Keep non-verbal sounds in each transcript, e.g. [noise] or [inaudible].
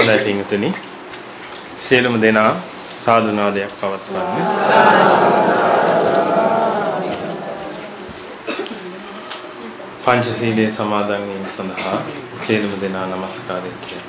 හොඳයි පින්තුනි. සියලුම දෙනා සාදු නාදයක් පවත්වන්න. පංචශීලයේ සමාදන් වීම සඳහා සියලුම දෙනා নমස්කාරය කියන්න.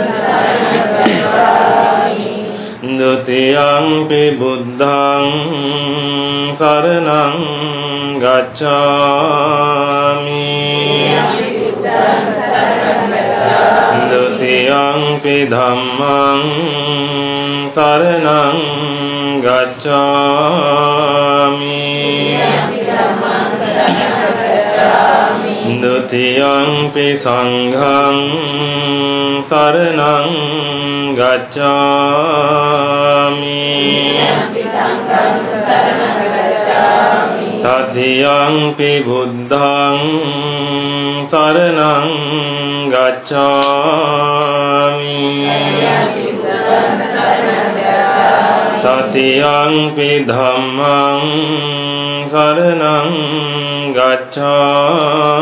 දුතියම්පි බුද්ධං සරණං ගච්ඡාමි. දුතියම්පි ධම්මං සරණං ගච්ඡාමි. දුතියම්පි සංඝං සරණං ගච්ඡාමි තතියංපි බුද්ධං සරණං ගච්ඡාමි තතියංපි ධම්මං සරණං ගච්ඡාමි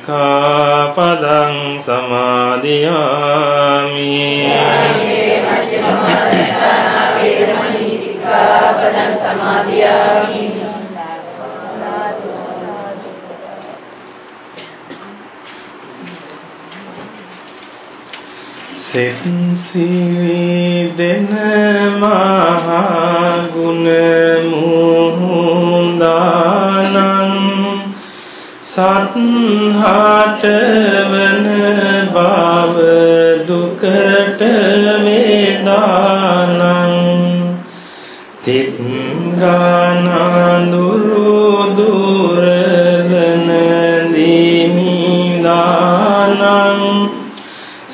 සික්ඛාපදං සමාදියාමි සෙත් සීදෙන මහා ගුණ සත්හට වන බව දුකට වේදානං තිත් ගානඳුරු දුරලන දීනිදානං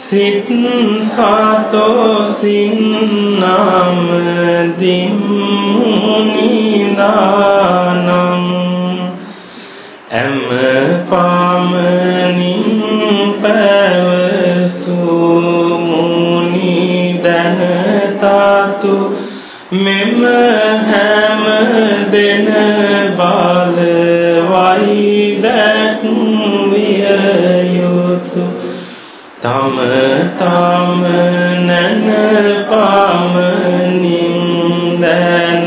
සිත් සතෝ සින්නම් දිම්මුනිදානං එම පාමනින් පැවසු මුනි දනතතු මෙම හැම දෙන බාල වයිදක් විය යුතු තම තම නැන පාමනින් දැන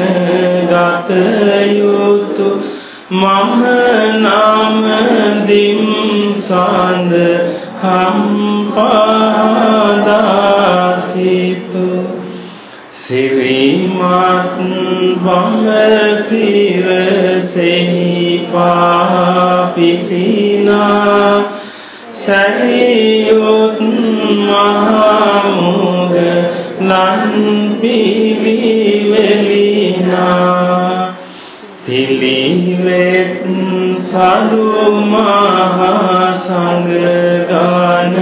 ගත යුතු මම නාම දිම් සඳ හම් පාදාසිතු සිරිමත් වම සිරසෙහි පාපිසිනා. සැරියොත් සලු මහා සංගාන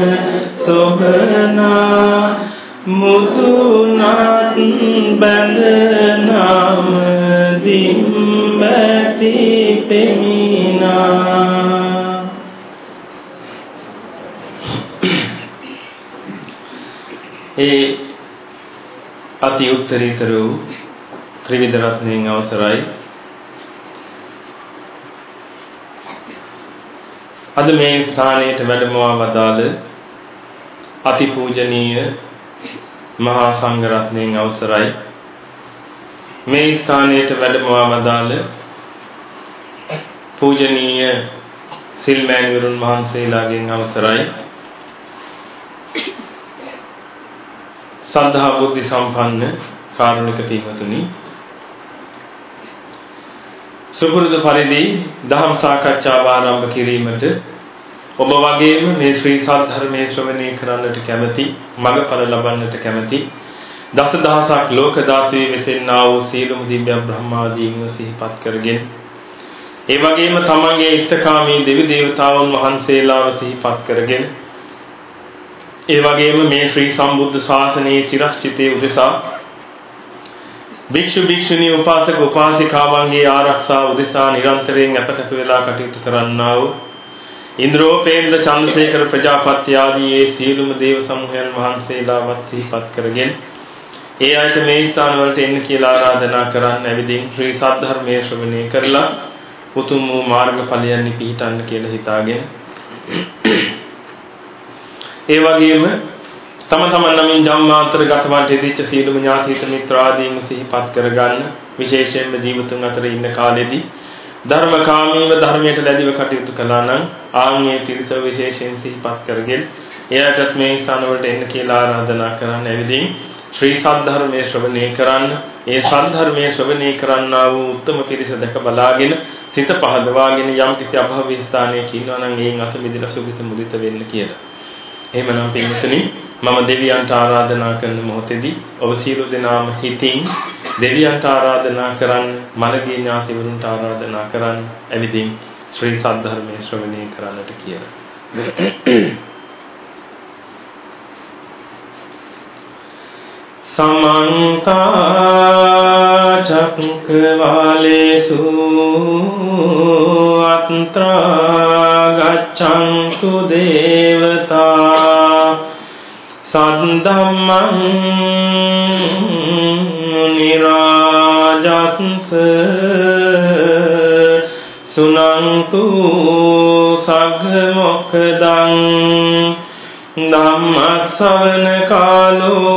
සොබනා මුතුනත් බඳ නම් දිම්මති පෙමිනා ඒ අති උත්තරීතර වූ ත්‍රිවිධ රත්නයෙන් අවසරයි. අද මේ ස්ථානයට වැඩමවා වදාළ අතිපූජනීය මහා සංඝ රත්නයෙන් අවසරයි. මේ ස්ථානයට වැඩමවා වදාළ පූජනීය සිල්මෑණිවරුන් වහන්සේලාගෙන් අවසරයි. සද්ධා බුද්ධ සම්පන්න කාරුණික පින්වතුනි සුපුරුදු පරිදි දහම් සාකච්ඡාව ආරම්භ කිරීමට ඔබ වගේම මේ ශ්‍රී සද්ධර්මයේ ශ්‍රවණය කරන්නට කැමැති මඟඵල ලබන්නට කැමැති දසදහසක් ලෝක ධාතුවේ වෙසෙන්නා වූ සීලමු දිව්‍ය බ්‍රහ්මාදීන්ව සිහිපත් කරගෙන ඒ වගේම තමන්ගේ ඉෂ්ඨකාමී දෙවි දේවතාවුන් වහන්සේලාව සිහිපත් කරගෙන ඒ වගේම මේ ශ්‍රී සම්බුද්ධ ශාසනයේ චිරස්ථිතයේ උදෙසා භික්ෂු භික්ෂුණී උපාසක උපාසිකාවන්ගේ ආරක්ෂාව උදෙසා නිරන්තරයෙන් අපතක වෙලා කටයුතු කරන්නා වූ ඉන්ද්‍රෝපේන්ද්‍ර චන්ද්‍රසේකර ප්‍රජාපති ආදී ඒ සියලුම දේව සමූහයන් වහන්සේලාවත් සිහිපත් කරගෙන ඒ අයට මේ ස්ථාන වලට එන්න කියලා ආරාධනා කරන්න ඇවිදින් ශ්‍රී සද්ධර්මයේ ශ්‍රවණය කරලා උතුම් වූ මාර්ගඵලයන් පිහිටන්න කියලා හිතාගෙන ඒ වගේම තම තමන් නමින් ජම්මාන්තර ගතවට යෙදිච්ච සීලම ඥාතිත මිත්‍රාදීන් සිහිපත් කරගන්න විශේෂයෙන්ම ජීවිතුන් අතර ඉන්න කාලෙදී ධර්මකාමීව ධර්මයට ලැබිව කටයුතු කළා නම් ආන්ගේ පිරිස විශේෂයෙන් සිහිපත් කරගෙන එයාටත් මේ ස්ථානවලට එන්න කියලා ආරාධනා කරන්න ඇවිදින් ශ්‍රී සද්ධර්මයේ ශ්‍රවණය කරන්න ඒ සද්ධර්මයේ ශ්‍රවණය කරන්නා වූ උත්තම පිරිස දැක බලාගෙන සිත පහදවාගෙන යම් කිසි අභව්‍ය ස්ථානයක ඉන්නවා නම් එයින් අත මිදලා සුගත මුදිත වෙන්න කියලා. එහෙමනම් පින්වතුනි මම දෙවියන්ට ආරාධනා කරන මොහොතේදී ඔබ සියලු දෙනාම හිතින් දෙවියන්ට ආරාධනා කරන්න මළගිය ඥාතිවරුන්ට ආරාධනා කරන්න ඇවිදින් ශ්‍රී සද්ධර්මයේ ශ්‍රවණය කරන්නට කියලා. සමන්ත චක්කවාලේසු අත්‍රා ගච්ඡන්තු දේවතා සද්දම්මං නිරාජස්ස සුනන්තු සග්ග මොක්ඛදං ධම්මස්සවන කාලෝ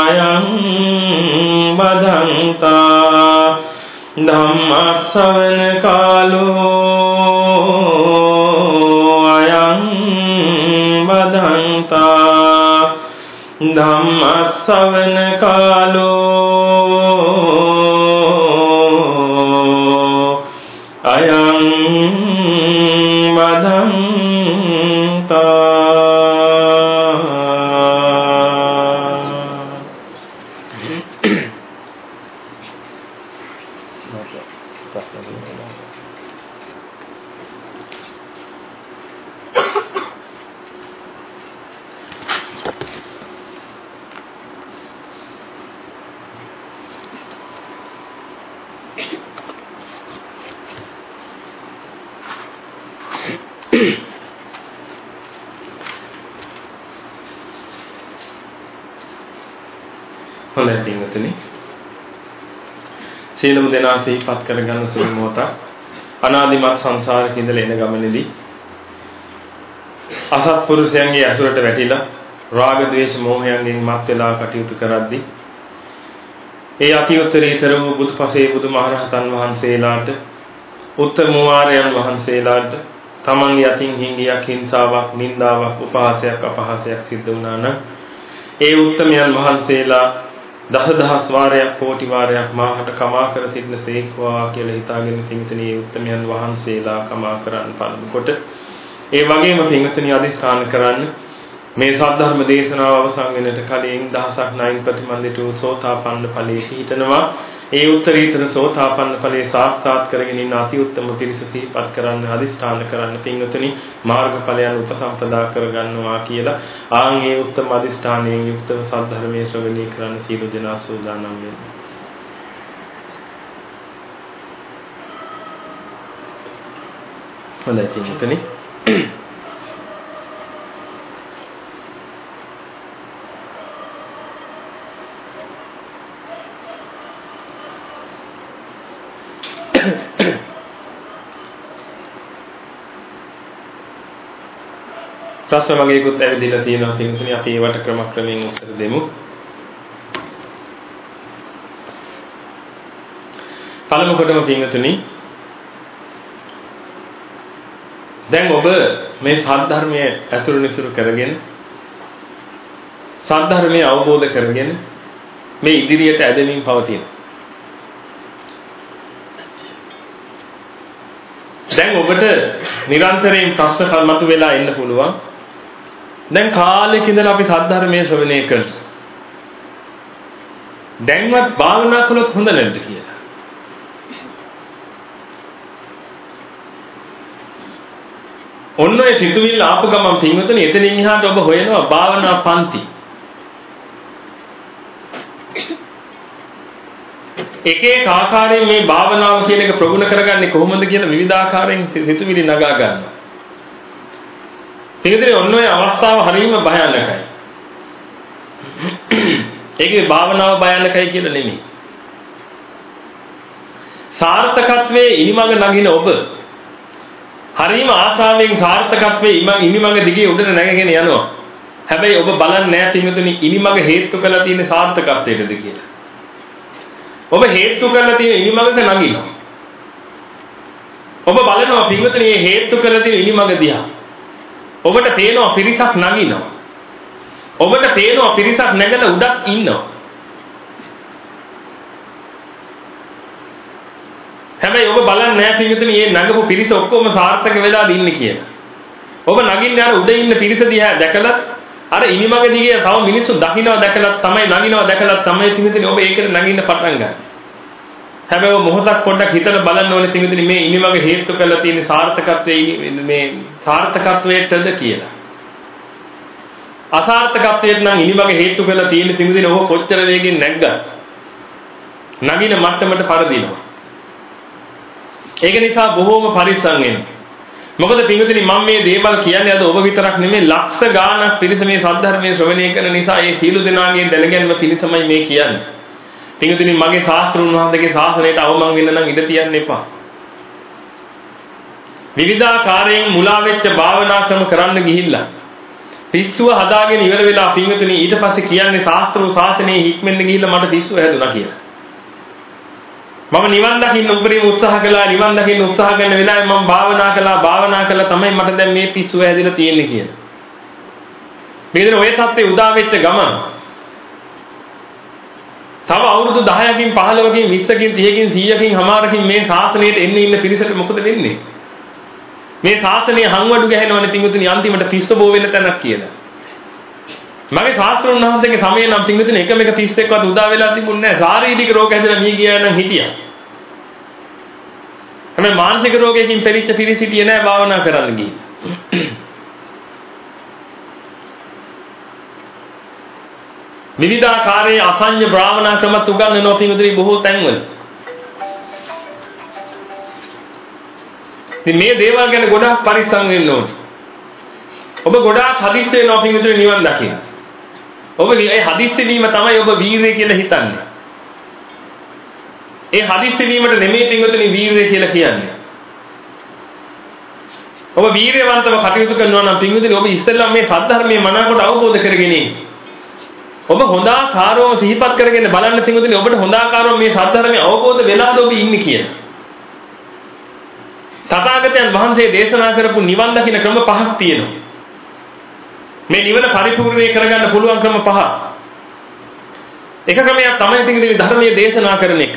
අයං බදන්තා ධම්මස්සවන ධම්මස්සවන කාලෝ සියලුම දෙනා සිහිපත් කරගන්න සුළු මොහොතක්. අනාදිමත් සංසාරේ ඉඳලා එන ගමනේදී අසත්පුරුෂයන්ගේ ඇසුරට වැටිලා රාග ద్వේෂ මෝහයන්ගෙන් මත් වෙලා කටයුතු කරද්දී ඒ අති උත්තරීතර වූ බුදුපසේ බුදුමහරහතන් වහන්සේලාට උත්තම වාරයන් වහන්සේලාට තමන්ගේ අතින් හිංගියක් හිංසාවක් නින්දාවක් උපහාසයක් අපහාසයක් සිද්ධ වුණා නම් ඒ උත්තමයන් වහන්සේලා දසදහස් වාරයක් කෝටි වාරයක් මාහට කමා කර සිටින සේක්වා කියලා හිතාගෙන පින්විතනි ඒ උත්තමයන් වහන්සේලා කමා කරන්න පළමුකොට ඒ වගේම පින්විතනි අදිස්ථාන කරන්න මේ සද්ධර්ම දේශනාව අවසන් වෙනට කලින් දහසක් නයින් ප්‍රතිමන්දිත වූ සෝතාපන්න ඵලයේ හිතනවා ඒ උත්තරීතර සෝතාපන්න ඵලයේ සාක්ෂාත් කරගෙන ඉන්න අති උත්තම පිරිස සිහිපත් කරන්න අදිස්ථාන කරන්න පින්වතුනි මාර්ගඵලයන් උපසම්පදා කරගන්නවා කියලා. ආන් ඒ උත්තම අදිස්ථානයෙන් යුක්තව සද්ධර්මයේ ශ්‍රවණය කරන්න සීල දෙනා සූදානම් වෙන්න. හොඳයි පින්වතුනි. ප්‍රශ්න වගේකුත් ඇවිදලා තියෙනවා පින්තුනි අපි ඒවට ක්‍රමක්‍රමයෙන් උත්තර දෙමු. පළමු කොටම පින්තුනි දැන් ඔබ මේ සද්ධර්මයේ ඇතුළු නිසුරු කරගෙන සද්ධර්මයේ අවබෝධ කරගෙන මේ ඉදිරියට ඇදෙමින් පවතින. දැන් ඔබට නිරන්තරයෙන් ප්‍රශ්න මතුවලා එන්න පුළුවන්. දැන් කාලෙක ඉඳලා අපි සද්ධර්මයේ ශ්‍රවණය කරනවා. දැන්වත් භාවනා කළොත් හොඳ නැද්ද කියලා. ඔන්න ඔය සිතුවිල්ල ආපු ගමන් පින්වතුනි එතනින් එහාට ඔබ හොයනවා භාවනා පන්ති. එක එක ආකාරයෙන් මේ භාවනාව කියන එක ප්‍රගුණ කරගන්නේ කොහොමද කියලා විවිධාකාරයෙන් සිතුවිලි නගා ගන්නවා. පිළිදෙන ඔන්න ඔය අවස්ථාව හරීම භයානකයි. ඒකේ භාවනාව භයානකයි කියලා නෙමෙයි. සාර්ථකත්වයේ ඉනිමඟ නගින ඔබ හරීම ආශාවෙන් සාර්ථකත්වයේ ඉනිමඟ දිගේ උඩට නැගගෙන යනවා. හැබැයි ඔබ බලන්නේ නැහැ පින්වතුනි ඉනිමඟ හේතු කරලා තියෙන සාර්ථකත්වයටද කියලා. ඔබ හේතු කරලා තියෙන ඉනිමඟක නගිනවා. ඔබ බලනවා පින්වතුනි මේ හේතු කරලා තියෙන ඉනිමඟ දිහා. ඔබට පේනවා පිරිසක් නගිනවා. ඔබට පේනවා පිරිසක් නැගලා උඩක් ඉන්නවා. හැබැයි ඔබ බලන්නේ නැහැ පිටුතුනි මේ නගපු පිරිස ඔක්කොම සාර්ථක වෙලාද ඉන්නේ කියලා. ඔබ නගින්න අර උඩ ඉන්න පිරිස දිහා දැකලා අර ඉනිමග දිගේ තව මිනිස්සු දකින්නවා දැකලා තමයි නගිනවා දැකලා තමයි පිටුතුනි ඔබ ඒකට නගින්න පටන් ගන්නේ. හැබැයි මොහොතක් පොඩ්ඩක් හිතලා බලන්න ඕනේ පිටුතුනි මේ ඉනිමග හේතු කරලා තියෙන සාර්ථකත්වයේ මේ සාර්ථකත්වයටද කියලා. අසාර්ථකත්වයට නම් ඉනිමග හේතු කරලා තියෙන පිටුතුනි ඔබ කොච්චර වේගෙන් නැග්ගත් නගින මට්ටමට පරදිනවා. ඒක නිසා බොහෝම පරිස්සම් වෙන්න. මොකද පින්විතනි මම මේ දේවල් කියන්නේ අද ඔබ විතරක් නෙමෙයි ලක්ෂ ගාණක් පිරිස මේ සද්ධර්මයේ ශ්‍රවණය කරන නිසා ඒ සීල දෙනාගේ දැනගැන්ම පිණිසමයි මේ කියන්නේ. පින්විතනි මගේ ශාස්ත්‍රුන් වහන්සේගේ ශාසනයට අවමන් වෙන්න නම් ඉඩ තියන්න එපා. විවිධාකාරයෙන් මුලා වෙච්ච භාවනා ක්‍රම කරන්න ගිහිල්ලා පිස්සුව හදාගෙන ඉවර වෙලා පින්විතනි ඊට පස්සේ කියන්නේ ශාස්ත්‍රු ශාසනයේ හික්මෙන්න ගිහිල්ලා මට පිස්සුව හැදුනා කියලා. මම නිවන් දකින්න උපරිම උත්සාහ කළා නිවන් දකින්න උත්සාහ කරන වෙලාවේ මම භාවනා කළා භාවනා කළා තමයි මට දැන් මේ පිස්සුව හැදිලා තියෙන්නේ කියලා. මේකද ඔය தත්ත්වේ උදා වෙච්ච ගමන් තව අවුරුදු 10කින් 15කින් 20කින් 30කින් 100කින් හමාරකින් මේ ශාසනයට එන්න ඉන්න පිරිසට මොකද වෙන්නේ? මේ ශාසනය හංවඩු ගහනවනේ පිංගුතුනි අන්තිමට පිස්ස බෝ වෙන තැනක් කියලා. මගේ ශාස්ත්‍රඥ වහන්සේගේ සමය නම් පින්විතනේ එකම එක 31වත් උදා වෙලා තිබුණේ නැහැ. ශාරීරික රෝග හැදලා මිය ගියා නම් හිටියා. හැබැයි මානසික රෝගයකින් පෙරිච්ච පිරිස හිටියේ නැහැ භාවනා කරන්න ගිහින්. විවිධාකාරයේ අසඤ්ඤ භ්‍රාමනා ක්‍රමත් උගන්වනවා පින්විතනේ බොහෝ තැන්වල. ඉතින් මේ දේවල් ගැන ගොඩාක් පරිස්සම් වෙන්න ඕනේ. ඔබ ගොඩාක් හදිස්සි වෙනවා පින්විතනේ නිවන් දකින්න. ඔබ ඒ හදිස්සි වීම තමයි ඔබ වීරය කියලා හිතන්නේ. ඒ හදිස්සි වීමට නෙමෙයි පින්වතුනි වීරය කියලා කියන්නේ. ඔබ වීරයවන්තව කටයුතු කරනවා නම් පින්වතුනි ඔබ ඉස්සෙල්ලා මේ සද්ධර්මයේ මනාකොට අවබෝධ කරගෙන ඔබ හොඳාකාරව සිහිපත් කරගෙන බලන්න පින්වතුනි ඔබට හොඳාකාරව මේ සද්ධර්මයේ අවබෝධ වෙලාද ඔබ ඉන්නේ කියලා. තථාගතයන් වහන්සේ දේශනා කරපු නිවන් දකින්න ක්‍රම පහක් තියෙනවා. මේ නිවන පරිපූර්ණේ කරගන්න පුළුවන් ක්‍රම පහ. එක ක්‍රමයක් තමයි පිටින් ධර්මයේ දේශනා කරන එක.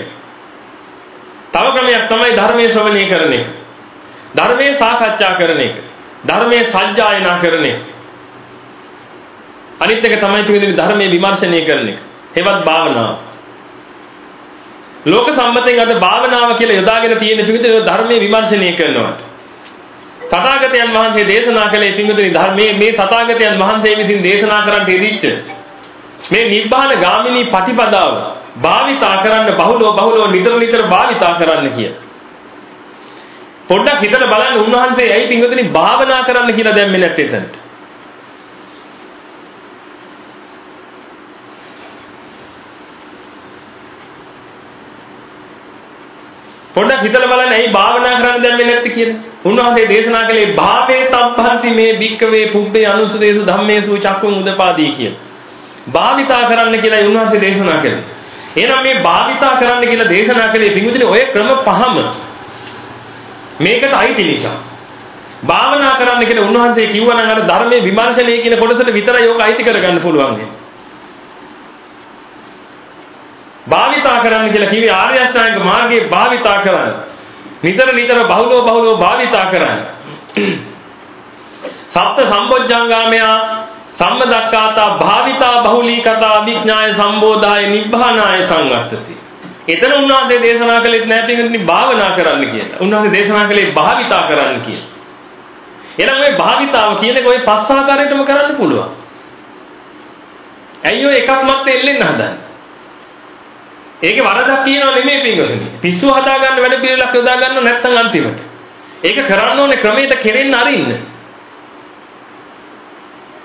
තව ක්‍රමයක් තමයි ධර්මයේ ශ්‍රවණය කරන එක. ධර්මයේ සාකච්ඡා කරන එක. ධර්මයේ සජ්ජායනා කරන එක. අනිත් එක තමයි පිටින් ධර්මයේ විමර්ශනය කරන එක. ඒවත් භාවනාව. ලෝක සම්මතයෙන් අද භාවනාව කියලා යොදාගෙන තියෙන පිටින් ධර්මයේ විමර්ශනය කරනවට. තථාගතයන් වහන්සේ දේශනා කළේ පිටින් ධර්මයේ මේ තථාගතයන් වහන්සේ විසින් දේශනා කරන්න ඉදිච්ච මේ නිබ්බාන ගාමිනී පටිපදාව භාවිතා කරන්න බහුලව බහුලව නිතර නිතර භාවිතා කරන්න කිය. පොඩ්ඩක් හිතලා බලන්න උන්වහන්සේ ඇයි පින්වතුනි භාවනා කරන්න කියලා දැම්මේ නැත්තේ එතනට. පොඩ්ඩක් හිතලා බලන්න ඇයි භාවනා කරන්න දැම්මේ නැත්තේ කියලා. උන්වහන්සේ දේශනා කළේ භාවේ තබ්බන්ති මේ භික්කවේ පුබ්බේ අනුසදේසු ධම්මේසු චක්කුම් උදපාදී කියලා. භාවිතා කරන්න කියලා උන්වහන්සේ දේශනා කළේ. එහෙනම් මේ භාවිතා කරන්න කියලා දේශනා කළේ පිඟුතුනේ ඔය ක්‍රම පහම මේකට අයිති නිසා. භාවනා කරන්න කියලා උන්වහන්සේ කිව්වනම් අර ධර්මයේ විමර්ශනය කියන කොටසට විතරයි ඕක අයිති කරගන්න පුළුවන්. භාවිතා කරන්න කියලා කිව්වේ ආර්ය අෂ්ටාංග මාර්ගයේ භාවිතා කරන්න. නිතර නිතර බහුලව බහුලව භාවිතා කරන්න. සප්ත සම්බොජ්ජංගාමයා සම්මදක්කාතා භාවිතා බහුලීකතා අභිඥාය සම්බෝධාය නිබ්බානාය සංවත්තති. එතන උන්වහන්සේ දේශනා කළේ නැති කෙනෙක් භාවනා කරන්න කියලා. උන්වහන්සේ දේශනා කළේ භාවිතා කරන්න කියලා. එහෙනම් මේ භාවිතාව කියන්නේ ඔය පස් ආකාරයටම කරන්න පුළුවන්. ඇයි ඔය එකක් මත් එල්ලෙන්න හදන්නේ? ඒකේ වරදක් තියෙනව නෙමෙයි පින්වතුනි. පිස්සු හදා ගන්න වැඩ පිළිලක් යොදා ගන්න නැත්නම් අන්තිමට. ඒක කරන්න ඕනේ ක්‍රමයට කෙරෙන්න අරින්න.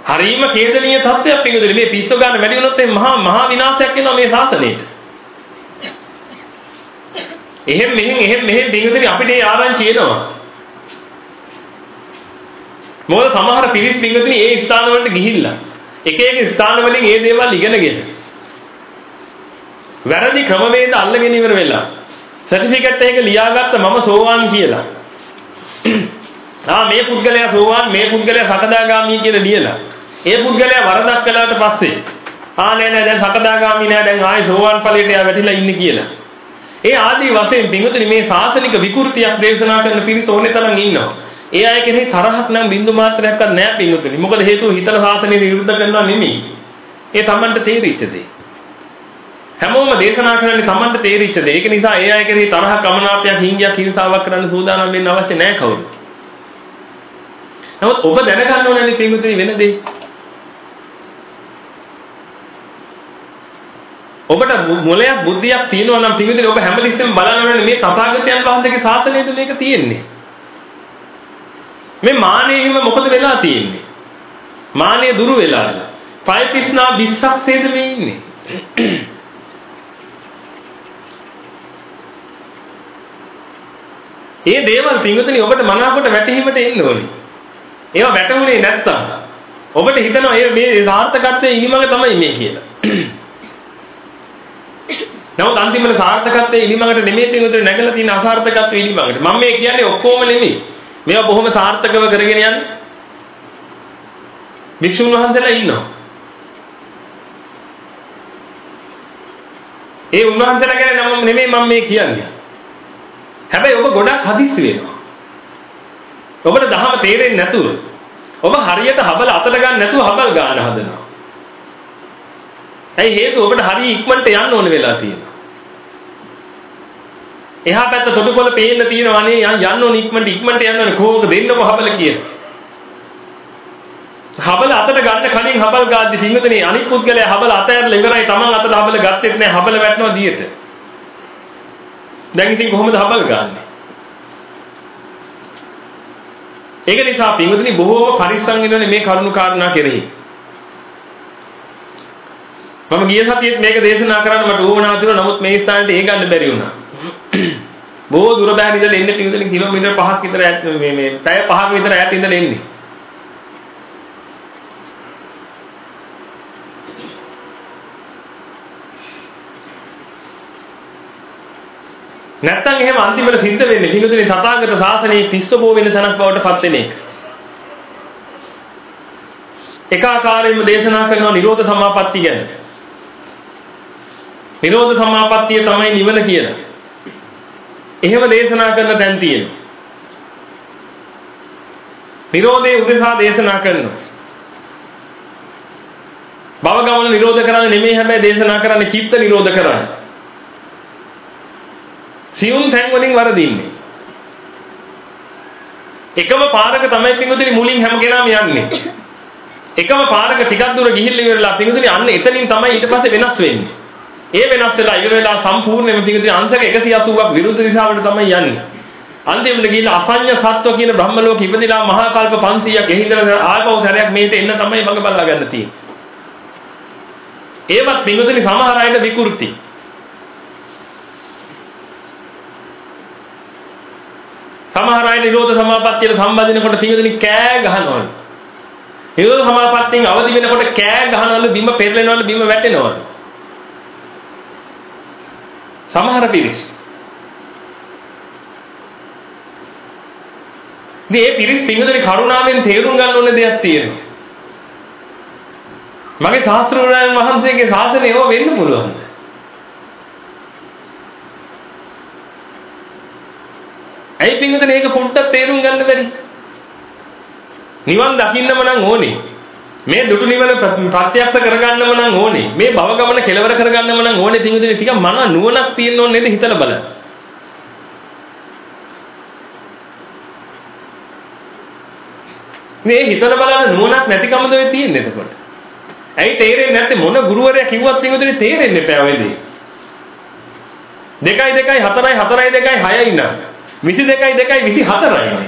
හරීම කේදනීය තත්ත්වයක් පිටුදේ මේ පිස්සු ගන්න වැඩි වුණොත් ඒ මහා මහා විනාශයක් වෙනවා මේ ශාසනයට. එහෙම මෙහෙන් එහෙම මෙහෙන් පිටුදේ අපිට ඒ ආරංචි එනවා. මොකද සමහර පිරිස් පිටුදේ ඒ ස්ථාන වලට ගිහිල්ලා එක එක ස්ථාන වලින් ඒ දේවල් ඉගෙනගෙන වැරදි ක්‍රමවේද අල්ලගෙන ඉවර වෙලා සර්ටිෆිකට් එක ලියාගත්ත මම සෝවාන් කියලා. [clears throat] ආ මේ පුද්ගලයා සෝවාන් මේ පුද්ගලයා සකදාගාමි කියලා ලියලා ඒ පුද්ගලයා වරදක් කළාට පස්සේ ආ නෑ නෑ දැන් සකදාගාමි නෑ දැන් ආයේ සෝවාන් ඵලයට යා වැටිලා ඉන්නේ කියලා. ඒ ආදී වශයෙන් පින්වතුනි මේ සාසනික විකෘතියක් දේශනා කරන පිරිස ඕනේ තරම් ඉන්නවා. ඒ අය කෙරෙහි තරහක් නම් බින්දු මාත්‍රයක්වත් නෑ පින්වතුනි. මොකද හේතුව හිතල සාසනය විරුද්ධ කරනවා නෙමෙයි. ඒ Tamanට තේරිච්ච දේ. හැමෝම දේශනා කරන්නේ Tamanට තේරිච්ච දේ. ඒක නිසා ඒ අය කෙරෙහි තරහක් අමනාපයක් හිංගියක් හිංසාවක් කරන්න සූදානම් වෙන්න අවශ්‍ය නෑ කවුරු. නමුත් ඔබ දැනගන්න ඕනේ පින්වතුනි වෙන දේ. ඔබට මොලයක් බුද්ධියක් තියෙනවා නම් පිළිදෙල ඔබ හැමතිස්සෙම බලන්න ඕනේ මේ තථාගතයන් වහන්සේගේ ශාසනයද මේක තියෙන්නේ. මේ මානෙහිම මොකද වෙලා තියෙන්නේ? මානෙ දුරු වෙලාද? පය තිස්නා 20ක් සේද මේ ඉන්නේ. ඒ දේවල් පින්වතුනි ඔබට මනාකොට වැටහීමට එන්න ඕනේ. ඒවා වැටුනේ නැත්තම් ඔබට හිතනවා මේ සාර්ථකත්වයේ ඉනිමඟ තමයි මේ කියලා. නමුත් අන්තිමට සාර්ථකත්වයේ ඉනිමඟට නෙමෙයි තිනුතර නැගලා තියෙන අසාර්ථකත්වයේ ඉනිමඟට. මම මේ කියන්නේ ඔක්කොම නෙමෙයි. මේවා බොහොම සාර්ථකව කරගෙන යන්නේ. වික්ෂුන් වහන්සේලා ඉන්නවා. ඒ උන්වහන්සේලා ගැන නම් නෙමෙයි මම මේ කියන්නේ. හැබැයි ඔබ ගොඩක් හදිස්සි වෙනවා. ඔබට දහම තේරෙන්නේ නැතුව ඔබ හරියට හබල අතට ගන්න නැතුව හබල් ගන්න හදනවා. ඇයි හේතුව ඔබට හරිය ඉක්මනට යන්න ඕන වෙලා තියෙනවා. එහා පැත්ත තොටුපොළ පේන්න තියෙනවා නේ යන්න ඕන ඉක්මනට ඉක්මනට යන්න ඕන කොහොමද දෙන්නකො හබල කියලා. හබල අතට ගන්න කලින් හබල් ගාද්දි සිංහතනේ අනිත් පුද්ගලයා හබල අතහැරලා ඉවරයි Taman අතට හබල ගත්තෙත් නෑ හබල වැටෙනවා දියට. දැන් ඉතින් කොහොමද හබල් ගන්නෙ? ඒක නිසා පින්වතුනි බොහෝම පරිස්සම් වෙනවනේ මේ කරුණු කාරණා කෙරෙහි. මම ගිය සතියේත් මේක දේශනා කරන්න මට ඕවනා තිබුණා නමුත් මේ ස්ථානෙට ඒ ගන්න බැරි වුණා. බොහෝ දුර බැහැ ඉඳලා එන්නේ පිටුදලින් කිලෝමීටර් 5ක් විතර ඈත මේ මේ පැය 5ක විතර ඈත ඉඳලා එන්නේ. නැත්තම් එහෙම අන්තිමට සිද්ධ වෙන්නේ පිටුදලින් තථාගත ශාසනයේ පිස්සබෝ වෙන තැනක් බවට පත් වෙන එක. එක ආකාරයෙන්ම දේශනා කරනවා නිරෝධ සමාපatti ගැන. නිරෝධ සමාපත්තිය තමයි නිවන කියලා. එහෙම දේශනා කරන තැන් තියෙනවා. නිරෝධයේ උදෙසා දේශනා කරනවා. භව ගමන නිරෝධ කරන්න නෙමෙයි හැබැයි දේශනා කරන්නේ චිත්ත නිරෝධ කරන්න. සියුම් තැන් වලින් වරදින්නේ. එකම පාරක තමයි පිඟුතුනි මුලින් හැම කෙනාම යන්නේ. එකම පාරක ටිකක් දුර ගිහිල්ලා ඉවරලා පිඟුතුනි අන්න එතනින් තමයි ඊට පස්සේ වෙනස් වෙන්නේ. ඒ වෙනස් වෙලා ඉවර වෙලා සම්පූර්ණයෙන්ම පිඟුතුනි අංශක 180ක් විරුද්ධ දිශාවට තමයි යන්නේ. අන්තිමට ගිහිල්ලා අසඤ්ඤ සත්ව කියන බ්‍රහ්ම ලෝකෙ ඉපදිලා මහා කල්ප 500ක් එහිඳලා ආපහු සැරයක් මේට එන්න තමයි මඟ බල්ලා ගන්න තියෙන්නේ. ඒවත් පිඟුතුනි සමහර අයට විකෘති. සමහර අය නිරෝධ සමාපත්තියට සම්බන්ධනකොට පිඟුතුනි කෑ ගහනවලු. නිරෝධ සමාපත්තියෙන් අවදි වෙනකොට කෑ ගහනවලු බිම පෙරලෙනවලු බිම වැටෙනවලු. සමහර පිරිස්. ඉතින් මේ පිරිස් පිඟුතුනි කරුණාවෙන් තේරුම් ගන්න ඕන දෙයක් තියෙනවා. මගේ ශාස්ත්‍රඥයන් වහන්සේගේ ශාසනය ඒව වෙන්න පුළුවන්. ඇයි පින්විතනේ ඒක පොඩ්ඩක් තේරුම් ගන්න බැරි? නිවන් දකින්නම නම් ඕනේ. මේ දුටු නිවන ප්‍රත්‍යක්ෂ කරගන්නම නම් ඕනේ. මේ භව ගමන කෙලවර කරගන්නම නම් ඕනේ පින්විතනේ ටිකක් මන නුවණක් තියෙන්න ඕනේ නේද හිතලා බලන්න. මේ හිතලා බලන්න නුවණක් නැතිකමද වෙ තියෙන්නේ එතකොට. ඇයි තේරෙන්නේ නැත්තේ මොන ගුරුවරයා කිව්වත් පිටුදේ තේරෙන්නේ නැහැ ඔය දේ. 2යි 2යි 4යි 4යි 2යි 6යි නම් 22යි 2යි 24යි.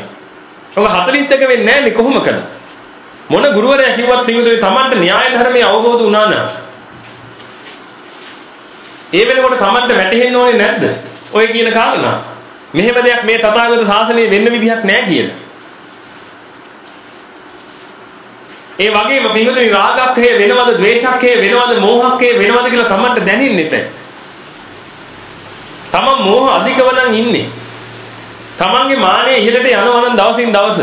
ඔක 41 වෙන්නේ නැන්නේ කොහොමකද? මොන ගුරුවරයා කිව්වත් පිටුදේ Tamanට න්‍යාය ධර්මයේ අවබෝධ වුණා නම් ඒ වෙනකොට Tamanට වැටහෙන්න ඕනේ නැද්ද? ඔය කියන කාරණා. මෙහෙම දෙයක් මේ තථාගත ශාසනයේ වෙන්න විදිහක් නැහැ කියලා. ඒ වගේම පින්වතුනි රාගක්ඛය වෙනවද ද්වේෂක්ඛය වෙනවද මෝහක්ඛය වෙනවද කියලා තමන්ට දැනෙන්නේ නැහැ. තමන් මෝහ අධිකව නම් ඉන්නේ. තමන්ගේ මානෙ ඉහළට යනවා නම් දවසින් දවස.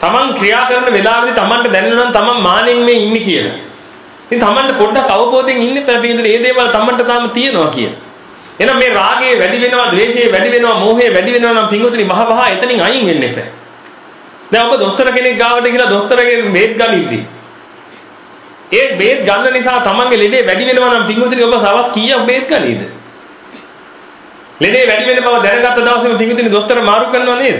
තමන් ක්‍රියා කරන වෙලාවෙදි තමන්ට දැනෙනවා නම් තමන් මානෙන් මේ ඉන්නේ කියලා. ඉතින් තමන්ට පොඩ්ඩක් අවබෝධයෙන් ඉන්න පැපින්දේ මේ දේවල් තමන්ට තාම තියෙනවා කිය. එහෙනම් මේ රාගය වැඩි වෙනවා, ද්වේෂය වැඩි වෙනවා, මෝහය වැඩි වෙනවා නම් පින්වතුනි මහ මහ එතනින් අයින් වෙන්න එපා. දැන් ඔබ දොස්තර කෙනෙක් ගාවට ගිහලා දොස්තරගෙන් බේත් ගනිද්දි ඒ බේත් ගන්න නිසා තමන්ගේ ලෙඩේ වැඩි වෙනවා නම් පින්වතුනි ඔබ සවස් කීයක් බේත් ගනීද? ලෙඩේ වැඩි වෙන බව දැනගත්ත දවසේම පින්වතුනි දොස්තර මාරු කරනවා නේද?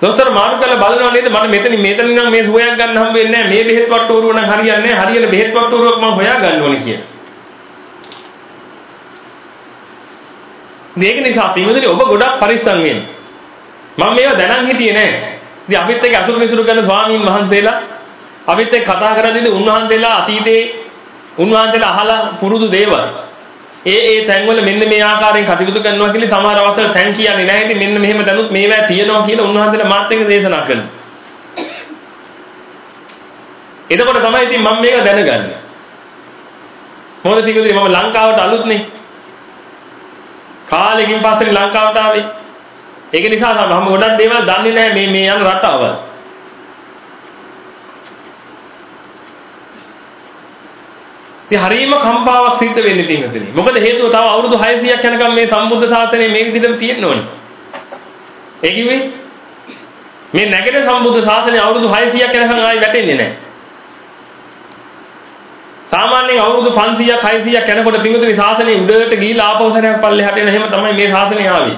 දොස්තර මාරු කරලා බලනවා නේද මට මෙතන මෙතන නම් මේ සුවයක් ගන්න හම්බ වෙන්නේ නැහැ මේ බෙහෙත් වට්ටෝරුව නම් හරියන්නේ නැහැ හරියන බෙහෙත් වට්ටෝරුවක් මම හොයා ගන්න ඕනේ කියලා. මේක නිසා පින්වතුනි ඔබ ගොඩක් පරිස්සම් වෙන්න. මම මේවා දැනන් හිටියේ නෑ. ඉතින් අපිත් එක්ක අසුරු මිසුරු කරන ස්වාමීන් වහන්සේලා අපිත් එක්ක කතා කරද්දී උන්වහන්සේලා අතීතේ උන්වහන්සේලා අහලා පුරුදු දේවල්. ඒ ඒ තැන්වල මෙන්න මේ ආකාරයෙන් කටයුතු කරනවා කියලා සමහර අවස්ථාවල තැන් කියන්නේ නැහැ. ඉතින් මෙන්න මෙහෙම දැනුත් මේවා තියෙනවා කියලා උන්වහන්සේලා මාත් එක්ක දේශනා කරනවා. එතකොට තමයි ඉතින් මම මේක දැනගන්නේ. මොකද ටිකදී මම ලංකාවට අලුත්නේ. කාලෙකින් පස්සේ ලංකාවට ආවේ. ඒක නිසා තමයි මම ගොඩක් දේවල් දන්නේ නැහැ මේ මේ යන රටාවල්. ඉතින් හරීම කම්පාවක් සිද්ධ වෙන්නේ තියෙනතනේ. මොකද හේතුව තව අවුරුදු 600ක් යනකම් මේ සම්බුද්ධ ශාසනය මේ විදිහටම තියෙන්න ඕනේ. ඒ කිව්වේ මේ නැගිට සම්බුද්ධ ශාසනය අවුරුදු 600ක් යනකම් ආයි වැටෙන්නේ නැහැ. සාමාන්‍යයෙන් අවුරුදු 500ක් 600ක් යනකොට පිඟුතුනි ශාසනය උඩට ගිහිලා ආපහු සැරයක් පල්ලෙහාට එන හැම තමයි මේ ශාසනය ආවේ.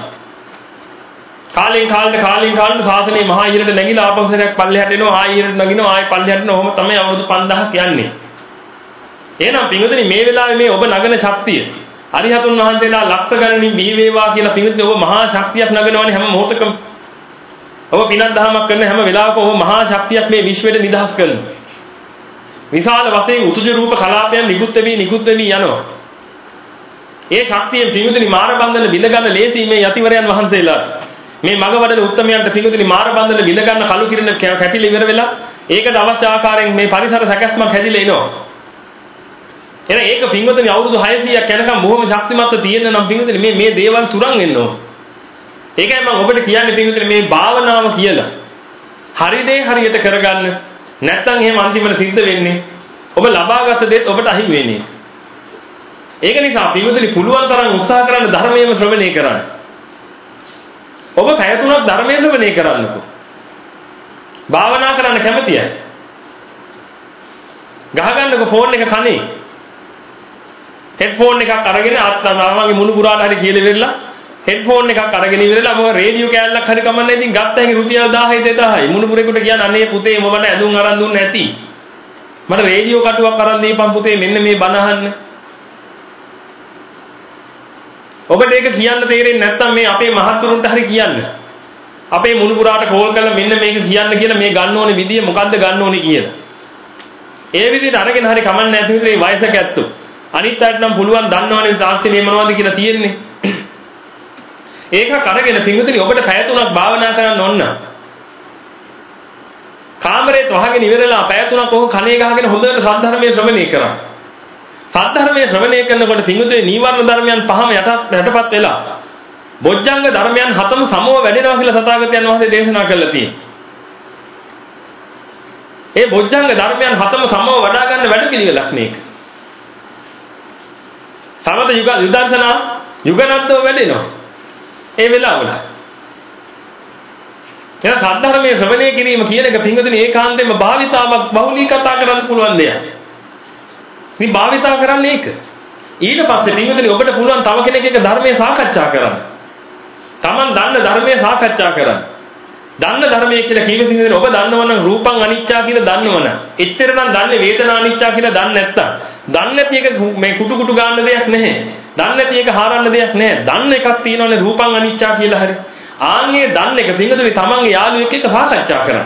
කාලෙන් කාලට කාලෙන් කාලට ශාසනය මහා ඉහළට නැගිලා ආපහු සැරයක් පල්ලෙහාට එනවා ආයෙ ඉහළට නගිනවා ආයෙ පල්ලෙහාට එනවා ඔහොම තමයි අවුරුදු 5000ක් යන්නේ. එහෙනම් පින්වතුනි මේ වෙලාවේ මේ ඔබ නගන ශක්තිය අරිහතුන් වහන්සේලා ලක්ෂ ගණනින් බිහි වේවා කියලා පින්වතුනි ඔබ මහා ශක්තියක් නගනවනේ හැම මොහොතකම. ඔබ පිනක් දහමක් කරන හැම වෙලාවකම ඔබ මහා ශක්තියක් මේ විශ්වෙට නිදහස් කරනවා. විශාල වශයෙන් උතුජ රූප කලාපයන් නිකුත් වෙවි නිකුත් වෙවි යනවා. ඒ ශක්තියෙන් පින්වතුනි මාර බන්ධන විඳ ගන්න ලේසි මේ යතිවරයන් වහන්සේලාට. මේ මග වඩන උත්තමයන්ට පිඟුතුනි මාර බන්ධන විඳ ගන්න කලු කිරණ කැපිලා ඉවර වෙලා ඒකට අවශ්‍ය ආකාරයෙන් මේ පරිසර සැකස්මක් හැදිලා එනවා. එහෙනම් ඒක පිඟුතුනි අවුරුදු 600ක් යනකම් බොහොම ශක්තිමත්ව තියෙන නම් පිඟුතුනි මේ මේ දේවල් තුරන් වෙන්න ඕන. ඒකයි මම ඔබට කියන්නේ පිඟුතුනි මේ භාවනාව කියලා. හරි දේ හරියට කරගන්න. නැත්තම් එහෙම අන්තිමට සිද්ධ වෙන්නේ ඔබ ලබාගත් දේත් ඔබට අහිමි වෙන්නේ. ඒක නිසා පින්වතුනි පුළුවන් තරම් උත්සාහ කරන්න ධර්මයේම ශ්‍රවණය කරන්න. ඔබ පැය තුනක් ධර්මයේ ශ්‍රවණය කරන්නකෝ. භාවනා කරන්න කැමතියි. ගහගන්නකො ෆෝන් එක කනේ. හෙඩ්ෆෝන් එකක් අරගෙන ආත්මාගේ මුණු පුරාට හරි කියලා ඉවරලා හෙඩ්ෆෝන් එකක් අරගෙන ඉවරලා මොකද රේඩියෝ කෑල්ලක් හරි කමන්නේ ඉතින් ගත්ත හැකි රුපියල් 1000යි 2000යි මුණුපුරේකට කියන්න අනේ පුතේ මමට ඇඳුම් අරන් දුන්නේ නැති. මට රේඩියෝ කටුවක් අරන් දීපන් පුතේ මෙන්න මේ බණ අහන්න ඔබට ඒක කියන්න තේරෙන්නේ නැත්නම් මේ අපේ මහත්තුරුන්ට හරි කියන්න. අපේ මුණුපුරාට කෝල් කරලා මෙන්න මේක කියන්න කියලා මේ ගන්න ඕනේ විදිය මොකද්ද ගන්න ඕනේ කියලා. ඒ විදිහට අරගෙන හරි කමන්නේ නැති විදිහේ වයසක ඇත්තෝ. අනිත් අයට නම් පුළුවන් දන්නවනේ තාක්ෂණය මොනවද කියලා තියෙන්නේ ඒකක් අරගෙන පිඟුතුනි ඔබට පැය තුනක් භාවනා කරන්න ඕන. කාමරේත් වහගෙන ඉවරලා පැය තුනක් ඔහු කණේ ගහගෙන හොඳට සද්ධර්මයේ ශ්‍රවණය කරා. සද්ධර්මයේ ශ්‍රවණය කරනකොට පිඟුතුනි නීවරණ ධර්මයන් පහම යටත් යටපත් වෙලා බොජ්ජංග ධර්මයන් හතම සමව වැඩෙනවා කියලා සතාගතයන් වහන්සේ දේශනා කළා තියෙනවා. ඒ බොජ්ජංග ධර්මයන් හතම සමව වඩා ගන්න වැඩ පිළිවෙලක් මේක. සමත යුග විදර්ශනා යුගනද්දව වැඩෙනවා. ඒ වෙලාවල. එහෙනම් සද්ධර්මයේ ශ්‍රවණය කිරීම කියන එක පින්වතුනි ඒකාන්තයෙන්ම භාවිතාවක් බහුලී කතා කරන්න පුළුවන් දෙයක්. මේ භාවිතා කරන්නේ ඒක. ඊට පස්සේ පින්වතුනි ඔබට පුළුවන් තව කෙනෙක් එක්ක ධර්මයේ සාකච්ඡා කරන්න. Taman දන්න ධර්මයේ සාකච්ඡා කරන්න. දන්න ධර්මයේ කියලා කීවෙ පින්වතුනි ඔබ දන්නවනම් රූපං අනිච්චා කියලා දන්නවනම් එච්චර නම් දන්නේ වේදනා අනිච්චා කියලා දන්නේ නැත්තම් දන්නේ නැති එක මේ කුටු කුටු ගන්න දෙයක් නැහැ. දන්නේ නැති එක හාරන්න දෙයක් නැහැ. දන්න එකක් තියෙනවනේ රූපං අනිච්චා කියලා හරි. ආන්ගේ දන්න එක පින්වතුනි තමන්ගේ යාළුවෙක් එක්ක සාකච්ඡා කරන්න.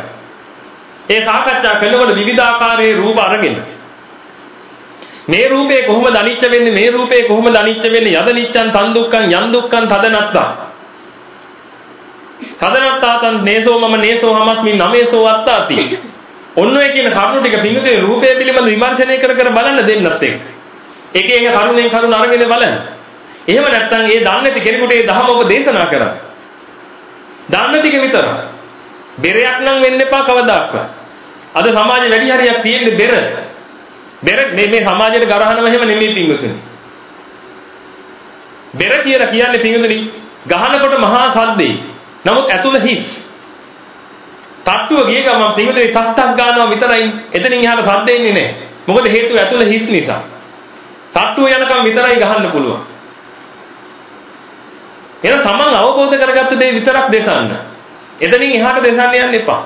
ඒ සාකච්ඡා කරනකොට විවිධාකාරයේ රූප අරගෙන මේ රූපේ කොහොමද අනිච්ච වෙන්නේ මේ රූපේ කොහොමද අනිච්ච වෙන්නේ යද නිච්ඡන් තන් දුක්ඛන් යන් දුක්ඛන් තදනත්තා තදනත්තාතන් නේසෝ මම නේසෝ හමස්මි නමේසෝ අත්තාති. ඔන්න ඔය කියන කරුණු ටික පිංගුතේ රූපය පිළිබඳ විමර්ශනය කර කර බලන්න දෙන්නත් එක්ක. එක එක කරුණෙන් කරුණ අරගෙන බලන්න. එහෙම නැත්නම් ඒ දන්නේ නැති කෙනෙකුට ඒ ධර්ම ඔබ දේශනා කරා දන්න ටික විතර. බෙරයක් නම් වෙන්න එපා කවදාවත් අද සමාජේ වැඩි හරියක් තියෙන්නේ බෙර. බෙර මේ මේ සමාජයට ගරහනව එහෙම නෙමෙයි පිංගුතුනි. බෙර කියලා කියන්නේ පිංගුතුනි ගහනකොට මහා සද්දේ. නමුත් ඇතුළ හිස්. තට්ටුව ගිය ගමන් පිටුදේ තට්ටක් ගන්නවා විතරයි. එතනින් එහාට සද්ද එන්නේ නැහැ. මොකද හේතුව ඇතුළ හිස් නිසා. තට්ටුව යනකම් විතරයි ගහන්න පුළුවන්. එහෙනම් තමන් අවබෝධ කරගත්ත දේ විතරක් දෙසන්න. එතනින් එහාට දෙසන්න යන්න එපා.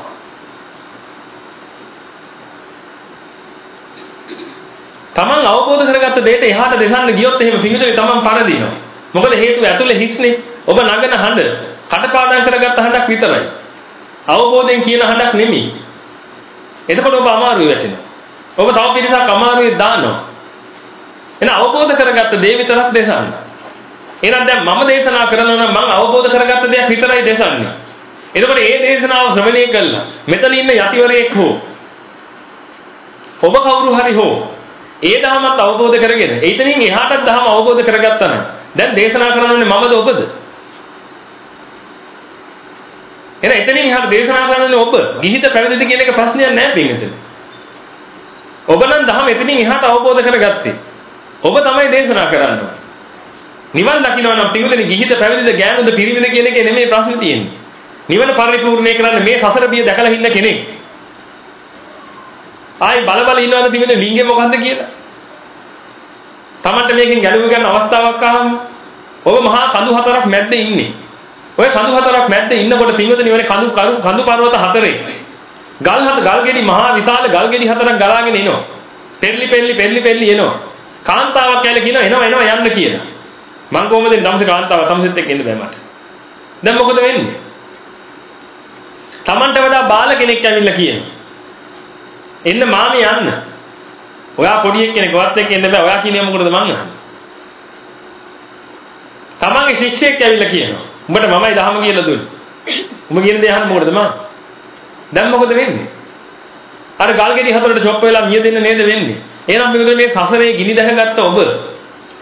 තමන් අවබෝධ කරගත්ත දෙයට එහාට දෙසන්න ගියොත් එහෙම පිටුදේ තමන් පරදිනවා. මොකද හේතුව ඇතුළේ හිස්නේ. ඔබ නගන හඬ කටපාඩම් කරගත්ත හඬක් විතරයි. අවබෝධයෙන් කියන හඬක් නෙමෙයි. එතකොට ඔබ අමාරුවේ වැටෙනවා. ඔබ තව පිරිසක් අමාරුවේ දානවා. එහෙනම් අවබෝධ කරගත්ත දේ විතරක් දෙසන්න. එහෙනම් දැන් මම දේශනා කරනවා නම් මම අවබෝධ කරගත්ත දෙයක් විතරයි දෙසන්නේ. එතකොට මේ දේශනාව ශ්‍රවණය කළා. මෙතන ඉන්න යතිවරයෙක් හෝ ඔබ කවුරු හරි හෝ ඒ දහමත් අවබෝධ කරගෙන එතනින් එහාටත් දහම අවබෝධ කරගත්තා නම් දැන් දේශනා කරන්නේ මමද ඔබද? එහෙනම් එතනින් එහාට දේශනා කරන්නේ ඔබ ගිහිද පැවිදිද කියන එක ප්‍රශ්නයක් නෑ පින්විතනේ. ඔබ නම් ධහම එතනින් එහාට අවබෝධ කරගත්තේ. ඔබ තමයි දේශනා කරන්නේ. නිවන් දකින්න නම් පින්විතනේ ගිහිද පැවිදිද ගෑනුද පිරිමිද කියන එකේ නෙමෙයි ප්‍රශ්නේ තියෙන්නේ. නිවන පරිපූර්ණේ කරන්න මේ සසර බිය දැකලා ඉන්න කෙනෙක්. ආයි බල බල ඉන්නවද පින්විතනේ ලිංගේ මොකද්ද කියලා? තමන්ට මේකෙන් ගැලවී ගන්න අවස්ථාවක් ආවම ඔබ මහා කඳු හතරක් මැද්දේ ඉන්නේ. ඔය කඳු හතරක් මැද්දේ ඉන්නකොට පින්වතුනි ඔය කඳු කඳු පර්වත හතරේ ගල් හත ගල් ගෙඩි මහා විශාල ගල් ගෙඩි හතරක් ගලාගෙන එනවා. පෙරලි පෙරලි පෙරලි පෙරලි එනවා. කාන්තාවක් කියලා කියනවා එනවා එනවා යන්න කියලා. මං කොහොමද දම්ස කාන්තාව තමසෙත් එක්ක එන්න බෑ මට. දැන් මොකද වෙන්නේ? Tamanට වඩා බාල කෙනෙක් ඇවිල්ලා කියනවා. එන්න මාමේ යන්න. ඔයා පොඩි එක්කෙනෙක් වත් එක්ක එන්න බෑ. ඔයා කියන්නේ මොකටද මං අහන්නේ? තමන්ගේ ශිෂ්‍යයෙක් ඇවිල්ලා කියනවා. උඹට මමයි දහම කියලා දුන්නේ. උඹ කියන දේ අහන්න මොකටද මම? දැන් මොකද වෙන්නේ? අර ගල්ගෙඩි හතරට චොප් වෙලා මිය දෙන්න නේද වෙන්නේ? එහෙනම් මේකද මේ සසරේ ගිනි දැහගත්ත ඔබ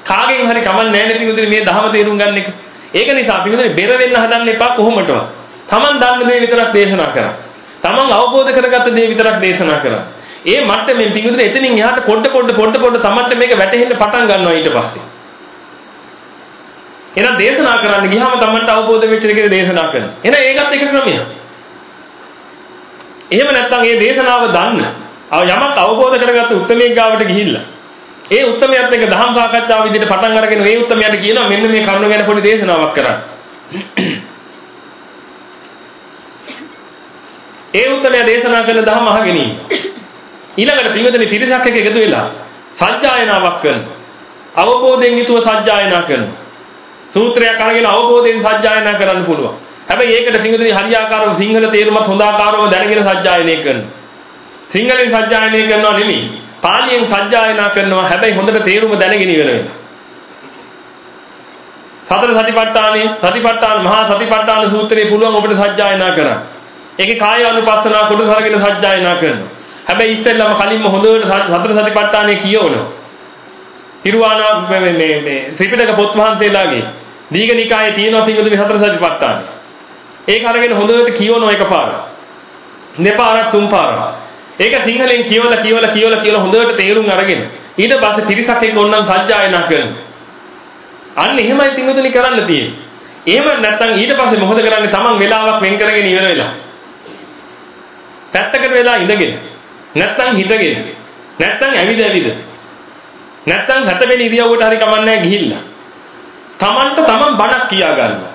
කාගෙන් හරි කමල් නැහැ නේද පිටුදේ මේ දහම තේරුම් ගන්න එක. ඒක නිසා පිටුදේ බෙර වෙන්න හදන්න එපා කොහොමදවත්. Taman දන්න දේ විතරක් දේශනා කරා. Taman අවබෝධ කරගත්ත දේ විතරක් දේශනා කරා. ඒ මට්ටමින් පිටුදේ එතනින් එහාට පොඩ පොඩ පොඩ පොඩ තමන්ට මේක වැටහෙන්න පටන් ගන්නවා ඊට පස්සේ. එහෙනම් දේශනා කරන්න ගියාම Tamanට අවබෝධ වෙච්ච දේ දේශනා කරනවා. එහෙනම් ඒකත් එක ක්‍රමයක්. එහෙම නැත්නම් මේ දේශනාව දන්න යමක් අවබෝධ කරගත්ත උත්මේක ගාවට ගිහිල්ලා ඒ උත්මයත් එක්ක දහම් සාකච්ඡාව විදිහට පටන් අරගෙන ඒ උත්මයට කියනවා මෙන්න මේ කරුණ ගැන පොඩි දේශනාවක් කරන්න. ඒ උත්මය දේශනා කළ දහම අහගෙන ඊළඟට පින්වතුනි පිරිසක් එක්ක එකතු වෙලා සත්‍යයනාවක් කරනවා. අවබෝධයෙන් යුතුව සත්‍යයනා කරනවා. සූත්‍රයක් අරගෙන අවබෝධයෙන් සත්‍යයනා කරන්න පුළුවන්. හැබැයි ඒකට පින්වතුනි හරියාකාරව සිංහල තේරුමත් හොඳ ආකාරව දැනගෙන සත්‍යයනය කරනවා. සිංහලෙන් සත්‍යයනය කරනවා නෙමෙයි. පාලියෙන් සත්‍යයනා කරනවා. හැබැයි හොඳට තේරුම දැනගෙන ඉවර වෙනවා. සතර සතිපට්ඨානේ සතිපට්ඨාන මහා සතිපට්ඨාන සූත්‍රයේ පුළුවන් ඔබට සත්‍යයනා කරන්න. ඒකේ කාය අනුපස්සනා කොටස අරගෙන සත්‍යයනා කරනවා. හැබැයි ඉස්සෙල්ලාම කලින්ම හොඳට සතර සතිපට්ඨානේ කියවනවා. තිරුවානා මේ මේ ත්‍රිපිටක පොත් වහන්සේලාගේ දීඝනිකායේ තියෙනවා පිටුදුනේ සතර සතිපට්ඨාන. ඒක අරගෙන හොඳට කියවනවා එකපාරක්. දෙපාරක් තුන් පාරක්. ඒක සිංහලෙන් කියවලා කියවලා කියවලා කියලා හොඳට තේරුම් අරගෙන ඊට පස්සේ තිරිසක් එක්ක ඕනනම් සත්‍යයනා කරනවා. අන්න එහෙමයි පිටුදුනේ කරන්න තියෙන්නේ. එහෙම නැත්නම් ඊට පස්සේ මොකද කරන්නේ? Taman වෙලාවක් වෙන් කරගෙන ඉවර වෙලා. පැත්තකට වෙලා ඉඳගෙන නැත්නම් හිටගෙන නැත්නම් ඇවිද ඇවිද නැත්නම් හැතපෙන ඉරියව්වට හරි කමන්නේ ගිහිල්ලා තමන්ට තමන් බණක් කියා ගන්නවා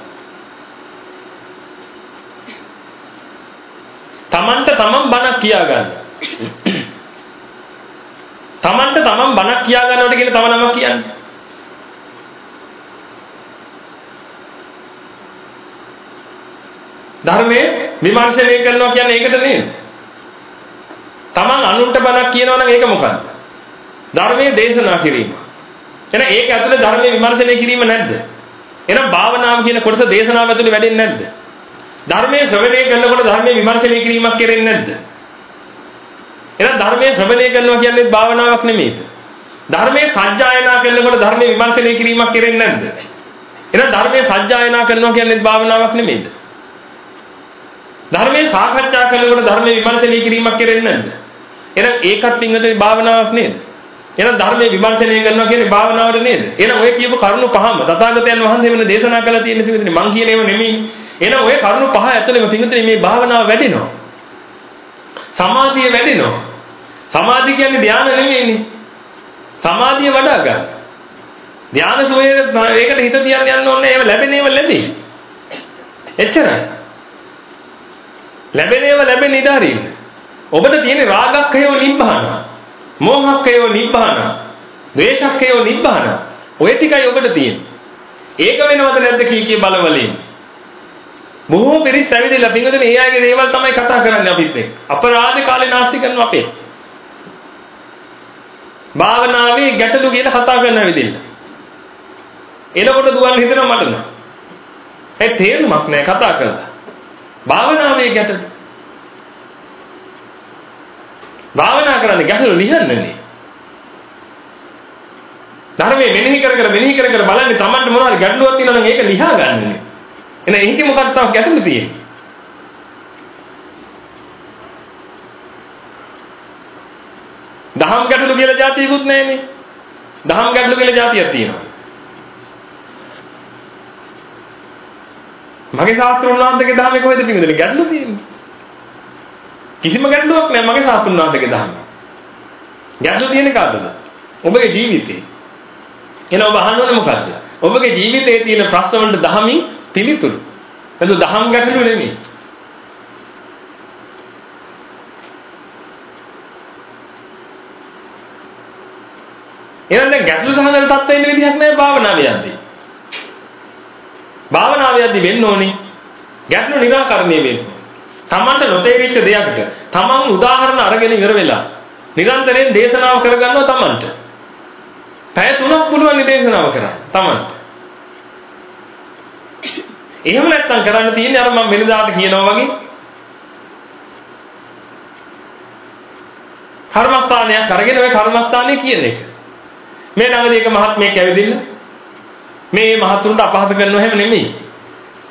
තමන්ට තමන් බණක් කියා ගන්නවා තමන්ට තමන් බණක් කියා ගන්නවට කියන තව නමක් කියන්නේ ධර්මයේ විමර්ශනය කරනවා කියන්නේ ඒකට නේද Taman අනුන්ට බණක් කියනවා නම් ඒක මොකද්ද? ධර්මයේ දේශනා කිරීම. එහෙනම් ඒක ඇතුලේ ධර්මයේ විමර්ශනය කිරීම නැද්ද? එහෙනම් භාවනාව කියන කොටස දේශනාව ඇතුලේ වැඩෙන්නේ නැද්ද? ධර්මයේ ශ්‍රවණය කරනකොට ධර්මයේ විමර්ශනය කිරීමක් කෙරෙන්නේ නැද්ද? එහෙනම් ධර්මයේ ශ්‍රවණය කරනවා කියන්නේ භාවනාවක් නෙමෙයිද? ධර්මයේ සත්‍යයනා කරනකොට ධර්මයේ විමර්ශනය කිරීමක් කෙරෙන්නේ නැද්ද? එහෙනම් ධර්මයේ සත්‍යයනා කරනවා කියන්නේ භාවනාවක් නෙමෙයිද? ධර්මයේ සාකච්ඡා කරනකොට ධර්මයේ විමර්ශනය කිරීමක් කෙරෙන්නේ නැද්ද? එහෙනම් ඒකත් පින්වතුනි භාවනාවක් නේද? එහෙනම් ධර්මයේ විමර්ශනය කරනවා කියන්නේ භාවනාවට නේද? එහෙනම් ඔය කියපු කරුණු පහම තථාගතයන් වහන්සේ වෙන දේශනා කළා තියෙන පින්වතුනි මං කියන ඒවා නෙමෙයි. එහෙනම් ඔය කරුණු පහ ඇතුළේම පින්වතුනි මේ භාවනාව වැඩෙනවා. සමාධිය වැඩෙනවා. සමාධිය කියන්නේ ධානය නෙමෙයිනේ. සමාධිය වඩා ගන්න. ධානය සෝයේ ඒකට හිත තියන්න යන්න ඕනේ ඒව ලැබෙන ඒවා ලැබෙයි. එච්චරයි. ලැබෙන ඒවා ලැබෙන ඉඩ හරින්න. ඔබට තියෙන රාගක්ඛයෝ නිබ්බාන. මෝහක්ඛයෝ නිබ්බාන. ද්වේෂක්ඛයෝ නිබ්බාන. ඔය ටිකයි ඔබට තියෙන්නේ. ඒක වෙනවද නැද්ද කී කී බලවලින්? බොහෝ පිරිස් ඇවිදලා පින්වතුනි ඒ අයගේ දේවල් තමයි කතා කරන්නේ අපිත් එක්ක. අපරාධ කාලේ නාස්ති කරනවා අපේ. භාවනාවේ ගැටලු කියලා කතා කරන ඇවිදින්න. එනකොට දුවන් හිතෙනවා මට නෑ. ඒ තේරුමක් නෑ කතා කරලා. භාවනාවේ ගැටලු භාවනා කරන්නේ ගැටලු ලියන්නනේ. ධර්මයේ මෙනෙහි කර කර මෙනෙහි කර කර බලන්නේ Tamanට මොනවාරි ගැටලුවක් තියෙනවා නම් ඒක ලියා ගන්නනේ. එහෙනම් ඒකේ මොකක්ද තව ගැටලු තියෙන්නේ? දහම් ගැටලු කියලා જાතියකුත් නැහැනේ. දහම් ගැටලු කියලා જાතියක් තියෙනවා. මගේ ශාස්ත්‍රුන් වහන්සේගේ ධර්මයේ කොහෙද පිටින්ද ගැටලු තියෙන්නේ? කිසිම ගැටලුවක් නැහැ මගේ ශාස්ත්‍රුන් වහන්සේගේ ධර්මයේ. ගැටලු තියෙන්නේ කාටද? ඔබගේ ජීවිතේ. එහෙනම් ඔබ අහන්න ඕනේ මොකද්ද? ඔබගේ ජීවිතයේ තියෙන ප්‍රශ්න වලට දහමින් පිළිතුරු. එතකොට දහම් ගැටලු නෙමෙයි. එහෙනම් දැන් ගැටලු සහගත තත්ත්වෙ ඉන්න විදිහක් නැහැ භාවනාවේ යද්දී. භාවනාවේදී වෙන්න ඕනේ ගැටලු निराකරණය වෙන්න. තමන්ට නොතේරිච්ච දෙයක්ද තමන් උදාහරණ අරගෙන ඉවර වෙලා නිරන්තරයෙන් දේශනාව කරගන්නවා තමන්ට. පැය 3ක් පුළුවන් දේශනාව කරන්න තමන්ට. එහෙම නැත්නම් කරන්න තියෙන්නේ අර මම වෙනදාට කියනවා වගේ කර්මස්ථානයක් අරගෙන ওই කර්මස්ථානය කියන එක. මේ ළඟදී එක මහත්මයෙක් ඇවිදින්න මේ මහතුරුන්ට අපහාස කරනව හැම නෙමෙයි.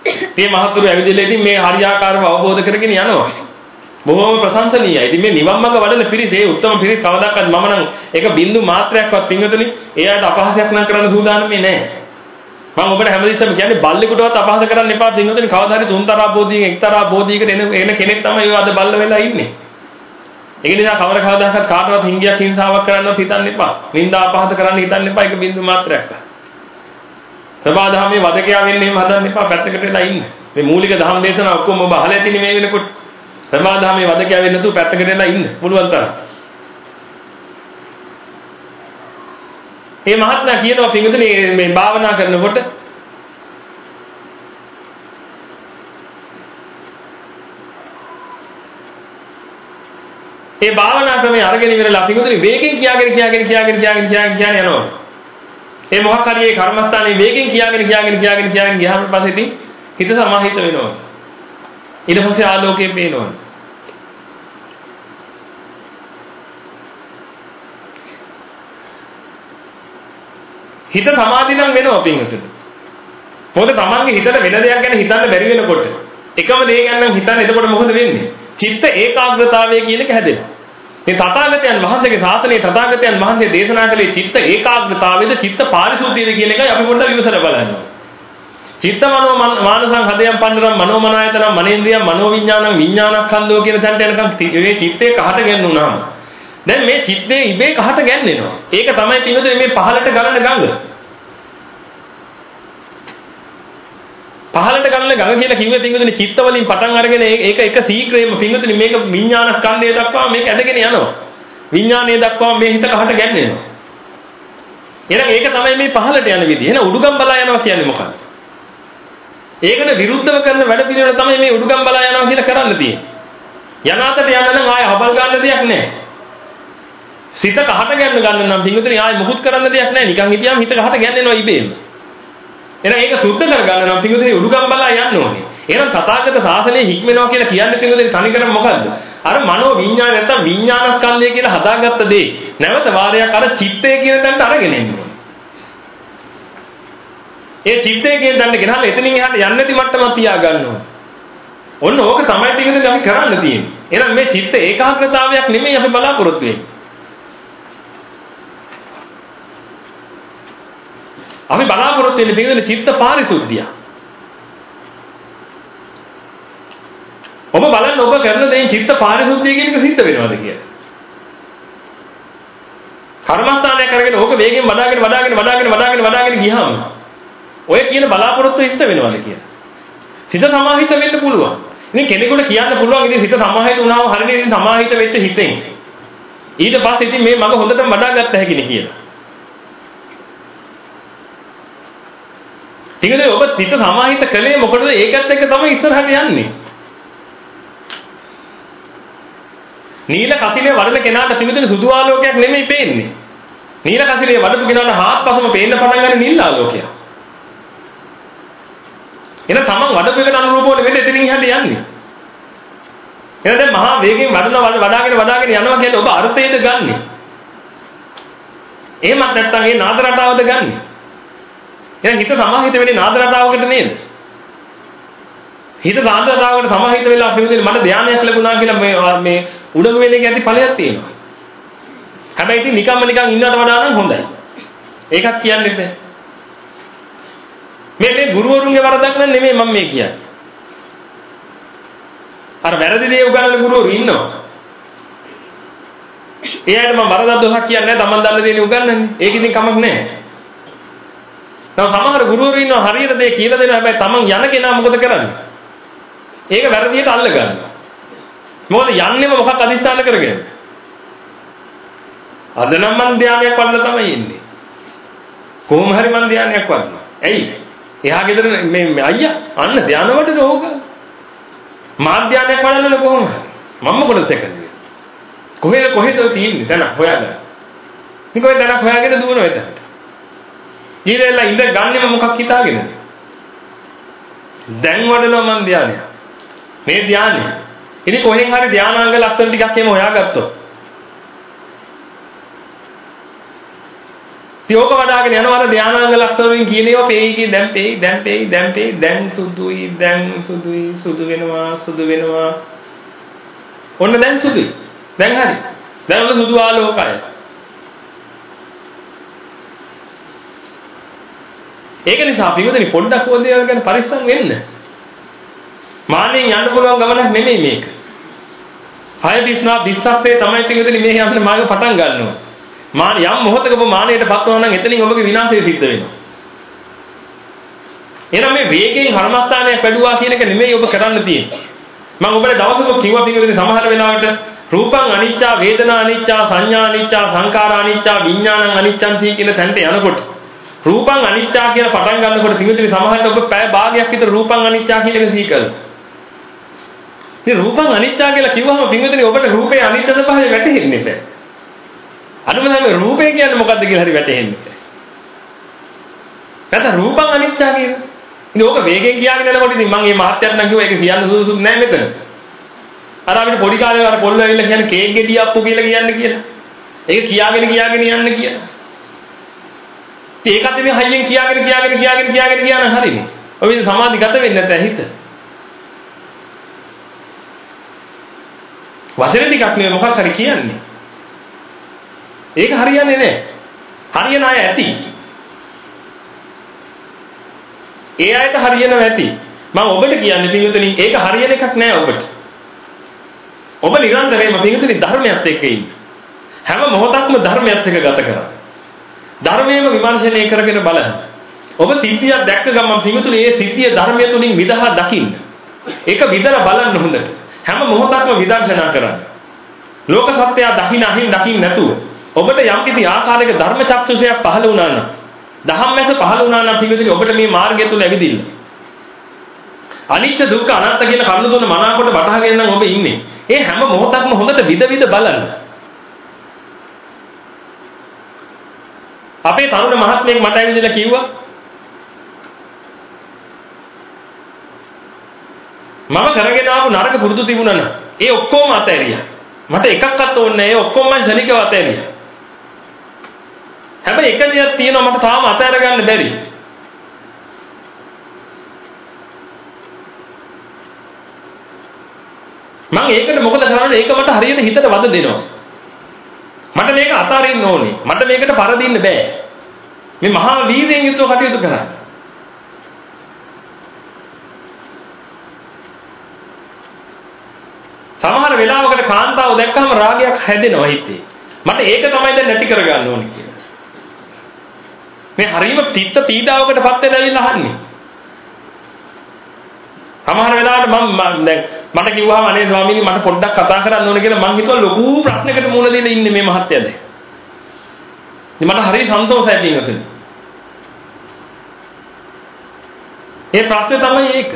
මේ මහතුරු ඇවිදලා ඉතින් මේ හරියාකාරව අවබෝධ කරගෙන යනවා. බොහොම ප්‍රශංසනීයයි. ඉතින් මේ නිවන් මාර්ග වඩන පිරිස ඒ උත්තම පිරිස කවදාකවත් මම නම් ඒක බින්දු මාත්‍රයක්වත් පින්වතුනි එයාට අපහාසයක් නම් කරන්න සූදානම් නැහැ. මම ඔබට හැමදෙස්සම කියන්නේ බල්ලෙකුටවත් අපහාස කරන්න එපා පින්වතුනි කවදා හරි තුන්තරා බෝධියෙන් එක්තරා බෝධියකට එන එන කෙනෙක් තමයි අද බල්ල වෙලා ඉන්නේ. ඒ නිසා කවර කවදාකවත් කාටවත් හිංගියක් හිංසාවක් කරන්නවත් හිතන්න එපා. නිന്ദා අපහාස කරන්න හිතන්න එපා ඒක බින්දු මාත්‍රයක්. සබාධමයේ වදකයා වෙන්න එහෙම හදන්න එපා පැත්තකට වෙලා ඉන්න. මේ මූලික ධම් දේශනා ඔක්කොම ඔබ අහලා ඇතිනේ මේ වෙනකොට. සබාධමයේ වදකයා වෙන්න නැතුව පැත්තකට වෙලා ඉන්න පුළුවන් තරම්. මේ මහත්මයා කියනවා පින්විතනේ මේ භාවනා කරනකොට ඒ භාවනා ක්‍රමයේ අරගෙන ඉවරලා පිටුතුනි වේගෙන් කියාගෙන කියාගෙන කියාගෙන කියාගෙන කියාගෙන කියාගෙන යනවා. ඒ මොකක් හරි ඒ කර්මස්ථානයේ වේගෙන් කියාගෙන කියාගෙන කියාගෙන කියාගෙන ගියාම පස්සේ ඉතින් හිත සමාහිත වෙනවා. ඊට පස්සේ ආලෝකය පේනවා. හිත සමාධි නම් වෙනවා පින්වතුනි. මොකද තමන්ගේ හිතට වෙන දෙයක් ගැන හිතන්න බැරි වෙනකොට එකම දේ ගැන නම් හිතන්න එතකොට මොකද වෙන්නේ? චිත්ත ඒකාග්‍රතාවය කියන එක හැදෙනවා. මේ තථාගතයන් වහන්සේගේ ශාසනයේ තථාගතයන් වහන්සේ දේශනා කළේ චිත්ත ඒකාග්‍රතාවයද චිත්ත පාරිශුද්ධියද කියන එකයි අපි පොඩ්ඩක් විමසලා බලන්න. චිත්ත මනෝ මානසං හදයන් පණ්ඩරම් මනෝමනායතනම් මනේන්ද්‍රියම් මනෝවිඥානං විඥානස්කන්ධෝ කියන තැනට එනකම් මේ චිත්තේ කහට ගැන්නුනාම දැන් මේ චිත්තේ ඉබේ කහට ගැන්නෙනවා. ඒක තමයි පින්වතුනි මේ පහලට ගලන ගඟ. පහලට ගලන ගඟ කියලා කිව්වේ පින්වතුනි චිත්ත වලින් පටන් අරගෙන ඒක එක සීක්‍රේම පින්වතුනි මේක විඥාන ස්කන්ධය දක්වා මේක ඇදගෙන යනවා. විඥානය දක්වා මේ හිත කහට ගැන්වෙනවා. එහෙනම් ඒක තමයි මේ පහලට යන විදිහ. එහෙනම් උඩුගම් බලා යනවා කියන්නේ මොකක්ද? ඒකට විරුද්ධව කරන වැඩ පිළිවෙල තමයි මේ උඩුගම් බලා යනවා කියලා කරන්න තියෙන්නේ. යනාතට යන්න නම් ආය හබල් ගන්න දෙයක් නැහැ. සිත කහට ගැන්න ගන්න නම් පින්විතනි ආයේ මුකුත් කරන්න දෙයක් නැහැ. නිකන් හිටියාම හිත කහට ගැන්නෙනවා ඉබේම. එහෙනම් ඒක සුද්ධ කරගන්න නම් පින්විතනි උඩුගම් බලා යන්න ඕනේ. එහෙනම් තථාගත ශාසනය හික්මනවා කියලා කියන්නේ පින්විතනි තනිකරම මොකද්ද? අර මනෝ විඥාන නැත්තම් විඥානස්කන්ධය කියලා හදාගත්ත දේ නැවත වාරයක් අර චිත්තය කියන තැනට අරගෙන එන්න ඕනේ. ඒ චිත්තය කියන තැනට ගෙනහලා එතනින් එහාට යන්නේ නැති මට්ටමක් තියා ගන්න ඕනේ. ඔන්න ඕක තමයි පින්විතනි අපි කරන්න තියෙන්නේ. එහෙනම් මේ චිත්ත ඒකාග්‍රතාවයක් නෙමෙයි අපි බලාපොරොත්තු වෙන්නේ. අපි බලාපොරොත්තු වෙන්නේ පිළිවෙල චිත්ත පාරිශුද්ධිය. ඔබ බලන්න ඔබ කරන දේ චිත්ත පාරිශුද්ධිය කියන එක සිද්ධ වෙනවද කියලා. කර්මස්ථානයක් කරගෙන ඕක වේගෙන් වඩාගෙන වඩාගෙන වඩාගෙන වඩාගෙන වඩාගෙන ගියාම ඔය කියන බලාපොරොත්තු ඉෂ්ට වෙනවද කියලා. සිත සමාහිත වෙන්න පුළුවන්. ඉතින් කෙනෙකුට කියන්න පුළුවන් ඉතින් සිත සමාහිත වුණාම හරියට ඉතින් සමාහිත වෙච්ච හිතෙන් ඊට පස්සේ ඉතින් මේ මග හොඳට වඩා ගත්ත හැකිනේ කියලා. ටිකද ඔබ සිත සමාහිත කළේ මොකටද? ඒකත් එක්ක තමයි ඉස්සරහට යන්නේ. නීල කතිලේ වඩන කෙනාට පිවිදෙන සුදු ආලෝකයක් නෙමෙයි පේන්නේ. නීල කතිලේ වඩපු කෙනාට හාත්පසම පේන්න පටන් ගන්න නිල් ආලෝකයක්. එන තමන් වඩපු එකට අනුරූපව නෙමෙයි එතනින් එහාට යන්නේ. එහෙනම් දැන් මහා වේගෙන් වඩන වඩාගෙන වඩාගෙන යනවා කියන්නේ ඔබ අර්ථයද ගන්නෙ? එහෙමත් නැත්නම් ඒ නාද රටාවද ගන්නෙ? එහෙනම් හිත සමාහිත වෙන්නේ නාද රටාවකට නේද? හිත නාද රටාවකට සමාහිත වෙලා අපි විදිහට මට ධානයක් ලැබුණා කියලා මේ මේ උඩඟ වෙන එක ඇති ඵලයක් තියෙනවා. හැබැයි ඉතින් නිකම්ම නිකන් ඉන්නවට වඩා නම් හොඳයි. ඒකක් කියන්නේ බෑ. මේ මේ ගුරුවරුන්ගේ වරදක් නෙමෙයි මම මේ කියන්නේ. අර වැරදි දේ උගන්වන ගුරුවරු ඉන්නවා. එයාට මම වරදක් දොසක් කියන්නේ නැහැ. Taman දන්න දේ උගන්වන්නේ. ඒක ඉතින් කමක් නැහැ. තව සමහර ගුරුවරු ඉන්නවා හරියට දේ කියලා දෙනවා හැබැයි Taman යන කෙනා මොකද කරන්නේ? ඒක වැරදියට අල්ල ගන්නවා. මොකද යන්නේම මොකක් අදිස්ථාන කරගෙන? අද නම් මන් ධානයක් වඩලා තමයි ඉන්නේ. කොහොම හරි මන් ධානයක් වඩනවා. ඇයි? එහා ගෙදර මේ අයියා අන්න ධාන වඩන ඕක. මා ධානයක් වඩන්න කොහොම හරි. මම මොකටද සැකන්නේ? කොහෙද කොහෙද තියෙන්නේ? දැන් හොයාගන්න. නිකෝ දැන් හොයාගෙන දුවනවා එතනට. ඊළඟ ඉඳ ගන්නෙම මොකක් හිතාගෙනද? දැන් වඩනවා මං ධානය. මේ ධානය. ඉතින් කොහෙන් හරි ධානාංග ලක්ෂණ ටිකක් එහෙම හොයාගත්තොත්. තියෝක වඩාගෙන යනවා ධානාංග ලක්ෂණ වලින් කියන ඒවා පෙයි කි දැන් පෙයි දැන් පෙයි දැන් පෙයි දැන් සුදුයි දැන් සුදුයි සුදු වෙනවා සුදු වෙනවා. ඔන්න දැන් සුදුයි. දැන් හරි. දැන් ඔන්න සුදු ආලෝකය. ඒක නිසා පින්වතුනි පොඩ්ඩක් ඕන දේවල් ගැන පරිස්සම් වෙන්න. මානෙන් යන්න පුළුවන් ගමනක් නෙමෙයි මේක. හය දිස්නා දිස්සස්සේ තමයි පින්වතුනි මේ යන්න මාර්ග පටන් ගන්නවා. මාන යම් මොහොතක ඔබ මානයට පත්වනවා නම් එතනින් ඔබගේ විනාශය සිද්ධ වෙනවා. එහෙනම් මේ වේගයෙන් කර්මස්ථානයක් වැඩුවා කියන එක නෙමෙයි ඔබ කරන්න තියෙන්නේ. මම ඔබට දවසක කිව්වා පින්වතුනි සමහර වෙලාවට රූපං අනිච්චා වේදනා අනිච්චා සංඥා අනිච්චා සංඛාර අනිච්චා විඥානං අනිච්චං කියන තැනට යනකොට රූපං අනිච්චා කියලා පටන් ගන්නකොට පින්වතුනි සමහරට ඔබ පැය භාගයක් විතර රූපං අනිච්චා කියන එක සිහි කරනවා. මේ රූපං අනිච්චා කියලා කිව්වම පින්වතුනි ඔබට රූපේ අනිච්ච ස්වභාවය වැටහෙන්නේ නැහැ. අනුම තමයි රූපය කියන්නේ මොකද්ද කියලා හරි වැටහෙන්නේ නැහැ. නැත්නම් රූපං අනිච්චා කියන්නේ ඉතින් ඕක වේගෙන් කියාගෙන යනකොට ඉතින් මම මේ මහත්යත් නම් කිව්වා ඒක කියන්න සුදුසුක් නැහැ මෙතන. අර අපිට පොඩි කාලේ අර පොල්ල ඇවිල්ලා කියන්නේ කේක් ගෙඩිය අප්පු කියලා කියන්නේ කියලා. ඒක කියාගෙන කියාගෙන යන්න කියලා. ඉතින් ඒකත් ඉතින් හයියෙන් කියාගෙන කියාගෙන කියාගෙන කියාගෙන කියන හරිනේ. ඔය විදිහ සමාධිගත වෙන්නේ නැත්නම් හිත. වචන ටිකක් නෙවෙයි මොකක් හරි කියන්නේ. ඒක හරියන්නේ නැහැ. හරියන අය ඇති. ඒ අයට හරියනවා ඇති. මම ඔබට කියන්නේ පින්විතනි ඒක හරියන එකක් නෑ ඔබට. ඔබ නිරන්තරයෙන්ම පින්විතනි ධර්මයත් එක්ක ඉන්න. හැම මොහොතක්ම ධර්මයත් එක්ක ගත කරා. ධර්මයේම විමර්ශනය කරගෙන බලන්න. ඔබ සිද්ධියක් දැක්ක ගමන් පින්විතනි ඒ සිද්ධිය ධර්මය තුලින් විදහා දකින්න. ඒක විදලා බලන්න හොඳට. හැම මොහොතක්ම විදර්ශනා කරන්න. ලෝක සත්‍යය දකින්න අහින් දකින්න නැතුව ඔබට යම්කිසි ආකාරයක ධර්ම චක්ෂුෂයක් පහළ වුණා නම් දහම්මැස පහළ වුණා නම් පිළිදෙලි ඔබට මේ මාර්ගය තුල ඇවිදින්න. අනිච්ච දුක්ඛ අනාත්ත කියන කරුණු තුන මනාකොට වටහාගෙන නම් ඔබ ඉන්නේ. ඒ හැම මොහොතක්ම හොඳට විද විද බලන්න. අපේ තරුණ මහත්මයෙක් මට ඇවිදලා කිව්වා මම කරගෙන ආපු නරක පුරුදු තිබුණා නම් ඒ ඔක්කොම අතෑරියා. මට එකක්වත් ඕනේ නැහැ. ඒ ඔක්කොම මම ශනිකව අතෑරියා. හැබැයි එක දෙයක් තියෙනවා මට තාම අතහැර ගන්න බැරි. මම ඒකට මොකද කරන්නේ? ඒක මට හරියට හිතට වද දෙනවා. මට මේක අතාරින්න ඕනේ. මට මේකට පරදින්න බෑ. මේ මහා වීර්යයෙන් යුතුව කටයුතු කරන්න. සමහර වෙලාවකට කාන්තාව දැක්කම රාගයක් හැදෙනවා හිතේ. මට ඒක තමයි දැන් නැති කරගන්න ඕනේ කියලා. මේ හරීම තිත්ත පීඩාවකටපත් වෙලා ඇවිල්ලා අහන්නේ. සමහර වෙලාවට මම දැන් මට කිව්වහම අනේ ස්වාමීනි මට පොඩ්ඩක් කතා කරන්න ඕන කියලා මං හිතුවා ලොකු ප්‍රශ්නයකට මුහුණ දෙන්න ඉන්නේ මේ මහත්තයාද. ඉතින් මට හරිය සන්තෝෂයි පින්වතුනි. ඒ ප්‍රශ්නේ තමයි ඒක.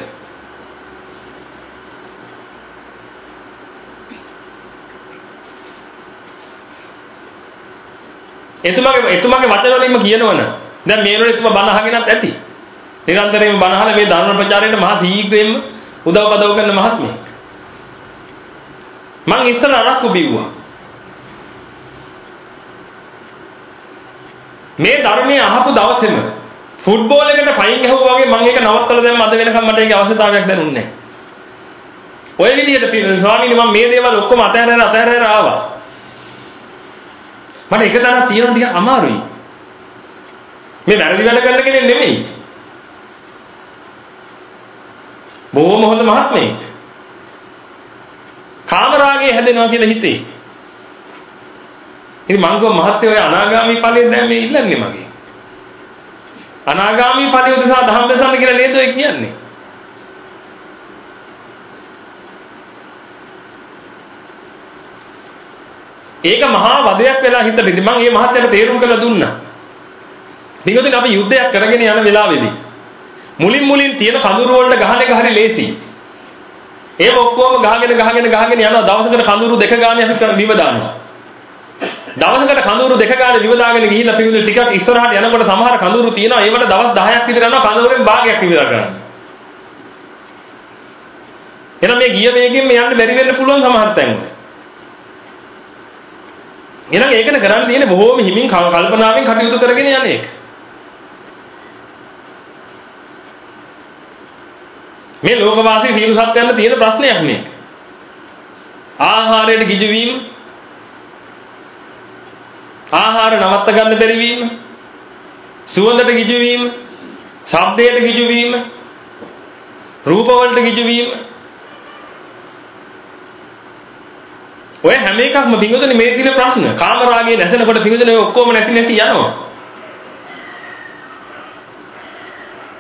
එතුමාගේ එතුමාගේ වචන වලින්ම කියනවනේ දැන් මේ වෙනකොට එතුමා බණ අහගෙනත් ඇති. නිරන්තරයෙන්ම බණ අහලා මේ ධර්ම ප්‍රචාරයට මහා ශීඝ්‍රයෙන්ම උදව් පදව කරන මහත්මයෙක්. මං ඉස්සර අරක්කු බිව්වා. මේ ධර්මයේ අහපු දවසේම ෆුට්බෝල් එකට ෆයින් ගහුවා වගේ මම ඒක නවත්තලා දැම්ම අද වෙනකම් මට ඒකේ අවශ්‍යතාවයක් දැනුන්නේ නැහැ. ඔය විදිහට ස්වාමීනි මම මේ දේවල් ඔක්කොම අතහැරලා අතහැරලා ආවා. මට එක තැනක් තියෙන ටික අමාරුයි. මේ වැරදි වැඩ කරන කෙනෙක් නෙමෙයි. බොහොම හොඳ මහත්මයෙක්. කාමරාගය හැදෙනවා කියලා හිතේ. ඉතින් මං ගෝ මහත්ය ඔය අනාගාමී ඵලයෙන් දැන් මේ ඉල්ලන්නේ මගේ. අනාගාමී ඵලය උදෙසා දහම් දසන්න කියලා නේද ඔය කියන්නේ? ඒක මහා වදයක් වෙලා හිතෙදි මම මේ මහත්යට තේරුම් කරලා දුන්නා. පින්වතුනි අපි යුද්ධයක් කරගෙන යන වෙලාවේදී මුලින් මුලින් තියෙන කඳුරු වලට ගහන එක හරි ලේසි. ඒක ඔක්කොම ගහගෙන ගහගෙන ගහගෙන යනවා දවසකට කඳුරු දෙක ගානේ අපි කර නිව දානවා. දවසකට කඳුරු දෙක ගානේ නිව දාගෙන ගිහිල්ලා පින්වතුනි ටිකක් ඉස්සරහට යනකොට සමහර කඳුරු තියෙනවා ඒවට දවස් 10ක් විතර යනවා කඳුරුෙන් භාගයක් විතර කරන්න. එහෙනම් මේ ගිය වේගෙන් මේ යන්න බැරි වෙන්න පුළුවන් සමහර තැන්වල. එහෙනම් ඒකන කරන්න තියෙන්නේ බොහෝම හිමින් කල්පනාවෙන් කටයුතු කරගෙන යන මේ ලෝකවාසී සියලු සත්‍යයන්ට තියෙන ප්‍රශ්නයක් මේ. ආහාරයට ගිජු වීම ආහාර නවත්ත ගන්න බැරි වීම සුවඳට ගිජු වීම ශබ්දයට ගිජු වීම, රූප වලට ගිජු වීම. ඔය හැම එකක්ම පිඟුතුනේ මේ දින ප්‍රශ්න. කාම රාගයේ නැසෙනකොට පිඟුතුනේ ඔක්කොම නැති නැති යනවා.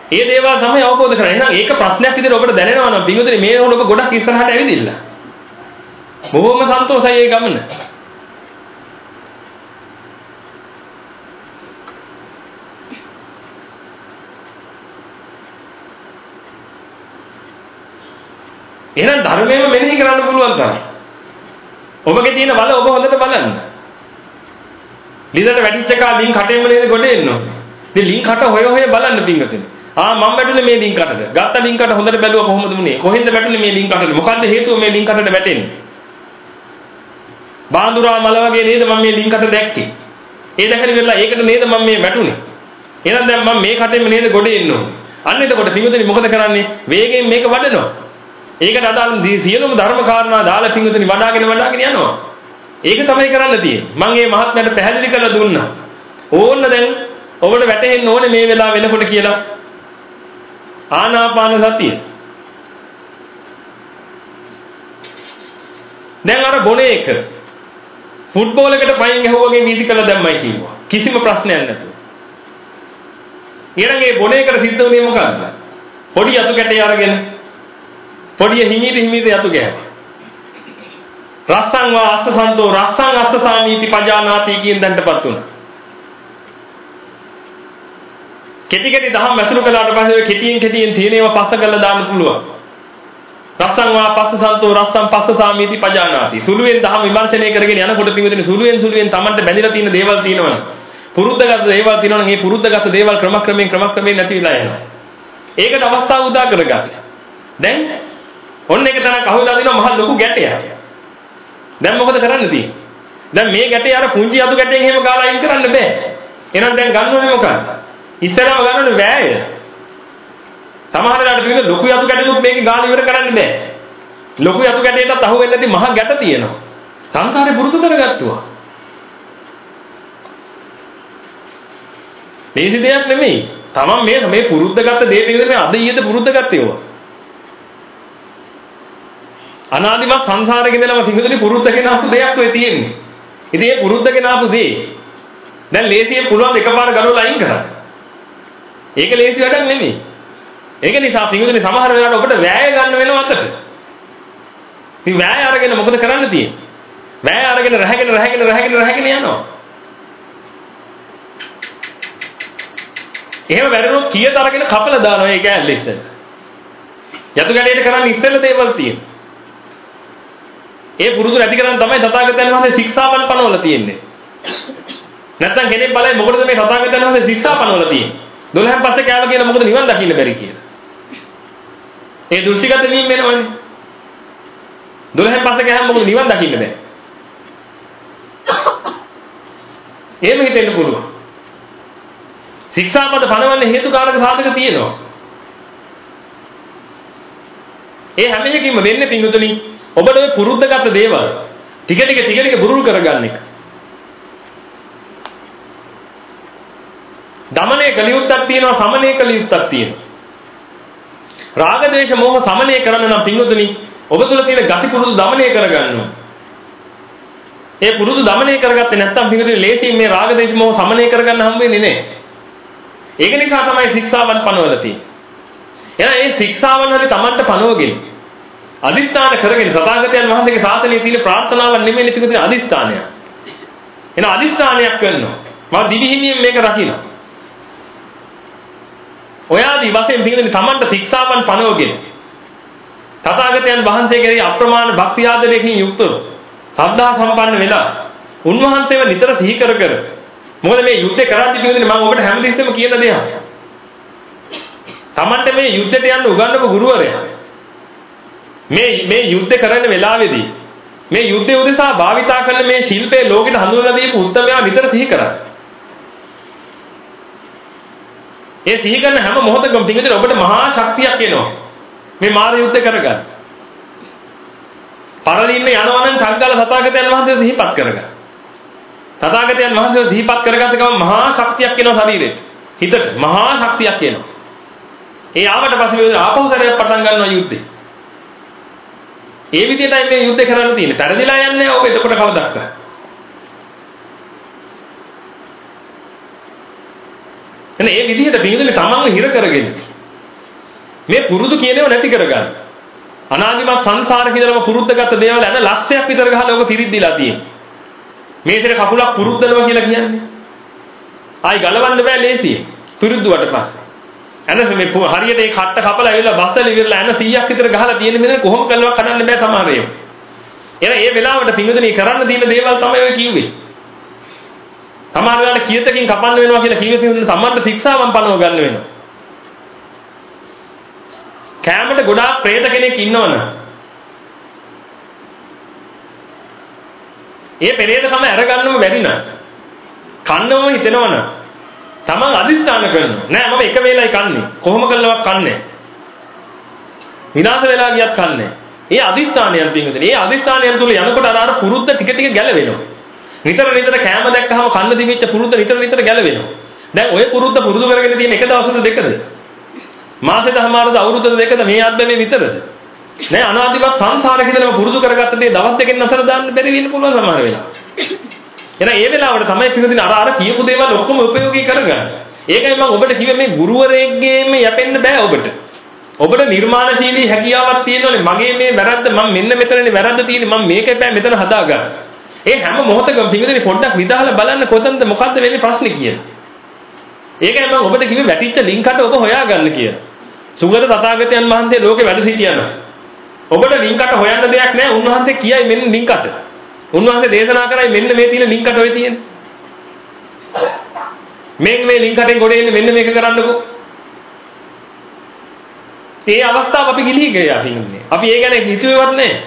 ඒ දේවල් තමයි අවබෝධ කරගන්න. එහෙනම් ඒක ප්‍රශ්නයක් විදිහට ඔබට දැනෙනවා නම් පිඟුතුනේ මේ වුණ ඔබ ගොඩක් ඉස්සරහට ඇවිදින්න. බොහොම සන්තෝෂයි ඒ ගමන. එහෙනම් ධර්මයේම මෙනෙහි කරන්න පුළුවන් තමයි. ඔබගේ තියෙන බල ඔබ හොඳට බලන්න. ලිඳට වැටිච්ච කා ලින් කටෙන්ම නේද ගොඩ එන්න ඕනේ. ඉතින් ලින් කට හොය හොය බලන්න පිංගතුනේ. ආ මම වැටුනේ මේ ලින් කටට. ගත්ත ලින් කට හොඳට බැලුවා කොහොමද මුනේ? කොහෙන්ද වැටුනේ මේ ලින් කටට? මොකද්ද හේතුව මේ ලින් කටට වැටෙන්නේ? බාඳුරා මල වගේ නේද මම මේ ලින් කට දැක්කේ. ඒ දැකලා ඉවරලා ඒකට නේද මම මේ වැටුනේ. එහෙනම් දැන් මම මේ කටෙන්ම නේද ගොඩ එන්න ඕනේ. අන්න එතකොට පිංගතුනේ මොකද කරන්නේ? වේගෙන් මේක වඩනවා. ඒකට අදාළ සියලුම ධර්ම කාරණා දාලා පිංගුතුනි වඩාගෙන වඩාගෙන යනවා. ඒක තමයි කරන්න තියෙන්නේ. මම මේ මහත්මයාට පැහැදිලි කරලා දුන්නා. ඕන්න දැන් ඔබට වැටහෙන්න ඕනේ මේ වෙලාව වෙනකොට කියලා. ආනාපාන සතිය. දැන් අර බොනේ එක ෆුට්බෝල් එකට පයින් ගැහුවාගේ වීසි කළා දැම්මයි කිව්වා. කිසිම ප්‍රශ්නයක් නැතුව. ඊළඟ ඒ බොනේ එකට සිද්ධ වුණේ මොකක්ද? පොඩි යතු කැටේ අරගෙන පොඩිය හිමීට හිමීට යතු ගෑවා. රස්සං වා අස්සසන්තෝ රස්සං අස්සසාමීති පජානාති කියන දණ්ඩපත් උනා. කෙටි කෙටි දහම් ඇසුරු කළාට පස්සේ කෙටියෙන් කෙටියෙන් තියෙනේව පස්ස කරලා දාන්න පුළුවන්. රස්සං වා පස්සසන්තෝ රස්සං පස්සසාමීති පජානාති. සුළුවෙන් දහම් විමර්ශනය කරගෙන යනකොට පින්විතනේ සුළුවෙන් සුළුවෙන් Tamanට බැඳිලා තියෙන දේවල් තියෙනවනේ. පුරුද්දගත දේවල් තියෙනවනේ මේ පුරුද්දගත දේවල් ක්‍රමක්‍රමයෙන් ක්‍රමක්‍රමයෙන් නැති වෙලා යනවා. ඒකට අවස්ථාව උදා කරගන්න. දැන් ඔන්න එක තැනක් අහුවෙලා දිනවා මහ ලොකු ගැටයක්. දැන් මොකද කරන්න තියෙන්නේ? දැන් මේ ගැටේ අර පුංචි අතු ගැටයෙන් එහෙම ගාලා අයින් කරන්න බෑ. එහෙනම් දැන් ගන්න ඕනේ මොකක්ද? ඉස්සරහම ගන්න ඕනේ වෑය. සමහර වෙලාවට තියෙන ලොකු අතු ගැටෙකුත් මේකේ ගාලා ඉවර කරන්න බෑ. ලොකු අතු ගැටේටත් අහු වෙන්නේ නැති මහ ගැට තියෙනවා. සංසාරේ පුරුදු කරගත්තුවා. මේසි දෙයක් නෙමෙයි. තමන් මේ මේ පුරුද්දගත්ත දේ පිළිබඳව මේ අද ඊයේද පුරුද්දගත්තේ ඒවා. අනාදිමත් සංසාරේ ඉඳලම සිංහදුලි පුරුද්දගෙන ආපු දෙයක් ඔය තියෙන්නේ. ඉතින් මේ පුරුද්දගෙන ආපු දේ දැන් ලේසියෙන් පුළුවන් එකපාර ගලවලා අයින් කරන්න. ඒක ලේසි වැඩක් නෙමෙයි. ඒක නිසා සිංහදුලි සමහර වෙලාවට ඔබට වෑය ගන්න වෙනව අතට. ඉතින් වෑය අරගෙන මොකද කරන්න තියෙන්නේ? වෑය අරගෙන රැහැගෙන රැහැගෙන රැහැගෙන රැහැගෙන යනවා. එහෙම වැරෙනොත් කීයද අරගෙන කපලා දානවා ඒ කෑල්ල ඉස්සෙල්ල. යතු ගැඩේට කරන්න ඉස්සෙල්ල දේවල් තියෙනවා. ඒ පුරුදු නැති කරන් තමයි තථාගතයන් වහන්සේ ශික්ෂාපන පනවල තියෙන්නේ. නැත්තම් කෙනෙක් බලයි මොකටද මේ තථාගතයන් වහන්සේ ශික්ෂා පනවල තියෙන්නේ? 12න් පස්සේ කෑව කියලා මොකද නිවන් දකින්න බැරි කියලා. ඒ දෘෂ්ටිගත වීම වෙනවනේ. 12න් පස්සේ කෑවම මොකද නිවන් දකින්න බෑ. එහෙම හිතෙන්න පුළුවන්. ශික්ෂාපද පනවන්න හේතුකාරක සාධක තියෙනවා. ඒ හැම එකකින්ම වෙන්නේ පිංගුතුනි ඔබට ওই පුරුද්දගත දේවල් ටික ටික ටික ටික බුරුල් කරගන්න එක. දමනය කළ යුත්තක් තියෙනවා සමනය කළ යුත්තක් තියෙනවා. රාග දේශ මොහ සමනය කරන්න නම් පින්වතුනි ඔබ තුල තියෙන ගති පුරුදු දමනය කරගන්න ඒ පුරුදු දමනය කරගත්තේ නැත්නම් පින්වතුනි ලේසියෙන් මේ රාග දේශ මොහ සමනය කරගන්න හම්බ වෙන්නේ නැහැ. ඒක නිසා තමයි ශික්ෂාවන් පනවලා තියෙන්නේ. එහෙනම් මේ ශික්ෂාවන් හරි Tamanට පනවගෙන අදිස්ථාන කරගෙන සතාගතයන් වහන්සේගේ සාසනයේ තියෙන ප්‍රාර්ථනාවක් නෙමෙයි ටික තියෙන අදිස්ථානයක්. එන අදිස්ථානයක් කරනවා. මම දිවිහිමියෙන් මේක රකින්න. ඔයාදී වශයෙන් පිළිගන්නේ Tamanට ශික්ෂාවන් පනවගෙන තථාගතයන් වහන්සේ කෙරෙහි අප්‍රමාණ භක්ති ආදරයකින් යුක්තව ශ්‍රද්ධා සම්පන්න වෙලා උන්වහන්සේව නිතර සිහි කර කර මොකද මේ යුද්ධේ කරද්දී පිළිගන්නේ මම ඔබට හැමදෙස්සෙම කියන දෙයක්. Tamanට මේ යුද්ධයට යන්න උගන්වපු ගුරුවරයා මේ මේ යුද්ධ කරන වෙලාවේදී මේ යුද්ධය උදෙසා භාවිතා කරන මේ ශිල්පයේ ලෝකෙට හඳුන්වලා දීපු උත්තරමයා විතර සිහි කරා. ඒ සිහි කරන හැම මොහොතකම පිටින් ඔබට මහා ශක්තියක් එනවා. මේ මාර යුද්ධ කරගන්න. පරලින්න යනවා නම් සංකල්ප සතාගතයන් වහන්සේ සිහිපත් කරගන්න. තථාගතයන් වහන්සේ සිහිපත් කරගත්ත ගමන් මහා ශක්තියක් එනවා ශරීරෙට. හිතට මහා ශක්තියක් එනවා. ඒ ආවට පස්සේ ආපහු සැරයක් පටන් ගන්නවා යුද්ධේ. ඒ විදිහටයි මේ යුද්ධේ කරන්න තියෙන්නේ. පෙරදිලා යන්නේ ඔබ එතකොට කවදක්ක. එනේ මේ විදිහට පිළිදෙලි තමන්ව හිර කරගෙන මේ පුරුදු කියනේව නැති කරගන්න. අනාදිමත් සංසාරේ ඉඳලම පුරුද්දගත දේවල් ඇන ලක්ෂයක් විතර ගහලා ඔබ පිරිද්දිලා තියෙන්නේ. මේසෙට කකුලක් පුරුද්දනවා කියලා කියන්නේ. ආයි ගලවන්න බෑ ලේසියෙන්. පුරුද්දුවට පස්සේ. එනස මේ හරියට ඒ කට්ට කපලා ඇවිල්ලා බස්සල ඉවරලා එන 100ක් විතර ගහලා තියෙන මෙතන කොහොම කළවක් කඩන්න බෑ සමහර ඒවා. එහෙනම් ඒ වෙලාවට පිඟුදෙනී කරන්න දින දේවල් තමයි ඔය කිව්වේ. සමහර වෙලාවට කීයතකින් කපන්න වෙනවා කියලා කිව්වේ තියෙන සම්මත ශික්ෂාවන් පනව ගන්න වෙනවා. කැමරට ගොඩාක් പ്രേත කෙනෙක් ඉන්නවනේ. ඒ පෙරේතකම අරගන්නම බැරි නම් කන්නවම හිතෙනවනේ තමන් අදිස්ථාන කරනවා. නෑ මම එක වේලයි කන්නේ. කොහොම කළාවක් කන්නේ. විනාශ වෙලා ගියත් කන්නේ. ඒ අදිස්ථානයන් පින්විතනේ. ඒ අදිස්ථානයන් තුල යනකොට අර අර පුරුද්ද ටික ටික ගැලවෙනවා. නිතර නිතර කෑම දැක්කහම කන්න දිවිච්ච පුරුද්ද නිතර නිතර ගැලවෙනවා. දැන් ඔය පුරුද්ද පුරුදු කරගෙන තියෙන එක දවසද දෙකද? මාසෙද හමාරද අවුරුද්දද දෙකද මේ අද්දමේ විතරද? නෑ අනාදිමත් සංසාරේ හිතලම පුරුදු කරගත්ත දේ දවස් දෙකෙන් අතර දාන්න බැරි වෙන්න පුළුවන් සමහර වෙලාවට. එහෙනම් ඒ වෙලාවට තමයි පිළිදින අර අර කියපු දේවල් ඔක්කොම උපයෝගී කරගන්න. ඒකයි මම ඔබට කිව්වේ මේ ගුරුවරයෙක්ගේම යැපෙන්න බෑ ඔබට. ඔබට නිර්මාණශීලී හැකියාවක් තියෙනවනේ මගේ මේ වැරද්ද මම මෙන්න මෙතනනේ වැරද්ද තියෙන්නේ මම මේක බෑ මෙතන හදාගන්න. ඒ හැම මොහොතකම පිළිදින පොඩ්ඩක් විදහලා බලන්න කොතනද මොකද්ද වෙන්නේ ප්‍රශ්නේ කියලා. ඒකයි මම ඔබට කිව්වේ වැටිච්ච ලින්කට ඔබ හොයාගන්න කියලා. සුගත තථාගතයන් වහන්සේ ලෝකේ වැඩ සිටියන. ඔබට ලින්කට හොයන්න දෙයක් නැහැ උන්වහන්සේ කියයි මෙන්න ලින්කට. උන්වහන්සේ දේශනා කරයි මෙන්න මේ තියෙන ලින්කට ඔය තියෙන. මෙන්න මේ ලින්කටෙන් ගොඩ එන්නේ මෙන්න මේක කරන්නකෝ. ඒ අවස්ථාව අපි ගිලී ගියා පින්නේ. අපි ඒ ගැන හිතුවේවත් නැහැ.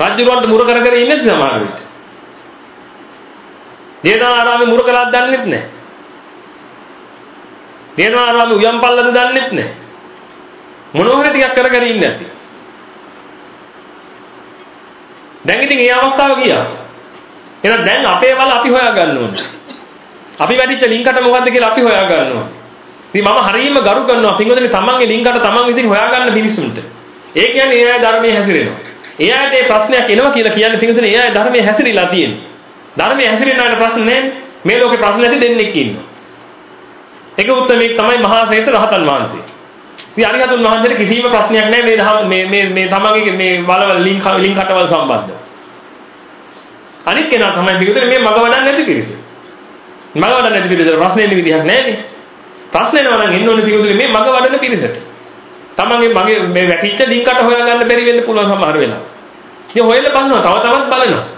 රජුරවන්ට මුර කර කර ඉන්නේ සමහර විට. දේනාරාමේ මුර කළාද දන්නෙත් නැහැ. දේනාරාමේ උයන් පල්ලද දන්නෙත් නැහැ. මොනවා හරි ටිකක් කර කර ඉන්නේ නැති. දැන් ඉතින් ඒ අවස්ථාව ගියා. එහෙනම් දැන් අපේ වල අපි හොයා ගන්න ඕනේ. අපි වැඩිච්ච ලින්කට මොකද්ද කියලා අපි හොයා ගන්න ඕනේ. ඉතින් මම හරීම ගරු කරනවා පින්වතුනි තමන්ගේ ලින්කට තමන් විසින් හොයා ගන්න මිනිසුන්ට. ඒ කියන්නේ ඒ අය ධර්මයේ හැසිරෙනවා. ඒ අයට මේ ප්‍රශ්නයක් එනවා කියලා කියන්නේ පින්වතුනි ඒ අය ධර්මයේ හැසිරීලා තියෙනවා. ධර්මයේ හැසිරෙන අයට ප්‍රශ්න නැහැ. මේ ලෝකේ ප්‍රශ්න නැති දෙන්නෙක් ඉන්නවා. ඒක උත්තරමෙක් තමයි මහා සේත රහතන් වහන්සේ. ඉතින් අරිහතුන් වහන්සේට කිසිම ප්‍රශ්නයක් නැහැ මේ මේ මේ තමන්ගේ මේ වලවල් ලින්ක් ලින්ක් කටවල් සම්බන්ධ. අනිත් කෙනා තමයි පිටුතේ මේ මග වඩන්නේ නැති පිරිස. මග වඩන්නේ නැති පිරිස ප්‍රශ්නේ නෙවෙයි විදිහක් නැහැනේ. ප්‍රශ්නේ නම නම් එන්න ඕනේ පිටුතේ මේ මග වඩන පිරිසට. තමන්ගේ මගේ මේ වැටිච්ච ලින්කට හොයාගන්න බැරි වෙන්න පුළුවන් සමහර වෙලාව. ඉතින් හොයලා බලනවා තව තවත් බලනවා.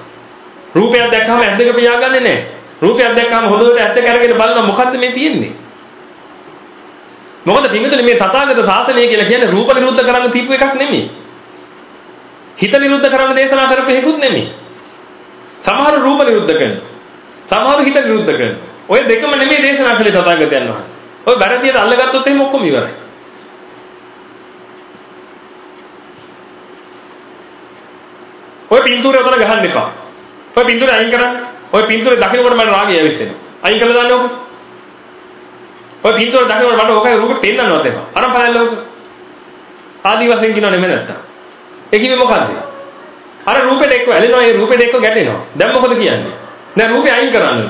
රූපයක් දැක්කම ඇස් දෙක පියාගන්නේ නැහැ. රූපයක් දැක්කම හොඳට ඇස් දෙක අරගෙන බලනවා මොකද්ද මේ තියෙන්නේ? මොකද පින්විතනේ මේ තථාගත ශාසනය කියලා කියන්නේ රූප නිරුද්ධ කරන්න තීපු එකක් නෙමෙයි. හිත නිරුද්ධ කරන්න දේශනා කරපු එකකුත් නෙමෙයි. සමහර රූප නිරුද්ධ කරනවා. සමහර හිත නිරුද්ධ කරනවා. ඔය දෙකම නෙමෙයි දේශනා කළේ තථාගතයන් වහන්සේ. ඔය වැරදියට අල්ලගත්තොත් එහෙම ඔක්කොම ඉවරයි. ඔය පින්තූරය උතන ගහන්න එපා. ඔය පින්තූරය අයින් කරන්න. ඔය පින්තූරේ දකින්නකොට මට රාගය ඇවිස්සෙනවා. අයින් කළා දාන්න ඕක. ඔය පින්තූර දකින්නකොට මට ඕකයි රූපේ පෙන්නන්නවත් එපා. අරන් බලන්න ඕක. ආදි වශයෙන් කියනව නෙමෙයි නැත්තම්. ඒ කිව්වේ මොකද්ද? අර රූපෙට එක්ක ඇලෙනවා ඒ රූපෙට එක්ක ගැටෙනවා. දැන් මොකද කියන්නේ? දැන් රූපේ අයින් කරන්න.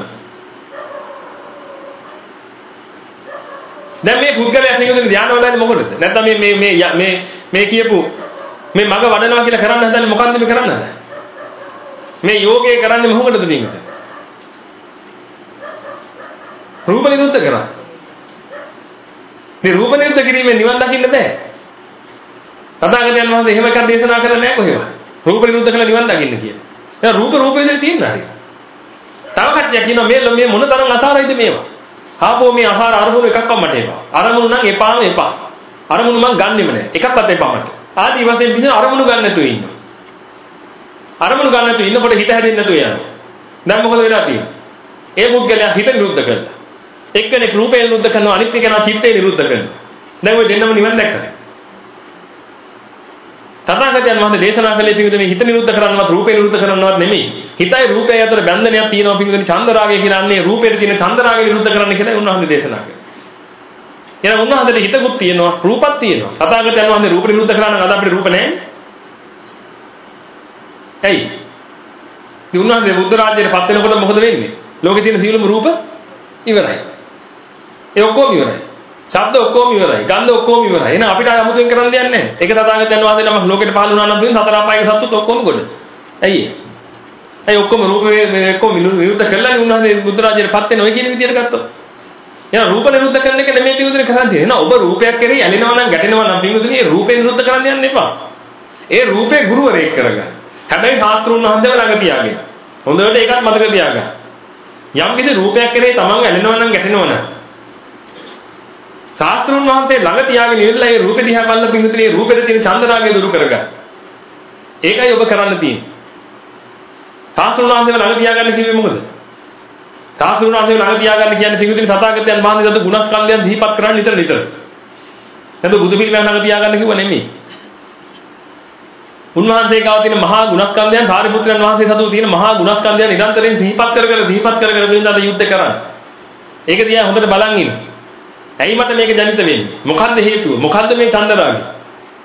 දැන් මේ පුද්ගලයා නිකුත් ධානය වලන්නේ මොකටද? නැත්නම් මේ මේ මේ මේ මේ කියපු මේ මග වඩනවා කියලා කරන්න හදන්නේ මොකන්ද මේ කරන්න හදන්නේ? මේ යෝගය කරන්නේ මොකටද මේකට? රූප නිරුද්ධ කරා. මේ රූප නිරුද්ධ කිරීමෙන් නිවන් දකින්න බෑ. තථාගතයන් වහන්සේ එහෙම එකක් දේශනා කරලා නැහැ කොහෙවත්. රූප නිරුද්ධ කළ නිවන් දකින්න කියලා. දැන් රූප රූප විදිහට තියෙනවා හරි. තව කට්ටියක් කියනවා මේ මේ මොන තරම් අසාරයිද මේවා. ආපෝ මේ ආහාර අරමුණු එකක්වත් මට එපා. අරමුණු නම් එපාම එපා. අරමුණු මං ගන්නෙම නැහැ. එකක්වත් එපා මට. ආදි වශයෙන් පිළින අරමුණු ගන්න නැතුව ඉන්නවා. අරමුණු ගන්න නැතුව ඉන්නකොට හිත හැදෙන්නේ නැතුව යනවා. දැන් මොකද වෙලා තියෙන්නේ? ඒ පුද්ගලයා හිත නිරුද්ධ කළා. එක්කෙනෙක් රූපේ නිරුද්ධ කරනවා අනිත් කෙනා චිත්තේ නිරුද්ධ කරනවා. දැන් ওই දෙන්නම නිවන් දැක්කද? තථාගතයන් වහන්සේ දේශනා කළේ පිටුදෙනේ හිත නිරුද්ධ කරන්නවත් රූපේ නිරුද්ධ කරන්නවත් නෙමෙයි. හිතයි රූපය අතර බැඳනයක් තියෙනවා පිටුදෙනේ චන්දරාගය කියන්නේ රූපේ තියෙන චන්දරාගය නිරුද්ධ කරන්න කියලා උන්වහන්සේ දේශනා කළා. එහෙනම් උන්වහන්සේට හිතකුත් තියෙනවා රූපක් තියෙනවා. තථාගතයන් වහන්සේ රූප නිරුද්ධ කරා නම් අද අපිට රූප නැහැ. ඇයි? ඉතින් උන්වහන්සේ බුද්ධ රාජ්‍යයට පත් වෙනකොට මොකද වෙන්නේ? ලෝකේ තියෙන සියලුම රූප ඉවරයි. ඒ ඔක්කොම ඉවරයි. ශබ්ද ඔක්කොම ඉවරයි. ගන්ධ ඔක්කොම ඉවරයි. එහෙනම් අපිට 아무තෙන් කරන්න දෙයක් නැහැ. ඒක තථාගතයන් වහන්සේ නමක් ලෝකෙට පහළ වුණා නම් සතර අපායක සත්තුත් ඔක්කොම ගොඩ. ඇයි ඒ? ඇයි ඔක්කොම රූප මේ ඔක්කොම නිරුද්ධ කළානේ උන්වහන්සේ බුද්ධ රාජ්‍යයට පත් වෙන ඔය කියන විදියට ගත්තොත්. එහෙනම් රූප නිරුද්ධ කරන එක නෙමෙයි පිටුදුනේ කරන්නේ. එහෙනම් ඔබ රූපයක් කෙරෙහි ඇලෙනවා නම් ගැටෙනවා නම් පිටුදුනේ රූපේ නිරුද්ධ කරන්න යන්න එපා. ඒ රූපේ ගුරුවරයෙක් කරගන්න. හැබැයි ශාස්ත්‍රුන් වහන්සේව ළඟ තියාගෙන. හොඳට ඒකත් මතක තියාගන්න. යම් කිසි රූපයක් කෙරෙහි තමන් ඇලෙනවා නම් ගැටෙනවා නම් ශාස්ත්‍රුන් වහන්සේ ළඟ තියාගෙන ඉඳලා ඒ රූපෙ දිහා බලලා පිටුදුනේ රූපෙට තියෙන චන්දරාගය දුරු කරගන්න. ඒකයි ඔබ කරන්න තියෙන්නේ. ශාස්ත්‍රුන් වහන්සේව ළඟ තියාගන්න කිව්වේ මොකද? ශාස්ත්‍රුන් වහන්සේව ළඟ තියාගන්න කියන්නේ පිටුදුනේ තථාගතයන් වහන්සේ දතු ගුණස්කන්ධයන් සිහිපත් කරන්න නිතර නිතර. එතකොට බුදු පිළිමය ළඟ තියාගන්න කිව්ව නෙමෙයි. උන්වහන්සේ ගාව තියෙන මහා ගුණස්කන්ධයන් සාරිපුත්‍රයන් වහන්සේ සතු තියෙන මහා ගුණස්කන්ධයන් නිරන්තරයෙන් සිහිපත් කර කර සිහිපත් කර කර බින්දාද යුද්ධ කරන්නේ. ඒක දිහා හොඳට බලන් ඉන්න. ඇයි මට මේක ජනිත වෙන්නේ? මොකද්ද හේතුව? මොකද්ද මේ චන්දරාගය?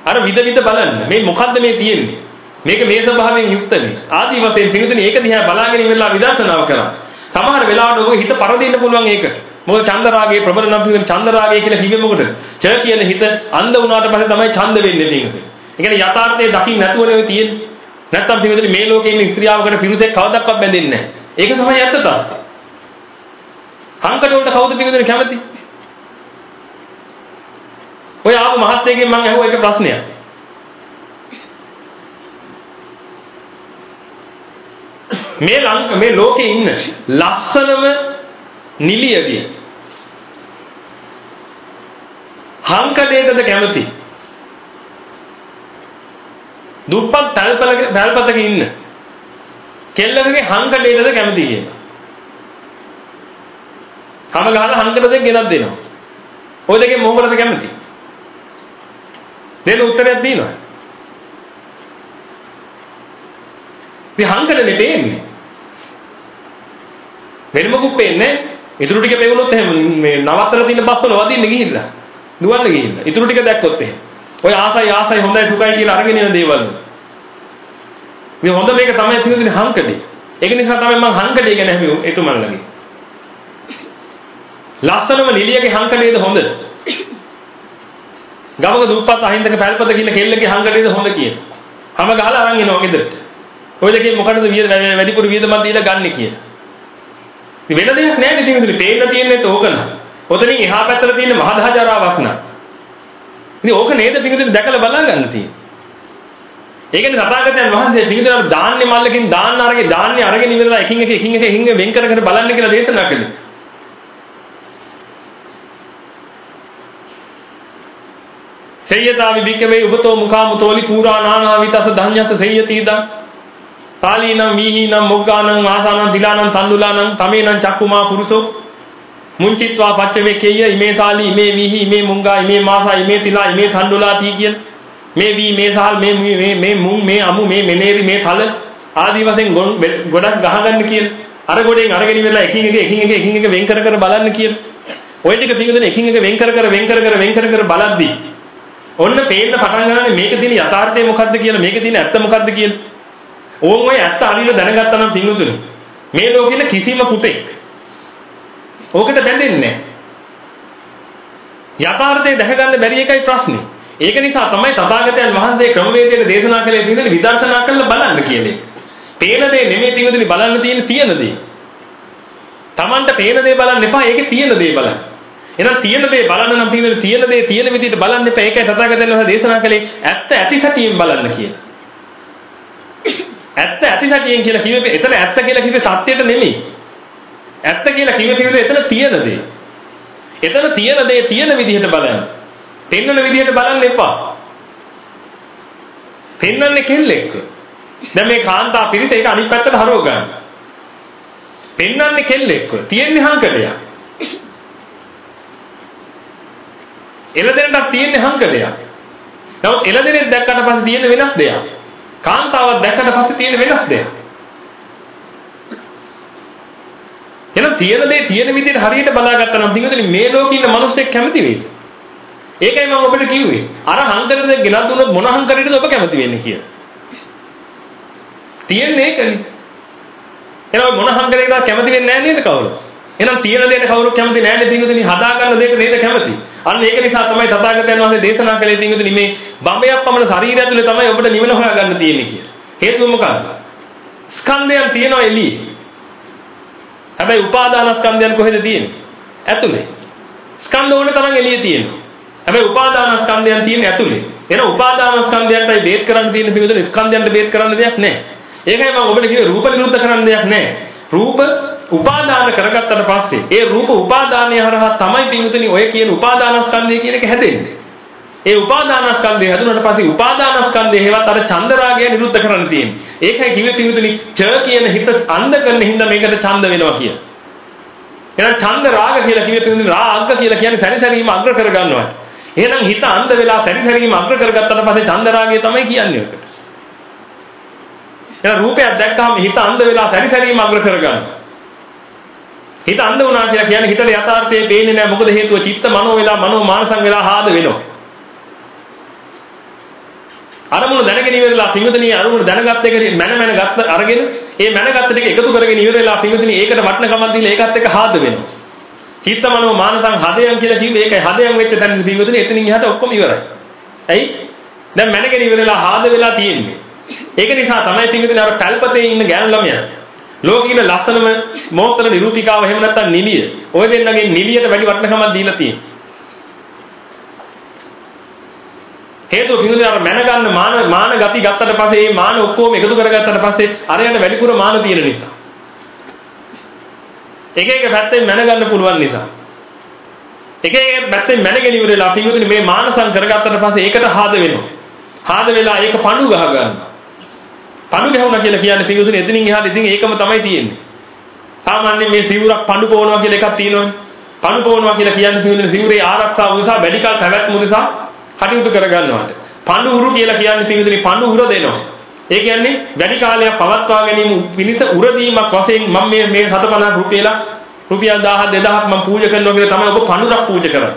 අර විද විද බලන්න. මේ මොකද්ද මේ තියෙන්නේ? මේක මේ ස්වභාවයෙන් යුක්තනේ. ආදි වශයෙන් පිළිතුනේ ඒක දිහා බලාගෙන ඉවරලා විදර්ශනාව කරා. සමහර වෙලාවට ඔබ හිත පරදින්න පුළුවන් ඒකට. මොකද චන්දරාගයේ ප්‍රබල නම් කියන චන්දරාගය කියලා කිව්වේ මොකටද? ච කියන හිත අන්ධ වුණාට පස්සේ තමයි ඡන්ද වෙන්නේ තියෙන්නේ. ඒ කියන්නේ යථාර්ථයේ දකින්න නැතුවනේ ඔය තියෙන්නේ. නැත්තම් පිළිතුනේ මේ ලෝකේ ඉන්න ස්ත්‍රියාවකට පිරුසෙක් කවදාවත් බැඳෙන්නේ නැහැ. ඒක තමයි ඇත්ත තාත්තා. හංකට වලට කවුද පිළිතුනේ කැමති? ඔය ආපු මහත්යෙක්ගෙන් මම අහුවා එක ප්‍රශ්නයක්. මේ ලංක මේ ලෝකේ ඉන්න ලස්සනම නිලියදී හංකඩේටද කැමති? දුප්පත් තල්පලක තල්පතක ඉන්න කෙල්ලකගේ හංකඩේටද කැමති කියලා. කම ගහලා හංකඩ දෙක ගෙනත් දෙනවා. ඔය දෙකෙන් මොකටද කැමති? දෙන්න උත්තරයක් දෙනවා. ඉතින් හංකඩනේ පේන්නේ. වෙන මොකුත් පේන්නේ ඉතුරු ටික පෙවුනොත් එහෙම මේ නවත්තර තියෙන බස් වල වදින්න ගිහිල්ලා. දුවන්න ගිහිල්ලා. ඉතුරු ටික දැක්කොත් එහෙම. ඔය ආසයි ආසයි හොඳයි සුඛයි කියලා අරගෙන යන දේවල්. මේ හොඳ මේක තමයි තියෙන්නේ හංකඩේ. ඒක නිසා තමයි මම හංකඩේ ගැන හැමෝම එතුමන්ලගේ. ලස්සනම නිලියගේ හංකඩේද හොඳ? ගමක දුප්පත් අහින්දක පැල්පත කියන කෙල්ලගේ හංගටේද හොඳ කියන. හැම ගහලා අරන් එනවා ගෙදරට. ඔය දෙකේ මොකටද වැඩිපුර වියදමක් දීලා ගන්න කියලා. වෙන දෙයක් නැහැ නේ ඉතින් පේන්න තියෙන්නේ ඕකන. ඔතනින් එහා පැත්තට තියෙන මහදහජරාවක් නා. ඉතින් ඕක නේද පිටින් දැකලා බලා ගන්න තියෙන්නේ. ඒකනේ තථාගතයන් වහන්සේ පිටින් දාන්නේ මල්ලකින් දාන්න අරගෙන දාන්නේ අරගෙන ඉවරලා එකින් එක එකින් එක එකින් වෙන් කර කර බලන්න කියලා දේශනා කළේ. සේයතාවි භික්කවේ උබතෝ මුඛාමුතෝලි පුරාණානා විතස ධඤ්ඤස සේයතිදං පාලීනම් මීහීනම් මොග්ගානම් ආසානම් දිලානම් තණ්ඩුලානම් තමේනම් චක්කුමා පුරුසෝ මුංචිත්වා පච්චවේකේය ඉමේ සාලි ඉමේ වීහි ඉමේ මුංගා ඉමේ මාසා ඉමේ තිලා ඉමේ තණ්ඩුලා තී කියන මේ වී මේ සාල් මේ මේ මේ මුං මේ අමු මේ මෙනේරි මේ තල ආදී වශයෙන් ගොඩක් ගහගන්න කියන අර ගොඩෙන් අරගෙන ඉවරලා එකින් එක එකින් එක එකින් එක වෙන් කර කර බලන්න කියන ඔය ටික පිටුදෙන එකින් එක වෙන් කර කර වෙන් කර කර වෙන් කර කර බලද්දී ඔන්න පේන්න පටන් ගන්නනේ මේක තියෙන යථාර්ථය මොකද්ද කියලා මේක තියෙන ඇත්ත මොකද්ද කියලා. ඕන් ඔය ඇත්ත හරියට දැනගත්තා නම් පිංගුතුනි. මේ ලෝකෙල කිසිම පුතෙක් ඕකට බැඳෙන්නේ නැහැ. යථාර්ථය දැක ගන්න බැරි එකයි ප්‍රශ්නේ. ඒක නිසා තමයි තථාගතයන් වහන්සේ ක්‍රමවේදයට දේශනා කළේ පිංගුතුනි විදර්ශනා කරලා බලන්න කියන්නේ. පේන දේ නෙමෙයි පිංගුතුනි බලන්න තියෙන තියෙන දේ. Tamanට පේන දේ බලන්න එපා ඒකේ තියෙන දේ බලන්න. එහෙනම් තියෙන දේ බලන්න නම් තියෙන තියෙන දේ තියෙන විදිහට බලන්න එපා. ඒකයි තථාගතයන් වහන්සේ දේශනා කළේ ඇත්ත ඇති සැටියෙන් බලන්න කියලා. ඇත්ත ඇති සැටියෙන් කියලා කිව්වේ එතන ඇත්ත කියලා කිව්වේ සත්‍යයට නෙමෙයි. ඇත්ත කියලා කිව්වේ කිව්වේ එතන තියෙන දේ. එතන තියෙන දේ තියෙන විදිහට බලන්න. පෙන්වන විදිහට බලන්න එපා. පෙන්වන්නේ කෙල්ලෙක්. දැන් මේ කාන්තා පිරිස ඒක අනිත් පැත්තට හරව ගන්න. පෙන්වන්නේ කෙල්ලෙක්. තියෙන්නේ හංකඩයක්. එළදෙනටත් තියෙන්නේ හංකඩයක්. නමුත් එළදෙනෙක් දැක්කට පස්සේ තියෙන වෙනස් දෙයක්. කාන්තාවක් දැක්කට පස්සේ තියෙන වෙනස් දෙයක්. එහෙනම් තියෙන දේ තියෙන විදිහට හරියට බලාගත්තා නම් පිටුදලි මේ ලෝකේ ඉන්න මිනිස්සෙක් කැමති වෙයි. ඒකයි මම ඔබට කිව්වේ. අර හංකරද ගෙනත් දුන්නොත් මොන හංකරයටද ඔබ කැමති වෙන්නේ කියලා. තියෙන්නේ ඒකනේ. එහෙනම් මොන හංකරයකටද කැමති වෙන්නේ නැහැ නේද කවුරුත්? එහෙනම් තියෙන දෙයට කවුරුත් කැමති නැහැ නේද පින්විතනි හදා ගන්න දෙයක නේද කැමති. අන්න ඒක නිසා තමයි තථාගතයන් වහන්සේ දේශනා කළේ පින්විතනි මේ බඹයක් පමණ ශරීරය ඇතුලේ තමයි ඔබට නිවන හොයාගන්න තියෙන්නේ කියලා. හේතුව මොකක්ද? ස්කන්ධයන් තියෙනවා එළියේ. හැබැයි උපාදානස්කන්ධයන් කොහෙද තියෙන්නේ? ඇතුලේ. ස්කන්ධ ඕන තරම් එළියේ තියෙනවා. හැබැයි උපාදානස්කන්ධයන් තියෙන්නේ ඇතුලේ. එහෙනම් උපාදානස්කන්ධයන්ටයි බේත් කරන්න තියෙන පිළිවෙල ස්කන්ධයන්ට බේත් කරන්න දෙයක් නැහැ. ඒකයි මම ඔබට කිව්වේ රූප නිරුද්ධ කරන්න දෙයක් නැහැ. රූප උපාදාන කරගත්තට පස්සේ ඒ රූප උපාදානය හරහා තමයි පින්විතනි ඔය කියන උපාදානස්කන්ධය කියන එක හැදෙන්නේ. ඒ උපාදානස්කන්ධය හැදුනට පස්සේ උපාදානස්කන්ධය හේවත් අර චන්දරාගය නිරුද්ධ කරන්න තියෙන්නේ. ඒකයි කිව්වේ පින්විතනි ච කියන හිත අන්ධ කරන හින්දා මේකට ඡන්ද වෙනවා කිය. එහෙනම් ඡන්ද රාග කියලා කිව්වේ පින්විතනි රාග කියලා කියන්නේ සැරිසැරීම අග්‍ර කරගන්නවා. එහෙනම් හිත අන්ධ වෙලා සැරිසැරීම අග්‍ර කරගත්තට පස්සේ ඡන්ද රාගය තමයි කියන්නේ ඔකට. එහෙනම් රූපයක් දැක්කම හිත අන්ධ වෙලා සැරිසැරීම අග්‍ර කරගන්නවා. හිත අන්ධ වුණා කියලා කියන්නේ හිතේ යථාර්ථය පේන්නේ නැහැ මොකද හේතුව චිත්ත මනෝ වෙලා මනෝ මානසං වෙලා ආද වෙනවා. අරමුණු දැනගෙන ඉවරලා පිංගුතනිය අරමුණු දැනගත්ත එක මන මන ගත්ත අරගෙන ඒ මනගත්ත ටික එකතු කරගෙන ඉවරලා පිංගුතනිය ඒකට වටනකමක් දීලා ඒකත් එක්ක ආද වෙනවා. චිත්ත මනෝ මානසං හදයන් කියලා කිව්වේ ඒකයි හදයන් වෙච්ච තැන පිංගුතනිය එතනින් එහාට ඔක්කොම ඉවරයි. ඇයි? දැන් මනගෙන ඉවරලා ආද වෙලා තියෙන්නේ. ඒක නිසා තමයි පිංගුතනිය අර කල්පතේ ඉන්න ගෑනු ළමයා ලෝකීන ලස්සනම මොහොතේ නිරූපිකාව එහෙම නැත්නම් නිලිය. ඔය දෙන්නගේ නිලියට වැඩි වටිනකමක් දීලා තියෙනවා. හේතුව පිළිදෙන අර මැනගන්න මාන මාන ගති ගත්තට පස්සේ මේ මාන ඔක්කොම එකතු කරගත්තට පස්සේ අරයට වැඩිපුර මාන තියෙන නිසා. එක එක පැත්තෙන් මැනගන්න පුළුවන් නිසා. එක එක පැත්තෙන් මැනගෙන ඉවරලා පිළිදෙන මේ මානසං කරගත්තට පස්සේ ඒකට හාද වෙනවා. හාද වෙලා ඒක පණු ගහ ගන්නවා. පණු ගැහුණා කියලා කියන්නේ පිඟුතුනේ එතනින් එහාට ඉතින් ඒකම තමයි තියෙන්නේ. සාමාන්‍යයෙන් මේ සිවුරක් පණු පොවනවා කියලා එකක් තියෙනවනේ. පණු පොවනවා කියලා කියන්නේ පිඟුතුනේ සිවුරේ ආරක්ෂාව නිසා මෙඩිකල් පැවැත්ම නිසා කටයුතු කරගන්නවට. පණු උරු කියලා කියන්නේ පිඟුතුනේ පණු උර දෙනවා. ඒ කියන්නේ වැඩි කාලයක් පවත්වා ගැනීම පිණිස උරදීමක් වශයෙන් මම මේ මේ 750 රුපියල රුපියල් 1000 2000ක් මම පූජා කරනවා කියලා තමයි ඔබ පණුරක් පූජා කරන්නේ.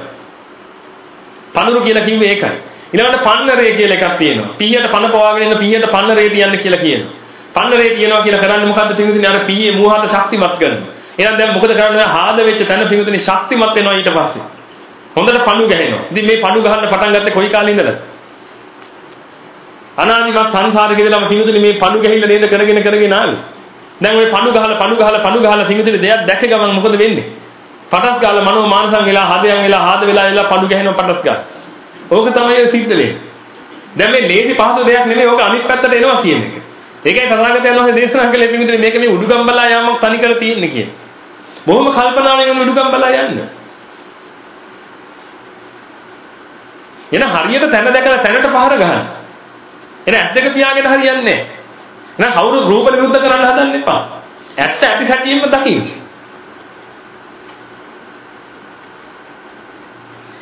පණුරු කියලා කිව්වේ ඒකයි. ඊළඟට පන්නරේ කියලා එකක් තියෙනවා. පීයට පන පවාගෙන ඉන්න පීයට පන්නරේ තියන්න කියලා කියනවා. පන්නරේ තියනවා කියලා කරන්නේ මොකද්ද පිටුදිනේ අර පීයේ මූහත ශක්තිමත් කරනවා. එහෙනම් දැන් මොකද කරන්නේ? හාද වෙච්ච තැන පිටුදිනේ ශක්තිමත් වෙනවා ඊට පස්සේ. හොඳට පණු ගහනවා. ඉතින් මේ පණු ගහන්න පටන් ගත්තේ කොයි කාලේ ඉඳලාද? අනාදිමත් සංසාරේ ඉඳලාම පිටුදිනේ මේ පණු ගහිල්ල නේද කරගෙන කරගෙන ආවේ. දැන් ওই පණු ගහලා පණු ගහලා පණු ගහලා පිටුදිනේ දෙයක් දැක ගමන් මොකද වෙන්නේ? පටස් ගාලා මනෝ මානසං වෙලා හදයන් වෙලා හාද වෙලා වෙලා පණු ගහනවා පටස් ගාලා. ඕක තමයි සිද්ධ වෙන්නේ. දැන් මේ ලේසි පහසු දෙයක් නෙමෙයි ඕක අනිත් පැත්තට එනවා කියන එක. ඒකයි තථාගතයන් වහන්සේ දේශනා කළේ පිටින් මේක මේ උඩුගම් බලා යාමක් තනි කර තියෙන්නේ කියන. බොහොම කල්පනාවෙන් උඩුගම් බලා යන්න. එන හරියට තැන දැකලා තැනට පහර ගන්න. එන ඇස් දෙක පියාගෙන හරියන්නේ නැහැ. නෑ කවුරු රූප නිරුද්ධ කරන්න හදන්න එපා. ඇත්ත ඇති සැටියෙම දකින්න.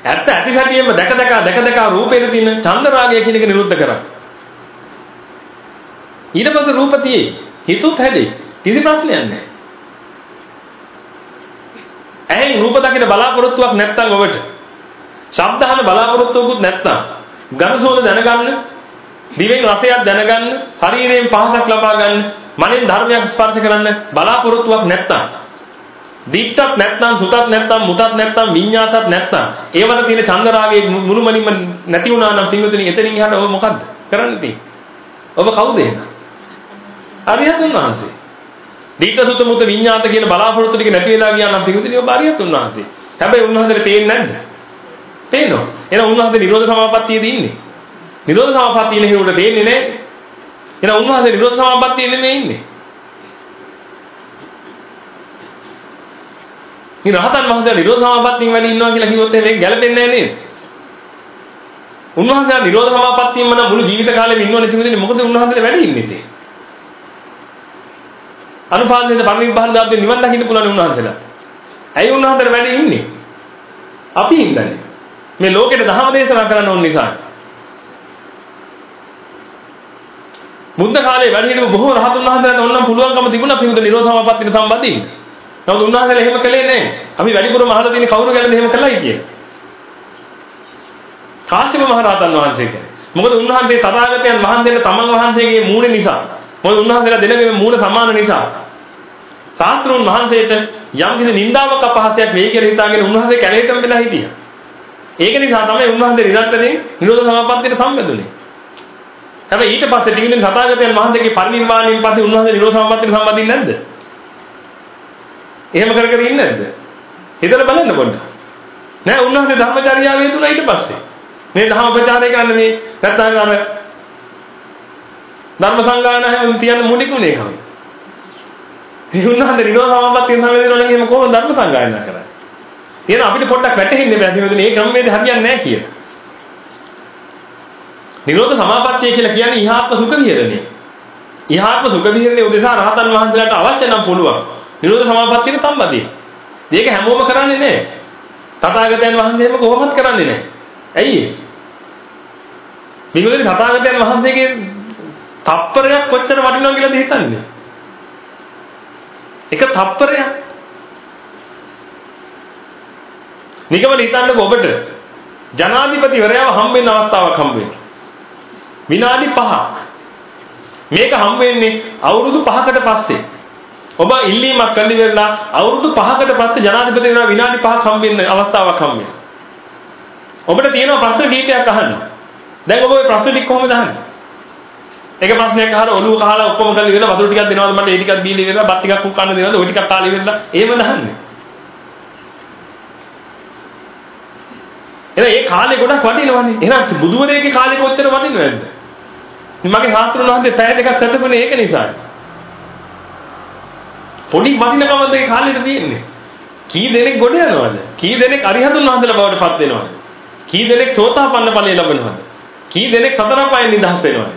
ඇත්ත ඇති සැටියෙම දැක දැක දැක දැක රූපේ තියෙන චන්ද රාගය කියන එක නිරුද්ධ කරා. ඊට පස්සේ රූපතියේ හිතුත් හැදේ. කිසි ප්‍රශ්නයක් නැහැ. ඇයි රූප දකින්න බලාපොරොත්තුවක් නැත්තම් ඔබට? ශබ්ද අහන බලාපොරොත්තුවකුත් නැත්තම් ගඳසෝද දැනගන්න, දිවෙන් රසයක් දැනගන්න, ශරීරයෙන් පහසක් ලබා ගන්න, මනෙන් ධර්මයක් ස්පර්ශ කරන්න බලාපොරොත්තුවක් නැත්තම් දිත්තක් නැත්නම් සුතක් නැත්නම් මුතක් නැත්නම් විඤ්ඤාතක් නැත්නම් ඒවට තියෙන චන්දරාගයේ මුළුමනින්ම නැති වුණා නම් පින්වතුනි එතනින් එහාට ඔබ මොකද්ද කරන්න තියෙන්නේ? ඔබ කවුද ඒක අරියතුන් වහන්සේ. දිත්ත සුත මුත විඤ්ඤාත කියන බලාපොරොත්තු ටික නැති වෙලා ගියා නම් පින්වතුනි ඔබ අරියතුන් වහන්සේ. හැබැයි උන්වහන්සේට පේන්නේ නැද්ද? පේනවා එහෙනම් උන්වහන්සේ නිරෝධ සමාපත්තියේදී ඉන්නේ නිරෝධ සමාපත්තියේ ඉන්නේ හේතුවට පේන්නේ නැහැ එහෙනම් උන්වහන්සේ නිරෝධ සමාපත්තියේ නෙමෙයි ඉන්නේ ඉතින් රහතන් වහන්සේලා නිරෝධ සමාපත්තියෙන් වැඩි ඉන්නවා කියලා කිව්වොත් එහෙනම් ගැලපෙන්නේ නැහැ නේද? උන්වහන්සේලා නිරෝධ සමාපත්තියෙම නම් මුළු ජීවිත කාලෙම ඉන්නවනේ කිව්වනේ මොකද උන්වහන්සේලා වැඩි ඉන්නේ ඉතින්? අනුපාදිත පරිනිබ්බාන දාපේ නිවන් දකින්න පුළුවන් උන්වහන්සේලා. ඇයි උන්වහන්සේලා වැඩි ඉන්නේ? අපි ඉන්නනේ. මේ ලෝකෙට දහම දේශනා කරන්න ඕන නිසා. බුද්ධ කාලේ වැඩි හිටපු බොහෝ රහතුන් වහන්සේලාට ඕනනම් පුළුවන්කම තිබුණා පිටු නිරෝධ සමාපත්තියට සම්බන්ධයෙන්. නමුත් උන්වහන්සේලා එහෙම කළේ නැහැ. අපි වැඩිපුරම අහලා තියෙන කවුරු ගැනද එහෙම කළයි කියලා. කාශ්‍යප මහ රහතන් වහන්සේ කියන්නේ. මොකද උන්වහන්සේ තථාගතයන් වහන්සේට තමන් වහන්සේගේ මූණ නිසා මොකද උන්වහන්සේලා දෙනගේ මූණ සමාන නිසා සාස්ත්‍රුන් වහන්සේට යම් කිසි නින්දාවක් අපහාසයක් වෙයි කියලා හිතාගෙන උන්වහන්සේ කැලේටම වෙලා හිටියා. ඒක නිසා තමයි උන්වහන්සේ නිරන්තරයෙන් නිරෝධ සමාපත්තියට සම්බන්ධුනේ. හැබැයි ඊට පස්සේ ටිකින් තථාගතයන් වහන්සේගේ පරිනිර්වාණයෙන් පස්සේ උන්වහන්සේ නිරෝධ සමාපත්තියට සම්බන්ධින්නේ නැද්ද? එහෙම කර කර ඉන්නේ නැද්ද? හිතලා බලන්න පොඩ්ඩක්. නෑ උන්වහන්සේ ධර්මචර්යාවේ තුල ඊට පස්සේ මේ ධර්ම ප්‍රචාරය කරන්න මේ නැත්නම් අර ධර්ම සංගායනාවෙන් තියන්න මුලිකුනේ කම. මේ උන්වහන්සේ නිරෝධ සමාපත්තිය සම්බන්ධ වෙනවා නම් එහෙම කොහොමද ධර්ම සංගායනා කරන්නේ? එහෙනම් අපිට පොඩ්ඩක් වැටහෙන්නේ බෑ මේ මේ ක්‍රමවේද හරියන්නේ නැහැ කියලා. නිරෝධ සමාපත්තිය කියලා කියන්නේ ඉහාත්ම සුඛ විහරණය. ඉහාත්ම සුඛ විහරණය උදෙසා රහතන් වහන්සේලාට අවශ්‍ය නම් පුළුවන්. නිරෝධ සමාපත්තියට සම්බන්ධයි. මේක හැමෝම කරන්නේ නැහැ. තථාගතයන් වහන්සේම කොහොමත් කරන්නේ නැහැ. ඇයි ඒ? මේකෙදි තථාගතයන් වහන්සේගේ තප්පරයක් කොච්චර වටිනවද කියලාද හිතන්නේ? එක තප්පරයක්. නිකමල හිතන්නකො ඔබට ජනාධිපතිවරයාව හම්බ වෙන අවස්ථාවක් හම්බ වෙනවා. විනාඩි 5ක්. මේක හම්බ වෙන්නේ අවුරුදු 5කට පස්සේ. ඔබ ඉල්ලීමක් කරලි වෙලා අවුරුදු 5කට පස්සේ ජනාධිපතිවරයා විනාඩි 5ක් හම්බ වෙන අවස්ථාවක් හම්බ වෙනවා. ඔබට තියෙනවා ප්‍රශ්න කීපයක් අහන්න. දැන් ඔබ ওই ප්‍රශ්න ටික කොහොමද අහන්නේ? එක ප්‍රශ්නයක් අහලා ඔළුව කහලා ඔක්කොම කරලා ඉවරලා වතුර ටිකක් දෙනවද මට ඒ ටිකක් දීලා ඉවරලා බත් ටිකක් උක් කන්න දෙනවද ওই ටිකක් කාලා ඉවරලා එහෙම දහන්නේ. එහෙනම් ඒ කාලේ ගොඩක් වටිනවනේ. එහෙනම් බුදුවරයෙක්ගේ කාලේ කොච්චර වටිනවද නැද්ද? මගේ සාස්ත්‍රුන් වහන්සේ පැය දෙකක් සැතපුණේ ඒක නිසා. පොඩි වටිනකමද ඒ කාලෙට තියෙන්නේ. කී දෙනෙක් ගොඩ යනවද? කී දෙනෙක් අරිහතුන් වහන්සේලා බවට පත් වෙනවද? කී දෙනෙක් සෝතාපන්න ඵලය ලබනවද? කී දෙනෙක් සතර පහෙන් නිදහස් වෙනවද?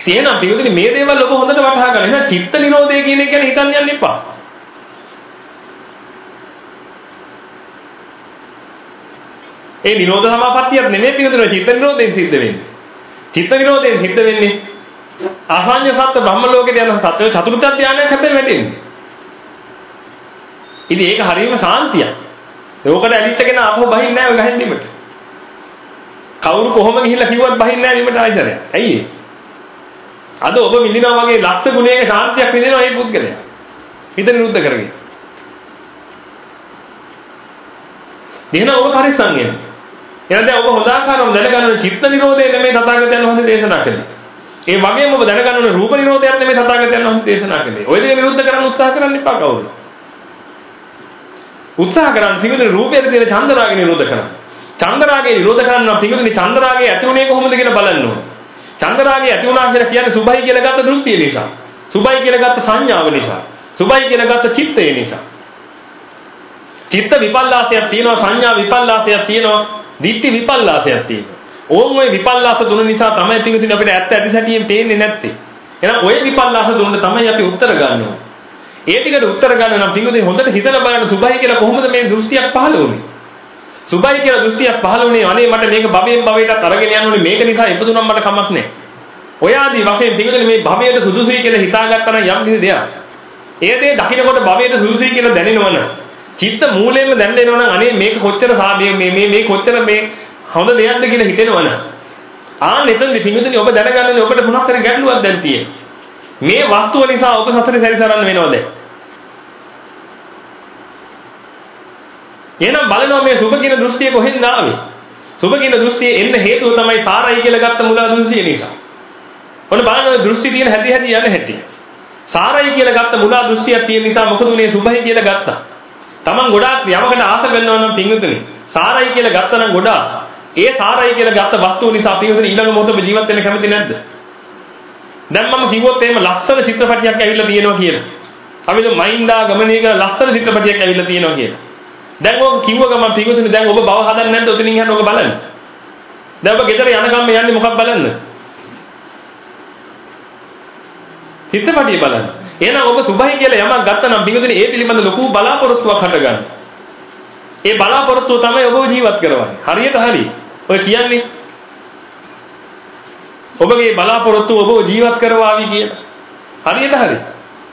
තියෙනවා පිටුදින මේ දේවල් ඔබ හොඳට වටහා ගන්න. එහෙනම් චිත්ත නිරෝධය කියන එක ගැන හිතන්න යන්න එපා. ඒ නිරෝධ සමාපත්තියක් නෙමෙයි පිටුදින චිත්ත නිරෝධයෙන් සිද්ධ වෙන්නේ. චිත්ත නිරෝධයෙන් සිද්ධ වෙන්නේ අසඤ්ඤ සත්ත්ව බ්‍රහ්ම ලෝකෙට යන සත්‍ය චතුර්ථ ධානයක් හැබැයි වැටෙන්නේ. ඉතින් ඒක හරියම සාන්තියක්. ඒකට ඇලිච්ච කෙනා අපහු බහින්නේ නැහැ ඔය ගහෙන් නිමට. කවුරු කොහොම ගිහිල්ලා කිව්වත් බහින්නේ නැහැ නිමට ආයිතරයක්. ඇයි ඒ? අද ඔබ විඳිනවා වගේ ලක්ෂ ගුණයක ශාන්තියක් විඳිනවා මේ පුද්ගලයා. හිත නිරුද්ධ කරගෙන. එහෙනම් ඔබ පරිස්සම් වෙන්න. එහෙනම් දැන් ඔබ හොඳ ආකාරව දැනගන්න චිත්ත නිරෝධය නෙමෙයි තථාගතයන් වහන්සේ දේශනා කළේ. ඒ වගේම ඔබ දැනගන්න ඕනේ රූප නිරෝධයක් නෙමෙයි තථාගතයන් වහන්සේ දේශනා කළේ. ඔය දෙක විරුද්ධ කරන්න උත්සාහ කරන්න එපා කවුරු. උත්සාහ කරන්න පිඟුනේ රූපයේ තියෙන චන්දරාගය නිරෝධ කරන්න. චන්දරාගය නිරෝධ කරන්න නම් පිඟුනේ චන්දරාගය ඇති උනේ කොහොමද කියලා බලන්න ඕනේ. චන්දරාගය ඇති වුණා කියලා කියන්නේ සුභයි කියලා ගත්ත දෘෂ්ටිය නිසා. සුභයි කියලා ගත්ත සංඥාව නිසා. සුභයි කියලා ගත්ත චිත්තය නිසා. චිත්ත විපල්ලාසයක් තියෙනවා සංඥා විපල්ලාසයක් තියෙනවා දිට්ඨි විපල්ලාසයක් තියෙනවා. ඕන් ওই විපල්ලාස තුන නිසා තමයි පිටුදින අපිට ඇත්ත ඇති සැටියෙන් පේන්නේ නැත්තේ. එහෙනම් ওই විපල්ලාස තුනට තමයි අපි උත්තර ගන්නවා. ඒ ටිකට උත්තර ගන්න නම් පිටුදින හොඳට හිතලා බලන්න සුභයි කියලා කොහොමද මේ දෘෂ්ටියක් පහළ වුනේ? සුභයි කියලා දෘෂ්ටියක් පහළ වුණේ අනේ මට මේක භවයෙන් භවයටත් අරගෙන යන්න ඕනේ මේක නිසා ඉපදුනම මට කමක් නැහැ. ඔය ආදී වශයෙන් පිටුදින මේ භවයට සුදුසුයි කියලා හිතාගත්තා නම් යම් කිසි දෙයක්. ඒ දේ දකින්නකොට භවයට සුදුසුයි කියලා දැනෙනවනම් චිත්ත මූලයෙන්ම දැනෙනවනම් අනේ මේක කොච්චර සාධේ මේ මේ මේ කොච්චර මේ හොඳ දෙයක්ද කියලා හිතෙනවනම් ආන්න එතනදී පිඟුතුනි ඔබ දැනගන්නේ ඔබට මොනක් හරි ගැටලුවක් දැන් තියෙන්නේ. මේ වස්තුව නිසා ඔබ සසරේ සැරිසරන්න වෙනවද? එහෙනම් බලනවා මේ සුභ කියන දෘෂ්ටිය කොහෙන්ද ආවේ? සුභ කියන දෘෂ්ටිය එන්න හේතුව තමයි සාරයි කියලා ගත්ත මුලා දෘෂ්ටිය නිසා. ඔන්න බලන්න දෘෂ්ටි තියෙන හැටි හැටි යන හැටි. සාරයි කියලා ගත්ත මුලා දෘෂ්ටියක් තියෙන නිසා මොකද උනේ සුභයි කියලා ගත්තා. Taman ගොඩාක් යමකට ආස කරනවා නම් පිඟුතුනි සාරයි කියලා ගත්තා නම් ගොඩාක් ඒ සාරයි කියලා ගත්ත වස්තුව නිසා පිඟුතුනි ඊළඟ මොහොතේ ජීවත් වෙන්න කැමති නැද්ද? දැන් මම කිව්වොත් එහෙම ලස්සන චිත්‍රපටියක් ඇවිල්ලා තියෙනවා කියලා. අපි මේ මයින්දා ගමනේ කියලා ලස්සන චිත්‍රපටියක් ඇවිල්ලා තියෙනවා කියලා. දැන් ඔක කිව්ව ගමන් පිටුතුනේ දැන් ඔබ බව හදන්නේ නැද්ද ඔතනින් යන්න ඔක බලන්න. දැන් ඔබ ගෙදර යනකම් යන්නේ මොකක් බලන්න? චිත්තපටිය බලන්න. එහෙනම් ඔබ සුභයි කියලා යමක් ගත්තා නම් පිටුතුනේ ඒ පිළිබඳ ලොකු බලාපොරොත්තුවක් හටගන්න. ඒ බලාපොරොත්තුව තමයි ඔබව ජීවත් කරවන්නේ. හරියට හරි. ඔය කියන්නේ ඔබගේ බලාපොරොත්තුව ඔබව ජීවත් කරවාවි කියන. හරියට හරි.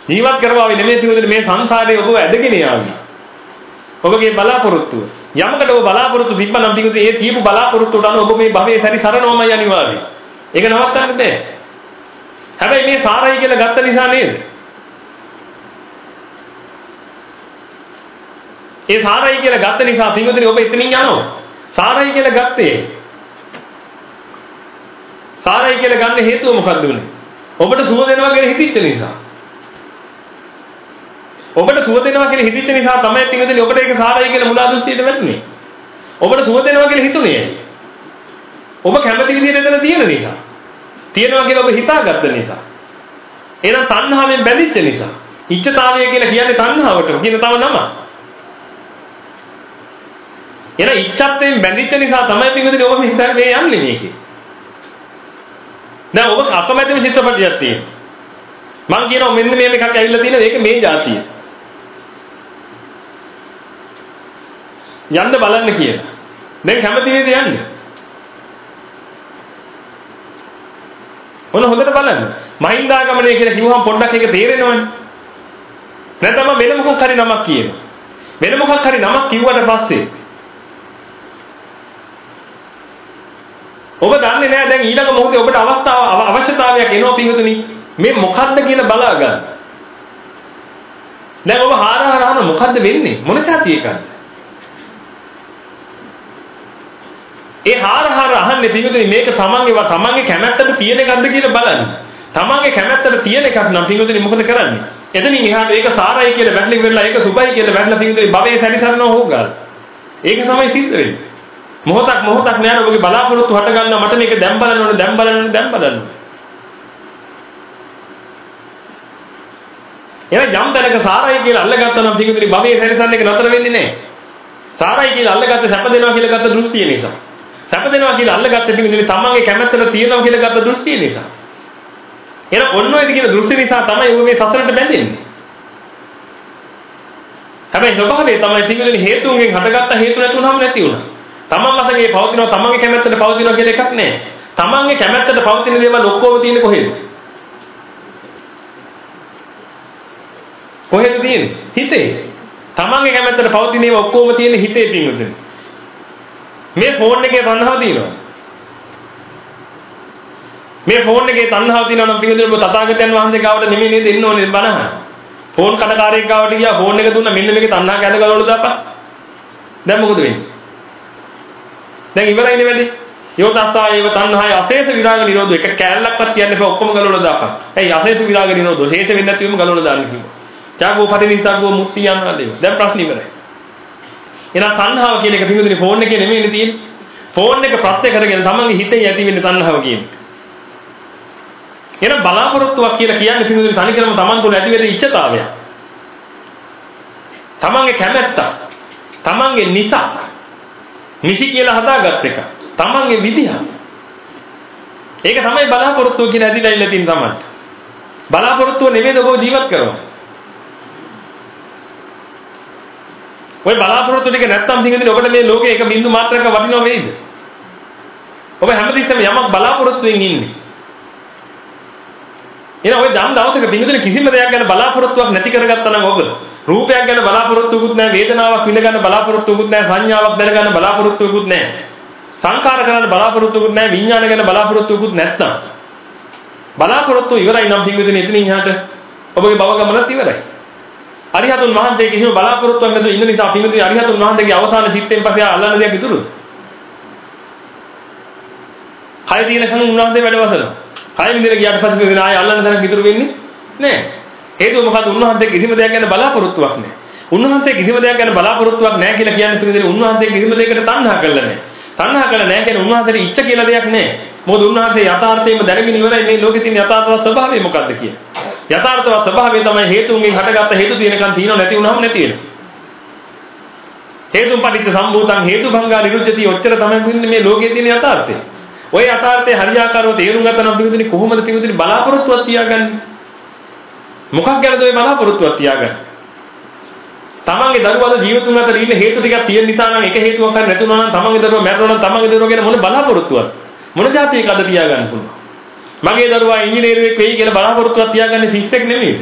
ජීවත් කරවාවි නෙමෙයි පිටුතුනේ මේ සංසාරේ ඔබව ඇදගෙන යාවි. ඔබගේ බලාපොරොත්තුව. යමකට ඔබ බලාපොරොත්තු තිබ්බනම් පිටුදී ඒ තියපු බලාපොරොත්තුට අනුව ඔබ මේ භවයේ සැරි සරනවමයි අනිවාර්යයි. ඒක නවත්තන්න බෑ. හැබැයි මේ සාරයි කියලා ගත්ත නිසා නේද? ඒ සාරයි කියලා ගත්ත නිසා පිටුදී ඔබ එතනින් යනවා. සාරයි කියලා ගත්තේ. සාරයි කියලා ගන්න හේතුව මොකද්ද උනේ? ඔබට සුව දෙනවා කියලා හිතිච්ච නිසා. ඔබට සුව දෙනවා කියලා හිතිච්ච නිසා තමයි පිටුදී ඔබට ඒක සාරයි කියලා මුලා දෘෂ්ටියට වැටුනේ. ඔබට සුව දෙනවා කියලා හිතුනේ. ඔබ කැමති විදිහට එතන තියෙන නිසා. තියෙනවා කියලා ඔබ හිතාගත්ත නිසා. එහෙනම් තණ්හාවෙන් බැඳිච්ච නිසා. ඉච්ඡතාවය කියලා කියන්නේ තණ්හාවට කියන තව නම. එහෙනම් ඉච්ඡත්වයෙන් බැඳිච්ච නිසා තමයි පිටුදී ඔබ හිතන්නේ මේ යන්නේ මේකේ. දැන් ඔබ අකමැතිම චිත්‍රපටියක් තියෙනවා. මං කියනවා මෙන්න මේ එකක් ඇවිල්ලා තියෙනවා ඒක මේ જાතිය. යන්න බලන්න කියලා. දැන් කැමති වේද යන්න? මොන හොඳට බලන්න. මහින්දාගමනය කියලා කිව්වම පොඩ්ඩක් ඒක තේරෙනවනේ. නැත්නම් වෙන මොකක් හරි නමක් කියනවා. වෙන මොකක් හරි නමක් කිව්වට පස්සේ ඔබ දන්නේ නැහැ දැන් ඊළඟ මොහොතේ ඔබට අවස්ථාව අවශ්‍යතාවයක් එනවා පින්වතුනි මේ මොකද්ද කියලා බලා ගන්න. දැන් ඔබ හාර හාරන මොකද්ද වෙන්නේ? මොන જાතිය එකක්ද? ඒ හාර හාර අහන්නේ පින්වතුනි මේක තමන්ගේ තමන්ගේ කැමැත්තට තියෙන එකක්ද කියලා බලන්න. තමන්ගේ කැමැත්තට තියෙන එකක් නම් පින්වතුනි මොකද කරන්නේ? එතනින් එහාට ඒක සාරයි කියලා වැටලි වෙලා ඒක සුබයි කියලා වැටලා පින්වතුනි භවයේ සැරිසරනවා හොගාල. ඒක තමයි සිද්ධ වෙන්නේ. මොහොතක් මොහොතක් නෑන ඔබගේ බලාපොරොත්තු හට ගන්නවා මට මේක දැන් බලන්න ඕනේ දැන් බලන්න ඕනේ දැන් බලන්න එහෙනම් යම් තැනක සාරයි කියලා අල්ලගත්තා නම් පිටුදිරි භවයේ සැරිසන්න එක නතර වෙන්නේ නැහැ. සාරයි කියලා අල්ලගත්ත සැප දෙනවා කියලා ගත්ත දෘෂ්ටිය නිසා. සැප දෙනවා කියලා අල්ලගත්ත පිටුදිරි තමන්ගේ කැමැත්තට තියනවා කියලා ගත්ත දෘෂ්ටිය නිසා. එහෙනම් ඔන්න ඔයද කියන දෘෂ්ටි නිසා තමයි ඔබ මේ සසරට බැඳෙන්නේ. හැබැයි ස්වභාවය තමයි පිටුදිරි හේතුන්ගෙන් හටගත්ත හේතු නැතුනම නැති වුණා. තමන් වශයෙන් පවතිනවා තමන්ගේ කැමැත්තට පවතිනවා කියලා එකක් නැහැ. තමන්ගේ කැමැත්තට පවතින දේවල් ඔක්කොම තියෙන්නේ කොහෙද? කොහෙද තියෙන්නේ? හිතේ. තමන්ගේ කැමැත්තට පවතින ඒවා ඔක්කොම තියෙන්නේ හිතේ පිංගුතුනි. මේ ෆෝන් එකේ තණ්හාව තියෙනවා. මේ ෆෝන් එකේ තණ්හාව තියෙනවා නම් පිංගුතුනි ඔබ තථාගතයන් වහන්සේ ගාවට නෙමෙයි නේද එන්න ඕනේ බනහන. ෆෝන් කඩකාරයෙක් ගාවට ගියා ෆෝන් එක දුන්නා මෙන්න මේකේ තණ්හා කැඳ ගලවල දාපන්. දැන් මොකද වෙන්නේ? දැන් ඉවරයිනේ වැඩි. යෝතස්සා ඒව තණ්හාය අශේෂ විරාග නිරෝධ එක කෑල්ලක්වත් කියන්නේ නැහැ ඔක්කොම ගලවලා දාපන්. ඇයි අශේෂ විරාග නිරෝධ ශේෂ වෙන්නේ නැතිවම ගලවලා දාන්න කිව්වා. චාගෝ පටිනිසග්ගෝ මුක්ති යනවා දේව. දැන් ප්‍රශ්න ඉවරයි. එහෙනම් තණ්හාව කියන එක පිටුදිනේ ෆෝන් එකේ නෙමෙයිනේ තියෙන්නේ. ෆෝන් එක ප්‍රත්‍ය කරගෙන තමන්ගේ හිතේ ඇති වෙන්නේ තණ්හාව කියන්නේ. එහෙනම් බලාපොරොත්තුවක් කියලා කියන්නේ පිටුදිනේ තනිකරම තමන් තුළ ඇති වෙන ඉච්ඡතාවය. තමන්ගේ කැමැත්ත. තමන්ගේ නිසක්. නිසි කියලා හදාගත් එක. තමන්ගේ විදිහ. ඒක තමයි බලාපොරොත්තුව කියන ඇදිලා ඉන්න තියෙන තමයි. බලාපොරොත්තුව නෙමෙයි ඔබ ජීවත් කරනවා. ඔය බලාපොරොත්තු ටික නැත්තම් දිගින් ඔබට මේ ලෝකේ එක බින්දු මාත්‍රයක වටිනව වෙයිද? ඔබ හැමතිස්සෙම යමක් බලාපොරොත්තුෙන් ඉන්නේ. එහෙනම් ඔය ධම් දවසක දිගින් කිසිම දෙයක් ගැන බලාපොරොත්තුවක් නැති කරගත්තා නම් ඔබ රූපයක් ගැන බලාපොරොත්තුකුත් නැහැ වේදනාවක් විඳ ගන්න බලාපොරොත්තුකුත් නැහැ සංඥාවක් දැන ගන්න බලාපොරොත්තුකුත් නැහැ. සංකාර කරන්න බලාපොරොත්තුකුත් නැහැ විඥාන ගැන බලාපොරොත්තුකුත් නැත්නම්. බලාපොරොත්තු ඉවරයි නම් පින්විතනේ එතනින් එහාට. ඔබගේ භව ගමනත් ඉවරයි. අරිහතුන් වහන්සේ කිසිම බලාපොරොත්තුවක් නැතුව ඉන්න නිසා පින්විතනේ අරිහතුන් වහන්සේගේ අවසාන චිත්තෙන් පස්සේ අල්ලන්න දෙයක් ඉතුරුද? කය තියෙන කම උන්වහන්සේ වැඩවසන කය විඳින ගියාට පස්සේ ආය අල්ලන්න තැනක් ඉතුරු වෙන්නේ නැහැ. හේතුව මොකද උන්වහන්සේ කිසිම දෙයක් ගැන බලාපොරොත්තුවක් නැහැ. උන්වහන්සේ කිසිම දෙයක් ගැන බලාපොරොත්තුවක් නැහැ කියලා කියන්නේ පිළිදෙන උන්වහන්සේ කිසිම දෙයකට තණ්හා කරලා නැහැ. තණ්හා කරලා නැහැ කියන්නේ උන්වහන්සේට ඉච්ඡ කියලා දෙයක් නැහැ. මොකද උන්වහන්සේ යථාර්ථයෙන්ම දැනගෙන ඉවරයි මේ ලෝකේ තියෙන යථාර්ථවත් ස්වභාවය මොකද්ද කියලා. යථාර්ථවත් ස්වභාවය තමයි හේතුන්ගෙන් හටගත්ත හේතු තියෙනකන් තියෙනව නැති වුනහම නැති වෙනවා. හේතුන් පටිච්ච සම්භූතං හේතුභංගා නිරුද්ධති ඔච්චර තමයි මේ ලෝකයේ තියෙන යථාර්ථය. ওই යථාර්ථය හරියාකාරව තේරුම් ගත්තා නම් පිළිදෙන කොහොමද පිළිදෙන බලාපොරොත්තුවක් තියාගන්නේ? මොකක් ගැනද ඔය බලාපොරොත්තුවක් තියාගන්නේ? තමන්ගේ දරුවාද ජීවිතුන් අතර ඉන්න හේතු ටිකක් තියෙන නිසා නම් එක හේතුවක් හරි නැතුණා නම් තමන්ගේ දරුවා මැරුණා නම් තමන්ගේ දරුවා ගැන මොන බලාපොරොත්තුවක් මොන જાතියකද තියාගන්න පුළුවන් මගේ දරුවා ඉංජිනේරුවෙක් වෙයි කියලා බලාපොරොත්තුවක් තියාගන්නේ ෆික්ස් එක නෙමෙයි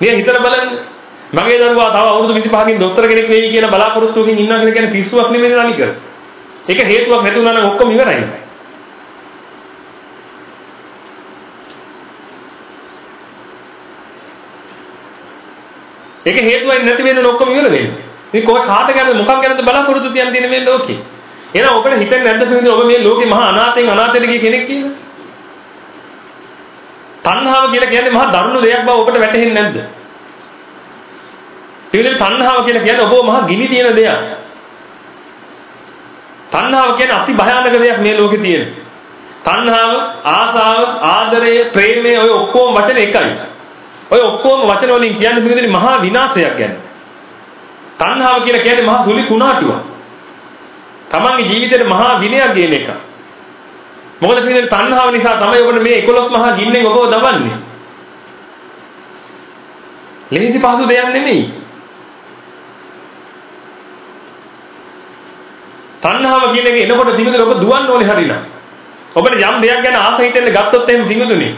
මේ හිතලා බලන්න මගේ දරුවා තව අවුරුදු 25කින් දොස්තර කෙනෙක් වෙයි කියන බලාපොරොත්තුවකින් ඉන්නවා කියලා කියන්නේ පිස්සුවක් නෙමෙයි නනික. ඒක හේතුවක් නැති වුණා නම් ඔක්කොම ඉවරයි. ඒක හේතුවක් නැති වෙන ඔක්කොම ඉවර වෙන්නේ. ඉතින් කොහේ කාට ගැනද මොකක් ගැනද බලාපොරොත්තු තියන් තියෙන මේ ලෝකේ? එහෙනම් ඔබට හිතෙන්නේ නැද්ද පිළිඳින ඔබ මේ ලෝකේ මහා අනාථෙන් අනාථයට ගිය කෙනෙක් කියලා? තණ්හාව කියලා කියන්නේ මහා දරුණු දෙයක් බව ඔබට වැටහෙන්නේ නැද්ද? පිළිඳින තණ්හාව කියලා කියන්නේ ඔබ මහා ගිනි තියෙන දෙයක්. තණ්හාව කියන්නේ අති භයානක දෙයක් මේ ලෝකේ තියෙන. තණ්හාව, ආසාව, ආදරය, ප්‍රේමය ඔය ඔක්කොම වචන එකයි. ඔය ඔක්කොම වචන වලින් කියන්නේ පිළිඳින මහා විනාශයක් ගැන. තණ්හාව කියලා කියන්නේ මහා සුලි කුණාටුවක්. තමන්ගේ ජීවිතේට මහා විනයක් කියන එක. මොකද පිළිදෙන තණ්හාව නිසා තමයි ඔබට මේ 11 මහා ගින්නෙන් ඔබව දවන්නේ. ලෙහිසි පහසු දෙයක් නෙමෙයි. තණ්හාව කියන එක එනකොට තිබුණේ ඔබ දුවන්න ඕනේ හරිනම්. ඔබට යම් දෙයක් ගැන ආස හිතෙන්න ගත්තොත් එහෙම තිබුණුනේ.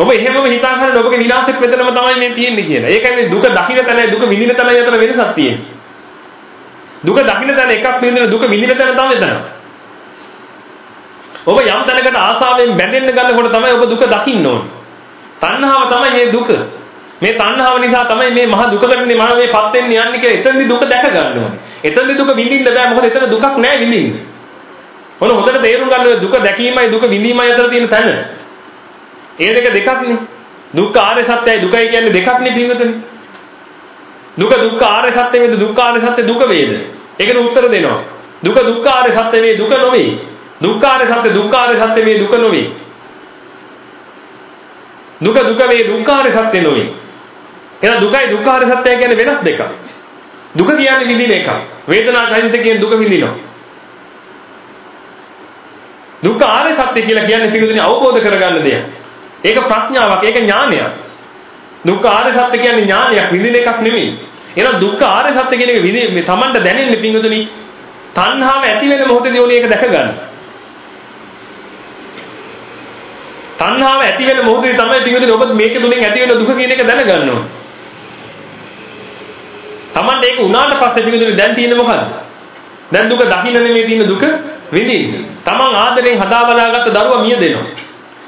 ඔබ එහෙමම හිතා ගන්න ඔබගේ විනාශෙත් මෙතනම තමයි මේ තියෙන්නේ කියලා. ඒකයි දුක දකින්න තැනයි දුක විඳින තැනයි අතර වෙනසක් තියෙන්නේ. දුක දකින්න තැන එකක් විඳින දුක විඳින තැන තමයි එතන. ඔබ යම් තැනකට ආසාවෙන් බැඳෙන්න ගන්නකොට තමයි ඔබ දුක දකින්න ඕනේ. තණ්හාව තමයි මේ දුක. මේ තණ්හාව නිසා තමයි මේ මහ දුකකටනේ මම මේ පත් වෙන්නේ යන්නේ කියලා එතනදි දුක දැක ගන්න ඕනේ. එතනදි දුක විඳින්න බෑ මොකද එතන දුකක් නෑ විඳින්න. මොන හොඳට තේරුම් ගන්න දුක දැකීමයි දුක විඳීමයි අතර තියෙන තැන. ඒ දෙක දෙකක්නේ. දුක්ඛ ආර්ය සත්‍යයි දුකයි කියන්නේ දෙකක්නේ පින්වතුනි. දුක දුක්ඛ ආර්ය සත්‍ය වේද දුක්ඛ ආර්ය සත්‍ය දුක වේද? ඒකට උත්තර දෙනවා. දුක දුක්ඛ ආර්ය සත්‍ය වේ දුක නොවේ. දුක්ඛ ආර්ය සත්‍ය දුක්ඛ ආර්ය සත්‍ය වේ දුක නොවේ. දුක දුක වේ දුක්ඛ ආර්ය සත්‍ය නොවේ. එහෙනම් දුකයි දුක්ඛ ආර්ය සත්‍යයි කියන්නේ වෙනස් දෙකක්. දුක කියන්නේ විඳින එකක්. වේදනා චෛතසිකයෙන් දුක විඳිනවා. දුක්ඛ ආර්ය සත්‍ය කියලා කියන්නේ පිළිතුරේ අවබෝධ කරගන්න දෙයක්. ඒක ප්‍රඥාවක්, ඒක ඥානයක්. දුක්ඛ ආර්ය සත්‍ය කියන්නේ ඥානයක්, විඳින එකක් නෙමෙයි. එහෙනම් දුක්ඛ ආර්ය සත්‍ය කියන එක විඳි මේ Tamanට දැනෙන්නේ පිංගුතුනි තණ්හාව ඇති වෙන මොහොතේදී ඕනේ ඒක දැක ගන්න. තණ්හාව ඇති වෙන මොහොතේ තමයි පිංගුතුනි ඔබ මේක තුලින් ඇති වෙන දුක කියන එක දැනගන්න ඕනේ. Tamanට ඒක උනාට පස්සේ පිංගුතුනි දැන් තියෙන්නේ මොකද්ද? දැන් දුක දකින්න නෙමෙයි තියෙන දුක විඳින්න. Taman ආදරෙන් හදා බලාගත්ත දරුවා මිය දෙනවා.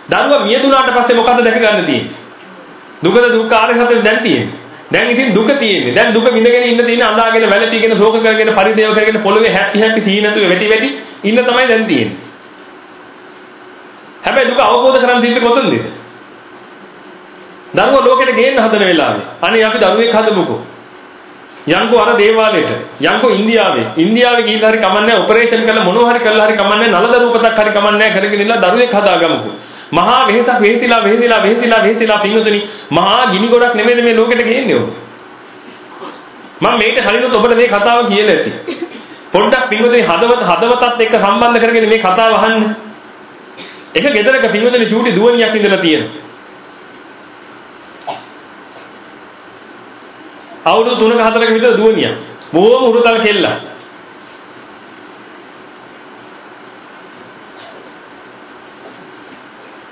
දරුවා මියදුනාට පස්සේ මොකද්ද දැක ගන්න තියෙන්නේ? දුකද දුක්ඛ ආර්ය සත්‍ය දැන් තියෙන්නේ. දැන් ඉතින් දුක තියෙන්නේ. දැන් දුක විඳගෙන ඉන්න තියෙන අඳාගෙන වැළපීගෙන ශෝක කරගෙන පරිදේව කරගෙන පොළවේ හැප්පි හැප්පි තීනතුව වැටි වැටි ඉන්න තමයි දැන් තියෙන්නේ. හැබැයි දුක අවබෝධ කරගන්න තිබ්බේ කොතනද? දරුවා ලෝකෙට ගේන්න හදන වෙලාවේ. අනේ අපි දරුවෙක් හදමුකෝ. යන්කෝ අර දේවාලයට යන්කෝ ඉන්දියාවේ ඉන්දියාවේ ගිහිල්ලා හරි කමන්නේ ඔපරේෂන් කරලා මොනවා හරි කරලා හරි කමන්නේ නලදරූපතක් හරි කමන්නේ කරගෙන ඉන්න දරුවෙක් හදාගමුකෝ මහා වෙහසක් වෙහෙසිලා වෙහෙසිලා වෙහෙසිලා වෙහෙසිලා පින්වතුනි. මහා ගිනි ගොඩක් නෙමෙයි මේ ලෝකෙට ගේන්නේ ඔබ. මම මේක හරියට ඔබට මේ කතාව කියලා ඇති. පොඩ්ඩක් පින්වතුනි හදවත හදවතත් එක්ක සම්බන්ධ කරගෙන මේ කතාව අහන්න. එක ගෙදරක පින්වතුනි චූටි දුවනියක් ඉඳලා තියෙනවා. අවුරුදු 3ක 4ක විතර දුවනියක්. බොහොම උරුතල් කෙල්ලක්.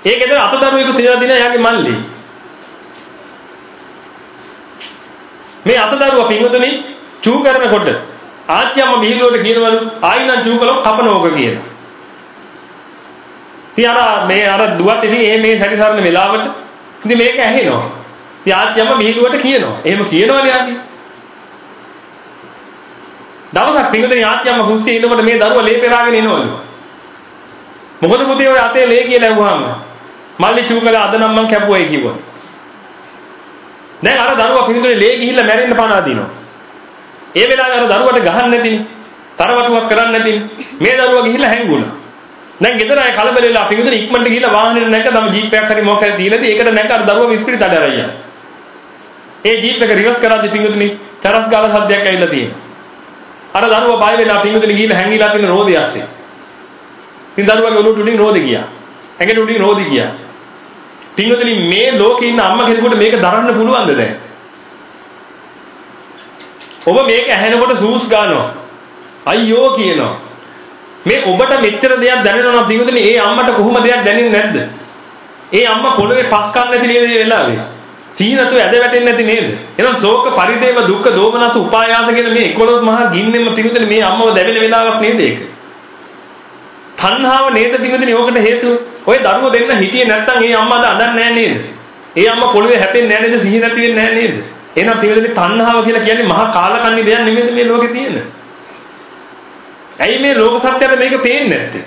ඒකේද අතදරුවෙකු තියලා දින එයාගේ මල්ලි. මේ අතදරුවා පින්වතුනි චූ කරනකොට ආච්චි අම්මා මිහිලුවට කියනවලු ආයි නම් චූ කළොත් කපනෝක කියලා. ඉතින් අර මේ අර දුවත් ඉතින් මේ මේ සැරිසරන වෙලාවට ඉතින් මේක ඇහෙනවා. ත්‍යාජ්‍යම මිහිලුවට කියනවා. එහෙම කියනවනේ යන්නේ. දවසක් පිටුදේ යාත්‍යම හුස්සේ ඉන්නකොට මේ දරුවා ලේ පෙරාගෙන එනවලු. මොකද පුතේ ඔය අතේ ලේ කියලා ඇහුවාම මල්ලි චූකල අද නම් මං කැපුවයි කිව්වා. දැන් අර දරුවා පිටුදේ ලේ ගිහිල්ලා මැරෙන්න පණ අදිනවා. ඒ වෙලාවේ අර දරුවට ගහන්න නැතිනේ. තරවටුවක් කරන්න නැතිනේ. මේ දරුවා ගිහිල්ලා හැංගුණා. දැන් ගෙදර අය කලබල වෙලා පිටුදේ ඉක්මනට ගිහිල්ලා වාහනේ නැක තම ජීප් එකක් හරි මොකක් හරි දීලාදී ඒකට නැක අර දරුවා විස්පිරිත අඩරයියා. ඒ ජීප් එක රිවර්ස් කරද්දී පිංගුතුනි චරස් ගාල සද්දයක් ඇවිල්ලා තියෙනවා. අර දරුවා බය වෙලා පිංගුතුනි ගිහින් හැංගිලා තියෙන රෝදේ ඇස්සේ. ඉතින් දරුවාගේ ඔලුවට උඩින් රෝදේ ගියා. ඇඟට උඩින් රෝදේ ගියා. පිංගුතුනි මේ ලෝකේ ඉන්න අම්මා කෙනෙකුට මේක දරන්න පුළුවන්ද දැන්? ඔබ මේක ඇහෙනකොට සූස් ගන්නවා. අයියෝ කියනවා. මේ ඔබට මෙච්චර දෙයක් දැනෙනවා නම් පිංගුතුනි ඒ අම්මට කොහොම දෙයක් දැනෙන්නේ නැද්ද? ඒ අම්මා පොළවේ පස් කන්න නැති නේද වෙලාවේ? සීනතු ඇද වැටෙන්නේ නැති නේද? එහෙනම් ශෝක පරිදේව දුක්ඛ දෝමනස උපායාස කියන මේ 11 මහා ගින්නෙම පිඟුදෙන මේ අම්මව දැවෙන වෙලාවක් නේද ඒක? තණ්හාව නේද පිඟුදෙන ඕකට හේතුව? ඔය දරුවෝ දෙන්න හිටියේ නැත්තම් ඒ අම්මාද අදන්නේ නැහැ නේද? ඒ අම්මා පොළවේ හැපෙන්නේ නැහැ නේද? සිහි නැති වෙන්නේ නැහැ නේද? එහෙනම් පිඟුදෙන තණ්හාව කියලා කියන්නේ මහා කාලකන්ණි දෙයක් නෙමෙයි මේ ලෝකේ තියෙන. ඇයි මේ ලෝක සත්‍යයට මේක පේන්නේ නැත්තේ?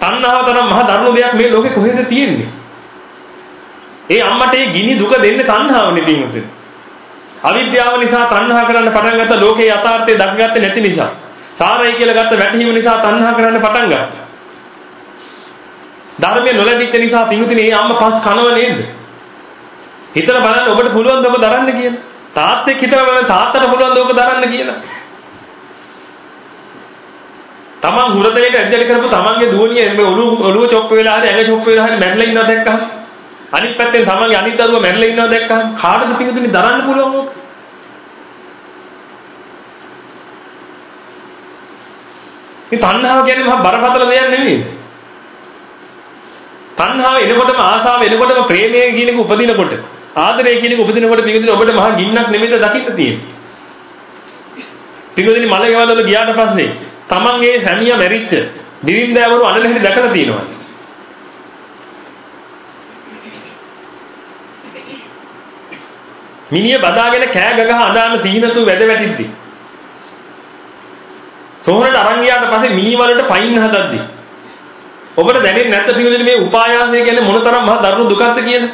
තණ්හාව තරම් මහා දරුණු දෙයක් මේ ලෝකේ කොහෙද තියෙන්නේ? ඒ අම්මට ඒ ගිනි දුක දෙන්නේ තණ්හාවනේ පින්වතුනි. අවිද්‍යාව නිසා තණ්හා කරන්න පටන් ගත්ත ලෝකේ යථාර්ථය දක්ගත්තේ නැති නිසා. සාරයි කියලා ගත්ත වැටහීම නිසා තණ්හා කරන්න පටන් ගත්තා. ධර්මයේ නොලැබිච්ච නිසා පින්වතුනි මේ අම්ම පස් කනව නේද? හිතලා බලන්න ඔබට පුළුවන් ද ඔබ දරන්න කියලා. තාත්තෙක් හිතලා බලන්න තාත්තට පුළුවන් ද ඔබ දරන්න කියලා. තමන් හුරතලයට ඇද්දලි කරපු තමන්ගේ දුවනිය ඔළුව ඔළුව චොප් වෙලා හරි ඇඟ චොප් වෙලා හරි මැරලා ඉන්නවා දැක්කම අනිත් පැත්තෙන් තමන්ගේ අනිත් දරුවා මැරලා ඉන්නවා දැක්කම කාටද පිටුතුනි දරන්න පුළුවන් ඕක? මේ තණ්හාව කියන්නේ මහා බරපතල දෙයක් නෙවෙයි. තණ්හාව එනකොටම ආසාව එනකොටම ප්‍රේමය කියන එක උපදිනකොට ආදරය කියන එක උපදිනකොට පිටුතුනි ඔබට මහා ගින්නක් නෙමෙයිද දකින්න තියෙන්නේ. පිටුතුනි මල ගෙවල් වල ගියාට පස්සේ තමන්ගේ හැමියා මැරිච්ච දිරින්දෑවරු අඬන හැටි දැකලා තියෙනවා. මිනිහ බදාගෙන කෑ ගගහ අඬන සීනතු වැද වැටිද්දි. සෝහරට අරන් ගියාට පස්සේ මිනි වලට පයින් හදද්දි. ඔබට දැනෙන්නේ නැත්ද පිළිදෙන මේ උපායාසය කියන්නේ මොනතරම් මහා දරුණු දුකක්ද කියලා?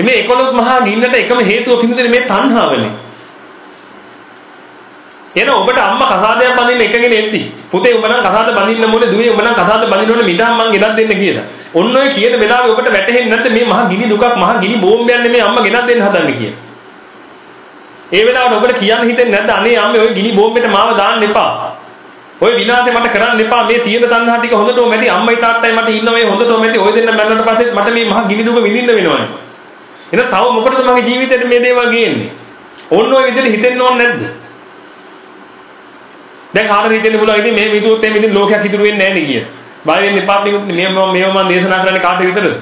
මේ 11 මහා ගින්නට එකම හේතුව පිළිදෙන මේ තණ්හාවනේ. එහෙනම් ඔබට අම්මා කසාදයක් බඳින්න එකගෙන එද්දි පුතේ උඹ නම් කසාද බඳින්න ඕනේ දුවේ උඹ නම් කසාද බඳින්න ඕනේ මිටහම් මං ගෙනත් දෙන්න කියලා. ඔන්න ඔය කියන වෙලාවේ ඔබට වැටහෙන්නේ නැද්ද මේ මහා ගිනි දුකක් මහා ගිනි බෝම්බයක් නෙමෙයි අම්මා ගෙනත් දෙන්න හදන්නේ කියලා. ඒ වෙලාවට ඔබට කියන්න හිතෙන්නේ නැද්ද අනේ අම්මේ ওই ගිනි බෝම්බෙට මාව දාන්න එපා. ඔය විනාශේ මට කරන්න එපා මේ තියෙන තණ්හා ටික හොඳටම මැදි අම්මයි තාත්තයි මට ඉන්න මේ හොඳටම මැදි ඔය දෙන්න මැරෙන්නට පස්සේ මට මේ මහා ගිනි දුක විඳින්න වෙනවනේ. එහෙනම් තව මොකටද මගේ ජීවිතේට මේ දේවල් ගේන්නේ? ඕන්න ඔය විදිහට හිතෙන්න ඕනේ නැද්ද? දැන් කාටද හිතෙන්න පුළුවන් ඉතින් මේ මිතුත් එමෙ ඉතින් ලෝකයක් ඉතුරු වෙන්නේ නැහැ නේ කිය. බය වෙන්න එපා මේ මේව මම දේශනා කරන්නේ කාට විතරද?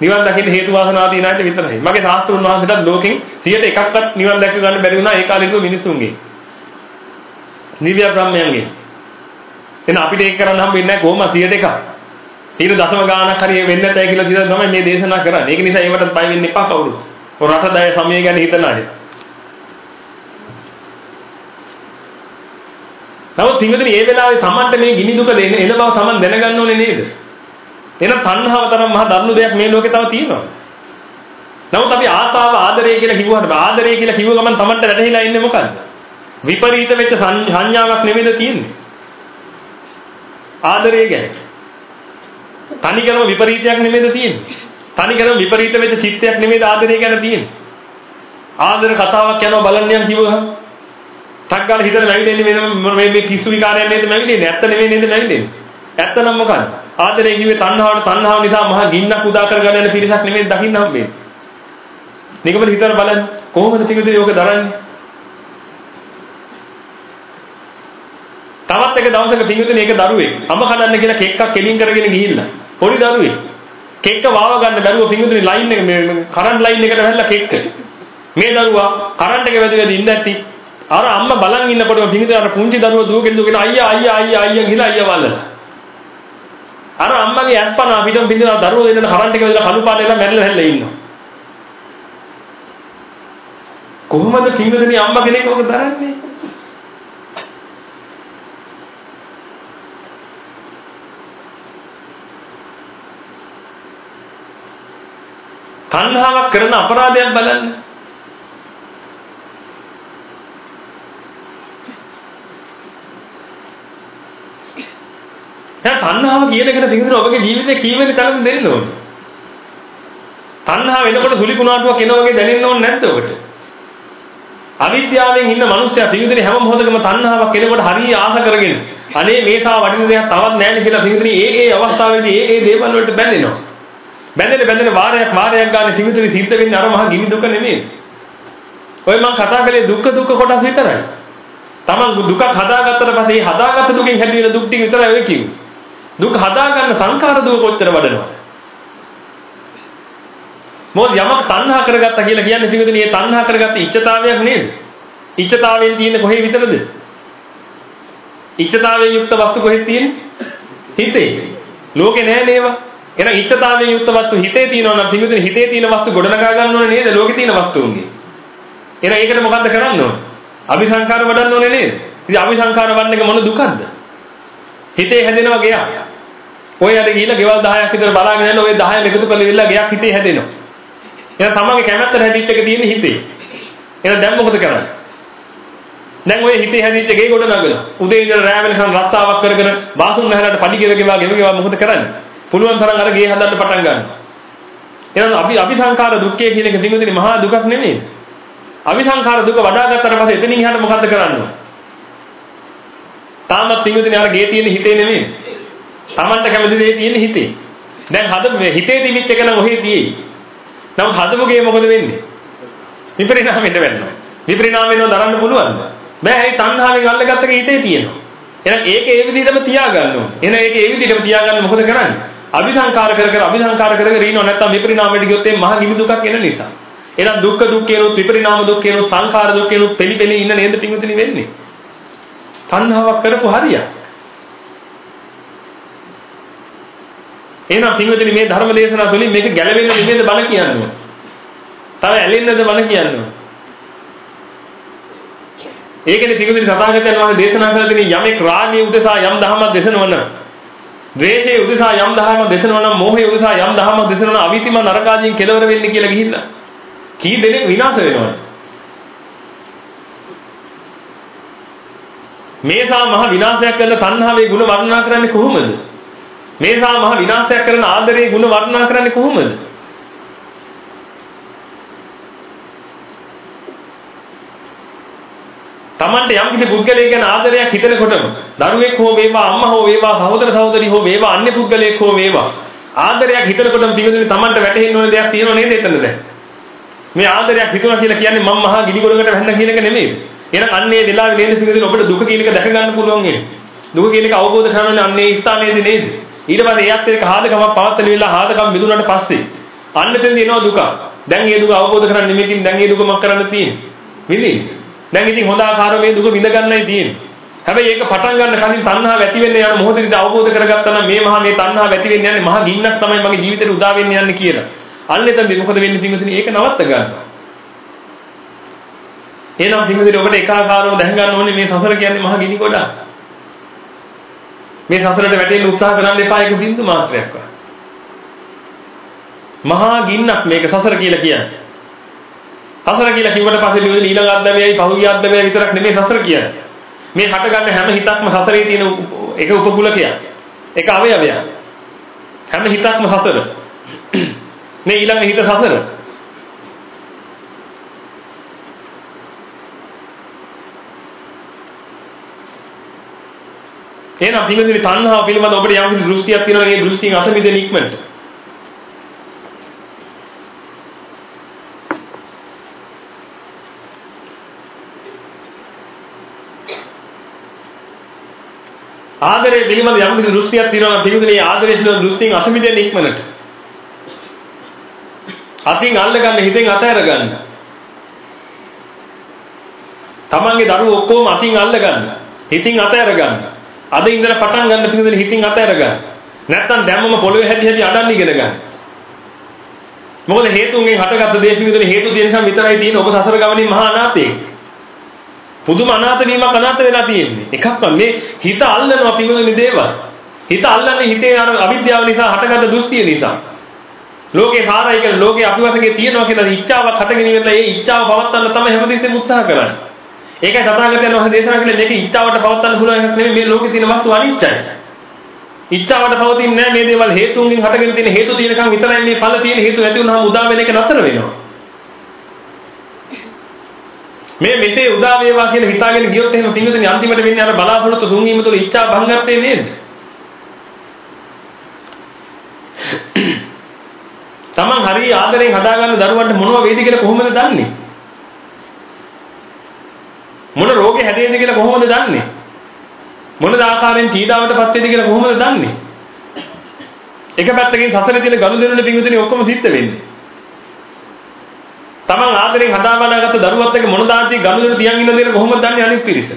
නිවන් දකින්න හේතු වාසනා තියෙන අයට විතරයි. මගේ ශාස්ත්‍රුන් වහන්සේට ලෝකෙන් 101ක්වත් නිවන් දැක ගන්න බැරි වුණා ඒ කාලේ මිනිසුන්ගේ. නිව්‍ය බ්‍රහ්මයන්ගේ. එහෙනම් අපිට ඒක කරන්න හම්බ වෙන්නේ නැහැ කොහොම 101ක්. ඊට දශම ගාණක් හරි වෙන්න නැතයි කියලා කියලා තමයි මේ දේශනා කරන්නේ. ඒක නිසා ඒවට බය වෙන්න එපා කවුරුත්. ඔය රටදය සමය ගැන හිතන අය. නමුත් පින්වතුනි මේ වෙලාවේ Tamanට මේ ගිනි දුක දෙන එන බව Taman දැනගන්න ඕනේ නේද? එහෙනම් තණ්හාව තරම් මහා දරුණු දෙයක් මේ ලෝකේ තව තියෙනවා. නමුත් අපි ආසාව ආදරය කියලා කිව්වහම ආදරය කියලා කිව්ව ගමන් Tamanට වැටහිලා ඉන්නේ මොකද්ද? විපරීත වෙච්ච සංඥාවක් නෙමෙයිද තියෙන්නේ? ආදරය ගැන. තනිකරම විපරීතයක් නෙමෙයිද තියෙන්නේ? තනිකරම විපරීත වෙච්ච චිත්තයක් නෙමෙයිද ආදරය ගැන තියෙන්නේ? ආදර කතාවක් යනවා බලන්න යම් කිව්වහම ටග්ගාල හිතට නැවිදෙන්නේ මේ මේ කිසු විකාරයක් නේද නැවිදෙන්නේ? ඇත්ත නෙමෙයි නේද නැවිදෙන්නේ? ඇත්ත නම් මොකක්ද? ආදරේ කිව්වේ තණ්හාවට තණ්හාව නිසා මහා ගින්නක් උදා කරගන්න යන පිරිසක් නෙමෙයි දකින්න හම්බෙන්නේ. නිකමද හිතලා බලන්න. කොහොමද තිකද යෝග දරන්නේ? තවත් එක දවසක පින්විතනේ ඒක දරුවෙක් අඹ කඩන්න කියලා කෙක්කක් කෙලින් කරගෙන ගිහිල්ලා. පොඩි දරුවෙක් කෙක්ක වාව ගන්න බැරුව පින්විතනේ ලයින් එක මේ කරන්ට් ලයින් එකට වැහලා කෙක්ක. මේ දරුවා කරන්ට් එක වැදගෙන ඉඳද්දි අර අම්මා බලන් ඉන්නකොටම පින්විතනේ අර පුංචි දරුවා දුවගෙන දුවගෙන අයියා අයියා අයියා අයියා ගිහලා අයියා වල්ලලා. අර අම්මගේ ඇස්පන පිටම පින්දිනා දරුවෝ දෙන්න කරන්ට් එක වැදලා කළු පාට වෙලා මැරිලා හැල්ලා ඉන්නවා කොහොමද පින්විතනේ අම්මා කෙනෙක් ඔක දරන්නේ තණ්හාවක් කරන අපරාධයක් බලන්න. දැන් තණ්හාව කියන එකට තින්දුන ඔබගේ ජීවිතේ කීවෙද තරම් දෙන්න ඕනේ. තණ්හාව වෙනකොට සුලි කුණාටුවක් එනවා වගේ දැනෙන්න ඕනේ නැද්ද ඔබට? අවිද්‍යාවෙන් ඉන්න මිනිස්සයා පිළිදෙන හැම මොහොතකම තණ්හාවක් එනකොට හරිය ආස කරගෙන අනේ මේකා වටින දෙයක් තවත් නැහැ නේ කියලා පිළිදෙන ඒ ඒ අවස්ථාවේදී ඒ ඒ දේවල් වලට බැඳෙනවා. බැඳෙන බැඳෙන වාරයක් වාරයක් ගන්න ත්‍රිවිධ සිද්ධ වෙන්නේ අර මහා ගිනි දුක නෙමෙයි. ඔය මම කතා කළේ දුක්ඛ දුක්ඛ කොටස් විතරයි. Taman දුකක් හදාගත්තට පස්සේ හදාගත්ත දුකෙන් හැදි වෙන දුක් ටික විතරයි ඔය කිව්වේ. දුක හදාගන්න සංඛාර දුක කොච්චර වඩනවද? මොකද යමක් තණ්හා කරගත්තා කියලා කියන්නේ පිටුදින මේ තණ්හා කරගත්ත ඉච්ඡතාවයක් නේද? ඉච්ඡතාවයෙන් තියෙන්නේ කොහේ විතරද? ඉච්ඡතාවයෙන් යුක්ත වස්තු කොහෙද තියෙන්නේ? හිතේ. ලෝකේ නෑ නේවා. එහෙනම් ඉච්ඡතාවයෙන් යුක්ත වස්තු හිතේ තියෙනවා නම් පිටුදින හිතේ තියෙන වස්තු ගොඩනගා ගන්න ඕනේ නේද? ලෝකේ තියෙන වස්තුන්ගේ. එහෙනම් ඒකට මොකද්ද කරන්න ඕනේ? අபிසංකාර වඩන්න ඕනේ නේද? ඉතින් අபிසංකාර වඩන එක මොන දුකක්ද? හිතේ හැදෙනවා ගයක්. ඔය අර ගිහිල්ලා ගෙවල් 10ක් විතර බලාගෙන යන ඔය 10 එකතු කරලා ඉල්ල ගයක් හිතේ හැදෙනවා. එහෙනම් තමන්ගේ කැමැත්තට හැදිච්ච එක තියෙන්නේ හිතේ. එහෙනම් දැන් මොකද කරන්නේ? දැන් ඔය හිතේ හැදිච්ච ගේ ගොඩ නගලා උදේ ඉඳලා රෑ වෙනකන් රස්සාවක් කර කර බාසුන් නැහැලට පඩි ගෙව ගෙවා ගෙව ගෙවා මොකද කරන්නේ? පුළුවන් තරම් අර ගේ හදන්න පටන් ගන්නවා. එහෙනම් අපි අபிසංකාර දුක්ඛය කියන එක දිනුදින මහා දුකක් නෙමෙයි. අවිසංඛාර දුක වඩා ගත්තට පස්සේ එතනින් එහාට මොකද්ද කරන්න ඕන? තාමත් පින්විතනේ අර ගේ තියෙන හිතේ නෙමෙයි. Tamanට කැමති දේ තියෙන හිතේ. දැන් හද මේ හිතේ තිබිච්ච එක නම් ඔහේ තියෙයි. නමුත් හදපු ගේ මොකද වෙන්නේ? විපරිණාමයට වෙනවා. විපරිණාම වෙනව දරන්න පුළුවන්ද? බෑ ඒ තණ්හාවෙන් අල්ලගත්ත එක හිතේ තියෙනවා. එහෙනම් ඒක ඒ විදිහටම තියාගන්න ඕනේ. එහෙනම් ඒක ඒ විදිහටම තියාගන්න මොකද කරන්නේ? අபிසංකාර කර කර අபிසංකාර කර කර ඉනව නැත්තම් විපරිණාමයට ගියොත් ඒ මහ නිමි දුකක් එන නිසා. එහෙනම් දුක්ඛ දුක්ඛේනොත් විපරිණාම දුක්ඛේනොත් සංඛාර දුක්ඛේනොත් පෙලි පෙලි ඉන්න නේද පිංගුතුනි වෙන්නේ. තණ්හාවක් කරපු හරියක්. එහෙනම් පිංගුතුනි මේ ධර්ම දේශනා තුළින් මේක ගැලවෙන්න නෙමෙයිද බණ කියන්නේ. තව ඇලෙන්නද බණ කියන්නේ. ඒකනේ පිංගුතුනි සතාගතයන් වහන්සේ දේශනා කරලා තියෙන යමෙක් රාගයේ උදෙසා යම් දහමක් දේශනවන ද්වේෂයේ උදෙසා යම් දහමක් දේශනවන මෝහයේ උදෙසා යම් දහමක් දේශනවන අවිතිම නරකාදීන් කෙලවර වෙන්නේ කියලා ගිහිල්ලා කී දෙනෙක් විනාශ වෙනවද? මේසා මහ විනාශයක් කරන තණ්හාවේ ಗುಣ වර්ණනා කරන්නේ කොහොමද? මේසා මහ විනාශයක් කරන ආදරයේ ಗುಣ වර්ණනා කරන්නේ කොහොමද? Tamante යම් කිසි පුද්ගලයෙක් ගැන ආදරයක් හිතනකොටම දරුවෙක් හෝ වේවා අම්මා හෝ වේවා සහෝදර සහෝදරි හෝ වේවා අන්‍ය පුද්ගලයෙක් හෝ වේවා ආදරයක් හිතනකොටම පිළිගන්නේ Tamante වැටහෙන්න ඕන දෙයක් තියෙනව නේද එතනද? මේ ආදරයක් හිතුණා කියලා කියන්නේ මම මහා ගිනිගොඩකට වැන්න කියන එක නෙමෙයි. එහෙනම් අන්නේ වෙලාවේ නේද පිළිදෙන ඔබට දුක කියන එක දැක ගන්න පුළුවන් වෙන්නේ. දුක කියන එක අවබෝධ කරගන්න අන්නේ ස්ථානයේදී නේද? ඊට පස්සේ එයත් එක්ක හාදකමක් පවත්තන වෙලාව හාදකම් මිදුණාට පස්සේ අන්න එතෙන්දී එනවා දුක. දැන් මේ දුක අවබෝධ කරගන්න නෙමෙයි දැන් මේ දුක මක් කරන්න තියෙන්නේ. විඳින්න. දැන් ඉතින් හොඳ ආකාරව මේ දුක විඳ ගන්නයි තියෙන්නේ. හැබැයි ඒක පටන් ගන්න කලින් තණ්හාව ඇති වෙන්න යන මොහොතේදී අවබෝධ කරගත්තා නම් මේ මහා මේ තණ්හාව ඇති වෙන්න යන්නේ මහා ගින්නක් තමයි මගේ ජීවිතේට උදා වෙන්න යන්නේ කියලා. අන්න එතනදී මොකද වෙන්නේ පින්වතුනි? ඒක නවත්ත ගන්නවා. එහෙනම් පින්වතුනි ඔබට එකාකාරව දැන ගන්න ඕනේ මේ සසර කියන්නේ මහා ගිනි ගොඩක්. මේ සසරට වැටෙන්න උත්සාහ කරන්න එපා ඒක බින්දු මාත්‍රයක්වත්. මහා ගින්නක් මේක සසර කියලා කියන්නේ. සසර කියලා කිව්වට පස්සේ ලියන ඊළඟ අද්දවයයි පහුගිය අද්දවයයි විතරක් නෙමෙයි සසර කියන්නේ. මේ හටගන්න හැම හිතක්ම සසරේ තියෙන එක උපකුලකයක්. එක අවයවයක්. හැම හිතක්ම සසර. මේ ඊළඟ හිත සසර. එහෙනම් පිළිඳින තණ්හාව පිළිබඳ ඔබට යම් කිසි දෘෂ්ටියක් තියෙනවා නම් ඒ දෘෂ්ටියෙන් අත මිදෙන ඉක්මනට. ආදරේ පිළිබඳ යම් කිසි දෘෂ්ටියක් තියෙනවා නම් පිළිඳින ඒ ආදරේ පිළිබඳ දෘෂ්ටියෙන් අත මිදෙන ඉක්මනට. අතින් අල්ල ගන්න හිතෙන් අතහැර ගන්න. තමන්ගේ දරුවෝ ඔක්කොම අතින් අල්ල ගන්න. හිතින් අතහැර ගන්න. අද ඉඳලා පටන් ගන්න පිළිදෙන හිතින් අතහැර ගන්න. නැත්තම් දැම්මම පොළවේ හැදි හැදි අඩන්න ඉගෙන ගන්න. මොකද හේතුන්ගෙන් හටගත්ත දේ පිළිදෙන හේතු තියෙන නිසා විතරයි තියෙන්නේ ඔබ සසර ගමනින් මහා අනාථයෙක්. පුදුම අනාථ වීමක් අනාථ වෙලා තියෙන්නේ. එකක්වත් මේ හිත අල්ලනවා පිළිදෙන දේවල්. හිත අල්ලන්නේ හිතේ අර අවිද්‍යාව නිසා හටගත්ත දෘෂ්ටිය නිසා. ලෝකේ සාරයි කියලා ලෝකේ අපි වශයෙන් තියෙනවා කියලා ඉච්ඡාවක් හටගෙන ඉවරලා ඒ ඉච්ඡාව පවත්වන්න තමයි හැමදෙස්සෙම උත්සාහ කරන්නේ. ඒකයි තථාගතයන් වහන්සේ දේශනා කළේ මේක ඉච්ඡාවට පවත්වන්න පුළුවන් එකක් නෙමෙයි මේ ලෝකේ තියෙන වස්තු අනිච්චයි. ඉච්ඡාවට පවතින්නේ නැහැ මේ දේවල් හේතුන්ගෙන් හටගෙන තියෙන හේතු තියෙනකන් විතරයි මේ ඵල තියෙන හේතු නැති වුනහම උදා වෙන එක නතර වෙනවා. මේ මෙසේ උදා වේවා කියලා හිතාගෙන ගියොත් එහෙම පින්විතනි අන්තිමට වෙන්නේ අර බලාපොරොත්තු සුන්වීම තුළ ඉච්ඡා භංගත්තේ නේද? Taman හරිය ආදරෙන් හදාගන්න දරුවන්ට මොනව වේද කියලා කොහොමද දන්නේ? මොන රෝගේ හැදෙන්නේ කියලා කොහොමද දන්නේ? මොන ආකාරයෙන් පීඩාවටපත් වෙද කියලා කොහොමද දන්නේ? එක පැත්තකින් සසරේ තියෙන ගනුදෙනුනේ පිංගුතුනි ඔක්කොම සිද්ධ වෙන්නේ. තමන් ආදරෙන් හදා බලාගත්ත දරුවත් එක්ක මොන දාන්තිය ගනුදෙනු තියන් ඉන්න දේට කොහොමද දන්නේ අනිත් පිරිස?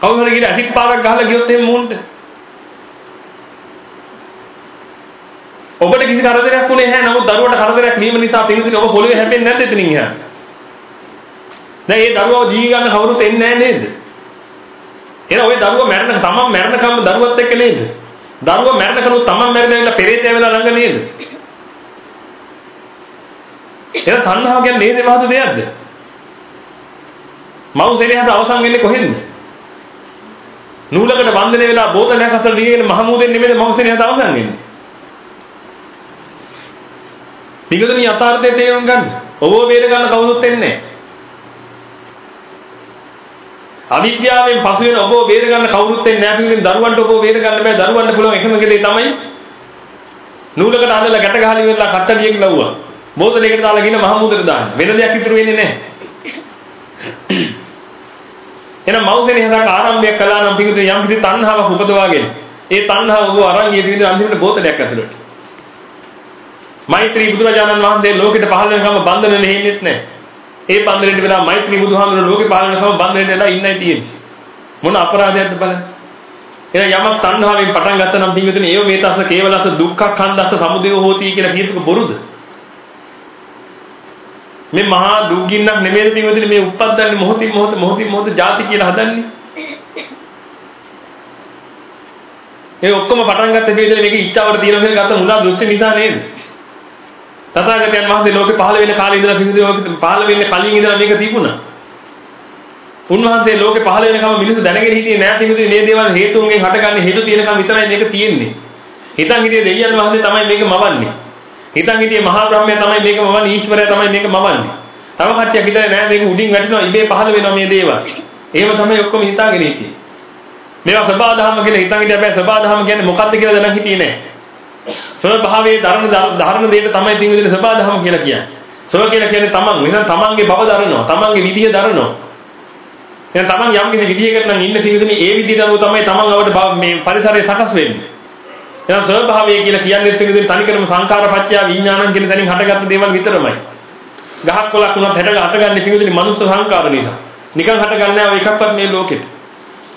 කවුරු හරි ගිහලා අසික් පාරක් ගහලා ගියොත් එහෙම මූන්ට ඔබට කිසි කරදරයක් වුණේ නැහැ. නමුත් දරුවට කරදරයක් වීම නිසා පින්විතනේ ඔබ පොළවේ හැපෙන්නේ නැද්ද එතනින් එහා? දැන් ඒ දරුවව ජී ගන්න කවුරුත් එන්නේ නැහැ නේද? එහෙනම් ওই දරුවා මැරෙන තමන් මැරෙනකම් දරුවත් එක්ක නේද? දරුවා මැරෙනකම් තමන් මැරෙලා පෙරේතය වෙලා ළඟ නේද? එහෙනම් තණ්හාව කියන්නේ නේද මහත් දෙයක්ද? මවුසෙලියට අවසන් වෙන්නේ කොහෙන්ද? නූලකට බන්ධනය වෙලා බෝතලයක් අතර ලියගෙන මහමූදෙන් නෙමෙයි මවුසෙලියට අවසන් වෙන්නේ. පිටුදෙන යථාර්ථය තේරුම් ගන්න. ඔබව බේර ගන්න කවුරුත් එන්නේ නැහැ. අවිද්‍යාවෙන් පසු වෙන ඔබව බේර ගන්න කවුරුත් එන්නේ නැහැ. පිටුදෙන දරුවන්ට ඔබව බේර ගන්න බෑ. දරුවන්ට පුළුවන් එකම දේ තමයි නූලකට අඳලා ගැට ගහලි වෙලා කට්ටඩියක් ලව්වා. බෝතලයකට දාලා ගින මහමුදට දාන්න. වෙන දෙයක් ඉතුරු වෙන්නේ නැහැ. එහෙනම් මෞසෙනේ හදාක ආරම්භයක් කළා නම් පිටුදෙන යම් කිසි තණ්හාවක් උපදවාගෙන ඒ තණ්හාව ඔබ අරන් ගිය පිටුදෙන අන්තිමට බෝතලයක් ඇතුළට මෛත්‍රී බුදුරජාණන් වහන්සේ ලෝකෙට පහළ වෙනකම් බන්ධන නෙහෙන්නෙත් නැහැ. ඒ බන්ධනෙට වෙලා මෛත්‍රී බුදුහාමුදුරුවෝ ලෝකෙ පහළ වෙනකම් බන්ධනෙට වෙලා ඉන්නයි තියෙන්නේ. මොන අපරාධයක්ද බලන්න. එහෙනම් යමක් තණ්හාවෙන් පටන් ගත්තා නම් පින්විතනේ ඒව මේ තස්ස කේවලස්ස දුක්ඛ කන්දස්ස සමුදය හෝති කියලා කියනක බොරුද? මේ මහා දුක්ගින්නක් නෙමෙයි පින්විතනේ මේ උප්පද්දන්නේ මොහොතින් මොහොත මොහොතින් මොහොත ಜಾති කියලා හදන්නේ. ඒ ඔක්කොම පටන් ගත්ත පින්විතනේ මේක ඉච්ඡාවට තියෙන කියලා ගත්ත මුලා දෘෂ්ටි නිසා නේද? තථාගතයන් වහන්සේ ලෝකේ පහළ වෙන කාලේ ඉඳලා පිහිටි ලෝකෙ පහළ වෙන්නේ කලින් ඉඳලා මේක තිබුණා. උන්වහන්සේ ලෝකේ පහළ වෙනකම මිනිස්සු දැනගෙන හිටියේ නෑ පිහිටි මේ දේවල් හේතුන්ගෙන් හටගන්නේ හේතු තියෙනකම් විතරයි මේක තියෙන්නේ. හිතන් හිටියේ දෙවියන් වහන්සේ තමයි මේක මවන්නේ. හිතන් හිටියේ මහා බ්‍රහ්මයා තමයි මේක මවන්නේ ඊශ්වරයා තමයි මේක මවන්නේ. තව කට්ටියක් හිතන්නේ නෑ මේක උඩින් වැටෙනවා ඉබේ පහළ වෙනවා මේ දේවල්. එහෙම තමයි ඔක්කොම හිතාගෙන හිටියේ. මේවා සබාධම කියලා හිතන් හිටියා බෑ සබාධම කියන්නේ මොකක්ද කියලා දැනන් හිටියේ නෑ. ස්වභාවයේ ධර්ම ධර්ම දෙයට තමයි තින් විදිහට සබාධම කියලා කියන්නේ. ස්ව කියලා කියන්නේ තමන්. එහෙනම් තමන්ගේ බව දරනවා. තමන්ගේ විදිය දරනවා. එහෙනම් තමන් යම් කිසි විදියකට නම් ඉන්න තින් ඒ විදියට අනුව තමයි තමන් අවුවට මේ පරිසරය සකස් වෙන්නේ. එහෙනම් ස්වභාවය කියලා කියන්නේ තින් විදිහට තනිකරම සංඛාරපච්චය විඥානං කියන තැනින් හටගත්ත දේවල් විතරමයි. ගහක් කොලක් උනත් හැටට හටගන්නේ තින් විදිහට මනුස්ස සංඛාර නිසා. නිකන් හටගන්නේ නැහැ ඔය එකක්වත් මේ ලෝකෙට.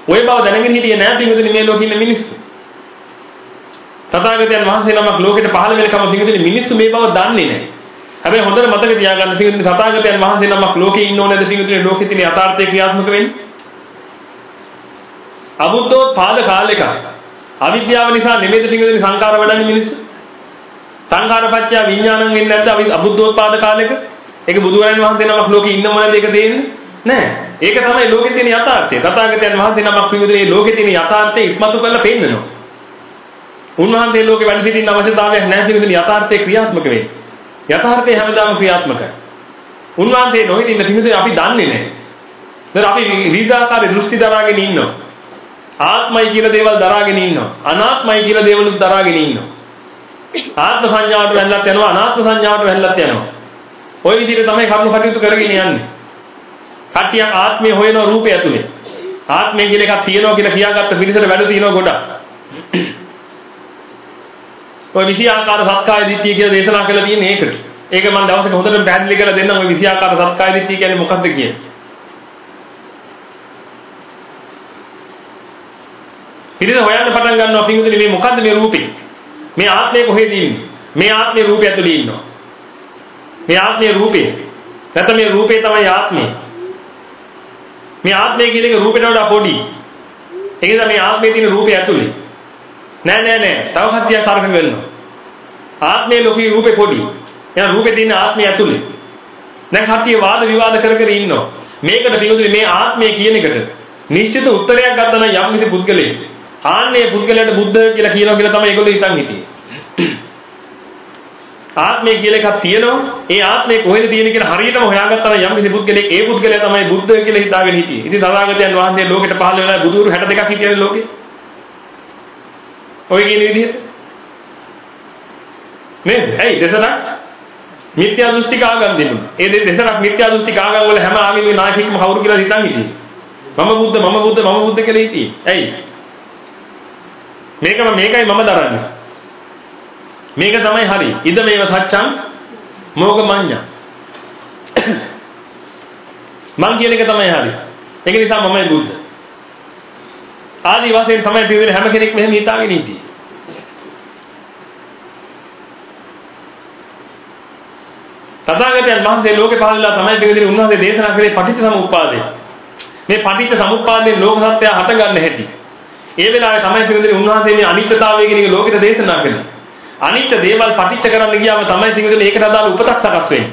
ওই බව දැනගෙන හිටියේ නැහැ තින් විදිහට මේ ලෝකෙ ඉන්න මිනිස්සු. තථාගතයන් වහන්සේ නමක් ලෝකෙට පහළ වෙනකම පිඟුතුනි මිනිස්සු මේ බව දන්නේ නැහැ. හැබැයි හොඳට මතක තියාගන්න පිඟුතුනි තථාගතයන් වහන්සේ නමක් ලෝකේ ඉන්න ඕනේද පිඟුතුනි ලෝකෙ තියෙන යථාර්ථය ක්‍රියාත්මක වෙන්නේ? අබුද්ධෝත්පාද කාලෙක අවිද්‍යාව නිසා නෙමෙයිද පිඟුතුනි සංකාර වඩන්නේ මිනිස්සු? සංකාරපච්චය විඥානං වෙන්නේ නැද්ද අබුද්ධෝත්පාද කාලෙක? ඒක බුදුරජාණන් වහන්සේ නමක් ලෝකේ ඉන්නම නැද්ද ඒක දෙන්නේ? නෑ. ඒක තමයි ලෝකේ තියෙන යථාර්ථය. තථාගතයන් වහන්සේ නමක් පිඟුතුනි ලෝකේ තියෙන යථාර්ථය ඉස්මතු කරලා පෙන්නනවා. උන්වහන්සේ ලෝකේ වැඩ සිටින්න අවශ්‍යතාවයක් නැහැ කියන යථාර්ථයේ ක්‍රියාත්මක වෙන්නේ. යථාර්ථය හැමදාම ක්‍රියාත්මකයි. උන්වහන්සේ නොහිටින්න තිබුණේ අපි දන්නේ නැහැ. දැන් අපි විවිධාකාර දෘෂ්ටි දරාගෙන ඉන්නවා. ආත්මයි කියලා දේවල් දරාගෙන ඉන්නවා. අනාත්මයි කියලා දේවලුත් දරාගෙන ඉන්නවා. ආත්ම සංඥාවට වැල්ලත් යනවා අනාත්ම සංඥාවට වැල්ලත් යනවා. ওই විදිහට තමයි කර්ම කටයුතු කරගෙන යන්නේ. කට්ටියක් ආත්මය හොයන රූපය ඇතුලේ. ආත්මය කියලා එකක් තියෙනවා කියලා කියාගත්ත පිළිසර වැඩ තියෙනවා ගොඩක්. ඔය 20 ආකාර සත්කාය දිට්ඨිය කියලා දේශනා කරලා තියෙන්නේ ඒකට. ඒක මම දවසක හොඳට පැහැදිලි කරලා දෙන්නම් ඔය 20 ආකාර සත්කාය දිට්ඨිය කියන්නේ මොකක්ද කියන්නේ. පිළිද හොයන්න පටන් ගන්නවා පිංගුතුනි මේ මොකද්ද මේ රූපේ? මේ ආත්මය කොහෙද ඉන්නේ? මේ ආත්මේ රූපය ඇතුලේ ඉන්නවා. මේ ආත්මේ රූපේ. නැත්නම් මේ රූපේ තමයි ආත්මය. මේ ආත්මය කියන එක රූපේට වඩා පොඩි. ඒ නිසා මේ ආත්මේ තියෙන රූපය ඇතුලේ නෑ නෑ නෑ. තව කතියක් තර්ක කරනවා. ආත්මයේ ලෝකී රූපේ පොඩි. එහෙනම් රූපේ තියෙන ආත්මය ඇතුලේ. දැන් කතිය වාද විවාද කර කර ඉන්නවා. මේකට පිළිතුරු මේ ආත්මය කියන එකට නිශ්චිත උත්තරයක් ගත්තා නම් යම් කිසි පුද්ගලයෙක් ආන්නේ පුද්ගලයාට බුද්ධ කියලා කියනවා කියලා තමයි ඒගොල්ලෝ හිතන් හිටියේ. ආත්මය කියලා එකක් තියෙනවා. ඒ ආත්මය කොහෙද තියෙන්නේ කියලා හරියටම හොයාගත්තා නම් යම් කිසි පුද්ගලෙක් ඒ පුද්ගලයා තමයි බුද්ධ කියලා හිතාගෙන හිටියේ. ඉතින් සදාගතයන් වහන්සේ ලෝකෙට පහළ වෙලා බුදුරු 62ක් හිටියනේ ලෝකේ. ඔය කියන විදිහට නේද? ඇයි දෙසරක් මිත්‍යා දෘෂ්ටික ආගම් දෙන්නුන. ඒ දෙසරක් මිත්‍යා දෘෂ්ටික ආගම් වල හැම ආගමේ නායකයෙක්ම කවුරු කියලා හිතන් හිටියේ. මම බුද්ධ මම බුද්ධ මම බුද්ධ කියලා හිටියේ. ඇයි? මේකම මේකයි මම දරන්නේ. මේක තමයි හරි. ඉද මේව සත්‍යං මෝග මඤ්ඤා. මං කියන එක තමයි හරි. ඒක නිසා මමයි බුද්ධ. ආදි වශයෙන් තමයි පිළිවෙල හැම කෙනෙක් මෙහෙම හිතාගෙන ඉන්නේ. තථාගතයන් වහන්සේ ලෝකේ පහළලා තමයි පිළිවෙල උන්වහන්සේ දේශනා කළේ පටිච්ච සමුප්පාදය. මේ පටිච්ච සමුප්පාදයෙන් ලෝක සත්‍යය හටගන්න හැටි. ඒ වෙලාවේ තමයි පිළිවෙල උන්වහන්සේ මේ අනිත්‍යතාවය කියන එක ලෝකෙට දේශනා කළේ. අනිත්‍ය දේවල් පටිච්ච කරන්න ගියාම තමයි පිළිවෙල ඒකට අදාළ උපතක් සකස් වෙන්නේ.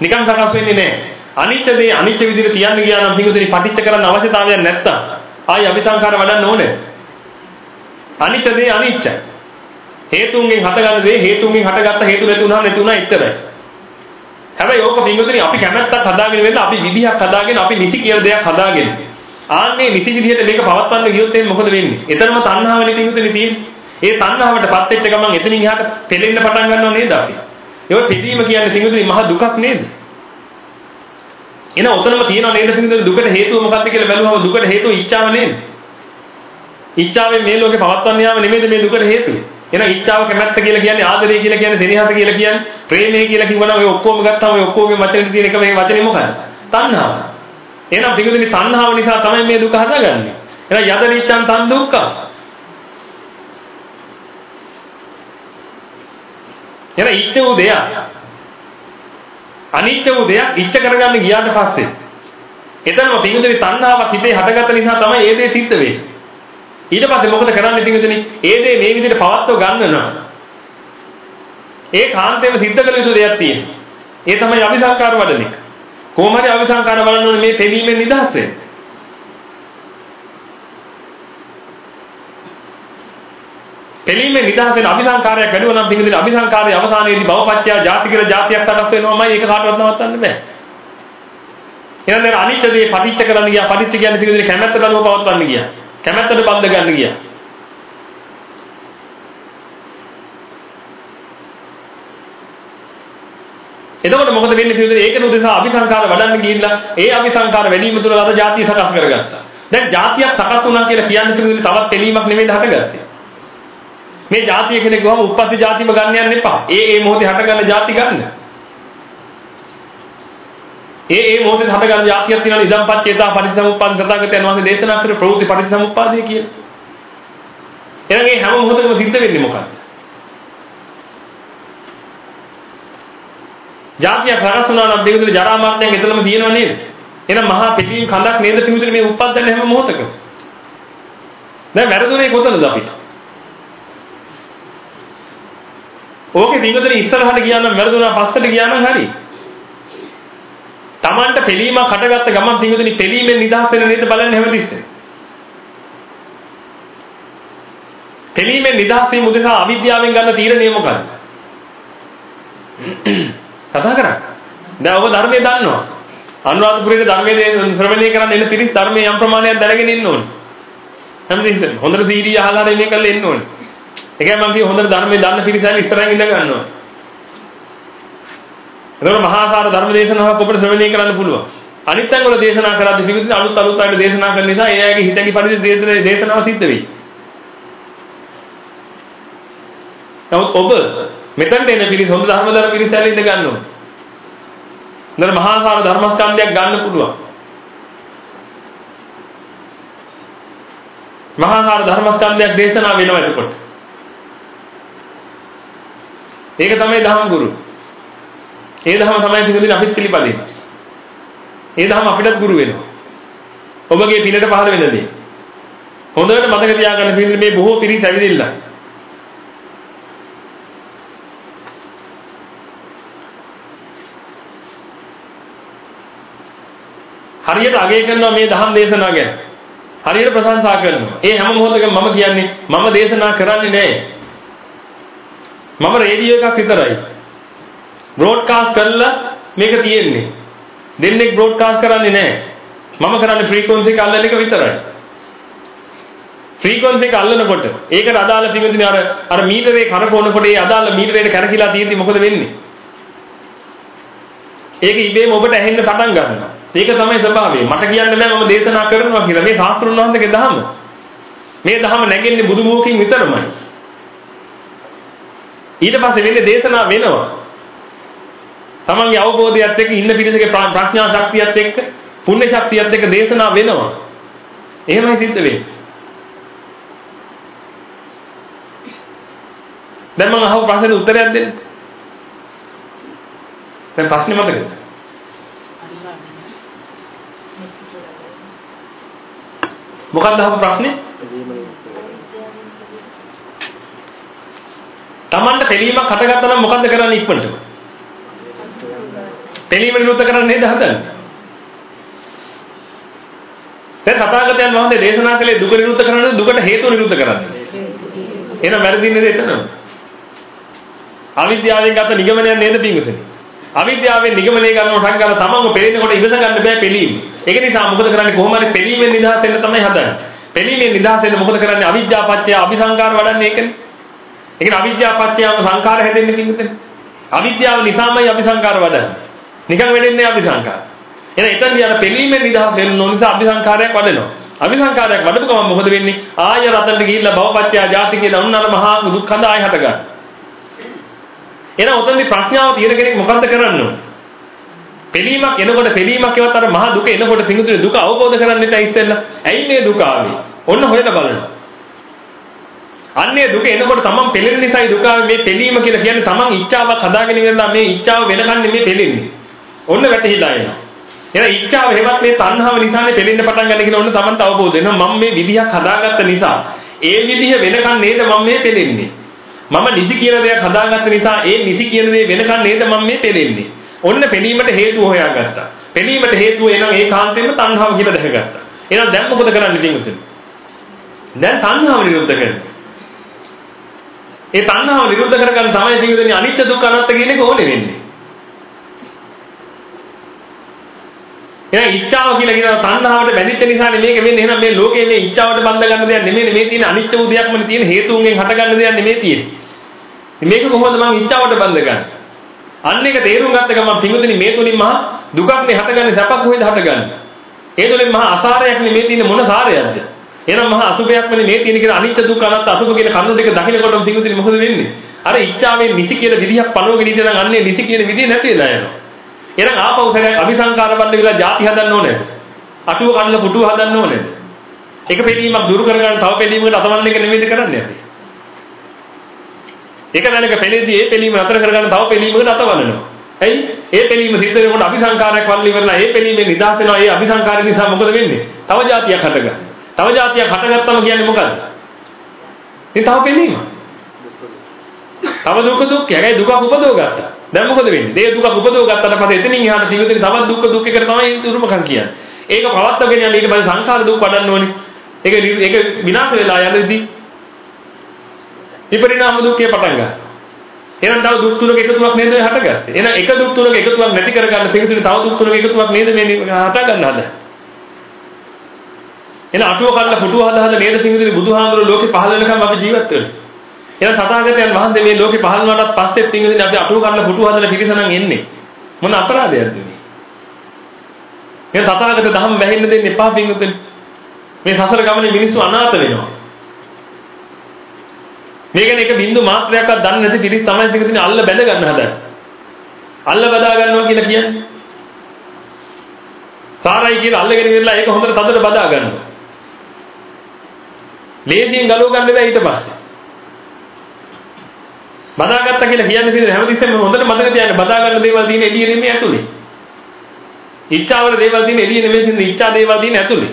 නිකන් සකස් වෙන්නේ නැහැ. අනිත්‍ය දේ අනිත්‍ය විදිහට තියන්න ගියා නම් පිළිවෙල පටිච්ච කරන්න අවශ්‍යතාවයක් නැත්තම් ආයි අபிසංකාර වඩන්න ඕනේ. අනිත්‍ය දේ අනිත්‍ය. හේතුන්ගෙන් හටගන්න දේ හේතුන්ගෙන් හටගත්ත හේතු නැති වුණාම නැති වුණා එච්චරයි. හැබැයි ඕක පින්වතුනි අපි කැමැත්තක් හදාගෙන වෙන්න අපි විදිහක් හදාගෙන අපි නිසි කියලා දෙයක් හදාගෙන ආන්නේ නිසි විදිහට මේක පවත්වන්න ගියොත් එහෙනම් මොකද වෙන්නේ? එතරම් තණ්හාවනේ පින්වතුනි තියෙන්නේ. ඒ තණ්හාවටපත් වෙච්ච ගමන් එතනින් එහාට පෙලෙන්න පටන් ගන්නව නේද අපි? ඒක පිළීම කියන්නේ පින්වතුනි මහ දුකක් නේද? එන ඔතනම තියෙනව නේද පින්වතුනි දුකට හේතුව මොකක්ද කියලා බැලුවම දුකට හේතුව ඉච්ඡාව නේද? ඉච්ඡාවෙන් මේ ලෝකේ පවත්වන්න යාම නෙමෙයිද මේ දුකට හේතුව? එහෙනම් ඉච්ඡාව කැමැත්ත කියලා කියන්නේ ආදරය කියලා කියන්නේ සෙනෙහස කියලා කියන්නේ ප්‍රේමය කියලා කිව්වනම් ඔය ඔක්කොම ගත්තාම ඔය ඔක්කොගේ වචනේ තියෙන එක මේ වචනේ මොකක්ද? තණ්හාව. එහෙනම් පිටුදින තණ්හාව නිසා තමයි මේ දුක හදාගන්නේ. එහෙනම් යදනිච්ඡන් තන් දුක්ඛ. එහෙනම් ඉච්ඡ වූ දෙයක් අනිච්ච වූ දෙයක් ඉච්ඡ කරගන්න ගියාට පස්සේ එතනම පිටුදින තණ්හාවක් හිතේ හටගත්ත නිසා තමයි ඒ දේ සිද්ධ වෙන්නේ. ඊට පස්සේ මොකද කරන්නේ පිටුදෙනි? ඒ දේ මේ විදිහට පවත්ව ගන්න නම් ඒ කාන්තේම සිද්ධ කළ යුතු දෙයක් තියෙනවා. ඒ තමයි අபிසංකාර වඩන එක. කොහොම හරි අபிසංකාර වඩන්න ඕනේ මේ තෙමීමෙන් නිදහස් වෙන්න. පිළිමේ නිදහස වෙන අභිසංකාරයක් වැඩිව නම් පිළිදෙන අභිසංකාරයේ අවසානයේදී භවපත්‍යා ජාති කියලා ජාතියක් සකස් වෙනවමයි ඒක කාටවත් නවත්තන්න බෑ. එහෙනම් දැන් අනිත්‍ය දේ පටිච්ච කරන්න ගියා පටිච්ච කියන්නේ පිළිදෙන කැමැත්ත ගලව පවත්වන්න ගියා. කැමැත්තට බද්ධ ගන්න ගියා. එතකොට මොකද වෙන්නේ පිළිදෙන ඒක නුදෙසා අභිසංකාර වඩන්න ගිහිල්ලා ඒ අභිසංකාර වැඩි වීම තුළ අර ජාතිය සකස් කරගත්තා. දැන් ජාතියක් සකස් වුණා කියලා කියන්නේ පිළිදෙන තවත් එළීමක් නෙමෙයි හටගත්තේ. මේ જાතිය කෙනෙක් ගාම උප්පත්ති જાතිම ගන්න යන්න එපා. ඒ ඒ මොහොතේ හටගන්න જાති ගන්න. ඒ ඒ මොහොතේ හටගන්න જાතියක් තියෙනවා ඉදම් පච්චේතා පරිසම්උප්පන් සතාගතයන් වහන්සේ දේශනා කරේ ප්‍රවෘත්ති පරිසම්උප්පාදේ කියන. එහෙනම් මේ හැම මොහොතකම සිද්ධ වෙන්නේ මොකක්ද? જાතිය ප්‍රගතුනා නම් දෙවිඳුල ජරා මරණයෙන් එතනම දිනව නේද? එහෙනම් මහා පිටින් කඳක් නේද තිබුණේ මේ උප්පද්දන හැම මොහොතකම. දැන් වැරදුනේ කොතනද අපිට? ඕකේ දිගටම ඉස්සරහට ගියා නම් වැරදුනා පස්සට ගියා නම් හරි. Tamanට පිළීමක් හටගත්ත ගමන් පිටුදිනි පිළීමෙන් නිදහස් වෙන නේද බලන්නේ හැමතිස්සෙම. පිළීමෙන් නිදහස් වීම උදෙසා අවිද්‍යාවෙන් ගන්න තීරණය මොකක්ද? කතා කරා. දැන් ඔබ ධර්මයේ දන්නවා. අනුරාධපුරයේ ධර්මයේ ශ්‍රවණය කරන්න එන පිරිස් ධර්මයේ යම් ප්‍රමාණයක් දැනගෙන ඉන්න ඕනේ. හැමතිස්සෙම හොඳට සීඩී අහලා හරි මේක කරලා එන්න ඕනේ. ඒකයි මම කිව්වේ හොඳට ධර්මයේ දන්න පිරිසයි ඉස්සරහින් ඉඳ ගන්නවා. එතකොට මහා සාර ධර්ම දේශනාවක් ඔබට ශ්‍රවණය කරන්න පුළුවන්. අනිත් තැන් වල දේශනා කරද්දී පිළිතුරු අලුත් අලුත් අයට දේශනා කරන නිසා ඒ අයගේ හිතේ පරිදි දේශනාව සිද්ධ වෙයි. නමුත් ඔබ මෙතනට එන පිළිස හොඳ ධර්මදර පිළිස ඇලින්ද ගන්න ඕනේ. නේද මහා සාර ධර්මස්කන්ධයක් ගන්න පුළුවන්. මහා සාර ධර්මස්කන්ධයක් දේශනා වෙනවා එතකොට. ඒක තමයි ධම්ම ගුරු. ඒ දහම තමයි පිළිදෙන අපිත් පිළිපදින්න. ඒ දහම අපිටත් ගුරු වෙනවා. ඔබගේ පිනට පහළ වෙන දේ. හොඳට මතක තියාගන්න පිළිදෙන මේ බොහෝ පිරිස ඇවිදින්න. හරියට අගය කරනවා මේ දහම් දේශනා ගැන. හරියට ප්‍රශංසා කරනවා. ඒ හැම මොහොතකම මම කියන්නේ මම දේශනා කරන්නේ නැහැ. මම රේඩියෝ එකක් විතරයි. බ්‍රෝඩ්කාස්ට් කරලා මේක තියෙන්නේ. දෙන්නෙක් බ්‍රෝඩ්කාස්ට් කරන්නේ නැහැ. මම කරන්නේ ෆ්‍රීකවන්සි එක අල්ලන එක විතරයි. ෆ්‍රීකවන්සි එක අල්ලනකොට ඒකට අදාළ පිඟුදිනේ අර අර මීටරේ කරකවනකොට ඒ අදාළ මීටරේට කරකිලා තියෙද්දි මොකද වෙන්නේ? ඒක ඉබේම ඔබට ඇහෙන්න පටන් ගන්නවා. ඒක තමයි ස්වභාවය. මට කියන්න බෑ මම දේශනා කරනවා කියලා. මේ සාස්ත්‍රුන් වහන්සේගේ දහම. මේ දහම නැගෙන්නේ බුදු මුවකින් විතරමයි. ඊට පස්සේ වෙන්නේ දේශනා වෙනවා. තමන්ගේ අවබෝධයත් එක්ක ඉන්න පිරිසගේ ප්‍රඥා ශක්තියත් එක්ක පුණ්‍ය ශක්තියත් එක්ක දේශනා වෙනවා. එහෙමයි සිද්ධ වෙන්නේ. දැන් මම අහපු ප්‍රශ්නෙට උත්තරයක් දෙන්න. දැන් ප්‍රශ්නේ මතකද? මොකක්ද අහපු ප්‍රශ්නේ? Tamanට තෙලීමක් හටගත්තා නම් මොකද්ද කරන්නේ ඉක්මනට? තෙලීම නිරුද්ධ කරන්න නේද හදන්නේ? දැන් තථාගතයන් වහන්සේ දේශනා කළේ දුක නිරුද්ධ කරන්න දුකට හේතුව නිරුද්ධ කරන්න. එහෙනම් වැරදින්නේ නේද එතනම? අවිද්‍යාවෙන් ගත නිගමනයක් නේද පිංගුතනේ? අවිද්‍යාවෙන් නිගමනය ගන්නකොට සංකාර තමන්ව පෙළෙනකොට ඉවස ගන්න බෑ පෙළීම. ඒක නිසා මොකද කරන්නේ කොහොම හරි පෙළීමෙන් නිදහස් වෙන්න තමයි හදන්නේ. පෙළීමෙන් නිදහස් වෙන්න මොකද කරන්නේ අවිද්‍යාව පත්‍ය අபிසංකාර වඩන්නේ ඒකනේ. ඒ කියන්නේ අවිද්‍යාව පත්‍යම සංඛාර හැදෙන්නේ පිටුතේ. අවිද්‍යාව නිසාමයි අපි සංඛාර වඩන්නේ. නිකන් වෙන්නේ අපි සංඛාර. එහෙනම් එතනදී අර පෙළීමේ නිදහස් වෙන්න ඕන නිසා අපි සංඛාරයක් වඩනවා. අපි සංඛාරයක් වඩපු ගමන් මොකද වෙන්නේ? ආය රතනට ගිහිල්ලා භවපත්‍යා ජාති කියන අන්නර මහා දුක්ඛඳ ආය හට ගන්න. එහෙනම් උතන්දී ප්‍රඥාව තියෙන කෙනෙක් මොකද්ද කරන්නේ? පෙළීමක් එනකොට පෙළීමක් එවත් අර මහා දුක එනකොට පිඟුතුනේ දුක අවබෝධ කරගන්න ඉතින් ඉස්සෙල්ලා. ඇයි මේ දුක ආවේ? ඔන්න හොයලා බලන්න. අන්නේ දුක එනකොට තමන් පෙලෙන නිසායි දුක ආවේ මේ පෙලීම කියලා කියන්නේ තමන් ඉච්ඡාවක් හදාගෙන ඉඳලා මේ ඉච්ඡාව වෙනකන් නෙමෙයි පෙලෙන්නේ. ඔන්න වැටහිලා එනවා. එහෙනම් ඉච්ඡාව හේවත් මේ තණ්හාව නිසානේ පෙලෙන්න පටන් ගන්න කියලා ඔන්න තමන්ට අවබෝධ වෙනවා. මම මේ විදිහක් හදාගත්ත නිසා ඒ විදිහ වෙනකන් නේද මම මේ පෙලෙන්නේ. මම නිසි කියන දෙයක් හදාගත්ත නිසා ඒ නිසි කියන දේ වෙනකන් නේද මම මේ පෙළෙන්නේ. ඔන්න පෙනීමට හේතුව හොයාගත්තා. පෙනීමට හේතුව එනම් ඒකාන්තයෙන්ම තණ්හාව කියලා දැකගත්තා. එහෙනම් දැන් මොකද කරන්න තියෙන්නේ? දැන් තණ්හාව නිරුද්ධ කරනවා. ඒ තණ්හාව නිරුද්ධ කරගන්න තමයි ජීවිතේ අනිත්‍ය දුක්ඛ අනාත්ම කියන එක ඕනේ වෙන්නේ. එහෙනම් ඉච්ඡාව කියලා කියන තණ්හාවට බැඳිච්ච නිසා මේක වෙන්නේ. එහෙනම් මේ ලෝකයේ මේ ඉච්ඡාවට බඳ ගන්න දෙයක් නෙමෙයි මේ තියෙන අනිත්‍ය වූ දෙයක්ම තියෙන හේතුන්ගෙන් හට ගන්න දෙයක් නෙමෙයි තියෙන්නේ. මේක කොහොමද මම ඉච්ඡාවට බඳගන්නේ? අන්න එක තේරුම් ගත්ත ගමන් පිඟුතුනි මේ තුලින් මහා දුකක්නේ හටගන්නේ සැපක් කොහෙද හටගන්නේ? ඒ තුලින් මහා අසාරයක්නේ මේ තියෙන මොන සාරයක්ද? එහෙනම් මහා අසුභයක්මනේ මේ තියෙන කියලා අනිත්‍ය දුක්ඛ අනාත්ම අසුභ කියන කරුණු දෙක දකිනකොටම සිංහතුනි මොකද වෙන්නේ? අර ඉච්ඡාවෙන් නිසි කියන විදිහක් පනෝගෙන ඉඳලා නම් අන්නේ නිසි කියන විදිහ නැති වෙලා යනවා. එහෙනම් ආපහු සැරයක් අபிසංකාර බණ්ඩ විලා ಜಾති හදන්න ඕනේ. අටුව කඩලා පුටුව හදන්න ඕනේ. එක පිළීමක් දුරු කරගන්න තව පිළීමකට අතවන්න එක නෙමෙයිද කරන්නේ අපි. එක දැනක පෙළේදී ඒ පිළීම නතර කරගන්න තව පිළීමකට අතවන්නනවා. ඇයි? ඒ පිළීම සිද්ධ වෙනකොට අபிසංකාරයක් වල්ලි වෙනවා. ඒ පිළීමේ නිදාස් වෙනවා. ඒ අபிසංකාරය නිසා මොකද වෙන්නේ? තව જાතියක් හටගන්නවා. තව જાතියක් හටගත්තම කියන්නේ මොකද්ද? ඉතින් තව පෙළීම. තව දුක දුක් යකයි දුකක් උපදව ගත්තා. දැන් මොකද වෙන්නේ? දේ දුකක් උපදව ගත්තට පස්සේ එතනින් එහාට ජීවිතේ තවත් දුක් දුක් එකට තමයි උරුමකම් කියන්නේ. ඒක පවත්වාගෙන යන්න ඊට පස්සේ සංඛාර දුක් වඩන්න ඕනේ. ඒක ඒක විනාශ වෙලා යනදී විපරිණාම දුක්ඛය පටන් ගන්නවා. එහෙනම් තව දුක් තුනක එකතුවක් නේද හටගත්තේ. එහෙනම් එක දුක් තුනක එකතුවක් නැති කරගන්න පිළිතුරු තව දුක් තුනක එකතුවක් නේද මේ හට ගන්න හද. එහෙනම් අටුව කන්න පුටුව හද හද නේද පිළිතුරු බුදුහාමුදුරුවෝ ලෝකේ පහළ වෙනකම් අපි ජීවත් වෙන්නේ. එහෙනම් තථාගතයන් වහන්සේ මේ ලෝකේ පහළ වුණාට පස්සෙත් පිළිතුරු අපි අටුව කන්න පුටුව හදලා පිරිසනම් එන්නේ. මොන අපරාධයක්ද මේ? එහෙනම් තථාගත ධම්ම වැහෙන්න දෙන්න එපා පිළිතුරු. මේ සසර ගමනේ මිනිස්සු අනාථ වෙනවා. මේ කියන්නේ එක බින්දු මාත්‍රයක්වත් දන්නේ නැති පිරිස් තමයි පිටින් අල්ල බැඳ ගන්න හදන්නේ. අල්ල බදා ගන්නවා කියලා කියන්නේ. සාරයි කියලා අල්ලගෙන ඉවරලා ඒක හොඳට තදට බදා ගන්නවා. ලේසියෙන් ගලව ගන්න බෑ ඊට පස්සේ. බදාගත්තා කියලා කියන්නේ පිළිද? හැමතිස්සෙම හොඳට මතක තියාගන්න බදා ගන්න දේවල් තියෙන එළියේ නෙමෙයි ඇතුලේ. ඉච්ඡාවල දේවල් තියෙන එළියේ නෙමෙයි තියෙන ඉච්ඡා දේවල් තියෙන ඇතුලේ.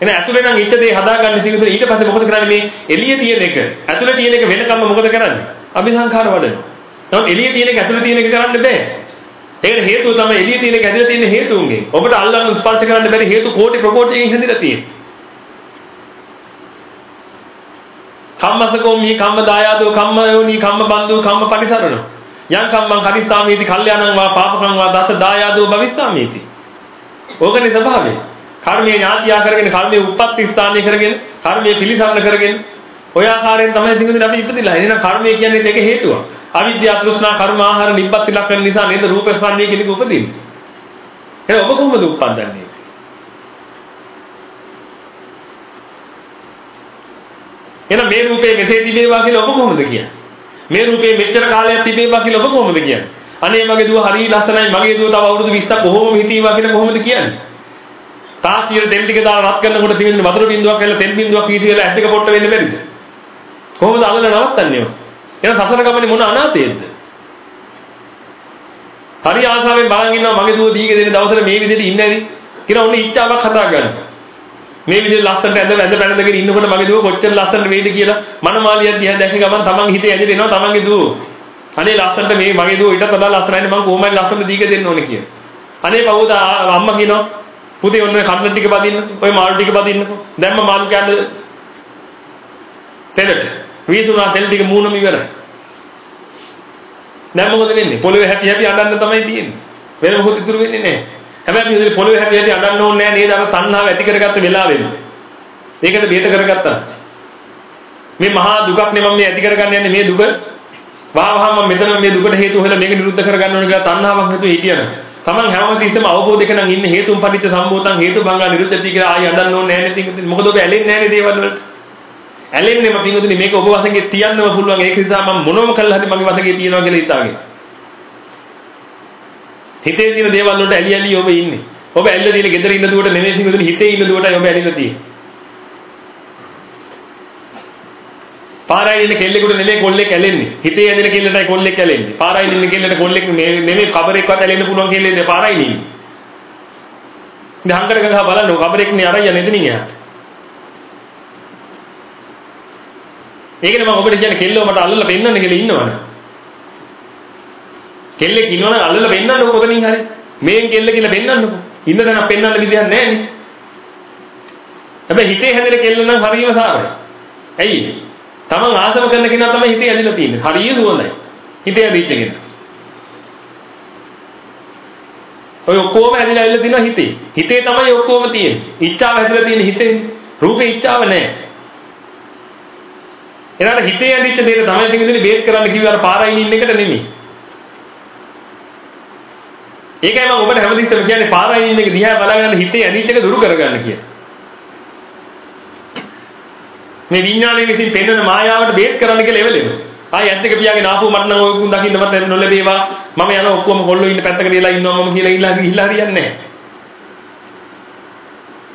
එහෙනම් ඇතුලේ නම් ඉච්ඡ දේ හදාගන්න සිංහතුන ඊට පස්සේ මොකද කරන්නේ මේ එළියේ තියෙන එක? ඇතුලේ තියෙන එක වෙනකම්ම මොකද කරන්නේ? අபிසංඛාර වඩනවා නමුත් එළියේ තියෙන එක ඇතුලේ තියෙන එක කරන්න බෑ. ඒකට හේතුව තමයි එළියේ තියෙන එක ඇතුලේ තියෙන හේතුන්ගෙන් ඔබට අල්ලන්න ස්පර්ශ කරන්න බැරි හේතු කෝටි ප්‍රකෝටිකින් හැදිලා තියෙන්නේ. කම්මසකෝ මී කම්ම දායාදෝ කම්ම යෝනි කම්ම බන්දු කම්ම පරිසරණ යං කම්මං කරිස්සාමීති කල්යාණං වා පාපකං වා දස දායාදෝ භවිස්සාමීති ඕකනේ ස්වභාවය කර්මයේ ඥාතියා කරගෙන කර්මයේ උප්පත්ති ස්ථානය කරගෙන කර්මයේ පිළිසරණ කරගෙන ඔය ආකාරයෙන් තමයි සිංහදින අපි ඉපදිලා. එහෙනම් කර්මය කියන්නේ ඒක හේතුවක්. අවිද්‍යාව තෘෂ්ණා කර්ම ආහාර නිබ්බත් ලක්ෂණ නිසා නේද රූප ස්කන්ධය කියන එක උපදින්නේ. එහෙනම් ඔබ කොහොමද උප්පද්දන්නේ? එහෙනම් මේ රූපේ මෙසේ තිබේවා කියලා ඔබ කොහොමද කියන්නේ? මේ රූපේ මෙච්චර කාලයක් තිබේවා කියලා ඔබ කොහොමද කියන්නේ? අනේ මගේ දුව හරි ලස්සනයි මගේ දුව තව අවුරුදු 20ක් කොහොම හිතීවා කියලා කොහොමද කියන්නේ? තාත්තියට තෙල් ටික දාලා රත් කරනකොට තියෙන වතුර බින්දුවක් කියලා තෙල් බින්දුවක් වීසියලා ඇස් දෙක පොට්ට වෙන්න බැරිද? කොහොමද අල්ලලා නවත්තන්නේ? එහෙනම් සසර ගමනේ මොන අනාතයේද? හරි ආසාවෙන් බලන් ඉන්නවා මගේ දුව දීගේ දෙන දවසට මේ විදිහට ඉන්නේ නැති කියලා ඔන්න ඉච්ඡාවක් හදා ගන්න. මේ විදිහට ලස්සනට ඇඳ වැඳ පැනදගෙන ඉන්නකොට මගේ දුව කොච්චර ලස්සනට වේද කියලා මනමාලියක් දිහා දැක ගමන් තමන්ගේ හිතේ ඇදෙනවා තමන්ගේ දුව. අනේ ලස්සනට මේ මගේ දුව ඊට වඩා ලස්සනයි මම කොහොමද ලස්සනට දීක දෙන්න ඕනේ කියලා. අනේ පවුද අම්මා කියනවා පුතේ ඔන්න කන්න ටික බදින්න ඔය මාළු ටික බදින්නකෝ. දැම්ම මාළු කෑල්ල තෙලට. වීසුනා තෙල් ටික මූණම ඉවරයි. දැන් මොකද වෙන්නේ? පොළවේ හැපි හැපි අඬන්න තමයි තියෙන්නේ. වෙන මොකද ඉතුරු වෙන්නේ නැහැ. හැබැයි මේ පොළවේ හැපි හැපි අඬන්න ඕනේ නැහැ නේද? අර තණ්හාව ඇති කරගත්ත වෙලාවෙම. ඒකද බේත කරගත්තා. මේ මහා දුකක් නේ මම මේ ඇති කරගන්න යන්නේ මේ දුක. වහවහම මම මෙතන මේ දුකට හේතු හොයලා මේක නිරුද්ධ කරගන්න ඕනේ කියලා තණ්හාවක් නැතුව හිටියන. Taman හැමතිස්සෙම අවබෝධයක නම් ඉන්නේ හේතුන් පරිච්ඡ සම්භූතං හේතු බංගා නිරුද්ධති කියලා ආයි අඬන්න ඕනේ නැහැ නේ. මොකද ඔබ ඇලෙන්නේ නැහැ නේ දේවල් වලට. ඇලෙන්නේම පිඟුතුනි මේක ඔබ වශයෙන් තියන්නම පුළුවන් ඒක නිසා මම මොනවම කළා හරි මගේ වශයෙන් තියනවා කියලා හිතාගෙන. හිතේ තියෙන දේවල් වලට ඇලි ඇලි ඔබ ඉන්නේ. ඔබ ඇල්ල තියෙන gedara ඉන්න දුවට නෙමෙයි පිඟුතුනි හිතේ ඉන්න දුවටයි ඔබ ඇලිලා තියෙන්නේ. පාරායි ඉන්න කෙල්ලෙකුට නෙමෙයි කොල්ලෙක් ඇලෙන්නේ. හිතේ ඇදෙන කෙල්ලටයි කොල්ලෙක් ඇලෙන්නේ. පාරායි ඉන්න කෙල්ලට කොල්ලෙක් නෙමෙයි කබරෙක්වත් ඇලෙන්න පුළුවන් කෙල්ලෙක් නේ පාරායි ඉන්නේ. ඉතින් හංගර ගහ බලන්න කබරෙක් නේ අරයි යන්නේ එතනින් එහාට. ඒකනේ මම ඔබට කියන්නේ කෙල්ලෝ මට අල්ලලා පෙන්නන්න කියලා ඉන්නවනේ. කෙල්ලෙක් ඉන්නවනම් අල්ලලා පෙන්නන්නකො කොතනින් හරි. මේන් කෙල්ල කියලා පෙන්නන්නකො. ඉන්න තැනක් පෙන්නන්න විදියක් නැහැ නේ. හැබැයි හිතේ හැදෙන කෙල්ල නම් හරියම සාරයි. ඇයි? තමන් ආසම කරන කෙනා තමයි හිතේ ඇදලා තියෙන්නේ. හරිය සුවඳයි. හිතේ ඇදිච්ච කෙනා. ඔය ඔක්කොම ඇදලා ඇවිල්ලා තියෙනවා හිතේ. හිතේ තමයි ඔක්කොම තියෙන්නේ. ඉච්ඡාව හැදලා තියෙන්නේ හිතේ. රූපේ ඉච්ඡාව නැහැ. එනකට හිතේ ඇදිච්ච දේට තමයි තින්දිනේ බේත් කරන්න කිව්වේ අර පාරයින් ඉන්න එකට නෙමෙයි. ඒකයි මම ඔබට හැමතිස්සෙම කියන්නේ පාරයින් ඉන්න එක දිහා බලාගෙන හිතේ ඇදිච්ච එක දුරු කරගන්න කියලා. මේ විඥානයේ විසින් පෙන්වන මායාවට බේත් කරන්න කියලා එවලෙම. ආයි ඇත්ත එක පියාගෙන ආපු මට නම් ඔය කුන් දකින්න මට නොලැබේවා. මම යන ඔක්කොම කොල්ලෝ ඉන්න පැත්තකට දාලා ඉන්නවා මම කියලා ඉල්ලා ගිහිල්ලා හරියන්නේ නැහැ.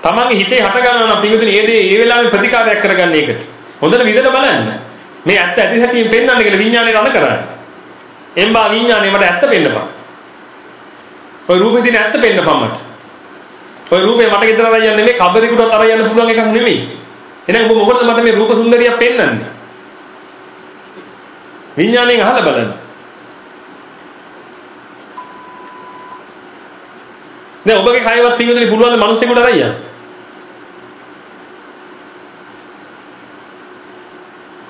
තමන්ගේ හිතේ හට ගන්නවා නම් පිටුතුනේ ඒ දේ ඒ වෙලාවේ ප්‍රතිකාරයක් කරගන්න ඒකට. හොඳට විදලා බලන්න. මේ ඇත්ත ඇති සැටියෙන් පෙන්වන්න කියලා විඥානේ රණ කරන්නේ. එම්බා විඥානේ මට ඇත්ත පෙන්නපන්. ඔය රූපේ දින ඇත්ත පෙන්නපන් මට. ඔය රූපේ මට ගෙදර අරන් යන්නේ නෙමෙයි කබරේකට අරන් යන්න පුළුවන් එකක් නෙමෙයි. එහෙනම් ඔබ මොකටද මට මේ රූප සුන්දරියක් පෙන්වන්නේ? විඥාණයෙන් අහලා බලන්න. දැන් ඔබගේ කයවත් පිළිවෙලේ පුළුවන් මිනිස්සුන්ට අරන් යන්න.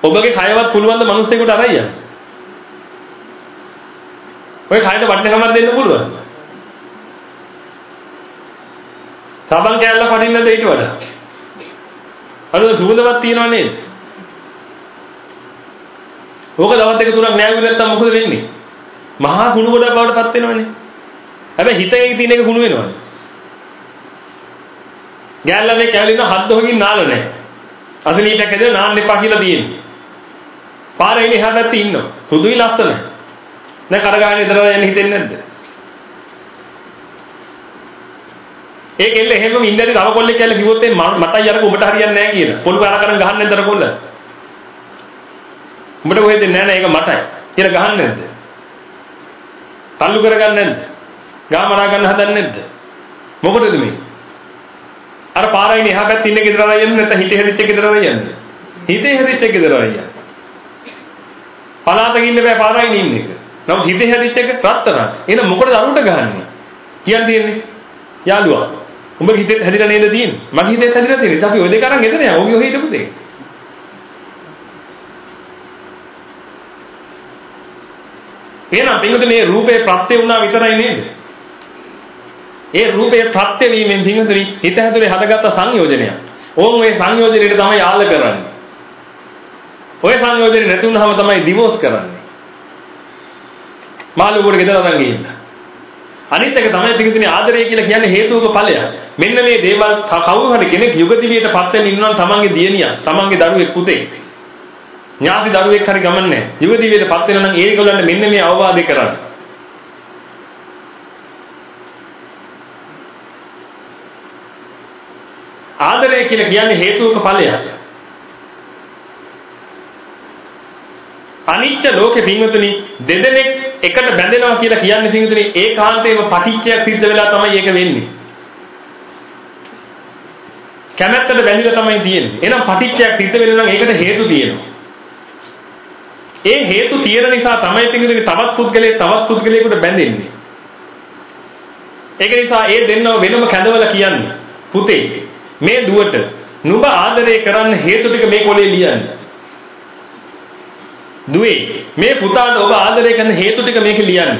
ඔබගේ කයවත් පුළුවන් ද මිනිස්සෙකුට අරයි යන්න. ඔය කයට වටිනකමක් දෙන්න පුළුවන්. සබන් කෑල්ල කඩින්නද ඊට වඩා. අර සුගඳවත් තියනව නේද? ඕක දවස් දෙක තුනක් නෑවුවේ නැත්තම් මොකද වෙන්නේ? මහා කුණු ගොඩක් බවට පත් වෙනවනේ. හැබැයි හිතේ තියෙන එක කුණු වෙනවා. ගෑල්ලා මේ කැලින හත් දොහකින් නාල නැහැ. අසනීපයක් ඇදලා නාන්න එපා කියලා තියෙනවා. පාරේ එහා පැත්තේ ඉන්නවා. සුදුයි ලස්සනයි. දැන් කරගාගෙන ඉදලා යන්න හිතෙන්නේ නැද්ද? ඒ කෙල්ල එහෙම ඉඳලා තව කොල්ලෙක් කියලා කිව්වොත් මටයි අරක උඹට හරියන්නේ නැහැ කියලා. පොල් පාර කරන් ගහන්නේ නැද්ද අර කොල්ල? උඹට කොහෙද නෑ නෑ ඒක මටයි. කියලා ගහන්නේ නැද්ද? තල්ලු කරගන්නේ නැද්ද? ගාමරා ගන්න හදන්නේ නැද්ද? මොකටද මේ? අර පාරයිනේ එහා පැත්තේ ඉන්න ගෙදර අරන් යන්නේ නැත්නම් හිතේ හැදිච්ච ගෙදර අරන් යන්නේ. හිතේ හැදිච්ච ගෙදර අරන් යන්නේ. පලාතක ඉන්න බෑ පාරයින් ඉන්න එක. නමුත් හිතේ හැදිච්ච එක රත්තරන්. එහෙනම් මොකටද අරුන්ට ගහන්නේ? කියන්න තියෙන්නේ. යාළුවා. උඹ හිතේ හැදිලා නේද තියෙන්නේ? මගේ හිතේ හැදිලා තියෙන්නේ. අපි ඔය දෙක අරන් එතන යමු. ඔය ඔය හිටපු දෙක. එහෙනම් පින්වතුනි මේ රූපේ ප්‍රත්‍ය වුණා විතරයි නේද? ඒ රූපේ ප්‍රත්‍ය වීමෙන් පින්වතුනි හිත හැදුනේ හදගත්ත සංයෝජනයක්. ඕන් මේ සංයෝජනෙට තමයි යාල කරන්නේ. ඔය සංයෝජනේ නැති වුනහම තමයි ඩිවෝස් කරන්නේ. මාළුවෙකුට ගෙදර අරන් ගිහින්. අනිත් එක තමයි පිටින් ආදරය කියලා කියන්නේ හේතුක ඵලයක්. මෙන්න මේ දේවල් කවුරු හරි කෙනෙක් යුගතිලියට පත් වෙන්න ඉන්නවා නම් තමන්ගේ දියණියා, තමන්ගේ දරුවෙක් පුතේ. ඥාති දරුවෙක් හරි ගමන්නේ. යුගතිලියට පත් වෙන නම් ඒගොල්ලන්ට මෙන්න මේ අවවාදය කරන්න. ආදරය කියලා කියන්නේ හේතුක ඵලයක්. අනිත්‍ය ලෝකේ පින්වතුනි දෙදෙනෙක් එකට බැඳෙනවා කියලා කියන්නේ පින්වතුනි ඒකාන්තයෙන්ම පටිච්චයක් සිද්ධ වෙලා තමයි ඒක වෙන්නේ. කැමැත්තට බැඳිලා තමයි තියෙන්නේ. එහෙනම් පටිච්චයක් සිද්ධ වෙන්න නම් ඒකට හේතු තියෙනවා. ඒ හේතු තියෙන නිසා තමයි පින්වතුනි තවත් පුද්ගලයෙක් තවත් පුද්ගලයෙකුට බැඳෙන්නේ. ඒක නිසා ඒ දෙන්නව වෙනම කැඳවලා කියන්නේ පුතේ මේ දුවට නුඹ ආදරය කරන්න හේතු ටික මේ කොලේ ලියන්න. දුවේ මේ පුතාට ඔබ ආදරය කරන හේතු ටික මේක ලියන්න.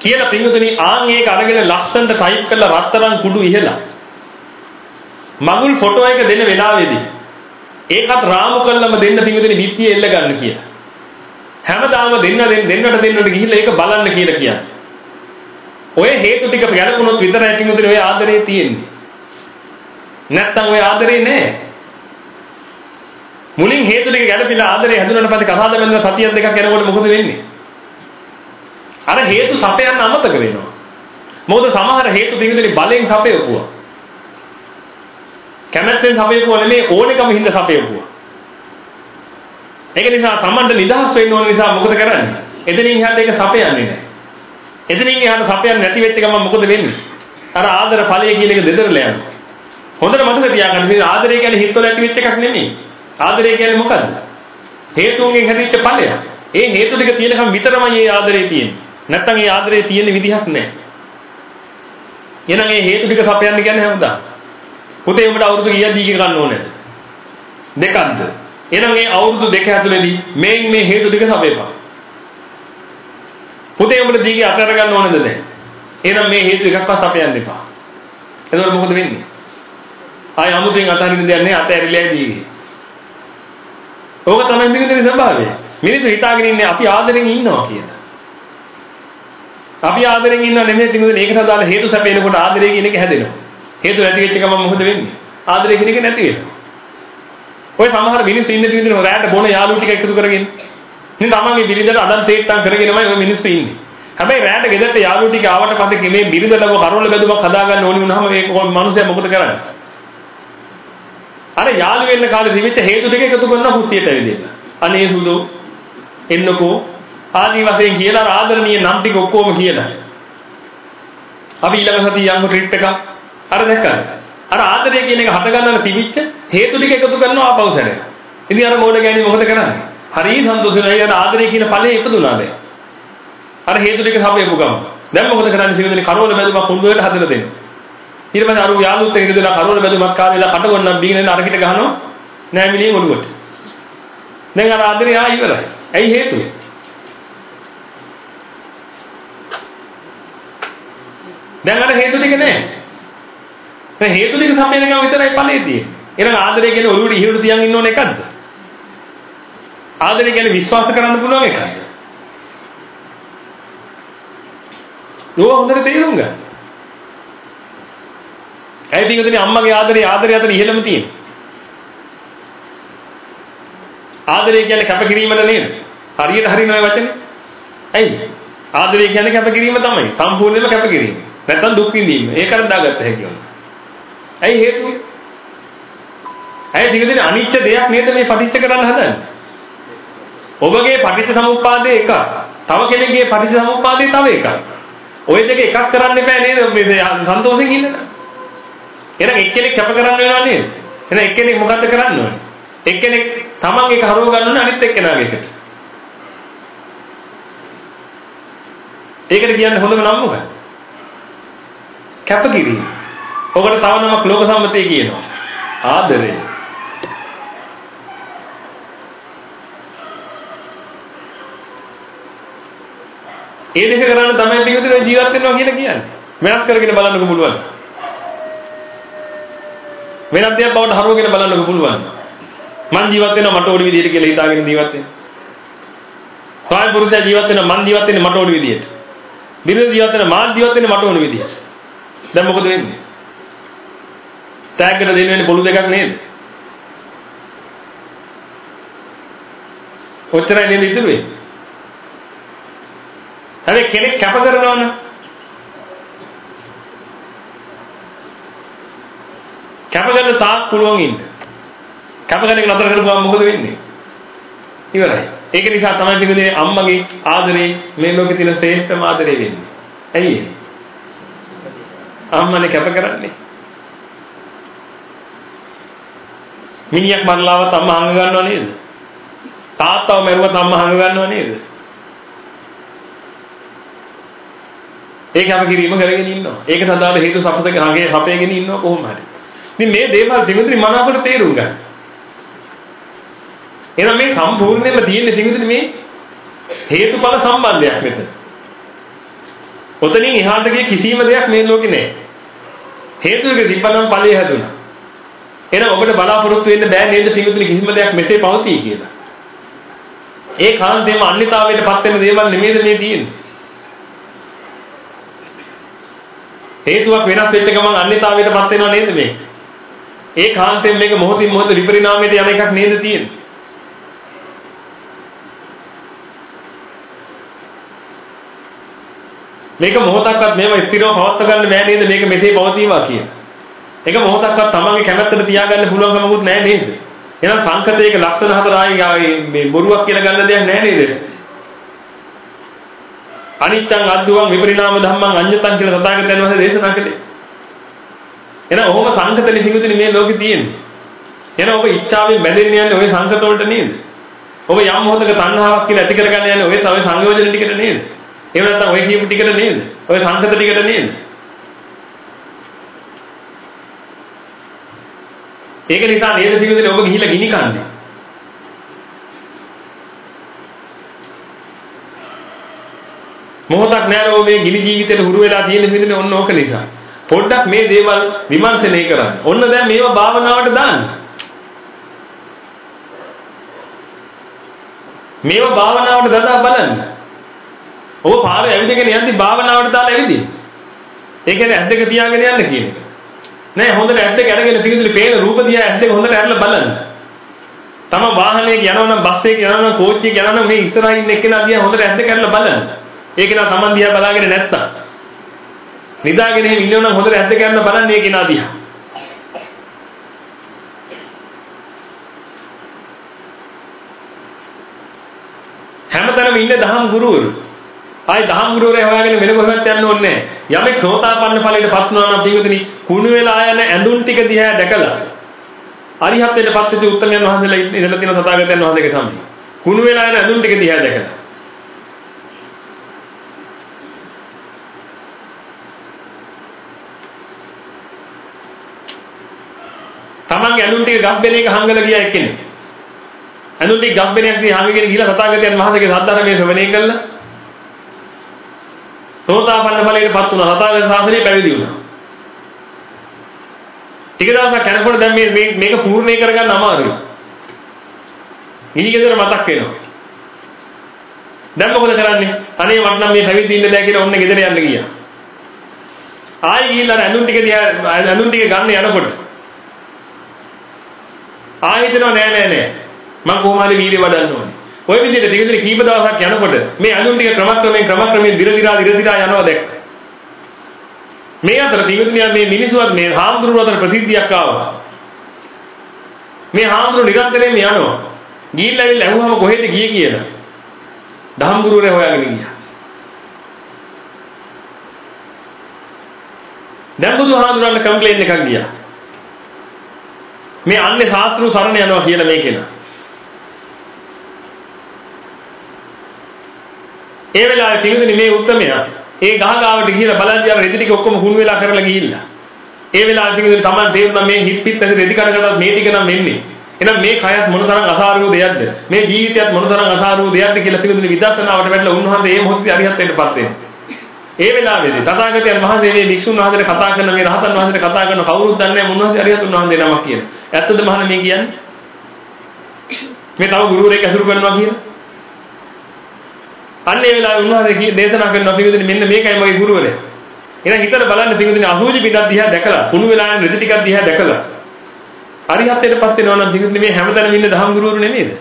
කියලා පින්වතුනි ආන් ඒක අරගෙන ලස්සනට ටයිප් කරලා රත්තරන් කුඩු ඉහලා මගුල් ෆොටෝ එක දෙන වෙලාවේදී ඒකත් රාමු කළම දෙන්න පින්වතුනි බිත්තිය එල්ල ගන්න කියලා. හැමදාම දෙන්න දෙන්නට දෙන්නට ගිහිල්ලා ඒක බලන්න කියලා කියන්නේ. ඔය හේතු ටික ගැලපුණොත් විතරයි පින්වතුනි ඔය ආදරේ තියෙන්නේ. නැත්තම් ඔය ආදරේ නෑ. මුලින් හේතු ටික ගැලපිලා ආදරේ හැදුනට පස්සේ කතාද බැලුවා සතියක් දෙකක් යනකොට මොකද වෙන්නේ? අර හේතු සපයන්න අමතක වෙනවා. මොකද සමහර හේතු පින්වතුනි බලෙන් සපයපුවා. කැමැත්තෙන් සපයපුවා නෙමෙයි ඕනෙකම හින්දා සපයපුවා. ඒක නිසා Tamanට නිදහස් වෙන්න ඕන නිසා මොකද කරන්නේ? එතනින් එහාට ඒක සපයන්නේ නැහැ. එතනින් එහාට සපයන්නේ නැති වෙච්ච ගමන් මොකද වෙන්නේ? අර ආදර ඵලය කියන එක දෙදරලා යනවා. හොඳට මතක තියාගන්න මේ ආදරය කියන්නේ හිතවල ඇති වෙච්ච එකක් නෙමෙයි. ආදරය කියන්නේ මොකද්ද? හේතුන්ගෙන් හැදිච්ච ඵලය. ඒ හේතු ටික තියෙනකම් විතරමයි මේ ආදරේ තියෙන්නේ. නැත්තම් මේ ආදරේ තියෙන විදිහක් නැහැ. එහෙනම් මේ හේතු ටික සපයන්න කියන්නේ හැමදාම. පුතේ උඹට අවුරුදු කීයක් දීගෙන ගන්න ඕනේද? දෙකක්ද? එහෙනම් මේ අවුරුදු දෙක ඇතුළතදී මේ මේ හේතු ටික සපයපන්. පුතේ උඹට දීගේ අතර ගන්න ඕනේද දැන්? එහෙනම් මේ හේතු එකක්වත් සපයන්න එපා. එතකොට මොකද වෙන්නේ? ආය අමුතුවෙන් අතහරින්න දෙයක් නැහැ අතහැරිලා දීගේ. ඕක තමයි මිනිස්සුන්ගේ ස්වභාවය. මිනිස්සු හිතාගෙන ඉන්නේ අපි ආදරෙන් ඉන්නවා කියලා. අපි ආදරෙන් ඉන්නව නෙමෙයි තිනුද ඒකට අදාළ හේතු සැපේනකොට ආදරය කියන එක හැදෙනවා. හේතු නැති වෙච්ච ගමන් මොකද වෙන්නේ? ආදරය කියන එක නැති වෙනවා. ඔය සමහර මිනිස්සු ඉන්න තියෙන රැයට බොන යාළුවෝ ටික එකතු කරගෙන ඉතින් තමන්ගේ බිරිඳට අදන් තේට්ටම් කරගෙනමයි ඔය මිනිස්සු ඉන්නේ. හැබැයි රැයට ගෙදරට යාළුවෝ ටික ආවට පස්සේ මේ බිරිඳලව කරවල බැදුමක් හදාගන්න ඕනි වුණාම මේ මිනිස්සයා මොකද කරන්නේ? අර යාළු වෙන්න කාලේ තිබිච්ච හේතු ටික එකතු කරනවා කුස්සියට ඇවිදින්න. අනේ සුදු එන්නකෝ ආදි වශයෙන් කියලා ආදරණීය නම් ටික ඔක්කොම කියලා. අපි ඊළඟ සතිය යන්න ට්‍රිප් එක අර දැක්කද? අර ආදරය කියන එක හට ගන්නලා තිබිච්ච හේතු ටික එකතු කරනවා ආපහු සැරේ. ඉතින් අර මොඩ ගෑණි මොකද කරන්නේ? හරි සන්තෝෂයි අර ආදරය කියන ඵලයේ ඉපදුනාද? අර හේතු ටික සපයපු ගම. දැන් මොකද කරන්නේ සිංහලනේ කරවල බැලුවා කුණුවේට හදලා දෙන්න. ඊට පස්සේ අර යාළුවොත් එක්ක ඉඳලා කරවල බැලුමක් කාලේලා කට ගොන්නක් බීගෙන අරකිට ගහනවා නෑ මිලියෙන් ඔළුවට. දැන් අර ආදරේ ආ ඉවරයි. ඇයි හේතුව? දැන් අර හේතු ටික නෑ. දැන් හේතු ටික සම්පේනකම විතරයි ඵලයේ තියෙන්නේ. එහෙනම් ආදරය කියන්නේ ඔළුවට ඉහළට තියන් ඉන්න ඕන එකක්ද? ආදරය කියන්නේ විශ්වාස කරන්න පුළුවන් එකක්ද? නෝ හොඳට තේරුම් ගන්න. ඇයි පිටුදෙනි අම්මගේ ආදරේ ආදරය අතර ඉහෙළම තියෙන්නේ? ආදරය කියන්නේ කැපකිරීමද නේද? හරියට හරින ඔය වචනේ. ඇයි? ආදරය කියන්නේ කැපකිරීම තමයි. සම්පූර්ණයෙන්ම කැපකිරීම. නැත්තම් දුක් විඳීම. ඒකට දාගත්ත හැකි වුණා. ඇයි හේතුව? ඇයි පිටුදෙනි අනිච්ච දෙයක් නේද මේ පටිච්ච කරන්න හදන්නේ? ඔබගේ පටිච්ච සමුප්පාදේ එකක්. තව කෙනෙක්ගේ පටිච්ච සමුප්පාදේ තව එකක්. ওই දෙක එකක් කරන්න එපා නේද මේ සන්තෝෂෙන් ඉන්න. එහෙනම් එක්කෙනෙක් කැප කරන්න වෙනවා නේද? එහෙනම් එක්කෙනෙක් මොකද්ද කරන්න ඕනේ? එක්කෙනෙක් තමන් එක හරව ගන්න ඕනේ අනිත් එක්කෙනාගේ එකට. ඒකට කියන්නේ හොඳම නම මොකක්ද? කැපකිරීම. ඔකට තව නමක් ලෝක සම්මතය කියනවා. ආදරය. ඒ දෙක කරන්න තමයි පිටිවිතර ජීවත් වෙනවා කියලා කියන්නේ. වෙනස් කරගෙන බලන්නකො පුළුවන්. වෙනත් දෙයක් බවට හරවගෙන බලන්නකො පුළුවන්. මං ජීවත් වෙනවා මට ඕන විදිහට කියලා හිතාගෙන ජීවත් වෙන්න. ස්වාමි පුරුෂයා ජීවත් වෙනවා මං ජීවත් වෙන්නේ මට ඕන විදිහට. බිරිඳ ජීවත් වෙනවා මාත් ජීවත් වෙන්නේ මට ඕන විදිහට. දැන් මොකද වෙන්නේ? ටැග්ගට දෙන්න වෙන්නේ පොළු දෙකක් නේද? ඔච්චරයි නේද ඉතුරු වෙන්නේ? හැබැයි කෙනෙක් කැප කරනවනේ කැප කරන තාක් පුළුවන් ඉන්න. කැප කරන එක නතර කරපුවාම මොකද වෙන්නේ? ඉවරයි. ඒක නිසා තමයි පිටුනේ අම්මගේ ආදරේ මේ ලෝකේ තියෙන ශ්‍රේෂ්ඨම ආදරේ වෙන්නේ. ඇයි ඒ? අම්මනේ කැප කරන්නේ. මිනිහක් මරලාවත් අම්මා හංග ගන්නව නේද? තාත්තව මරුවත් අම්මා හංග ගන්නව නේද? ඒක අප කිරීම කරගෙන ඉන්නවා. ඒකට අදාළ හේතු සපතක හගේ හපේගෙන ඉන්නවා කොහොම හරි. ඉතින් මේ දේවල් දෙවිඳුනි මනාවකට තේරුම් ගන්න. එහෙනම් මේ සම්පූර්ණයෙන්ම තියෙන්නේ දෙවිඳුනි මේ හේතුඵල සම්බන්ධයක් මෙතන. ඔතනින් එහාට ගිය කිසිම දෙයක් මේ ලෝකේ නැහැ. හේතුවක තිබ්බනම් ඵලය හැදුනා. එහෙනම් ඔබට බලාපොරොත්තු වෙන්න බෑ නේද පිටුතුනි කිසිම දෙයක් මෙසේ පවතී කියලා. ඒ කාන්තේම අන්‍යතාවයට පත් වෙන දේවල් නෙමෙයිද මේ තියෙන්නේ. හේතුවක් වෙනස් වෙච්ච ගමන් අන්‍යතාවයට පත් වෙනව නේද මේ? ඒ කාන්තෙන් මේක මොහොතින් මොහොත විපරිණාමයට යන එකක් නේද තියෙන්නේ? මේක මොහොතක්වත් මේව ස්ථිරව පවත්වා ගන්න බෑ නේද මේක මෙසේ පවතිවා කියන. ඒක මොහොතක්වත් තමන්ගේ කැමැත්තට තියාගන්න පුළුවන් කමකුත් නෑ නේද? එහෙනම් සංකතයක ලක්ෂණ හතර ආයි මේ බොරුවක් කියලා ගන්න දෙයක් නෑ නේද? අනිච්චං අද්දුවං විපරිණාම ධම්මං අඤ්ඤතං කියලා තථාගතයන් වහන්සේ දේශනා කළේ. එහෙනම් ඔහොම සංකත ලිහිඟුතුනි මේ ලෝකේ තියෙන්නේ. එහෙනම් ඔබ ඉච්ඡාවෙන් බැඳෙන්න යන්නේ ওই සංකත වලට නේද? ඔබ යම් මොහොතක තණ්හාවක් කියලා ඇති කරගන්න යන්නේ ඔය තමයි සංයෝජන ටිකට නේද? එහෙම නැත්නම් ඔය කියපු ටිකට නේද? ඔය සංකත ටිකට නේද? ඒක නිසා නේද පිළිවෙලේ ඔබ ගිහිල්ලා ගිනි කන්නේ. මොහොතක් නෑර ඔබ මේ ගිනි ජීවිතේට හුරු වෙලා තියෙන පිළිවෙලේ ඔන්න ඕක නිසා. පොඩ්ඩක් මේ දේවල් විමර්ශනය කරන්න. ඔන්න දැන් මේවා භාවනාවට දාන්න. මේවා භාවනාවට දදා බලන්න. ඔබ පාරේ ඇවිදගෙන යද්දි භාවනාවට දාලා ඇවිදින්න. ඒ කියන්නේ ඇස් දෙක තියාගෙන යන්න කියන එක. නෑ හොඳට ඇස් දෙක අරගෙන පිටිදුලි පේන රූප දිහා ඇස් දෙක හොඳට අරලා බලන්න. තම වාහනයක යනවා නම් බස් එකක යනවා නම් කෝච්චි එකක යනවා නම් මේ ඉස්සරහින් ඉන්න එක්කෙනා දිහා හොඳට ඇස් දෙක අරලා බලන්න. ඒක නා Taman දිහා බලාගෙන නැත්තම්. නිදාගෙන එහෙම ඉන්නව නම් හොඳට ඇස් දෙක අරලා බලන්න ඒ කෙනා දිහා. හැමතැනම ඉන්න දහම් ගුරුවරු ආයි දහම් ගුරුවරයා හොයාගෙන වෙන කොහෙවත් යන්න ඕනේ නැහැ. යමෙක් සෝතාපන්න ඵලයටපත් වුණා නම් පිටුදිනි කුණු වෙලා යන ඇඳුම් ටික දිහා දැකලා අරිහත්ත්වයටපත් වෙච්ච උත්තමයන් වහන්සේලා ඉඳලා තියෙන සතාගතයන් වහන්සේගේ සම්මි. කුණු වෙලා යන ඇඳුම් ටික දිහා දැකලා තමන්ගේ ඇඳුම් ටික ගස්බෙන එක හංගලා ගියා එක්කෙනෙක්. ඇඳුම් ටික ගස්බෙනයක් දිහා හංගගෙන ගිහලා සතාගතයන් වහන්සේගේ සද්ධර්මයේ ශ්‍රවණය කළා. සෝතාපන්න ඵලයටපත් වුණා. සතාගත ශාසනය පැවිදි වුණා. ටික දවසක් යනකොට දැන් මේ මේක පූර්ණේ කරගන්න අමාරුයි. ගිහිගෙදර මතක් වෙනවා. දැන් මොකද කරන්නේ? අනේ මට නම් මේ පැවිදි ඉන්න බෑ කියලා ඔන්න ගෙදර යන්න ගියා. ආයි ගිහිල්ලා ඇඳුම් ටික දිහා ඇඳුම් ටික ගන්න යනකොට ආයෙ හිතනවා නෑ නෑ නෑ මම කොහොම හරි වීර්ය වඩන්න ඕනේ. ওই විදිහට ටික දින කීප දවසක් යනකොට මේ අඳුන් ටික ක්‍රමක්‍රමයෙන් ක්‍රමක්‍රමයෙන් දිර දිරා දිර දිරා යනවා දැක්ක. මේ අතර තිගුණියා මේ මිනිසුවත් මේ හාමුදුරුවෝ අතර ප්‍රසිද්ධියක් ආවා. මේ හාමුදුරුවෝ නිරන්තරයෙන් යනවා. ගිහිල්ලා ඇවිල්ලා ඇහුවම කොහෙද ගියේ කියලා. දහම් ගුරුවරයා හොයාගෙන ගියා. දැන් බුදුහාමුදුරන්ට කම්ප්ලේන් එකක් ගියා. මේ අන්නේ ශාස්ත්‍රු සරණ යනවා කියලා මේ කෙනා. ඒ වෙලාවේ පිළිදෙනි මේ උත්තරමයා ඒ ගහ ගාවට ගිහිල්ලා බලන්දි අර රෙදි ටික ඔක්කොම හුණු වෙලා කරලා ගිහිල්ලා. ඒ වෙලාවේ පිළිදෙනි Taman තේරුණා මේ හිත් පිත් ඇති රෙදි කඩකට මේ ටික නම් වෙන්නේ. එහෙනම් මේ කයත් මොනතරම් අසාරූ දෙයක්ද? මේ ජීවිතයත් මොනතරම් අසාරූ දෙයක්ද කියලා පිළිදෙනි විදර්ශනාවට වැටලා උන්වහන්සේ මේ මොහොතේ අරිහත්ත්වයටපත් වෙනවා. ඒ වෙලාවේදී තථාගතයන් වහන්සේ මේ වික්ෂුන් වහන්සේට කතා කරන මේ රහතන් වහන්සේට කතා කරන කවුරුත් දන්නේ නැහැ මුන්වහන්සේ අරිහතුන් වහන්සේ නමක් කියන. ඇත්තද මහණ මේ කියන්නේ? මේ තව ගුරුවරයෙක් ඇසුරු කරනවා කියන. අන්න ඒ වෙලාවේ උන්වහන්සේ කී දේශනා කරනවා පිළිදෙන මෙන්න මේකයි මගේ ගුරුවරයා. එහෙනම් හිතට බලන්න පිළිදෙන අසූචි පිටක් දිහා දැකලා කුණු වෙලා යන රෙදි ටිකක් දිහා දැකලා අරිහත්ත්වයටපත් වෙනවා නම් පිළිදෙන මේ හැමතැනම ඉන්න දහම් ගුරුවරු නෙමෙයිද?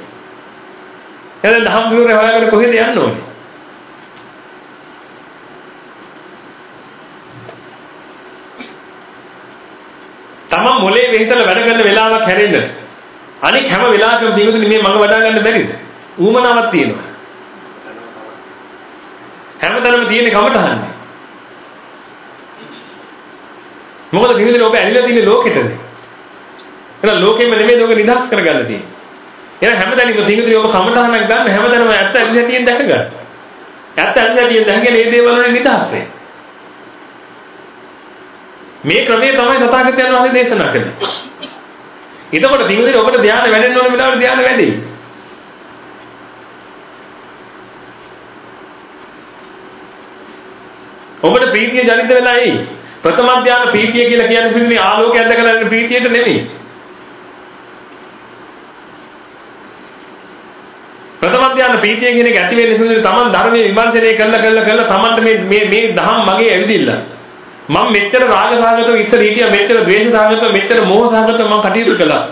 එහෙනම් දහම් ගුරුවරයා හොයාගෙන කොහෙද යන්න ඕනේ? තමන් මොලේ වෙහිතල වැඩ කරන වෙලාවක් හැරෙන්නට. අනික හැම වෙලාවකම පිටුදින මේ මඟ වඩා ගන්න බැරිද? ඌමනාවක් තියෙනවා. හැමතැනම තියෙන කමටහන්නේ. මොකද පිටුදින ඔබ ඇලිලා තියෙන ලෝකෙටද? එහෙනම් ලෝකෙම නෙමෙයි ඔබ නිදහස් කරගන්න තියෙන්නේ. එහෙනම් හැමතැනම පිටුදින ඔබ කමටහනක් ගන්න හැමතැනම ඇත්ත ඇලිලා තියෙන දැක ගන්න. ඇත්ත ඇලිලා තියෙන දැකගෙන මේ දේවල් වලින් නිදහස් වෙන්න. මේ ක්‍රමය තමයි තථාගතයන් වහන්සේ දේශනා කළේ. එතකොට පිටුදින ඔබට ධානය වැඩෙන්න ඕන වෙලාවට ධානය වැඩේ. ඔබට ප්‍රීතිය ජනිත වෙලා එයි. ප්‍රථම ධානය ප්‍රීතිය කියලා කියන්නේ පිළිමේ ආලෝකයක් දැකලා ඉන්න ප්‍රීතියට නෙමෙයි. ප්‍රථම ධානය ප්‍රීතිය කියන එක ඇති වෙන්නේ සුදුසු තමන් ධර්මයේ විමර්ශනය කළා කළා කළා තමන්ට මේ මේ මේ දහම් මගේ ඇවිදින්න. මම මෙච්චර රාග සාගතව ඉස්සර හිටියා මෙච්චර ද්වේෂ සාගතව මෙච්චර මෝහ සාගතව මම කටයුතු කළා.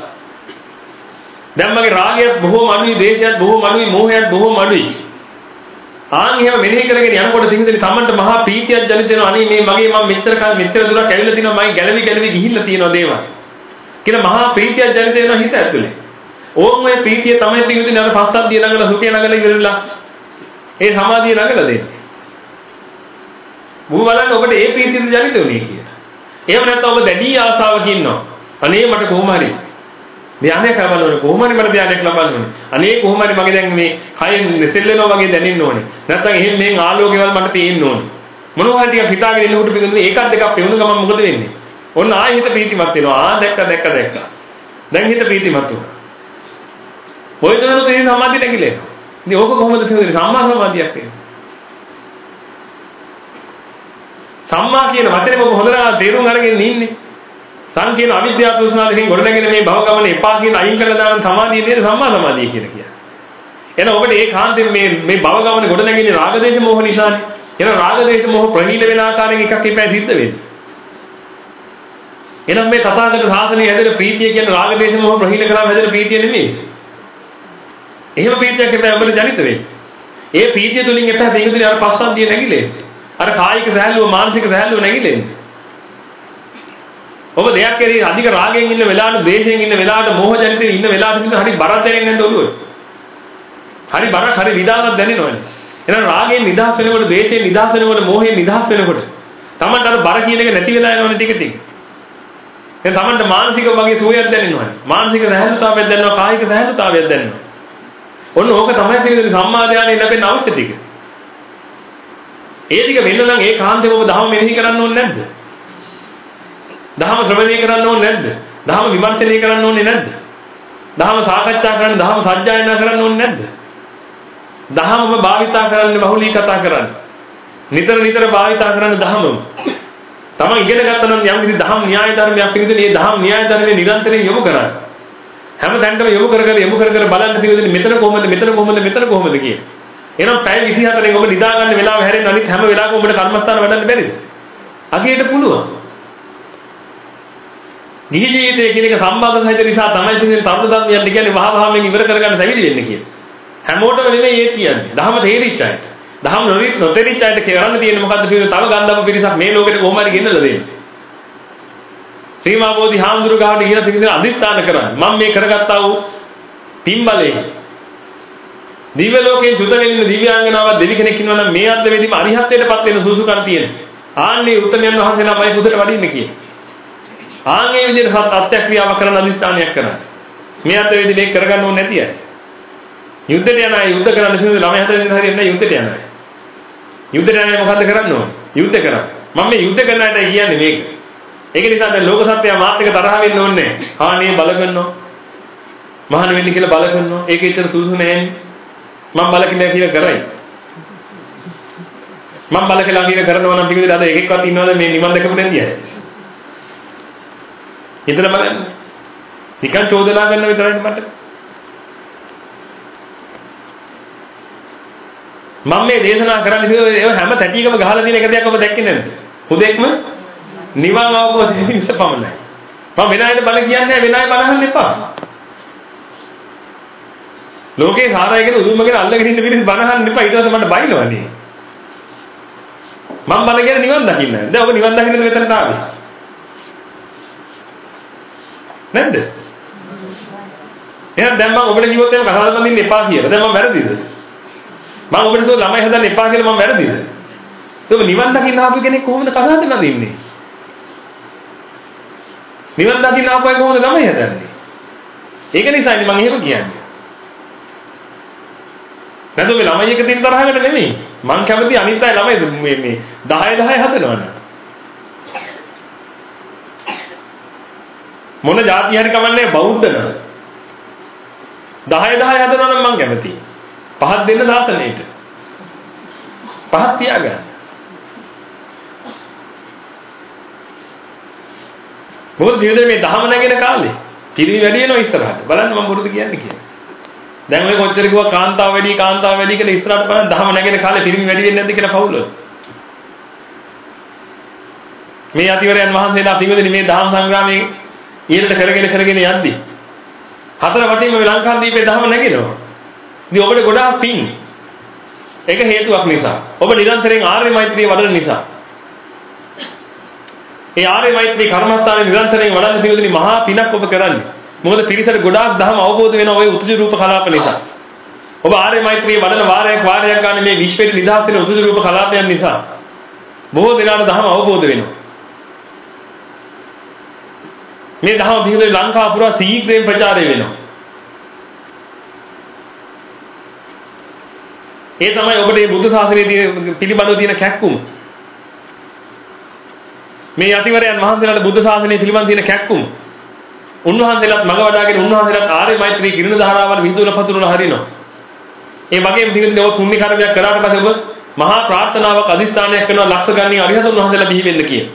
දැන් මගේ රාගයත් බොහෝම අඩුයි, ද්වේෂයත් බොහෝම අඩුයි, මෝහයත් බොහෝම අඩුයි. ආන් එහෙම මෙනෙහි කරගෙන යනකොට තින්දෙනි තමන්ට මහා ප්‍රීතියක් ජනිත වෙනවා අනේ මේ මගේ මම මෙච්චර කාල මෙච්චර දුරක් ඇවිල්ලා තිනවා මම ගැලවි ගැලවි ගිහිල්ලා තියෙනවා දේවල්. කියලා මහා ප්‍රීතියක් ජනිත වෙනවා හිත ඇතුලේ. ඕන් ඔය ප්‍රීතිය තමයි තින්දෙනි අර පස්සද්ධිය ළඟලා සුඛය ළඟලා ඉවරලා. ඒ සමාධිය ළඟලා දෙන්නේ මූ බලන්න ඔබට ඒ ප්‍රීතියද ජනිත වෙන්නේ කියලා. එහෙම නැත්නම් ඔබ දැඩි ආසාවකින් ඉන්නවා අනේ මට කොහොම හරි. ධානයක් ලබන්න ඕනේ. කොහොම හරි මට ධානයක් ලබන්න ඕනේ. අනේ කොහොම හරි මගේ දැන් මේ කයෙන් නැසෙල්ලනවා වගේ දැනෙන්න ඕනේ. නැත්නම් එහෙම මේ ආලෝකේවල් මට තියෙන්න ඕනේ. මොනවා හරි ටිකක් හිතාගෙන ඉන්නකොට පිළිගන්නේ ඒකක් දෙකක් පෙවුන ගමන් මොකද වෙන්නේ? ඔන්න ආයෙ හිත ප්‍රීතිමත් වෙනවා. ආ දැක්ක දැක්ක දැක්ක. දැන් හිත ප්‍රීතිමත් වුණා. ඔය දනු තේ සමාධිය නැගිලා ඉතින් ඕක කොහොමද තේරෙන්නේ? සම්මා සමාධියක් වෙන්නේ සම්මා කියන වචනේ ඔබ හොඳට තේරුම් අරගෙන ඉන්නේ සංකීර්ණ අවිද්‍යාව තෘෂ්ණාව දෙකෙන් ගොඩනගෙන මේ භව ගමන එපා කියන අයින් කරලා දාන සමාධිය නේද සම්මා සමාධිය කියලා කියන්නේ. එහෙනම් ඔබට ඒ කාන්තෙන් මේ මේ භව ගමන ගොඩනගන්නේ රාගදේශ මොහ නිසානේ. එහෙනම් රාගදේශ මොහ ප්‍රහීන වෙන ආකාරයෙන් එකක් එපා සිද්ධ වෙන්නේ. එහෙනම් මේ තථාගත සාසනය හැදෙන ප්‍රීතිය කියන්නේ රාගදේශ මොහ ප්‍රහීන කරලා හැදෙන ප්‍රීතිය නෙමෙයි. එහෙම ප්‍රීතියක් එපා ඔබට ජනිත වෙන්නේ. ඒ ප්‍රීතිය තුලින් එපා තේරුදුනේ අර පස්සන්දිය නැగిලේ. අර කායික සහැල්ලුව මානසික සහැල්ලුව නැగిලෙන්නේ. ඔබ දෙයක් කෙරෙහි අධික රාගයෙන් ඉන්න වෙලාවට, ද්වේෂයෙන් ඉන්න වෙලාවට, මෝහ ජනිතයෙන් ඉන්න වෙලාවට ඉන්න හරි බරක් දැනෙන්නේ නැද්ද ඔළුවේ? හරි බරක් හරි විදානක් දැනෙනවනේ. එහෙනම් රාගයෙන් නිදහස් වෙනකොට, ද්වේෂයෙන් නිදහස් වෙනකොට, මෝහයෙන් නිදහස් වෙනකොට තමන්ට අර බර කියන එක නැති වෙලා යනවනේ ටික ටික. එහෙනම් තමන්ට මානසික වගේ සුවයක් දැනෙනවනේ. මානසික සහැල්ලුතාවයක් දැනෙනවා, කායික සහැල්ලුතාවයක් දැනෙනවා. ඔන්න ඕක තමයි පිළිදෙන සම්මා ධානය ලැබෙන අවශ්‍ය ටික. ඒ ටික වෙන්න නම් ඒ කාන්තේම ඔබ ධර්ම මෙනෙහි කරන්න ඕනේ නැද්ද? දහම ශ්‍රවණය කරන්න ඕනේ නැද්ද? දහම විමර්ශනය කරන්න ඕනේ නැද්ද? දහම සාකච්ඡා කරන්න, දහම සජ්ජායනා කරන්න ඕනේ නැද්ද? දහමම භාවිතා කරන්න බහුලී කතා කරන්න. නිතර නිතර භාවිතා කරන්න දහමම. තමන් ඉගෙන ගත්තා නම් යම් කිසි දහම් න්‍යාය ධර්මයක් පිළිදෙන මේ දහම් න්‍යාය ධර්මයේ නිරන්තරයෙන් යොමු කරන්න. හැම තැනකම යොමු කර කර යොමු කර කර බලන්න පිළිදෙන මෙතන කොහොමද මෙතන කොහොමද මෙතන කොහොමද කියන. එහෙනම් පැය 24න් ඔබ නිදා ගන්න වෙලාව හැරෙන්න අනිත් හැම වෙලාවකම ඔබට කර්මස්ථාන වඩන්න බැරිද? අගේට පුළුවන්. නිහි ජීවිතය කියන එක සම්බන්ධ සහිත නිසා තමයි ඉතින් තරුණ ධර්මයන් කියන්නේ වහ වහ මෙන් ඉවර කරගන්න සැවිලි වෙන්න කියලා. හැමෝටම නෙමෙයි ඒ කියන්නේ. දහම තේරිච්ච අයට. දහම නොරිත් නොතේරිච්ච අයට කරන්න තියෙන්නේ මොකද්ද කියලා තව ගන්ධම පිරිසක් මේ ලෝකෙට කොහොම හරි ගෙන්නලා දෙන්න. ශ්‍රීමා බෝධි හාමුදුරු ගාවට ගිහින් තිබෙන අදිස්ථාන කරන්නේ. මම මේ කරගත්තා වූ පින්බලයෙන් දිව්‍ය ලෝකයෙන් චුත වෙන්න දිව්‍යාංගනාවක් දෙවි කෙනෙක් ඉන්නවා නම් මේ අද්ද වෙදීම අරිහත්ත්වයටපත් වෙන සුසුකම් තියෙන. ආන්නේ උත්තමයන් වහන්සේලාමයි පුතට වඩින්න කියන්නේ. ආන්ගේ විදිහට සත් අත්‍යක්‍රියාව කරන අදිස්ථානයක් කරන්න. මේ අත වේදී මේක කරගන්න ඕනේ නැති අය. යුද්ධයට යන අය යුද්ධ කරන්න සිදු ළමයි හතර දින හරියන්නේ යුද්ධයට යන අය. යුද්ධයට යන අය මොකද්ද කරන්න ඕනේ? යුද්ධ කරන්න. මම මේ යුද්ධ කරන අයට කියන්නේ මේක. ඒක නිසා දැන් ලෝක සත්‍යය මාත් එක තරහ වෙන්න ඕනේ නැහැ. ආනේ බල කරනවා. මහාන වෙන්න කියලා බල කරනවා. ඒක ඇත්තට සුසු නැහැ. මම බල කියලා කියලා කරයි. මම බල කියලා කියලා කරනවා නම් පිටින් අද එකෙක්වත් ඉන්නවද මේ නිවන් දැකපු නැති අය? හිතලා බලන්න. නිකන් චෝදනා කරන විතරයි මට. මම මේ දේශනා කරන්නේ ඒ හැම තැටියකම ගහලා තියෙන එක දෙයක් ඔබ දැක්කේ නැද්ද? හුදෙක්ම නිවන් අවබෝධ වෙනස පමණයි. මම වෙන අයට බල කියන්නේ වෙන අය බලහන්න එපා. ලෝකේ සාරයගෙන උදුම්මගෙන අල්ලගෙන ඉන්න පිරිස බනහන්න එපා ඊට පස්සේ මට බයිනවනේ. මම බල කියන්නේ නිවන් දකින්න. දැන් ඔබ නිවන් දකින්නද මෙතනට ආවේ? නැද්ද? එහෙනම් දැන් මම ඔබට කිව්වොත් එහෙම කසාද බඳින්න එපා කියලා. දැන් මම වැරදිද? මම ඔබට කිව්ව ළමයි හදන්න එපා කියලා මම වැරදිද? ඒක නිවන් දකින්න ආපු කෙනෙක් කොහොමද කසාද බඳින්නේ? නිවන් දකින්න ආපු අය කොහොමද ළමයි හදන්නේ? ඒක නිසානේ මම එහෙම කියන්නේ. නැත්නම් මේ ළමයි එක තියෙන තරහකට නෙමෙයි. මං කැමති අනිත් අය ළමයි මේ මේ 10 10 හදනවනේ. මොන જાති හරි කමන්නේ බෞද්ධ නේද? 10 10 හදනවා නම් මං කැමතියි. පහක් දෙන්න සාසනයට. පහක් තියාගන්න. මොකද ජීවිතේ මේ දහම නැගෙන කාලේ පිරිමි වැඩි වෙනවා ඉස්සරහට. බලන්න මම මොකද කියන්නේ කියලා. දැන් ඔය කොච්චර කිව්වා කාන්තාව වැඩි කාන්තාව වැඩි කියලා ඉස්සරහට බලන්න දහම නැගෙන කාලේ පිරිමි වැඩි වෙන්නේ නැද්ද කියලා පවුල. මේ අතිවරයන් වහන්සේලා පින්වදින මේ දහම් සංග්‍රාමයේ ඊළඟට කරගෙන කරගෙන යද්දි හතර වටින්ම ලංකාදීපේ දහම නැගෙනවා. ඉතින් ඔබට ගොඩාක් පිං. ඒක හේතුවක් නිසා. ඔබ නිරන්තරයෙන් ආර්ය මෛත්‍රිය වඩන නිසා. ඒ ආර්ය මෛත්‍රී කර්මස්ථානයේ නිරන්තරයෙන් වඩන්න පිළිදෙනි මහා පිනක් ඔබ කරන්නේ. මොකද පිරිසට ගොඩාක් ධර්ම අවබෝධ වෙන ඔය උතුජ රූප කලාප නිසා. ඔබ ආර්ය මෛත්‍රී වඩන වාරයක් වාරයක් ගන්න මේ විශ්වෙට නිදහස් වෙන උතුජ රූප කලාපයන් නිසා බොහෝ දෙනාට ධර්ම අවබෝධ වෙනවා. මේ ධර්ම පිළිදෙනි ලංකාව පුරා ශීඝ්‍රයෙන් ප්‍රචාරය වෙනවා. ඒ තමයි ඔබට මේ බුද්ධ ශාසනයේ පිළිබඳව තියෙන කැක්කුම. මේ යතිවරයන් වහන්සේලාට බුද්ධ ශාසනය පිළිබඳ තියෙන කැක්කුම උන්වහන්සේලාත් මඟ වඩාගෙන උන්වහන්සේලාත් ආර්ය මෛත්‍රී කිරණ ධාරාවල් විදුල පතුරන හරිනවා. ඒ වගේම පිළිබඳව ඔබ පුණ්‍ය කර්මයක් කරාට පස්සේ ඔබ මහා ප්‍රාර්ථනාවක් අදිස්ථානයක් කරනවා ලක්ෂ ගණනින් අරිහතුන් වහන්සේලා බිහි වෙන්න කියන.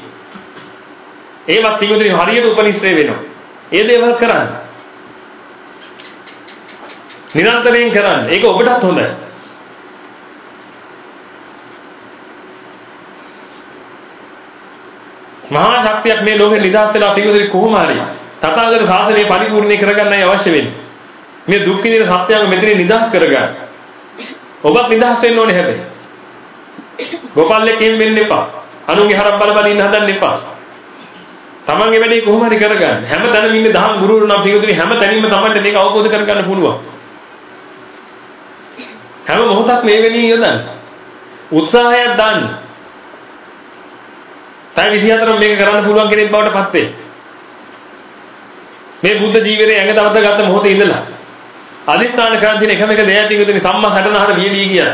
ඒවත් පිළිබඳව හරියට උපනිශ්‍රේ වෙනවා. ඒ දේවල් කරන්න. නිරන්තරයෙන් කරන්න. ඒක ඔබටත් හොඳයි. මහා ශක්තියක් මේ ලෝකෙ නිදහස් වෙලා පිළිගන්නේ කොහොම හරි තථාගත ශාසනය පරිපූර්ණේ කරගන්නයි අවශ්‍ය වෙන්නේ. මේ දුක් විඳින සත්‍යයන් මෙතනින් නිදහස් කරගන්න. ඔබත් නිදහස් වෙන්න ඕනේ හැබැයි. ගෝපාලෙක් එහෙම වෙන්න එපා. අනුන්ගේ හරක් බල බල ඉන්න හදන්න එපා. තමන්ගේ වැඩේ කොහොම හරි කරගන්න. හැම තැනම ඉන්නේ දහම් ගුරුවරු නම් පිළිගන්නේ හැම තැනින්ම තමන්ට මේක අවබෝධ කරගන්න පුළුවන්. හැම මොහොතක් මේ වෙලින් යොදන්න. උත්සාහයක් දාන්න. තයි 24 මේක කරන්න පුළුවන් කෙනෙක් බවට පත් වෙයි. මේ බුද්ධ ජීවිතේ ඇඟ තවද ගත්ත මොහොතේ ඉඳලා අදිස්ථාන කරන් තියෙන එකම එක දෙයක් තියෙන්නේ සම්මා සටනහර වියලී කියන.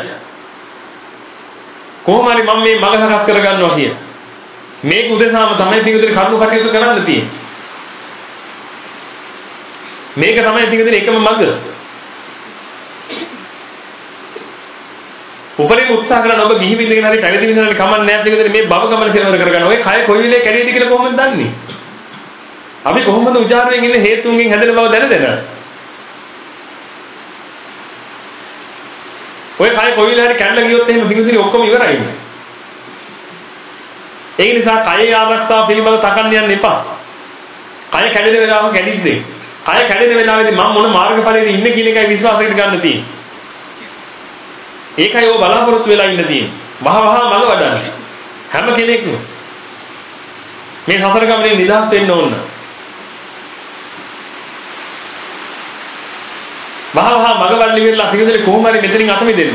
කොහොම හරි මම මේ මඟ සකස් කර ගන්නවා කිය. මේක උදෙසාම තමයි පිටුදේ කරුණු කටයුතු කරන්න තියෙන්නේ. මේක තමයි පිටුදේ එකම මඟ. උපරිම උත්සාහ කරන ඔබ ගිහි විඳගෙන හරි පැවිදි විඳගෙන හරි කමක් නැහැ පිටුදේ මේ භව ගමන කෙලවර කරගන්න. ඔය කය කොයි වෙලේ කැඩෙයිද කියලා කොහොමද දන්නේ? අපි කොහොමද උජාරයෙන් ඉන්නේ හේතුන්ගෙන් හැදෙන බව දැන දැන. ඔය කය කොයි වෙලාවරි කැඩලා ගියොත් එහෙම පිඟුදිරි ඔක්කොම ඉවරයි. ඒ නිසා කයේ ආරක්ෂාව පිළිබඳව තකන්න යන්න එපා. කය කැඩෙන වෙලාවක කැඩිද්දී. කය කැඩෙන වෙලාවේදී මම මොන මාර්ගඵලයේද ඉන්නේ කියන එකයි විශ්වාසයකට ගන්න තියෙන්නේ. ඒකයි ඔය බලාපොරොත්තු වෙලා ඉන්න තියෙන්නේ. වහ වහ මඟ වඩන්න. හැම කෙනෙක්ම මේ සසර ගමනේ නිදහස් වෙන්න ඕන. වහ වහ මගවල් ඉවරලා පිළිදෙල කොහොම හරි මෙතනින් අත මිදෙන්න.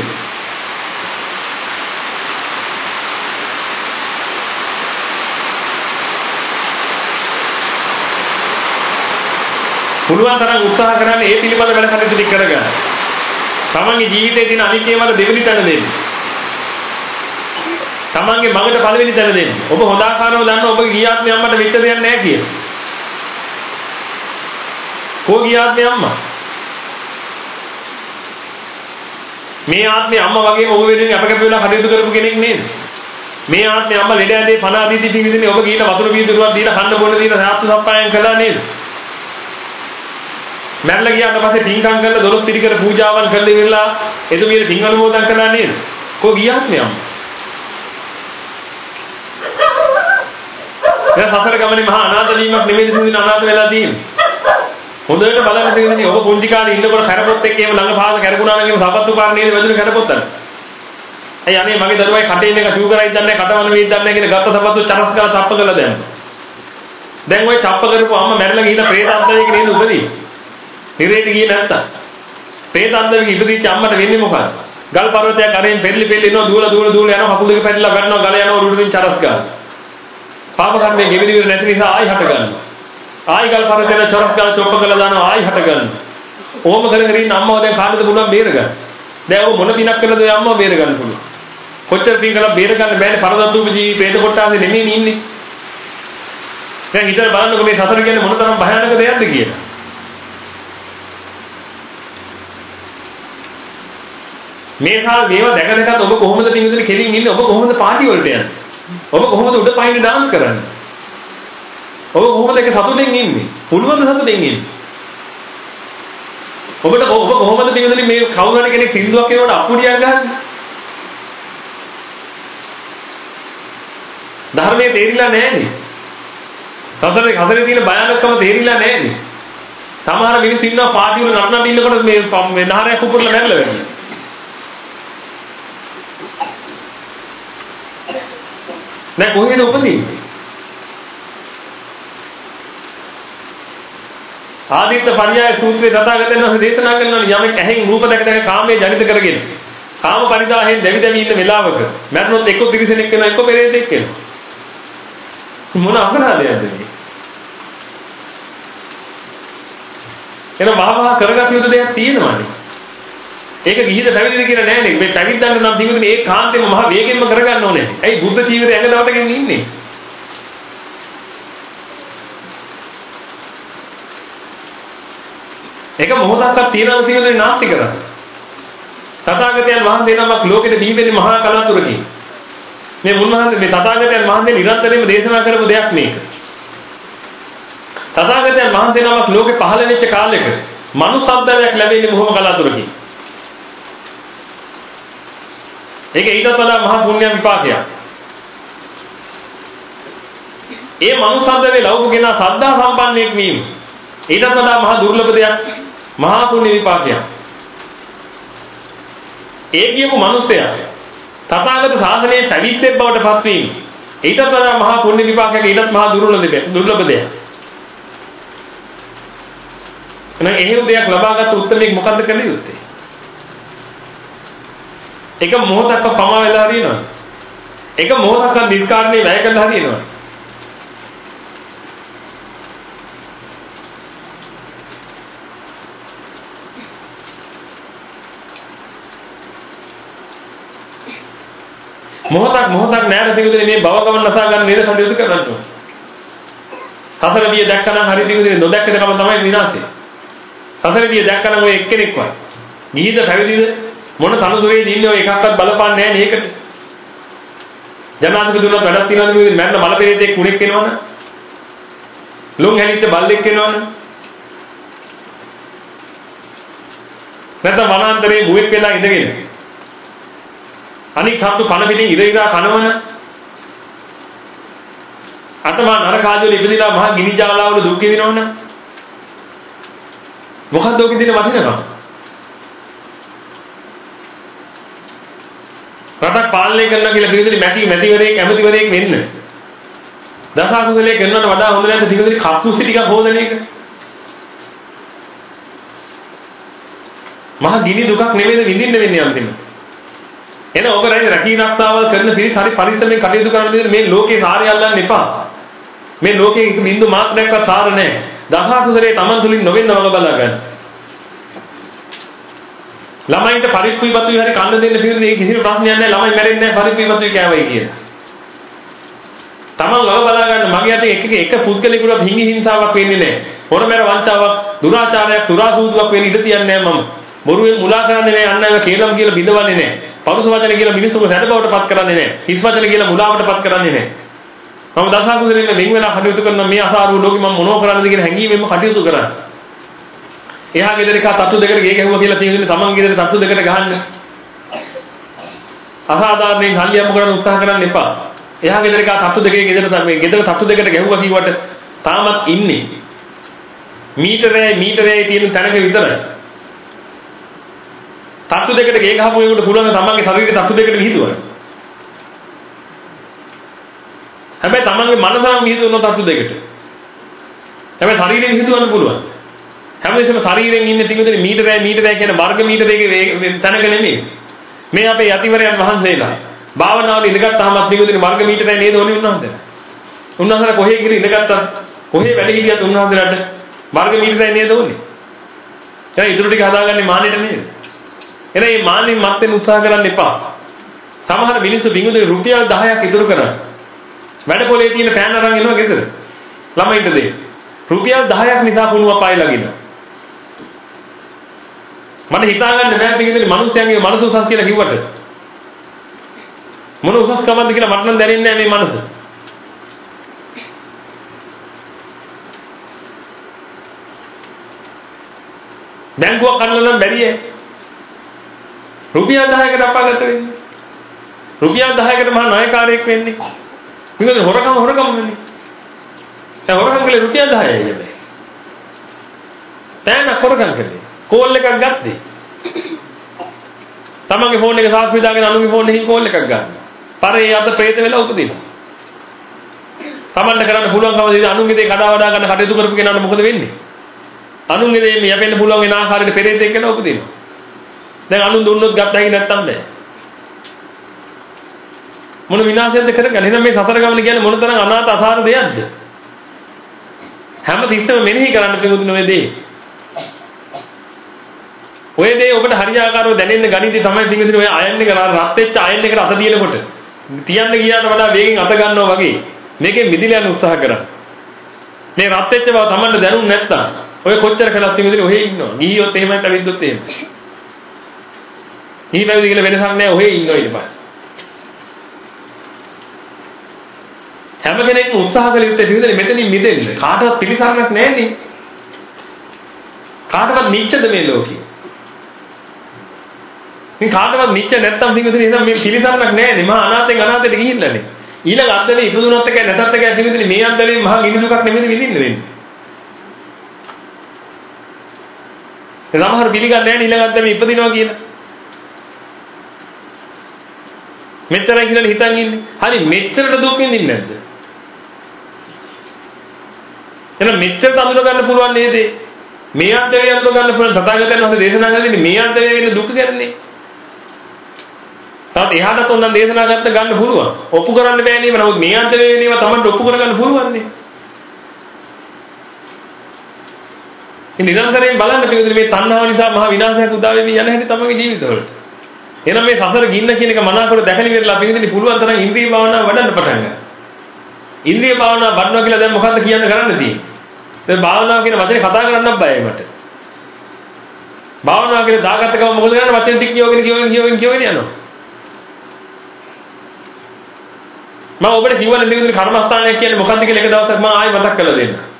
පුළුවන් තරම් උත්සාහ කරන්න ඒ පිළිබඳ වැඩ කටයුතු ටික කරගන්න. තමන්ගේ ජීවිතයේ තියෙන අනිත්‍යම වල දෙවෙනි තැන දෙන්න. තමන්ගේ මඟට පළවෙනි තැන දෙන්න. ඔබ හොඳ ආකාරව දන්න ඔබගේ ගියාත්මේ අම්මට මෙච්චර දෙයක් නැහැ කියලා. කෝ ගියාත්මේ අම්මා මේ ආත්මේ අම්මා වගේම ඔබ වෙනුවෙන් අපකැප වෙලා කටයුතු කරපු කෙනෙක් නේද? මේ ආත්මේ අම්මා ලෙඩ ඇඳේ පණ අදීති පිටින් ඔබ ගිහින් වතුර බීදුරුවක් දීලා කන්න බොන්න දීලා සාත්තු සප්පායම් කළා නේද? මැරලා ගියාට පස්සේ පින්කම් කරලා දොරස් පිටි කර පූජාවන් කරලා ඉවරලා එතුමියට පින් අනුමෝදන් කළා නේද? කො ගියාත් මේ අම්මා. දැන් සසර ගමනේ මහා අනාථ වීමක් නෙමෙයි සිදුවෙන අනාථ වෙලා තියෙන්නේ. හොඳට බලන්න තියෙන්නේ ඔබ පුංචි කාලේ ඉන්නකොට කරපොත් එක්ක එහෙම ළඟ පාස කරගුණා නම් එහෙම සපත්තු පාරණේ වැදුනේ කරපොත්තට. ඇයි අනේ මගේ දරුවයි කටේ මේක ෂූ කරයි දන්නේ කටවන වේද දන්නේ කියලා ගත්ත සපත්තු චරස් කරලා තප්ප කරලා දැම්මා. දැන් ওই චප්ප කරපු අම්මා මැරලා ගිහිල්ලා ප්‍රේතාන්තයක නේද උපදින්නේ. නිරේට ගියේ නැත්තම්. ප්‍රේතාන්තයක ඉපදිච්ච අම්මට වෙන්නේ මොකක්ද? ගල් පර්වතයක් අරෙන් පෙරලි පෙරලි එනවා දුවලා දුවලා දුවලා යනවා කකුල් දෙක පැටලලා ගන්නවා ගල යනවා උඩුටින් චරත් ගන්නවා. පාප කර්මයේ ගෙවිලි විර නැති නිසා ආයි හට ගන්නවා. ආයි ගල් පර්වතේ චරත් ගාන චොප්ප කළා දානවා ආයි හට ගන්නවා. ඕම කර කර ඉන්න අම්මව දැන් කාටද පුළුවන් බේරගන්න. දැන් ඔය මොන පිනක් කළද ඔය අම්මව බේරගන්න පුළුවන්. කොච්චර පින් කළා බේරගන්න බෑනේ පරදත්තුම ජීවි ප්‍රේත කොටාසේ නෙමෙයි ඉන්නේ. දැන් හිතලා බලන්නකො මේ සසර කියන්නේ මොන තරම් භයානක දෙයක්ද කියලා. මේ සා මේවා දැක දැකත් ඔබ කොහොමද පින්විතේ කෙලින් ඉන්නේ ඔබ කොහොමද පාටි වලට යන්නේ ඔබ කොහොමද උඩ පයින් ඩාන්ස් කරන්නේ ඔබ කොහොමද ඒක සතුටින් ඉන්නේ? පුළුවන් ද සතුටින් ඉන්නේ? ඔබට ඔබ කොහොමද පින්විතේ මේ කවුරු හරි කෙනෙක් සින්දුවක් කියනකොට අපුඩියක් ගහන්නේ? ධර්මයේ තේරිලා නැහැනේ. සතරේ හතරේ තියෙන භයානකම තේරිලා නැහැනේ. සමහර මිනිස්සු ඉන්නවා පාටි වල නටන ඉන්නකොට මේ මේ නහරයක් උපුරලා මැරලා වෙන්නේ. දැන් කොහෙද උපදින්නේ? ආදිත්‍ය පඤ්ඤාය සූත්‍රයේ තථාගතයන් වහන්සේ දේශනා කරනවා යමෙක් ඇහෙන් රූප දැක දැක කාමයේ ජනිත කරගෙන කාම පරිදාහෙන් දෙවි දෙවි ඉන්න වෙලාවක මරණොත් එක්ක තිරිසනෙක් වෙනවා එක්ක පෙරේතෙක් වෙනවා මොන අපරාධයක්ද මේ එන මහා කරගත යුතු දෙයක් තියෙනවානේ ඒක ගිහිද පැවිදිද කියලා නෑනේ. මේ පැවිද්දන්න නම් ජීවිතේ ඒ කාන්තේම මහ වේගෙන්ම කරගන්න ඕනේ. ඇයි බුද්ධ ජීවිතය ඇඟ දවටගෙන ඉන්නේ? ඒක මොහොතක්වත් තියනවා තියෙන්නේ නාස්ති කරා. තථාගතයන් වහන්සේ නමක් ලෝකෙට දීපෙන්නේ මහා කලාතුරකින්. මේ මුන්වහන්සේ මේ තථාගතයන් වහන්සේ නිරන්තරයෙන්ම දේශනා කරපු දෙයක් මේක. තථාගතයන් වහන්සේ නමක් ලෝකෙ පහළ වෙච්ච කාලෙක මනුස්සත්වයක් ලැබෙන්නේ බොහොම කලාතුරකින්. ඒක ඊටත් වඩා මහා පුණ්‍ය විපාකයක්. ඒ මනුස්සන්දරේ ලෞකික කෙනා සද්ධා සම්පන්නෙක් වීම ඊටත් වඩා මහා දුර්ලභ දෙයක් මහා පුණ්‍ය විපාකයක්. ඒ කියපු මිනිසයා තථාගත ශාසනයේ පැවිද්දෙක් බවට පත්වීම ඊටත් වඩා මහා පුණ්‍ය විපාකයක් ඊටත් මහා දුර්ලභ දෙයක් දුර්ලභ දෙයක්. එහෙනම් එහෙම දෙයක් ලබාගත් උත්තරෙක් මොකද්ද කළ යුත්තේ? එක මොහොතක්ව පමා වෙලා හරියනවා. එක මොහොතක්ව නිර්කාරණේ වැය කරලා හරියනවා. මොහොතක් මොහොතක් නෑර සිවිදේ මේ භව ගමන නසා ගන්න නේද කටයුතු කරන්න. සසර විය දැක්කනම් හරි සිවිදේ නොදැක්ක කම තමයි විනාශය. සසර විය දැක්කනම් ඔය එක්කෙනෙක්වත්. නිහිත පැවිදිද මොන තනතුරේද ඉන්නේ ඔය එකක්වත් බලපාන්නේ නැහැ මේකට. ජනාධිපති දුන්නත් වැඩක් තියනවද මේ මැරෙන මල පෙරේතෙක් කුණෙක් වෙනවනේ. ලොම් හැලිච්ච බල්ලෙක් වෙනවනේ. නැත්නම් වනාන්තරයේ මුවෙක් වෙලා ඉඳගෙන. අනික් සත්තු කන පිටින් ඉර ඉරා කනවන. අතමා නරකාදී වල ඉපදිලා මහා ගිනි ජාලාවල දුක් විඳිනවනේ. මොකද්ද ඔකේ දින වටිනකම? රටක් පාලනය කරනවා කියලා පිළිදෙලි මැටි මැතිවරයෙක් ඇමතිවරයෙක් වෙන්න. දසකුසලයේ කරනවට වඩා හොඳ නැද්ද පිළිදෙලි කප්පුස්ති ටිකක් හොදන එක? මහා ගිනි දුකක් නෙමෙයිද විඳින්න වෙන්නේ අන්තිමට. එන ඔබ රැයි රැකී ආරක්ෂාවල් කරන පිරිස හරි පරිස්සමෙන් කටයුතු කරන විදිහට මේ ලෝකේ සාරය අල්ලන්න එපා. මේ ලෝකේ එක බින්දු මාත්‍රයක්වත් සාර නැහැ. දසකුසලයේ Taman තුලින් නොවෙන්න වග බලා ගන්න. ළමයින්ට පරිප්පුයි වතුයි හරි කන්න දෙන්න පිළිදෙන ඒක කිසිම ප්‍රශ්නයක් නැහැ ළමයි මැරෙන්නේ නැහැ පරිප්පුයි වතුයි කෑවයි කියලා. Taman වල බලා ගන්න මගේ අතේ එක එක පුද්ගලයෙකුට හිඟි හිංසාවක් වෙන්නේ නැහැ. හොරමෙර වංචාවක් දුරාචාරයක් සුරාසූදුවක් වෙන්න ඉඩ තියන්නේ නැහැ මම. බොරුවෙන් මුලා කරන්නේ නැහැ අන්න ඒවා කේලම් කියලා බිඳවන්නේ නැහැ. පරුස වචන කියලා මිනිස්සුන්ව සැඩ බවට පත් කරන්නේ නැහැ. හිස් වචන කියලා මුලාවට පත් කරන්නේ නැහැ. මම දසකුසලෙන් වෙන් වෙලා කටයුතු කරන මේ අසාරු ලෝකෙ මම මොනව කරන්නද කියන හැඟීමෙන්ම කටයුතු කරන්නේ. එහා ගෙදර එක තට්ටු දෙකට ගේ ගැහුවා කියලා තියෙන්නේ තමන් ගෙදර තට්ටු දෙකට ගහන්න. අසාධාරණයෙන් හල්ලියම්ම කරන්න උත්සාහ කරන්න එපා. එහා ගෙදර එක තට්ටු දෙකේ ගෙදර මේ ගෙදර තට්ටු දෙකට ගැහුවා කිව්වට තාමත් ඉන්නේ. මීටරේ මීටරේ තියෙන තැනක විතරයි. තට්ටු දෙකට ගේ ගහපු එකට පුළුවන් තමන්ගේ ශරීරේ තට්ටු දෙකට විහිදුවන්න. හැබැයි තමන්ගේ මනසම විහිදුවන තට්ටු දෙකට. හැබැයි ශරීරයෙන් හිතුවන්න පුළුවන්. හැමදේම ශරීරයෙන් ඉන්නේ පිටුදේ මීටරයි මීටරයි කියන වර්ග මීටරයක තැනක නෙමෙයි. මේ අපේ යතිවරයන් වහන්සේලා භාවනාවල ඉඳගත්තාම පිටුදේ වර්ග මීටරයි නේද ඕනේ උන්වහන්සේලා. උන්වහන්සේලා කොහේ ගිහින් ඉඳගත්තත් කොහේ වැඩ හිටියත් උන්වහන්සේලාට වර්ග මීටරයි නේද ඕනේ. එහෙනම් ඉතුරු ටික හදාගන්නේ මානෙට නේද? එහෙනම් මේ මානෙන් මත් වෙන්න උත්සාහ කරන්න එපා. සමහර මිනිස්සු බිඟුදේ රුපියල් 10ක් ඉතුරු කරා. වැඩ පොලේ තියෙන පෑන් අරන් එනවා ගෙදර. ළමයින්ට දෙන්න. රුපියල් 10ක් නිසා කුණු අපායි ලගිනවා. මට හිතා ගන්න බැහැ පිටින් මිනිස්යන්ගේ මනස උසස් කියලා කිව්වට. මොන උසස් කමක්ද කියලා මට නම් දැනෙන්නේ නැහැ මේ මනස. බැංකුවක් අල්ලන්න නම් බැරියේ. රුපියල් 10කට අපාගත වෙන්නේ. රුපියල් 10කට මහා ණයකාරයෙක් වෙන්නේ. මොකද හොරකම හොරකම වෙන්නේ. දැන් හොරකම් කළේ රුපියල් 10යි හැබැයි. දැන් හොරකම් කළේ. කෝල් එකක් ගත්තේ. තමන්ගේ ෆෝන් එක සාක්ෂි දාගෙන අනුන්ගේ ෆෝන් එකකින් කෝල් එකක් ගන්න. පරේ අත ප්‍රේත වෙලා උපදිනවා. තමන්ට කරන්න පුළුවන්කම දෙන අනුන්ගේ දේ කඩා වඩා ගන්න කටයුතු කරපු කෙනාට මොකද වෙන්නේ? අනුන්ගේ දේ මේ යැපෙන්න පුළුවන් වෙන ආකාරයට පෙරේතෙක් කියලා උපදිනවා. දැන් අනුන් දුන්නොත් ගත්තයි නැත්තම් බෑ. මොන විනාශයක්ද කරගන්නේ? එහෙනම් මේ සතර ගමන කියන්නේ මොන තරම් අනාථ අසාර දෙයක්ද? හැම තිස්සෙම මෙනෙහි කරන්න පිටුදින මේ දේ. ඔය දේ ඔබට හරියාකාරව දැනෙන්න ගණිතය තමයි පිටුදින ඔය අයන් එක රත් වෙච්ච අයන් එකට අත දිනනකොට තියන්න ගියාට වඩා වේගෙන් අත ගන්නවා වගේ මේකෙන් මිදිලා යන උත්සාහ කරන්න. මේ රත් වෙච්ච බව Tamanට දැනුම් නැත්තම් ඔය කොච්චර කළත් පිටුදින ඔහෙ ඉන්නවා. ගිහියොත් එහෙමයි පැවිද්දොත් එහෙමයි. ගිහි පැවිදි කියලා වෙනසක් නැහැ ඔහෙ ඉන්නවා ඊට පස්සේ. හැම කෙනෙක්ම උත්සාහ කළ යුත්තේ පිළිදෙන මෙතනින් මිදෙන්න. කාටවත් පිළිසරණක් නැහැනේ. කාටවත් නිච්චද මේ ලෝකේ? මේ කාටවත් නිච්ච නැත්තම් පිළිදෙන එහෙනම් මේ පිළිසරණක් නැහැනේ. මහා අනාථෙන් අනාථයට ගිහිල්ලානේ. ඊළඟ අද්දලේ ඉපදුනත් එකයි නැතත් එකයි පිළිදෙන මේ අද්දලේ මහා ගිනිදුකක් නෙමෙයි විඳින්න වෙන්නේ. සමහර පිළිගන්නේ නැහැ ඊළඟ අද්දලේ ඉපදිනවා කියලා. මෙච්චරයි කියලා හිතන් ඉන්නේ. හරි මෙච්චරට දුක් විඳින්නේ නැද්ද? එහෙනම් මෙච්චර අඳුර ගන්න පුළුවන් නේද? මේ අන්තරය අඳුර ගන්න පුළුවන් තථාගතයන් වහන්සේ දේශනා කරන්නේ මේ අන්තරය වෙන දුක ගැනනේ. තාත් එහාට තොන්නම් දේශනා ගත්ත ගන්න පුළුවන්. ඔප්පු කරන්න බෑ නේද? නමුත් මේ අන්තරය වෙනේවා Tamanට ඔප්පු කරගන්න පුළුවන් නේ. ඉතින් නිරන්තරයෙන් බලන්න පිළිතුරු මේ තණ්හාව නිසා මහ විනාශයක් උදා වෙමින් යන හැටි තමගේ ජීවිතවලට. එහෙනම් මේ සසර ගින්න කියන එක මනාකොට දැකලි වෙරලා පිළිදෙනි පුළුවන් තරම් ඉන්ද්‍රිය භාවනාව වඩන්න පටන් ගන්න. ඉන්ද්‍රිය භාවනාව වඩනවා කියලා දැන් මොකද්ද කියන්න කරන්න තියෙන්නේ? දැන් භාවනාව කියන වචනේ කතා කරන්නත් බයයි මට. භාවනාව කියලා දාගත්ත ගම මොකද කරන්නේ වචන ටික කියවගෙන කියවගෙන කියවගෙන කියවගෙන යනවා. මම ඔබට කිව්වනේ දෙවියන් කර්මස්ථානයක් කියන්නේ මොකද්ද කියලා එක දවසක් මම ආයෙ මතක් කරලා දෙන්න.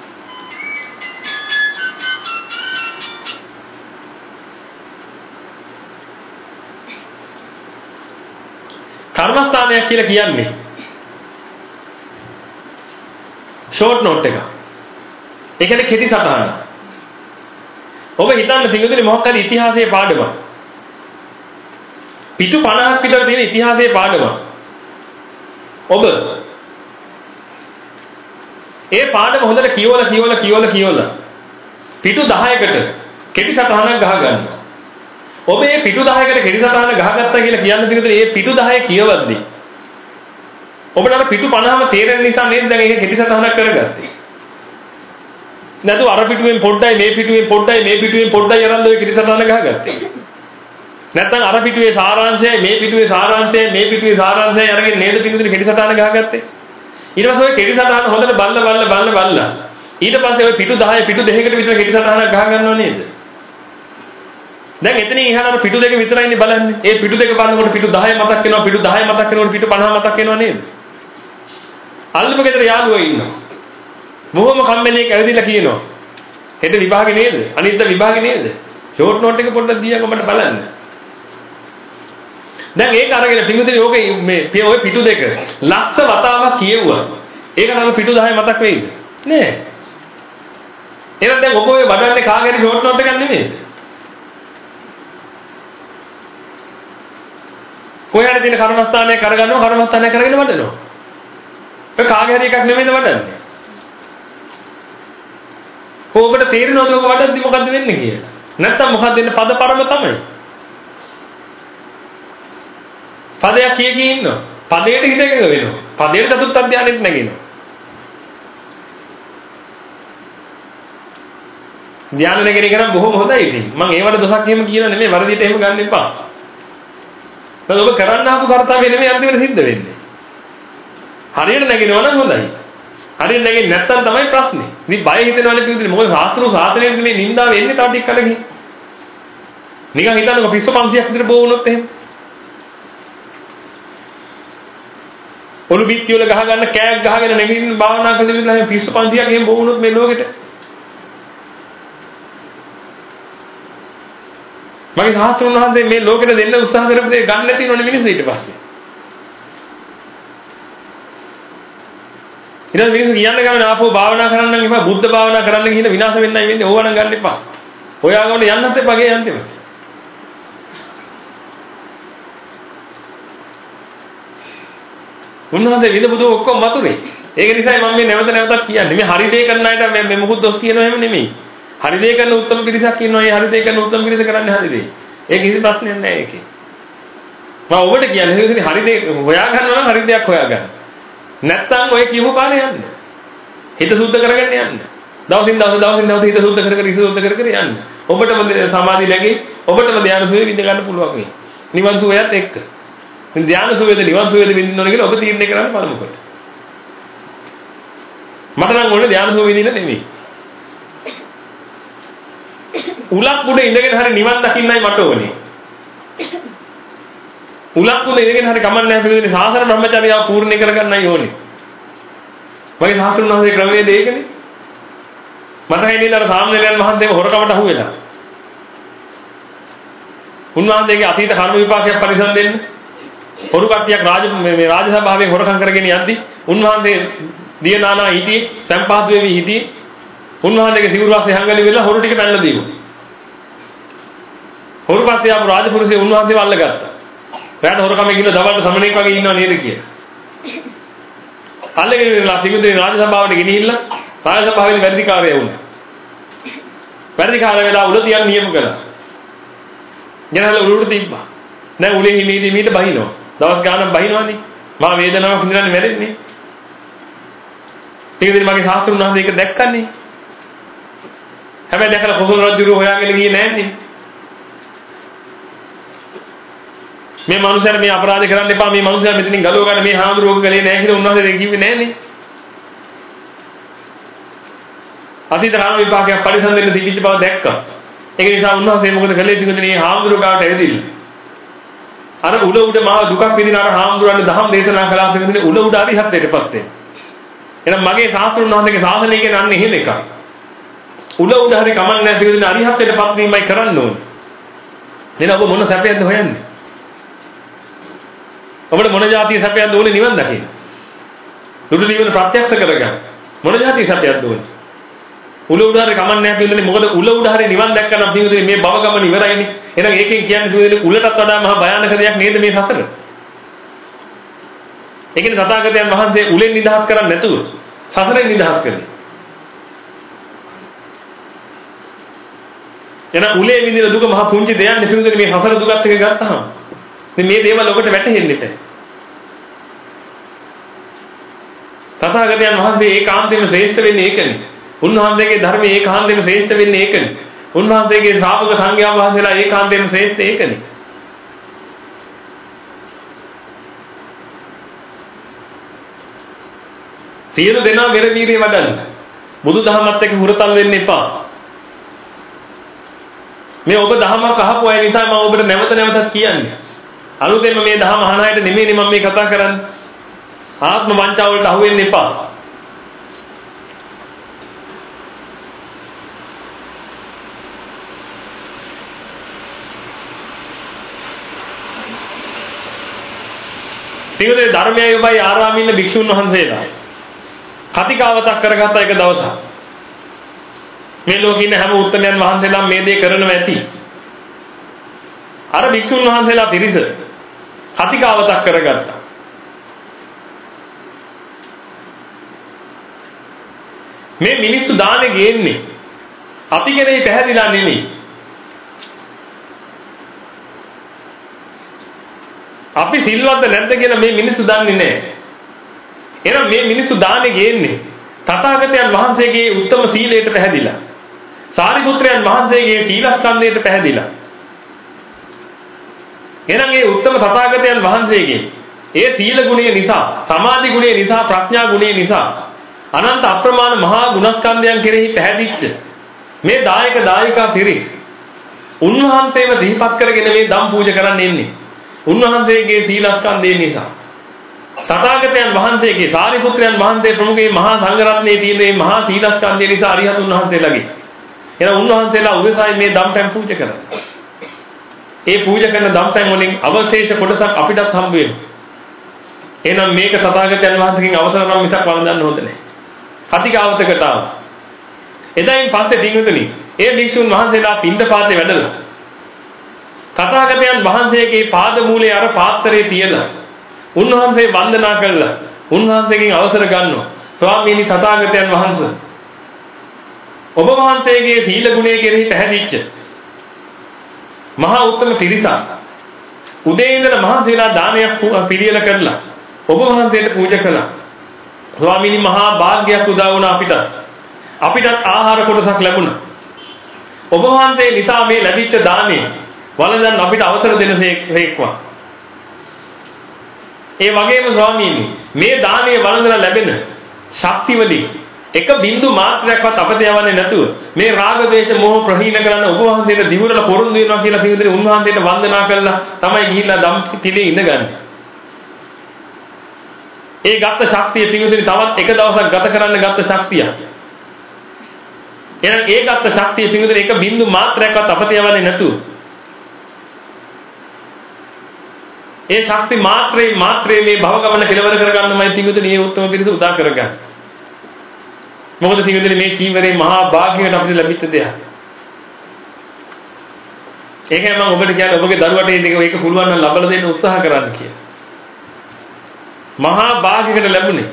කර්මස්ථානයක් කියලා කියන්නේ ෂෝට් නෝට් එකක්. ඒ කියන්නේ කෙටි සටහනක්. ඔබ හිතන්න සිංහලේ මොකක් හරි ඉතිහාසයේ පාඩමක්. පිටු 50ක් විතර තියෙන ඉතිහාසයේ පාඩමක්. ඔබ ඒ පාඩම හොඳට කියවලා කියවලා කියවලා කියවලා පිටු 10කට කෙටි සටහනක් ගහ ගන්නවා. ඔබ මේ පිටු 10කට කෙටි සටහන ගහගත්තා කියලා කියන්නේ පිටුද මේ පිටු 10 කියවද්දී ඔබට අර පිටු 50ම තේරෙන නිසා නේද දැන් ඒක කෙටි සටහනක් කරගත්තේ. නැතු අර පිටුවෙන් පොඩ්ඩයි මේ පිටුවෙන් පොඩ්ඩයි මේ පිටුවෙන් පොඩ්ඩයි අරන් ඔය කෙටි සටහන ගහගත්තේ. නැත්නම් අර පිටුවේ සාරාංශයයි මේ පිටුවේ සාරාංශයයි මේ පිටුවේ සාරාංශයයි අරගෙන නේද පිටුදින කෙටි සටහන ගහගත්තේ. ඊට පස්සේ ඔය කෙටි සටහන හොඳට බල්ල බල්ල බල්ල බල්ල ඊට පස්සේ ඔය පිටු 10 පිටු දෙකකට විතර කෙටි සටහනක් ගහ ගන්නව නේද? දැන් එතනින් එහාට අර පිටු දෙක විතරයිනේ බලන්නේ. ඒ පිටු දෙක බලනකොට පිටු 10 මතක් වෙනවා, පිටු 10 මතක් වෙනකොට පිටු 50 මතක් වෙනවා නේද? අල්ලපු ගෙදර යාළුවෝ ඉන්නවා. බොහොම කම්මැලියෙක් ඇවිදලා කියනවා. හෙට විභාගේ නේද? අනිද්දා විභාගේ නේද? ෂෝට් නෝට් එක පොඩ්ඩක් දීයන්කො මට බලන්න. දැන් ඒක අරගෙන පිටුදේ ඕකේ මේ ඔය පිටු දෙක ලක්ෂ වතාවක් කියෙව්වා. ඒක නම් පිටු 10 මතක් වෙයිද? නෑ. එහෙනම් දැන් ඔබ ඔය වඩන්නේ කාගේ හරි ෂෝට් නෝට් එකක් නෙමෙයි. කොහේ හරි තියෙන කර්මස්ථානයක් අරගන්නවා කර්මස්ථානයක් අරගෙන වඩනවා. ඔය කාගේ හරි එකක් නෙමෙයිද වඩන්නේ. ඔබට තේරෙනවද ඔබ වඩද්දි මොකද්ද වෙන්නේ කියලා? නැත්තම් මොකක්ද වෙන්නේ පද පරම තමයි. පදයක් කිය කී ඉන්නවා. පදයට හිත එකඟ වෙනවා. පදයට චතුත් අධ්‍යානෙත් නැගෙනවා. ධානය නැගෙන එක නම් බොහොම හොඳයි ඉතින්. මම ඒවට දොසක් එහෙම කියනවා නෙමෙයි වරදිට එහෙම ගන්න එපා. මොකද ඔබ කරන්න ආපු කාර්යය නෙමෙයි අන්තිමට සිද්ධ වෙන්නේ. හරියට නැගෙනවා නම් හොඳයි. හරියට නැගෙන්නේ නැත්තම් තමයි ප්‍රශ්නේ. ඉතින් බය හිතෙනවනේ පිළිතුරු මොකද ශාස්ත්‍රු සාසනයේ මේ නින්දාව එන්නේ තා ටික කලකින්. නිකන් හිතන්නකො පිස්සු 500ක් විතර බෝ වුණොත් එහෙම. ඔලු බිත්ති වල ගහ ගන්න කෑක් ගහගෙන නැගිටින්න භාවනා කළ විදිහට එහෙම පිස්සු 500ක් එහෙම බෝ වුණොත් මේ ලෝකෙට. මගේ සාස්ත්‍රුන් වහන්සේ මේ ලෝකෙට දෙන්න උත්සාහ කරපු දේ ගන්න නැති වෙනවනේ මිනිස්සු ඊට පස්සේ. ඊට මිනිස්සු කියන්න ගමන ආපහු භාවනා කරන්න නම් එපා බුද්ධ භාවනා කරන්න කියන විනාශ වෙන්නයි වෙන්නේ ඕවා නම් ගන්න එපා. හොයාගන්න යන්නත් එපා ගේ යන්තිමට. උන්වහන්සේ විදබුදු ඔක්කොම මතුනේ. ඒක නිසායි මම මේ නැවත නැවතත් කියන්නේ. මේ හරි දේ කරන අයට මේ මොකුත් දොස් කියනවා එහෙම නෙමෙයි. හරි දේ කරන උත්තම පිරිසක් ඉන්නවා. ඒ හරි දේ කරන උත්තම පිරිස කරන්නේ හරි දේ. ඒක කිසි ප්‍රශ්නයක් නැහැ ඒකේ. මම ඔබට කියන්නේ හරි දේ හොයා ගන්නවා නම් හරි දෙයක් හොයා ගන්න. නැත්තම් ඔය කියමු පාරේ යන්න. හිත සුද්ධ කරගන්න යන්න. දවසින් දවස දවසින් දවස හිත සුද්ධ කර කර හිත සුද්ධ කර කර යන්න. ඔබටම සමාධි නැගී ඔබටම ධ්‍යාන සුවේ විඳ ගන්න පුළුවන් වෙයි. නිවන් සුවයත් එක්ක. ධ්‍යාන සුවේද නිවන් සුවේද විඳින්න ඕන කියලා ඔබ තීරණය කරන්න පළමු කොට. මට නම් ඕනේ ධ්‍යාන සුව විඳින්න නෙමෙයි. උලක් උඩ ඉඳගෙන හරි නිවන් දකින්නයි මට ඕනේ. උලක් උඩ ඉඳගෙන හරි කමන්නේ නැහැ පිළිදෙන සාසන බ්‍රහ්මචර්යාව පූර්ණ කරගන්නයි ඕනේ. මගේ සාසන වහන්සේ ක්‍රමවේද ඒකනේ. මට හිතෙන්නේ අර සාමණේරයන් වහන්සේම හොරකමට අහු වෙලා. උන්වහන්සේගේ අතීත කර්ම විපාකයක් පරිසම් දෙන්න. හොරු කට්ටියක් රාජ මේ රාජසභාවෙන් හොරකම් කරගෙන යද්දි උන්වහන්සේ දියනානා හිටියේ සම්පාද වෙවි හිටියේ උන්වහන්සේගේ සිවුරු වාසේ හංගලි වෙලා හොරු ටික පැනලා දීවා. හොරු පස්සේ ආපු රාජපුරුෂය උන්වහන්සේව අල්ලගත්තා. රැට හොරකම ගිහින් දවල්ට සමණේක් වගේ ඉන්නව නේද කියලා. අල්ලගෙන ඉවරලා සිගුදේ රාජසභාවට ගෙනිහිල්ලා රාජසභාවේ වැඩිකාරය වුණා. වැඩිකාරය වෙලා උඩ තියන් නියම කළා. ගෙනහලා උඩට තිබ්බා. දැන් උලේ හිමීදී මීට බහිනවා. දවස් ගානක් බහිනවනේ. මා වේදනාවක් හින්දානේ මැරෙන්නේ. ඒක දින මගේ ශාස්ත්‍රුන් වහන්සේ ඒක දැක්කන්නේ. හැබැයි දැකලා කොසල් රජු හොයාගෙන ගියේ නෑනේ. මේ මනුස්සයර මේ අපරාධ කරන්න එපා මේ මනුස්සයා මෙතනින් ගලව ගන්න මේ හාමුදුරුවෝ කලේ නැහැ කියලා උන්වහන්සේ කිව්වේ නෑනේ. අතීත රාම විපාකයක් පරිසම් දෙන්න තිබිච්ච බව දැක්කා. ඒක නිසා උන්වහන්සේ මොකද කළේ පිටුනේ මේ හාමුදුරුවෝ කාට ඇවිදින්න. අර උඩ උඩ මාව දුකක් විඳින අර හාමුදුරුවන්ට දහම් දේශනා කළා පිටුනේ උඩ උඩ අරිහත්ත්වයටපත් වෙන. එහෙනම් මගේ ශාස්ත්‍රුන් වහන්සේගේ ශාසනය කියන්නේ අන්න එහෙම එකක්. උඩ උඩ හරි කමන්නේ නැහැ පිටුනේ අරිහත්ත්වයටපත් වීමයි කරන්න ඕනේ. එන ඔබ මොන සැපයක්ද හොයන්නේ? ඔබට මොන જાතිය සැපයක්ද ඕනේ නිවන් දකින්න? දුරු නිවන ප්‍රත්‍යක්ෂ කරගන්න. මොන જાතිය සැපයක්ද ඕනේ? උල උඩ හරි කමන්නේ නැහැ කියන්නේ මොකද උල උඩ හරි නිවන් දැක්කනම් පිටුදේ මේ භව ගමන ඉවරයිනේ. එහෙනම් ඒකෙන් කියන්නේ පිටුදේ උලටත් වඩා මහා භයානක දෙයක් නේද මේ සසර? ඒ කියන්නේ තථාගතයන් වහන්සේ උලෙන් නිදහස් කරන්නේ නැතුව සසරෙන් නිදහස් කරේ. එන උලේ විඳින දුක මහා පුංචි දෙයක් නෙවෙයි පිටුදේ මේ සසර දුකත් එක ගත්තාම ඉතින් මේ දේවල් ඔබට වැටහෙන්නේ නැහැ. තථාගතයන් වහන්සේ ඒකාන්තයෙන්ම ශ්‍රේෂ්ඨ වෙන්නේ ඒකනේ. උන්වහන්සේගේ ධර්මයේ ඒකාන්තයෙන්ම ශ්‍රේෂ්ඨ වෙන්නේ ඒකනේ. උන්වහන්සේගේ ශ්‍රාවක සංඝයා වහන්සේලා ඒකාන්තයෙන්ම ශ්‍රේෂ්ඨ ඒකනේ. සියලු දෙනා මෙර වීරිය වඩන්න. බුදුදහමත් එක්ක හුරතල් වෙන්න එපා. මේ ඔබ දහමක් අහපු අය නිසා මම ඔබට නැවත නැවතත් කියන්නේ. අලුතෙන්ම මේ දහම අහන අයට නෙමෙයි මම මේ කතා කරන්නේ. ආත්ම වංචාව වලට අහු වෙන්න එපා. පිටුදේ ධර්මයයි ඔබයි ආරාමේ ඉන්න භික්ෂුන් වහන්සේලා කතිකාවතක් කරගත්ත එක දවසක් මේ ලෝකේ ඉන්න හැම උත්තමයන් වහන්සේලා මේ දේ කරනවා ඇති අර භික්ෂුන් වහන්සේලා පිරිස කතිකාවතක් කරගත්තා. මේ මිනිස්සු දානේ ගේන්නේ අපි කෙරෙහි පැහැදිලා නෙමෙයි. අපි සිල්වත්ද නැද්ද කියලා මේ මිනිස්සු දන්නේ නැහැ. එහෙනම් මේ මිනිස්සු දානේ ගේන්නේ තථාගතයන් වහන්සේගේ උත්තම සීලයට පැහැදිලා. සාරිපුත්‍රයන් වහන්සේගේ සීලස්කන්ධයට පැහැදිලා. එහෙනම් මේ උත්තම තථාගතයන් වහන්සේගේ ඒ සීල ගුණය නිසා, සමාධි ගුණය නිසා, ප්‍රඥා ගුණය නිසා අනන්ත අප්‍රමාණ මහා ගුණස්කන්ධයන් කෙරෙහි පැහැදිච්ච මේ දායක දායිකා පිරිස් උන්වහන්සේව දීපත් කරගෙන මේ දම් පූජ කරන්න එන්නේ. උන්වහන්සේගේ සීලස්කන්ධය නිසා. තථාගතයන් වහන්සේගේ සාරිපුත්‍රයන් වහන්සේ ප්‍රමුඛේ මහා සංඝරත්නයේ තියෙන මේ මහා සීලස්කන්ධය නිසා අරිහතුන් වහන්සේලාගේ. එහෙනම් උන්වහන්සේලා උදෙසායි මේ දම්පැන් පූජ කරන්නේ. ඒ පූජ කරන දම්පැන් වලින් අවශේෂ කොටසක් අපිටත් හම්බ වෙනවා. එහෙනම් මේක තථාගතයන් වහන්සේගෙන් අවසර නම් මිසක් වළඳන්න හොඳ නැහැ. කතිකාවතකට ආවා. එදායින් පස්සේ පින්විතනි ඒ භික්ෂුන් වහන්සේලා පින්දපාතේ වැඩලා තථාගතයන් වහන්සේගේ පාද මූලයේ අර පාත්‍රයේ තියලා උන්වහන්සේ වන්දනා කළා. උන්වහන්සේගෙන් අවසර ගන්නවා. ස්වාමීනි තථාගතයන් වහන්සේ ඔබ වහන්සේගේ සීල ගුණය කෙරෙහි පැහැදිච්ච මහා උත්තම පිරිසක් උදේ ඉඳලා මහන්සියලා දානයක් පිළියෙල කරලා ඔබ වහන්සේට පූජා කළා. ස්වාමීනි මහා භාග්‍යයක් උදා වුණා අපිට. අපිටත් ආහාර කොටසක් ලැබුණා. ඔබ වහන්සේ නිසා මේ ලැබිච්ච දාණය වළඳන් අපිට අවසර දෙනසේක්වා. ඒ වගේම ස්වාමීනි මේ දාණය වළඳලා ලැබෙන ශක්තිවලින් එක බින්දු මාත්‍රයක්වත් අපත යවන්නේ නැතුව මේ රාග දේශ මොහ ප්‍රහීන කරන්න ඔබ වහන්සේට දිවුරලා පොරොන්දු වෙනවා කියලා පිළිදෙන උන්වහන්සේට වන්දනා කළා තමයි ගිහිල්ලා ධම් පිළේ ඉඳගන්නේ. ඒ ගත්ත ශක්තිය පිළිදෙන තවත් එක දවසක් ගත කරන්න ගත්ත ශක්තිය. එහෙනම් ඒ ගත්ත ශක්තිය පිළිදෙන එක බින්දු මාත්‍රයක්වත් අපත යවන්නේ නැතුව ඒ ශක්ති මාත්‍රේ මාත්‍රේ මේ භව ගමන කෙලවර කරගන්නමයි පිළිදෙන මේ උත්තම පිළිද උදා කරගන්නේ. මොකද පින්විතනේ මේ චීවරේ මහා භාග්‍යයට අපිට ලැබිච්ච දෙයක්. ඒකයි මම ඔබට කියන්නේ ඔබගේ දරුවට මේක පුළුවන් නම් ලබලා දෙන්න උත්සාහ කරන්න කියලා. මහා භාග්‍යයකට ලැබුණේ.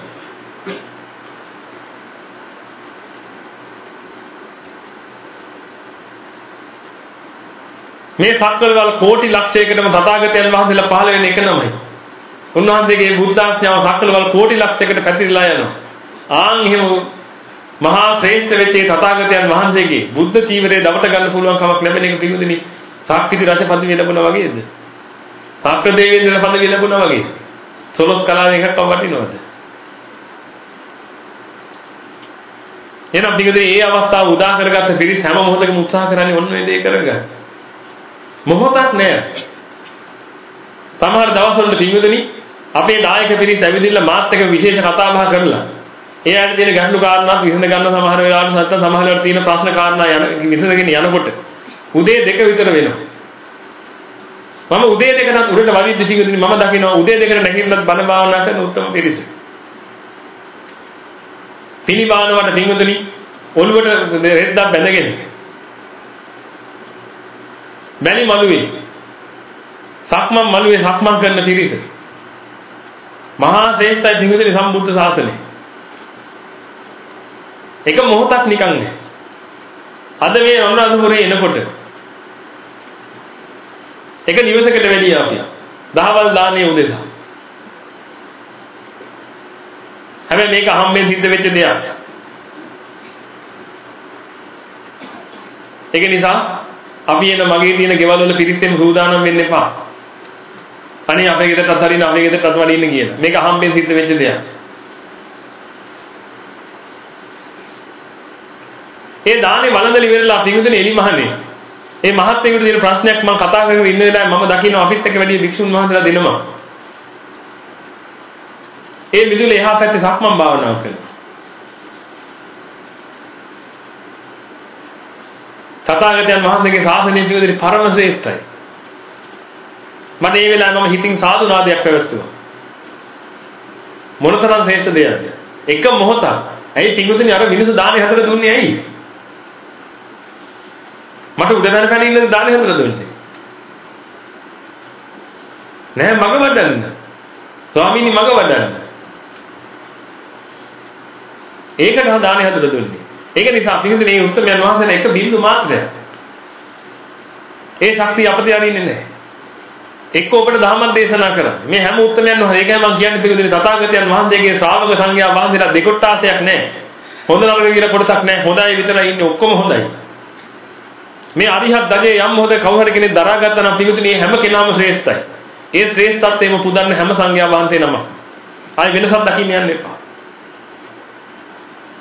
මේ සක්වලවල කෝටි ලක්ෂයකටම තථාගතයන් වහන්සේලා පහළ වෙන එක නමයි. උන්වහන්සේගේ බුද්ධාඥාව සක්වලවල කෝටි ලක්ෂයකට පැතිරලා යනවා. ආන් එහෙම මහා ශ්‍රේෂ්ඨ වෙච්ච තථාගතයන් වහන්සේගේ බුද්ධ චීවරය දවට ගන්න පුළුවන් කමක් ලැබෙන එක පිළිදෙනි සාක්විති රජ පදවිය ලැබුණා වගේද? සාක්‍ර දෙවියන් පදවිය ලැබුණා වගේ. සොලොස් කලාවේ එකක් වටිනවද? එහෙනම් පිළිදෙනි මේ අවස්ථාව උදා කරගත්ත පිරිස හැම මොහොතකම උත්සාහ කරන්නේ ඔන්න ඔය දේ කරගන්න. මොහොතක් නෑ. සමහර දවස්වල පිළිදෙනි අපේ දායක පිරිස ඇවිදින්න මාත් එක්ක විශේෂ කතා බහ කරලා ඒ ඇයි තියෙන ගැටලු කාරණාත් විසඳ ගන්න සමහර වෙලාවට නැත්නම් සමහර වෙලාවට තියෙන ප්‍රශ්න කාරණා යන විසඳගෙන යනකොට උදේ දෙක විතර වෙනවා. මම උදේ දෙකටත් උඩට වදිද්දි සිංහදිනේ මම දකිනවා උදේ දෙකට නැගින්නත් බණ භාවනා කරන උත්තම පිරිස. පිළිබානවට සිංහදිනේ ඔළුවට රෙද්දක් බැඳගෙන බැලි මළුවේ සක්මන් මළුවේ සක්මන් කරන පිරිස. මහා ශ්‍රේෂ්ඨයි සිංහදිනේ සම්බුද්ධ ශාසනය. එක මොහොතක් නිකන් නෑ. අද මේ අනුරාධපුරේ එනකොට එක නිවසකට වැඩි අපි. දහවල් දාන්නේ උදෙසා. හැබැයි මේක අහම්බෙන් සිද්ධ වෙච්ච දෙයක්. ඒක නිසා අපි එන මගේ තියෙන ගෙවල් වල පිරිස්සෙම සූදානම් වෙන්න එපා. අනේ අපේ ගෙදරටත් හරින අපේ ගෙදරටත් වඩින්න කියලා. මේක අහම්බෙන් සිද්ධ වෙච්ච දෙයක්. ඒ දානේ වළඳලි ඉවරලා පිඟුදෙන එලි මහන්නේ. ඒ මහත්යෙකුට දෙන ප්‍රශ්නයක් මම කතා කරගෙන ඉන්න වෙලාවේ මම දකින්න අපිත් එක්ක වැඩි භික්ෂුන් වහන්සේලා දෙනවා. ඒ මිදුල එහා පැත්තේ සක්මන් භාවනාව කරනවා. තථාගතයන් වහන්සේගේ ශාසනය පිළිබඳ පරම ශ්‍රේෂ්ඨයි. මට මේ වෙලාවේ මම හිතින් සාදු නාදයක් පැවැත්තුවා. මොනතරම් ශ්‍රේෂ්ඨ දෙයක්ද? එක මොහොතක්. ඇයි පිඟුතුනි අර මිනිස්සු දානේ හතර දුන්නේ ඇයි? මට උඩ දරකන ඉන්න දාන හදලා දුන්නේ. නෑ මග වඩන්න. ස්වාමීනි මග වඩන්න. ඒකට දාන හදලා දුන්නේ. ඒක නිසා පිළිඳින මේ උත්තරයන් වහන්සේලා එක බින්දු මාත්‍රයක්. ඒ ශක්තිය අපිට යන්නේ නැහැ. එක්ක ඔබට ධර්ම දේශනා කරා. මේ හැම උත්තරයන් වහන්සේ ඒකයි මම කියන්නේ පිළිඳින තථාගතයන් වහන්සේගේ ශ්‍රාවක සංඝයා වහන්සේලා දෙකොට්ටාසයක් නැහැ. හොඳ නරක කියලා කොටසක් නැහැ. හොඳයි විතරයි ඉන්නේ ඔක්කොම හොඳයි. මේ අරිහත් දජේ යම් මොහොතේ කවුරු හරි කෙනෙක් දරාගත්තා නම් පිළිතුරු මේ හැම කෙනාම ශ්‍රේෂ්ඨයි. ඒ ශ්‍රේෂ්ඨත්වයම පුදන්න හැම සංඝයා වහන්සේ නම. ආයි වෙනසක් දකින්න යන්න එපා.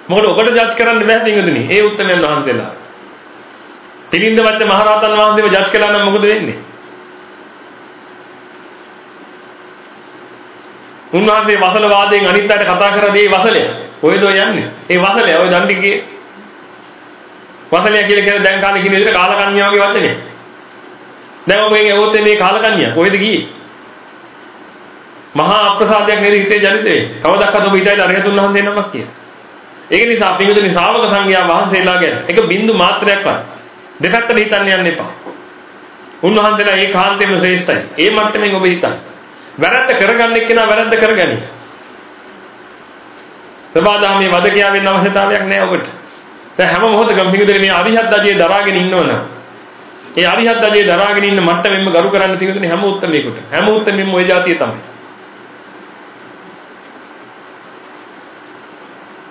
මොකද ඔකට ජජ් කරන්න බෑ පිළිතුරුනි. ඒ උත්තරයන් වහන්සේලා. පිළිඳ වච්ච මහරහතන් වහන්සේව ජජ් කළා නම් මොකද වෙන්නේ? උන්වහන්සේ වසල වාදයෙන් අනිත් අයට කතා කරදී ඒ වසලය. කොහෙද යන්නේ? ඒ වසලය ඔය දණ්ඩිගේ වසලය කියලා කියන්නේ දැන් කාලේ කියන විදිහට කාලකන්‍යාවගේ වචනේ. දැන් ඔබ මේ ඕත් මේ කාලකන්‍යා කොහෙද ගියේ? මහා අප්‍රසාදයක් නේද හිතේ ජනිත වෙන්නේ. කවදාවත් ඔබ හිතයිද අරහතුන් වහන්සේ නමක් කියලා. ඒක නිසා පිටුදුනි ශ්‍රාවක සංඝයා වහන්සේලා ගැන එක බින්දු මාත්‍රයක්වත් දෙපැත්තට හිතන්න යන්න එපා. උන්වහන්සේලා ඒ කාන්තේම ශ්‍රේෂ්ඨයි. ඒ මට්ටමින් ඔබ හිතන්න. වැරද්ද කරගන්න එක්කෙනා වැරද්ද කරගනි. සබාදාමේ වදකියා වෙන්න අවශ්‍යතාවයක් නැහැ ඔබට. දැන් හැම මොහොතකම පිටුදෙන මේ අරිහත් ධජයේ දරාගෙන ඉන්නවනම් ඒ අරිහත් ධජයේ දරාගෙන ඉන්න මට්ටමෙන්ම ගරු කරන්න පිටුදෙන හැම උත්තරමයකට හැම උත්තරමෙන්ම ওই જાතිය තමයි.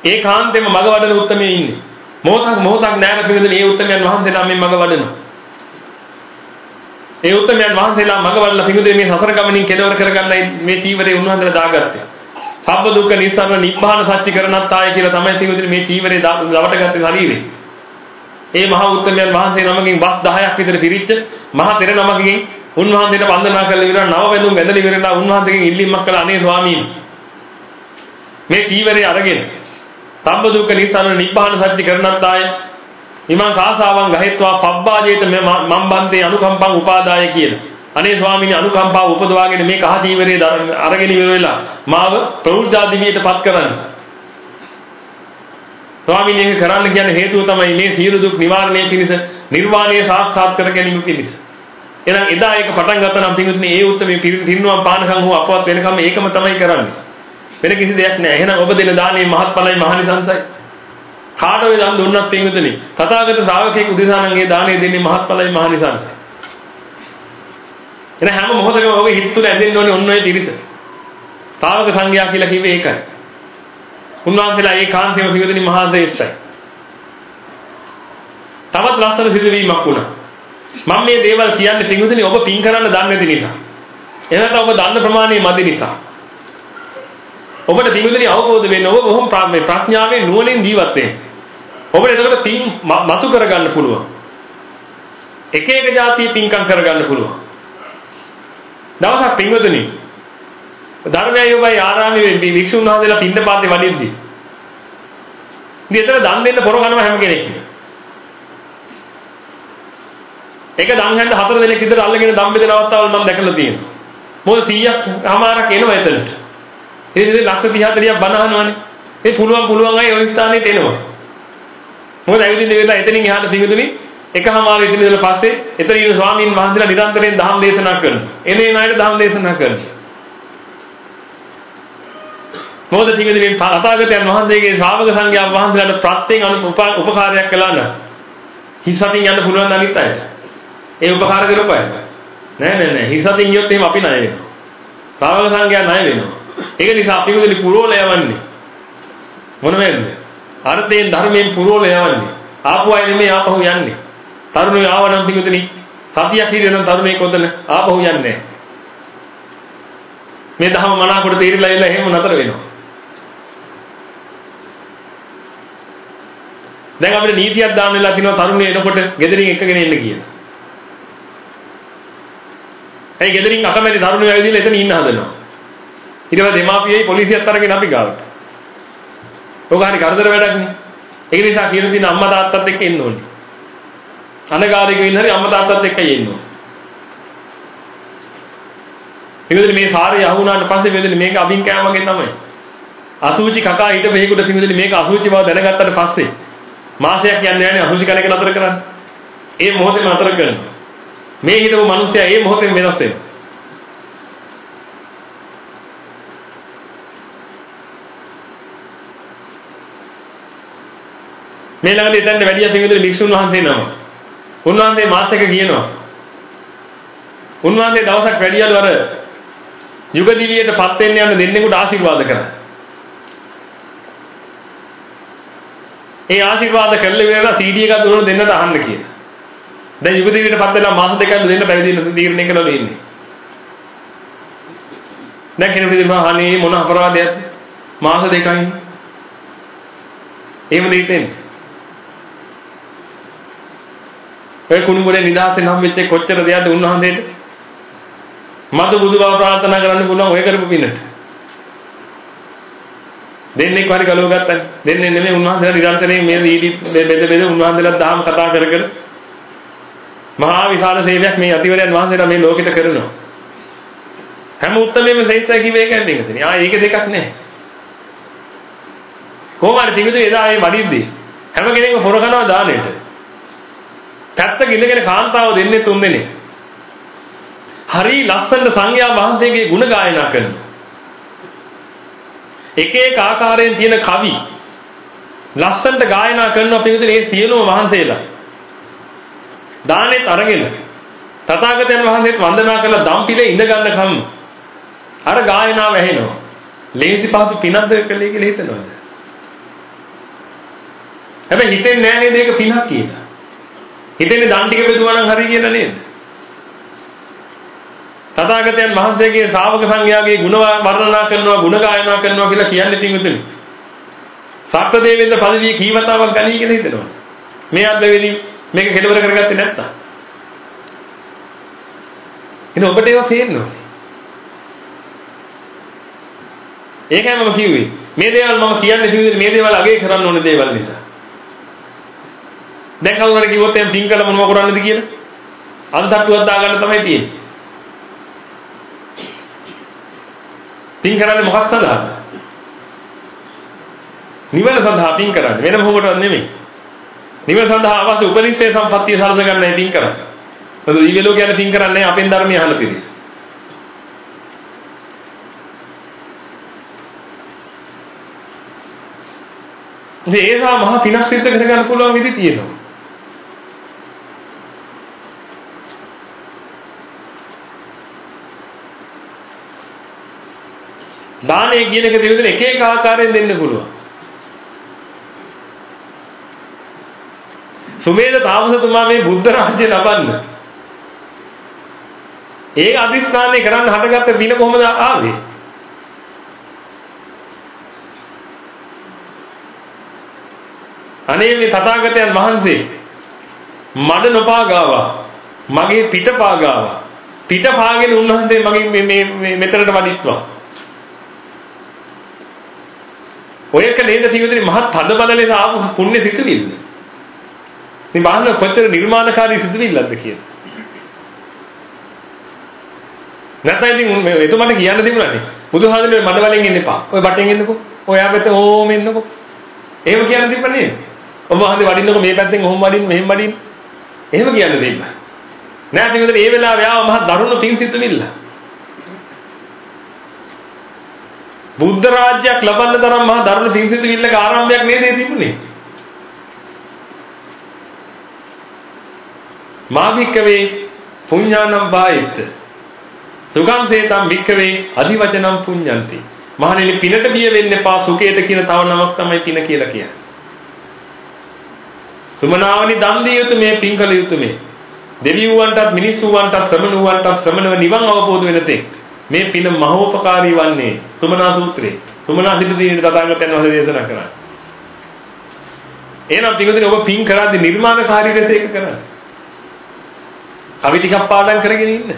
ඒ කාන්තේම මග වඩන උත්තරමේ ඉන්නේ. මොහොතක් මොහොතක් නැර පිටුදෙන මේ උත්තරමයන් වහන්සේලා මේ මග වඩනවා. ඒ උත්තරමයන් වහන්සේලා මග වඩලා පිටුදෙන මේ සසර ගමනින් කෙලවර කරගන්න මේ චීවරේ උන්වහන්සේලා දාගත්තා. සබ්බ දුක්ඛ නිස්සාරණ නිබ්බාන සත්‍ය කරණත් ආය කියලා තමයි පිළිදෙන මේ චීවරේ ලවටගත්තේ ශරීරේ. ඒ මහා උත්මයන් වහන්සේ නමකින් වස් 10ක් විතර පිරිච්ච මහා තෙර නමකින් උන්වහන්සේට වන්දනා කළ ඉවර නව වැඳුම් වැඳලා ඉවරලා උන්වහන්සේගෙන් ඉල්ලීමක් කළා අනේ ස්වාමීන් මේ චීවරේ අරගෙන සම්බ දුක්ඛ නිසාරණ නිබ්බාන සත්‍ය කරණත්තාය ඉමං කාසාවන් ගහෙත්වා පබ්බාජේත මම් බන්තේ අනුකම්පං උපාදාය කියන. අනේ ස්වාමීනි අනුකම්පාව උපදවාගෙන මේ කහ ජීවරේ අරගෙන ඉවර වෙලා මාව ප්‍රවෘද්ධා දිවියටපත් කරන්න. ස්වාමීනි ඒක කරන්න කියන හේතුව තමයි මේ සියලු දුක් නිවාරණය පිණිස නිර්වාණය සාක්ෂාත් කර ගැනීම පිණිස. එහෙනම් එදා ඒක පටන් ගත්තා නම් පින්විතනේ ඒ උත්තරේ පිරිනුවම් පානකම් හෝ අපවත් වෙනකම් ඒකම තමයි කරන්නේ. වෙන කිසි දෙයක් නැහැ. එහෙනම් ඔබ දෙන දානේ මහත්ඵලයි මහනිසංසයි. කාට ඔය දන් දුන්නත් පින්විතනේ තථාගත ශ්‍රාවකයෙක් උදෙසා නම් ඒ දානේ දෙන්නේ මහත්ඵලයි මහනිසංසයි. එන හැම මොහොතකම ඔබේ හිත තුළ ඇදෙන්න ඕනේ ඔන්න ඔය තිරිස. ශ්‍රාවක සංඝයා කියලා කිව්වේ ඒකයි. උන්වහන්සේලා ඒ කාන්තේම පින්විතනේ මහා ශ්‍රේෂ්ඨයි. තවත් ලස්සන සිදුවීමක් වුණා. මම මේ දේවල් කියන්නේ පින්විතනේ ඔබ පින් කරන්න දන්නේ නැති නිසා. එහෙනම් ඔබ දන්න ප්‍රමාණය මදි නිසා. ඔබට පින්විතනි අවබෝධ වෙන්න ඔබ බොහොම ප්‍රඥාවෙන් නුවණින් ජීවත් වෙන්න. ඔබට එතකොට පින් මතු කරගන්න පුළුවන්. එක එක જાතිය පින්කම් කරගන්න පුළුවන්. දවසක් පින්වතුනි ධර්මයයි ඔබයි ආරාමයේ වික්ෂුන් වහන්සේලා පින්ඳ පාතේ වඩිද්දී. ඉතින් එතන දන් දෙන්න පොර ගන්නවා හැම කෙනෙක්ම. එක දන් හැන්ද හතර දෙනෙක් විතර අල්ලගෙන දම් බෙදන අවස්ථාවල් මම දැකලා තියෙනවා. මොකද 100ක් අමාරක් එනවා එතනට. ඒ විදිහට ලක්ෂ 30 40ක් බණ අහනවානේ. ඒ පුළුවන් පුළුවන් අය ওই ස්ථානෙට එනවා. මොකද ඇවිදින්න වෙලා එතනින් එහාට සිංහතුනි එකමාර ඉතින් ඉඳලා පස්සේ එතන ඉන්න ස්වාමීන් වහන්සේලා නිරන්තරයෙන් ධම්ම දේශනා කරනවා. එනේ නායට ධම්ම දේශනා කරනවා. මොකද සිංහතුනි අතාගතයන් වහන්සේගේ ශ්‍රාවක සංඝයා වහන්සේලාට ප්‍රත්‍යයෙන් උපකාරයක් කළා නම් හිසතින් යන්න පුළුවන් අනිත් අයට. ඒ උපකාර කරපුවා. නෑ නෑ නෑ හිසතින් ගියොත් එහෙම අපි ණය වෙනවා. ශ්‍රාවක සංඝයා ණය වෙනවා. ඒක නිසා අපි මුදලි පුරෝල යවන්නේ. මොන වෙන්නේ? අර්ථයෙන් ධර්මයෙන් පුරෝල යවන්නේ. ආපු අය නෙමෙයි ආපහු යන්නේ. තරුණයෝ ආවනම් පිටුතුනි සතියක් හිරියනම් තරුණයෙක් ඔතන ආපහු යන්නේ මේ දහම මනාකොට තීරිලා ඉල්ල එහෙම නතර වෙනවා. දැන් අපිට නීතියක් දාන්න වෙලා තිනවා තරුණය එනකොට ගෙදරින් එකගෙන එන්න කියලා. ඒ ගෙදරින් අකමැති තරුණයෝ ඇවිල්ලා එතන ඉන්න හදනවා. ඊට පස්සේ දෙමාපියයි පොලිසියත් අරගෙන අපි ගාවට. ඔක හරි කරදර වැඩක් නේ. ඒක නිසා කියන දින අම්මා තාත්තත් එක්ක එන්න ඕනේ. අනගාരികව ඉන්න හරි අම්මා තාත්තත් එක්කයි එන්න ඕනේ. පින්විතනි මේ සාරය අහුණාට පස්සේ වෙන්නේ මේක අබින් කෑම වගේ තමයි. අසුචි කකා ඊට මෙහෙකට පින්විතනි මේක අසුචි බව දැනගත්තට පස්සේ මාසයක් යන්නේ නැහැ අසුචි කන එක නතර කරන්න. ඒ මොහොතේම නතර කරනවා. මේ හිතපු මිනිස්සයා ඒ මොහොතේම වෙනස් වෙනවා. මේ ළඟදී එතනට වැඩි අපිවිදුලි භික්ෂුන් වහන්සේ නම. උන්වහන්සේ මාත් එක්ක කියනවා. උන්වහන්සේ දවසක් වැඩියලු අර යුග දිවියටපත් වෙන්න යන දෙන්නෙකුට ආශිර්වාද කරා. ඒ ආශිර්වාද කළේ වෙලා CD එකක් දුන්නොත් දෙන්නට අහන්න කියලා. දැන් යුග දිවියටපත් වෙලා මාස දෙකක් දෙන්න පැවිදි තීරණය කරලා ඉන්නේ. දැන් කෙනෙකුට දෙනවා අනේ මොන අපරාධයක්ද? මාස දෙකයි. එහෙම දෙයිතෙන්නේ. ඔය කුණුගොඩේ නිදාසේ නම් වෙච්ච කොච්චර දෙයක්ද උන්වහන්සේට? මතු බුදු බව ප්‍රාර්ථනා කරන්න පුළුවන් ඔය කරපු පිනට. දෙන්නේ හරි ගලව ගත්තා දෙන්නේ නෙමෙයි උන්වහන්සේලා නිරන්තරයෙන් මේ දීටි බෙද බෙද උන්වහන්සේලා දහම් කතා කර කර. මහා විශාල සේවයක් මේ අතිවරයන් වහන්සේලා මේ ලෝකෙට කරනවා. හැම උත්තරෙම සහිතයි කිව්වේ ඒකෙන් දෙකසනේ ආ ඒක දෙකක් නෑ. කොහොමද තිබුදේ එදා මේ වඩිද්දී හැම කෙනෙක්ම හොර කරනවා දානෙට පැත්තක ඉඳගෙන කාන්තාව දෙන්නේ තුන් දෙනෙක්. හරි ලස්සනට සංඝයා වහන්සේගේ ගුණ ගායනා කරනවා. එක එක ආකාරයෙන් තියෙන කවි ලස්සනට ගායනා කරනවා පිළිතුරු මේ සියලුම වහන්සේලා. දානෙත් අරගෙන තථාගතයන් වහන්සේත් වන්දනා කරලා දම් පිළේ ඉඳ ගන්න කම් අර ගායනාව ඇහෙනවා. ලේසි පහසු පිනක්ද කළේ කියලා හිතනවාද? හැබැයි හිතෙන්නේ නැහැ නේද ඒක පිනක් කියලා. හිතෙන්නේ දන් ටික බෙදුවා නම් හරි කියලා නේද? තථාගතයන් වහන්සේගේ ශ්‍රාවක සංඝයාගේ ගුණ වර්ණනා කරනවා ගුණ ගායනා කරනවා කියලා කියන්නේ තින්විතනේ. සක්‍ර දේවෙන්ද පදවිය කීවතාවක් ගනී කියලා හිතනවා. මේ අද්දවෙදී මේක කෙලවර කරගත්තේ නැත්තම්. ඉතින් ඔබට ඒවා තේරෙනවා. ඒකයි මම කිව්වේ. මේ දේවල් මම කියන්නේ මේ දේවල් අගේ කරන්න ඕන දේවල් නිසා. දැන් කවුරුහරි කිව්වොත් එම් පින් කළ මොනව කරන්නද කියලා? අන්තට්ටුවක් දාගන්න තමයි තියෙන්නේ. පින් කරන්නේ මොකක් සඳහාද නිවන සඳහා පින් කරන්නේ. වෙන මොකටවත් නෙමෙයි. නිවන සඳහා අවශ්‍ය උපනිෂේ සම්පත්තිය සලස ගන්නයි පින් කරන්නේ. මොකද දිව්‍ය ලෝක යන පින් කරන්නේ අපෙන් ධර්මය අහන පිරිස. ඉතින් ඒසා මහා පිනක් සිද්ධ කරගන්න පුළුවන් විදි තියෙනවා. දානය කියන එක දෙවිදෙන එක එක ආකාරයෙන් දෙන්න පුළුවන්. සුමේද තාපසතුමා මේ බුද්ධ රාජ්‍ය ලබන්න. ඒ අදිස්ථානය කරන්න හටගත්ත දින කොහොමද ආවේ? අනේ මේ තථාගතයන් වහන්සේ මඩ නොපාගාවා මගේ පිට පාගාවා පිට පාගෙන උන්වහන්සේ මගේ මේ මෙතනට වඩිත්වා ඔයක නේද තියෙන්නේ මහත් තද බල ලෙස ආපු පුණ්‍ය සිතුවිල්ල. මේ බලන්න කොච්චර නිර්මාණකාරී සිතුවිල්ලක්ද කියලා. නැත්නම් ඉතින් මේ එතුමට කියන්න තිබුණානේ. බුදුහාමුදුරුවෝ මඩ වලින් එන්න එපා. ඔය බටෙන් එන්නකෝ. ඔයා පැත්තේ ඕම එන්නකෝ. එහෙම කියන්න තිබ්බනේ. ඔබ වහන්සේ වඩින්නකෝ මේ පැත්තෙන් ඔහොම වඩින්න මෙහෙම වඩින්න. එහෙම කියන්න තිබ්බා. නෑ ඉතින් ඒ වෙලාවේ ආව මහ දරුණු තින් සිතුවිල්ල. බුද්ධ රාජ්‍යයක් ලබන්න තරම් මහා දරුණු තින්සිතුවිල්ලක ආරම්භයක් නේද ඒ තිබුණේ. මාභික්කවේ පුඤ්ඤානම් වායිත. සුගංසේතම් භික්කවේ අදිවචනම් පුඤ්ඤන්ති. මහණෙනි පිනට බිය වෙන්න එපා සුඛයට කියන තව නමක් තමයි පින කියලා කියන්නේ. සුමනාවනි දන් දිය යුතු මේ පින්කල යුතු මේ දෙවියන්ටත් මිනිස්සුන්ටත් ශ්‍රමණුන්ටත් ශ්‍රමණව නිවන් අවබෝධ වෙන තෙක් මේ පින මහෝපකාරී වන්නේ සුමනා සූත්‍රයේ. සුමනා සිටුදීනේ තථාගතයන් වහන්සේ දේශනා කරා. එහෙනම් පිටුදින ඔබ පින් කරද්දී නිර්මාණකාරී ලෙස ඒක කරන්න. කවි ටිකක් පාඩම් කරගෙන ඉන්න.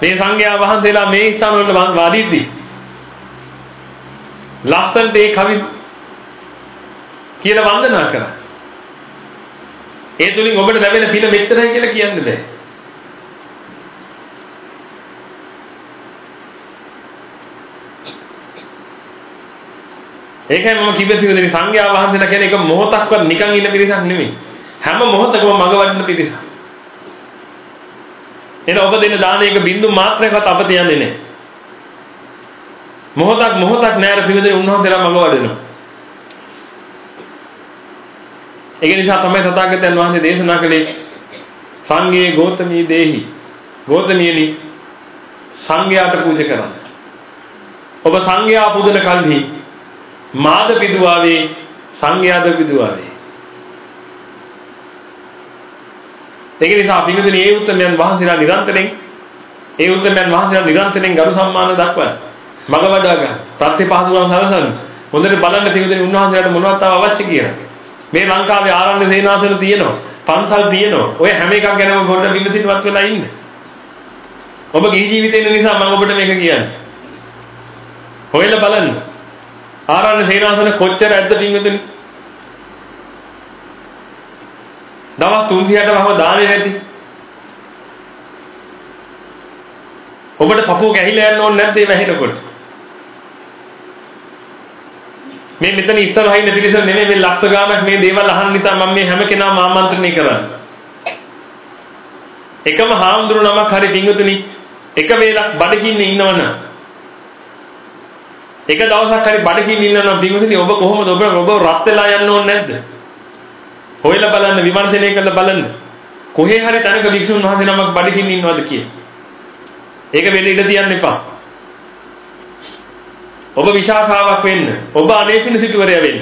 මේ සංඝයා වහන්සේලා මේ ස්ථාන වලට වාදීද්දී ලස්සනට ඒ කවි කියලා වන්දනා කරා. ඒ තුලින් ඔබට ලැබෙන පින මෙච්චරයි කියලා කියන්න බෑ. ඒකයි මම කිව්වේ පිළිදෙන සංඝයා වහන්සේලා කියන්නේ එක මොහොතක්වත් නිකන් ඉන්න පිරිසක් නෙමෙයි. හැම මොහොතකම මග වඩන පිරිසක්. එන ඔබ දෙන දානයක බින්දු මාත්‍රයක්වත් අපත යන්නේ නැහැ. මොහොතක් මොහොතක් නෑර පිළිදෙන උන්වහන්සේලා මග වඩනවා. ඒක නිසා තමයි තථාගතයන් වහන්සේ දේශනා කළේ සංඝේ ගෝතමී දේහි. ගෝතමියනි සංඝයාට පූජා කරන්න. ඔබ සංඝයා පුදන කල්හි මාද පිදුවාවේ සංඝයාද පිදුවාවේ. ඒක නිසා පින්විතනි ඒ උත්තරයන් වහන්සේලා නිරන්තරයෙන් ඒ උත්තරයන් වහන්සේලා නිරන්තරයෙන් ගරු සම්මාන දක්වන මග වඩා ගන්න ප්‍රතිපහසුකම් සලසන හොඳට බලන්න පින්විතනි උන්වහන්සේලාට මොනවද තව අවශ්‍ය කියලා. මේ ලංකාවේ ආරණ්‍ය සේනාසන තියෙනවා පන්සල් තියෙනවා. ඔය හැම එකක් ගැනම පොඩ්ඩක් පිළිසිතවත් වෙලා ඉන්න. ඔබ ගිහි ජීවිතේ නිසා මම ඔබට මේක කියන්නේ. හොයලා බලන්න. ආරණ්‍ය සේනාසන කොච්චර ඇද්ද පින්විතනි දවස් 300ට වහම දාන්නේ නැති. ඔබට පපුව ගැහිලා යන්න ඕනේ නැද්ද ඒ වැහෙනකොට? මේ මෙතන ඉස්සරහින් ඉන්න පිරිස නෙමෙයි මේ ලක්ෂ ගාණක් මේ දේවල් අහන්න නිසා මම මේ හැම කෙනාම ආමන්ත්‍රණය කරන්නේ. එකම හාමුදුරු නමක් හරි පිංගුතුනි එක වේලක් බඩගින්නේ ඉන්නවනම් එක දවසක් හරි බඩගින්න ඉන්නවනම් පිංගුතුනි ඔබ කොහොමද ඔබ ඔබ රත් වෙලා යන්න ඕනේ නැද්ද? හොයලා බලන්න විමර්ශනය කරලා බලන්න. කොහේ හරි තැනක වික්ෂුන් වහන්සේ නමක් බඩගින්න ඉන්නවද කියලා. ඒක වෙන්න ඉඩ තියන්න එපා. ඔබ විශාඛාවක් වෙන්න. ඔබ අනේ පිණ සිටුවරයා වෙන්න.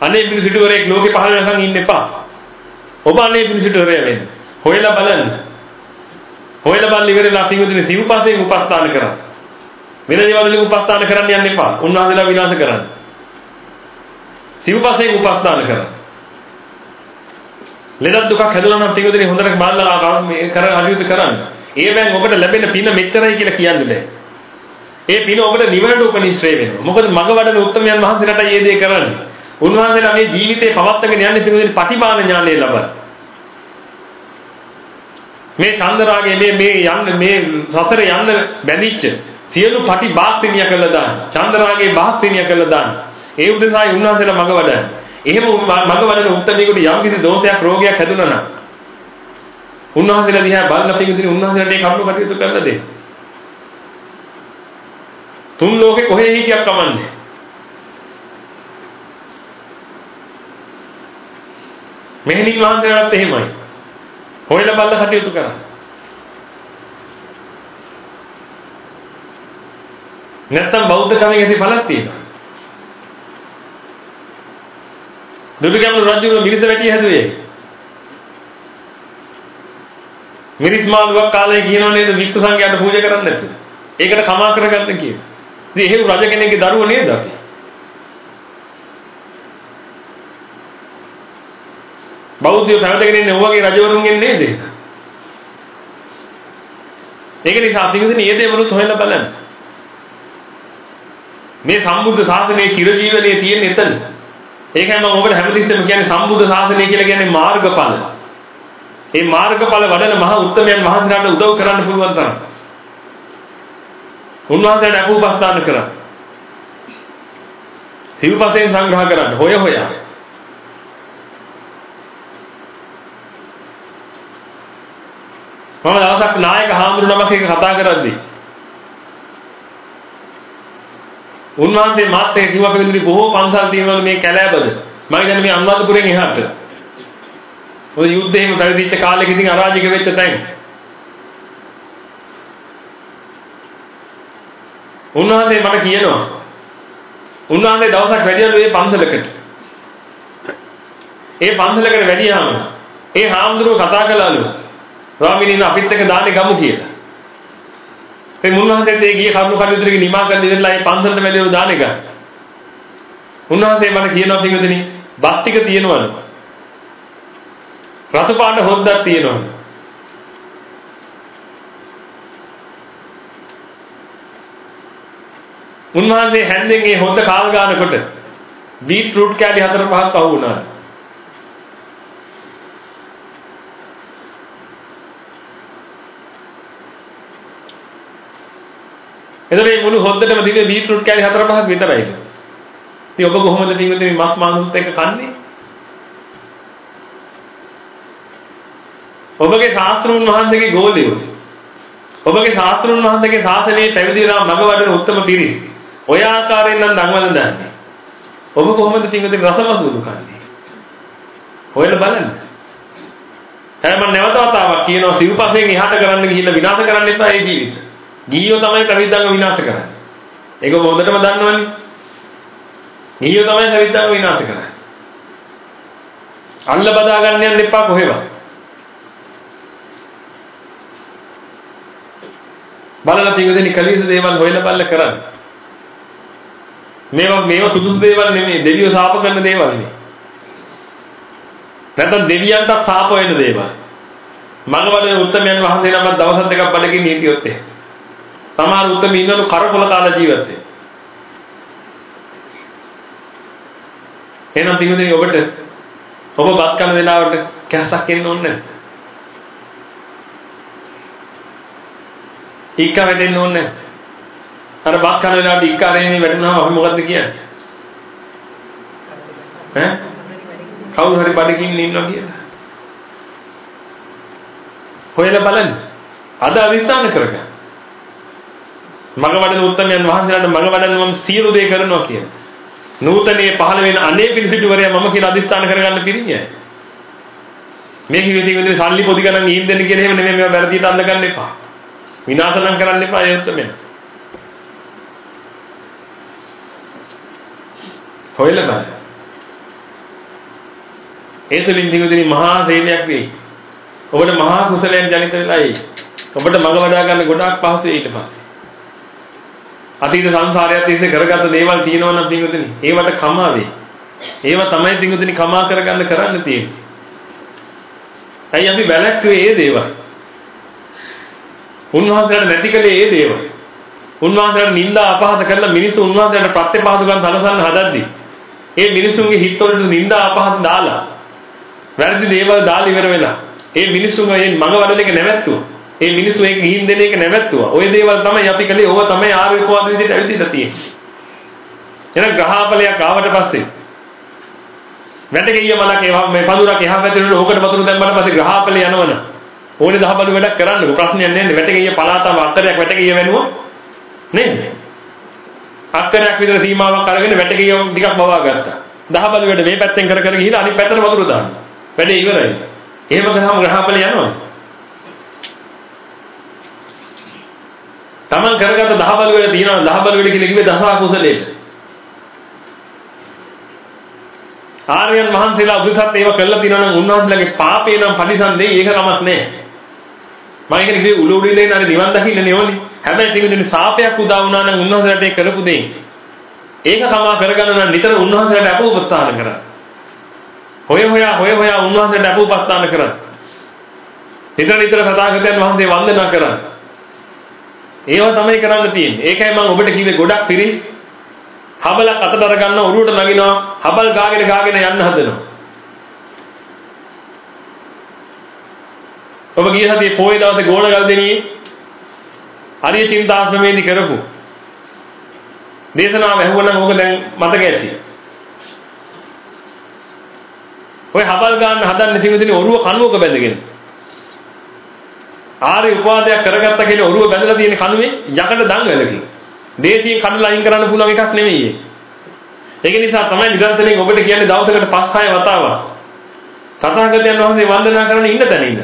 අනේ පිණ සිටුවරයෙක් ලෝකේ පහළ වෙනකන් ඉන්න එපා. ඔබ අනේ පිණ සිටුවරයා වෙන්න. හොයලා බලන්න. හොයලා බලන්න ඉවරලා පිඟුදින සිව්පසෙන් උපස්ථාන කරා. වෙන දේවල් වලින් උපස්ථාන කරන්න යන්න එපා. උන්වහන්සේලා විනාශ කරන්න. සිව්පසෙන් උපස්ථාන කරා. ලෙඩක් දුකක් හැදුනා නම් පිටුදෙනේ හොඳට බලලා මේ කර අඩියුතු කරන්න. ඒවෙන් ඔබට ලැබෙන පින මෙච්චරයි කියලා කියන්න බෑ. ඒ පින ඔබට නිවනට උපනිශ්‍රේ වෙනවා. මොකද මග වඩන උත්තරමයන් වහන්සේලාට මේ දේ කරන්නේ. උන්වහන්සේලා මේ ජීවිතේ පවත්වාගෙන යන්නේ පිටුදෙනේ පටිමාන ඥානය ලබන. මේ චන්දරාගේ මේ මේ යන්න මේ සසර යන්න බැඳිච්ච සියලු පටි බාස්තිනිය කළා දාන්න. චන්දරාගේ බාස්තිනිය කළා දාන්න. ඒ උදෙසායි උන්වහන්සේලා මග වඩන්නේ. එහෙම මග වඩන උත්තරීකට යම් කිසි දෝෂයක් රෝගයක් හැදුනා නම් උන්වහන්සේලා දිහා බලලා පිළිගින් උන්වහන්සේලාට ඒ කරුණු කටයුතු කරලා දෙන්න. තුන් ලෝකේ කොහේ හිටියක් කමන්නේ. මෙහෙණින් වහන්සේලාත් එහෙමයි. හොයලා බලලා කටයුතු කරා. නැත්තම් බෞද්ධ කමෙන් ඇති බලක් තියෙනවා. දුටුගැමුණු රජුගේ මිරිස වැටිය හැදුවේ. මිරිස් මාළුවක් කාලේ කියනව නේද වික්ෂු සංඝයාට පූජා කරන්න නැතුව. ඒකට කමා කරගන්න කියන. ඉතින් එහෙම රජ කෙනෙක්ගේ දරුවෝ නේද අපි? බෞද්ධයෝ පැවතගෙන ඉන්නේ ඔයගේ රජවරුන්ගෙන් නේද? ඒක නිසා පිටින් මේ දේවලුත් හොයලා බලන්න. මේ සම්බුද්ධ ශාසනයේ චිරජීවනයේ තියෙන එතන ඒකයි මම ඔබට හැමතිස්සෙම කියන්නේ සම්බුද්ධ ශාසනය කියලා කියන්නේ මාර්ගඵල. මේ මාර්ගඵල වඩන මහ උත්තමයන් වහන්සේලාට උදව් කරන්න පුළුවන් තරම්. උන්වහන්සේට අපූපස්ථාන කරා. සිව්පසෙන් සංග්‍රහ කරන්න හොය හොයා. මම දවසක් නායක හාමුදුරු නමක් එක්ක කතා කරද්දී උන්වහන්සේ මාත් එක්ක කිව්වා පිළිඳි බොහෝ පන්සල් තියෙනවා මේ කැලෑබද. මම කියන්නේ මේ අනුරාධපුරයෙන් එහාට. ඔය යුද්ධේම පැවිදිච්ච කාලෙක ඉතින් අරාජික වෙච්ච තැන්. උන්වහන්සේ මට කියනවා උන්වහන්සේ දවසක් වැඩියලු මේ පන්සලකට. ඒ පන්සලකට වැඩියාම ඒ හාමුදුරුවෝ කතා කළාලු. ස්වාමීන් අපිත් එක්ක දානේ ගමු කියලා. ඒ මුන්වහන්සේත් ඒ ගිය කරුණු කටයුතුලක නිමා කරලා ඉඳලා ඒ පන්සලට වැලියව දාන එක. උන්වහන්සේ මට කියනවා පිටුදෙනි බත් ටික තියෙනවද? රතු පාට හොද්දක් තියෙනවද? උන්වහන්සේ හැන්දෙන් ඒ හොද්ද කාල් ගන්නකොට බීට්‍රූට් කෑලි හතර පහක් අහු වුණා. එතකොට මේ මුළු හොද්දටම දිවේ බීට්‍රූට් කෑලි හතර පහක් විතරයි. ඉතින් ඔබ කොහොමද පින්විතේ මස් මාංශුත් එක්ක කන්නේ? ඔබගේ ශාස්ත්‍රුන් වහන්සේගේ ගෝලියෝ. ඔබගේ ශාස්ත්‍රුන් වහන්සේගේ ශාසනයේ පැවිදිලා මග වඩන උත්තම පිරිස්. ඔය ආකාරයෙන් නම් දඟවල දන්නේ. ඔබ කොහොමද පින්විතේ රසමසුදු කන්නේ? හොයලා බලන්න. හැබැයි මම නැවත වතාවක් කියනවා සිව්පසෙන් එහාට කරන්න ගිහිල්ලා විනාශ කරන්න එපා ඒ ජීවිත. ගිහියෝ තමයි පැවිද්දන්ව විනාශ කරන්නේ. ඒක හොඳටම දන්නවනේ. ගිහියෝ තමයි පැවිද්දන්ව විනාශ කරන්නේ. අල්ල බදා ගන්න යන්න එපා කොහෙවත්. බලලා තියෙන්නේ කලීස දේවල් හොයලා බලලා කරන්න. මේවා මේවා සුදුසු දේවල් නෙමෙයි දෙවියෝ සාප කරන දේවල් නේ. නැත්නම් දෙවියන්ට සාප වෙන දේවල්. මඟවල උත්තමයන් වහන්සේ නමක් දවස් දෙකක් බඩගින්න හිටියොත් එහෙම. සමහර උත්තම ඉන්නලු කරකොල කාලා ජීවත් වෙන්නේ. එහෙනම් පිටුදී ඔබට ඔබ බත් කන වෙලාවට කැස්සක් එන්න ඕනේ නැද්ද? ඉක්ක වැටෙන්න ඕනේ නැද්ද? අර බත් කන වෙලාවට ඉක්කාරේනේ වැටුනහම අපි මොකද්ද කියන්නේ? ඈ? කවුරු හරි බඩගින්න ඉන්නවා කියලා. හොයලා බලන්න. අද අවිස්ථාන කරගන්න. මග වඩන උත්තමයන් වහන්සේලාට මග වඩන්න මම සියලු දේ කරනවා කියන. නූතනයේ පහළ වෙන අනේ පිළිසිටුවරයා මම කියලා අදිස්ථාන කරගන්න පිරිනියයි. මේ කිවිදී විදිහට සල්ලි පොඩි ගණන් ඊන් දෙන්න කියලා එහෙම නෙමෙයි මේවා වැරදියට අල්ල ගන්න එපා. විනාශ නම් කරන්න එපා ඒ උත්තමයන්. හොයලා බලන්න. ඒ තුලින් දිගුදින මහා සේවයක් වෙයි. ඔබට මහා කුසලයන් ජනිත වෙලා එයි. ඔබට මඟ වඩා ගන්න ගොඩාක් පහසුයි ඊට පස්සේ. අතීත සංසාරයත් ඉස්සේ කරගත්ත දේවල් තියෙනවා නම් පින්වතුනි ඒවට කමා වේ. ඒවා තමයි පින්වතුනි කමා කරගන්න කරන්න තියෙන්නේ. ඇයි අපි වැළැක්ුවේ ඒ දේවල්? උන්වහන්සේට නැති කලේ ඒ දේවල්. උන්වහන්සේට නිନ୍ଦා අපහාස කරලා මිනිස්සු උන්වහන්සේට ප්‍රත්‍යපාදුකම් සලසන්න හදද්දී ඒ මිනිසුන්ගේ හිතවලට නිନ୍ଦා අපහාස දාලා වැරදි දේවල් දාලා ඉවර වෙලා ඒ මිනිසුන්ගේ මඟ වඩලෙක නැවැත්තුවා. ඒ මිනිස්සු ඒක ගිහින් දෙන එක නැවැත්තුවා. ওই දේවල් තමයි අපි කලේ ඕව තමයි ආර්ය උපවාද විදිහට ඇවිදින්න තියෙන්නේ. එහෙනම් ග්‍රහාපලයක් ආවට පස්සේ වැටගෙය මලක් ඒවා මේ පඳුරක් එහා පැත්තේ ඕකට වතුර දැම්මම පස්සේ ග්‍රහාපලේ යනවන ඕනේ දහබලු වැඩක් කරන්න ප්‍රශ්නයක් නැහැ වැටගෙය පලාතම අත්තරයක් වැටගෙය වෙනුව නේද? අක්කරයක් විතර සීමාවක් අරගෙන වැටගෙය ටිකක් බවා ගත්තා. දහබලු වැඩ මේ පැත්තෙන් කර කර ගිහින් අනිත් පැත්තට වතුර දාන්න වැඩේ ඉවරයි. එහෙම කරාම ග්‍රහපල යනවා. Taman කරගත්ත දහබල වල තියෙනවා දහබල වල කියලා කිව්වේ දස කුසලයට. ආර්යයන් වහන්සේලා උදුසත් ඒව කළා තියෙනවා නම් උන්වහන්සේලාගේ පාපේ නම් පරිසම් දෙයි ඒක කමක් නැහැ. මම කියන්නේ කිව්වේ උළු උළු ඉඳන් අර නිවන් දකින්න නෙවෙයි. හැබැයි ටිකෙදී සාපයක් උදා වුණා නම් උන්වහන්සේලාට ඒක කරපු දෙයින්. ඒක කමා කරගන්න නම් නිතර උන්වහන්සේලාට අපෝපස්ථාන කරා. හොය හොයා හොය හොයා උන්වහන්සේට අපෝපස්ථාන කරන්න. නිතර නිතර සදාගතයන් වහන්සේ වන්දනා කරන්න. ඒව තමයි කරන්න තියෙන්නේ. ඒකයි මම ඔබට කිව්වේ ගොඩක් පිරිස් හබලක් අතට අරගන්න උරුවට නගිනවා හබල් ගාගෙන ගාගෙන යන්න හදනවා. ඔබ ගිය සතියේ පොයේ දවසේ ගෝණගල් දෙනියේ හරිය චින්තාශ්‍රමේදී කරපු දේශනාව ඇහුවනම් ඕක දැන් මතක ඇති. ඔය හබල් ගන්න හදන්නේ තිබුණේ ඔරුව කණුවක බැඳගෙන. ආරි උපාදයක් කරගත්ත කියලා ඔරුව බැඳලා තියෙන කණුවේ යකඩ දංගලකින්. දේශීය කඩල අයින් කරන්න පුළුවන් එකක් නෙමෙයි ඒක නිසා තමයි නිරන්තරයෙන් ඔබට කියන්නේ දවසකට 5-6 වතාවක් තථාගතයන් වහන්සේ වන්දනා කරන්න ඉන්න තැන ඉන්න.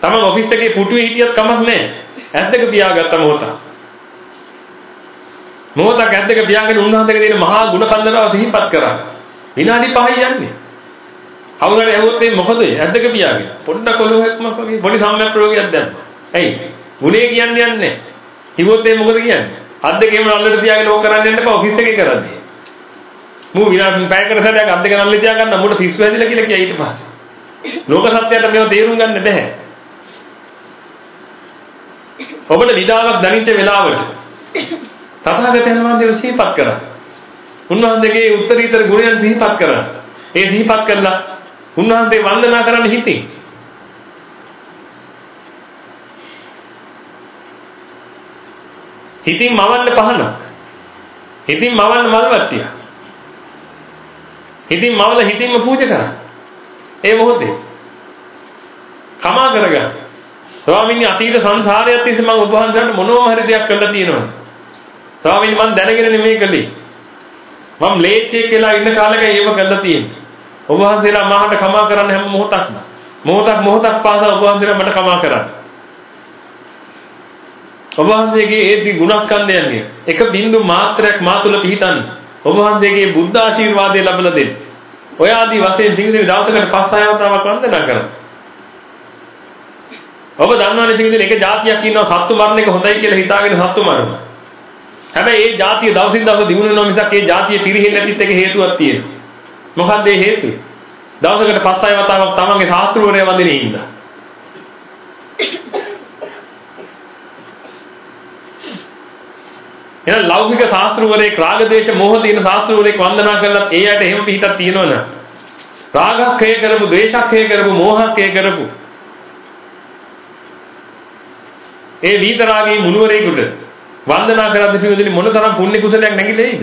තමන් ඔෆිස් එකේ පුටුවේ හිටියත් කමක් නැහැ. ඇද්දක පියාගත්ත මොහොත. මොහොතක් ඇද්දක පියාගෙන උන්වහන්සේගේ තියෙන මහා ගුණ කන්දරාව සිහිපත් කරා. විනාඩි 5යි යන්නේ. කවුරු හරි ඇහුවොත් මේ මොකද ඇද්දක පියාගෙන පොඩ්ඩක් ඔලුවක්මක් වගේ පොඩි සම්‍යක් ප්‍රයෝගයක් දැම්මා. ඇයි? ගුණේ කියන්නේ යන්නේ. කිව්වොත් මේ මොකද කියන්නේ? අද්දකේම නල්ලට තියාගෙන ඕක කරන්න යන්න එපා ඔෆිස් එකේ කරන්නේ. මූ විනාඩි පැයකට සැරයක් අද්දක නල්ලේ තියාගන්න මුට පිස්සු හැදිලා කියලා කියයි ඊට පස්සේ. ලෝක සත්‍යයට මේව තේරුම් ගන්න බැහැ. ඔබට විඩාවක් දැනිච්ච වෙලාවට තථාගතයන් වහන්සේ සිහිපත් කරා. උන්වහන්සේගේ උත්තරීතර ගුණයන් සිහිපත් කරා. ඒ සිහිපත් කරලා උන්වහන්සේ වන්දනා කරන්න හිතින්. හිතින් මවන්න පහනක්. හිතින් මවන්න මල්වත්තිය. හිතින් මවල හිතින්ම පූජා කරා. ඒ මොහොතේ කමා කරගන්න. ස්වාමීනි අතීත සංසාරයත් තිස්සේ මම ඔබ වහන්සේට මොනවා හරි දෙයක් කළා තියෙනවා. ස්වාමීනි මම දැනගෙන නෙමෙයි කළේ. මම ලේච්චෙක් කියලා ඉන්න කාලෙක ඒව කළා තියෙන්නේ. ඔබ වහන්සේලා මහාට කමා කරන්න හැම මොහොතක්ම මොහොතක් මොහොතක් පාසා ඔබ වහන්සේලා මට කමා කරන්න. ඔබ වහන්සේගේ ඒ දි ගුණස්කන්ධයන්ගේ එක බිඳු මාත්‍රයක් මා තුළ පිහිටන්න. ඔබ වහන්සේගේ බුද්ධ ආශිර්වාදය ලැබලා දෙන්න. ඔය ආදී වශයෙන් ජීවිතේ දවසකට පස් ආයතනක් වන්දනා කරන්න. ඔබ දන්නවනේ ජීවිතේ එක જાතියක් ඉන්නවා සත්තු මරණ එක හොඳයි කියලා හිතාගෙන සත්තු මරනවා. හැබැයි ඒ જાතිය දවසින් දවස දිනු වෙනවා මිසක් ඒ જાතිය පිරිහෙන්නේ නැතිත් එක හේතුවක් තියෙනවා. මොකක්ද ඒ හේතුව? දවසකට පස් අය වතාවක් තමන්ගේ ශාස්ත්‍රවරයා වඳිනේ ඉඳලා. එහෙනම් ලෞකික ශාස්ත්‍රවරයෙක් රාගදේශ මෝහ තියෙන ශාස්ත්‍රවරයෙක් වන්දනා කළත් ඒ ඇයට එහෙම පිටක් තියෙනවනේ. රාගක්ඛය කරපු, ද්වේෂක්ඛය කරපු, මෝහක්ඛය කරපු. ඒ විතරාගී මුනුවරයෙකුට වන්දනා කරද්දී පිළිදෙලි මොන තරම් පුණ්‍ය කුසලයක් නැගිලෙයිද?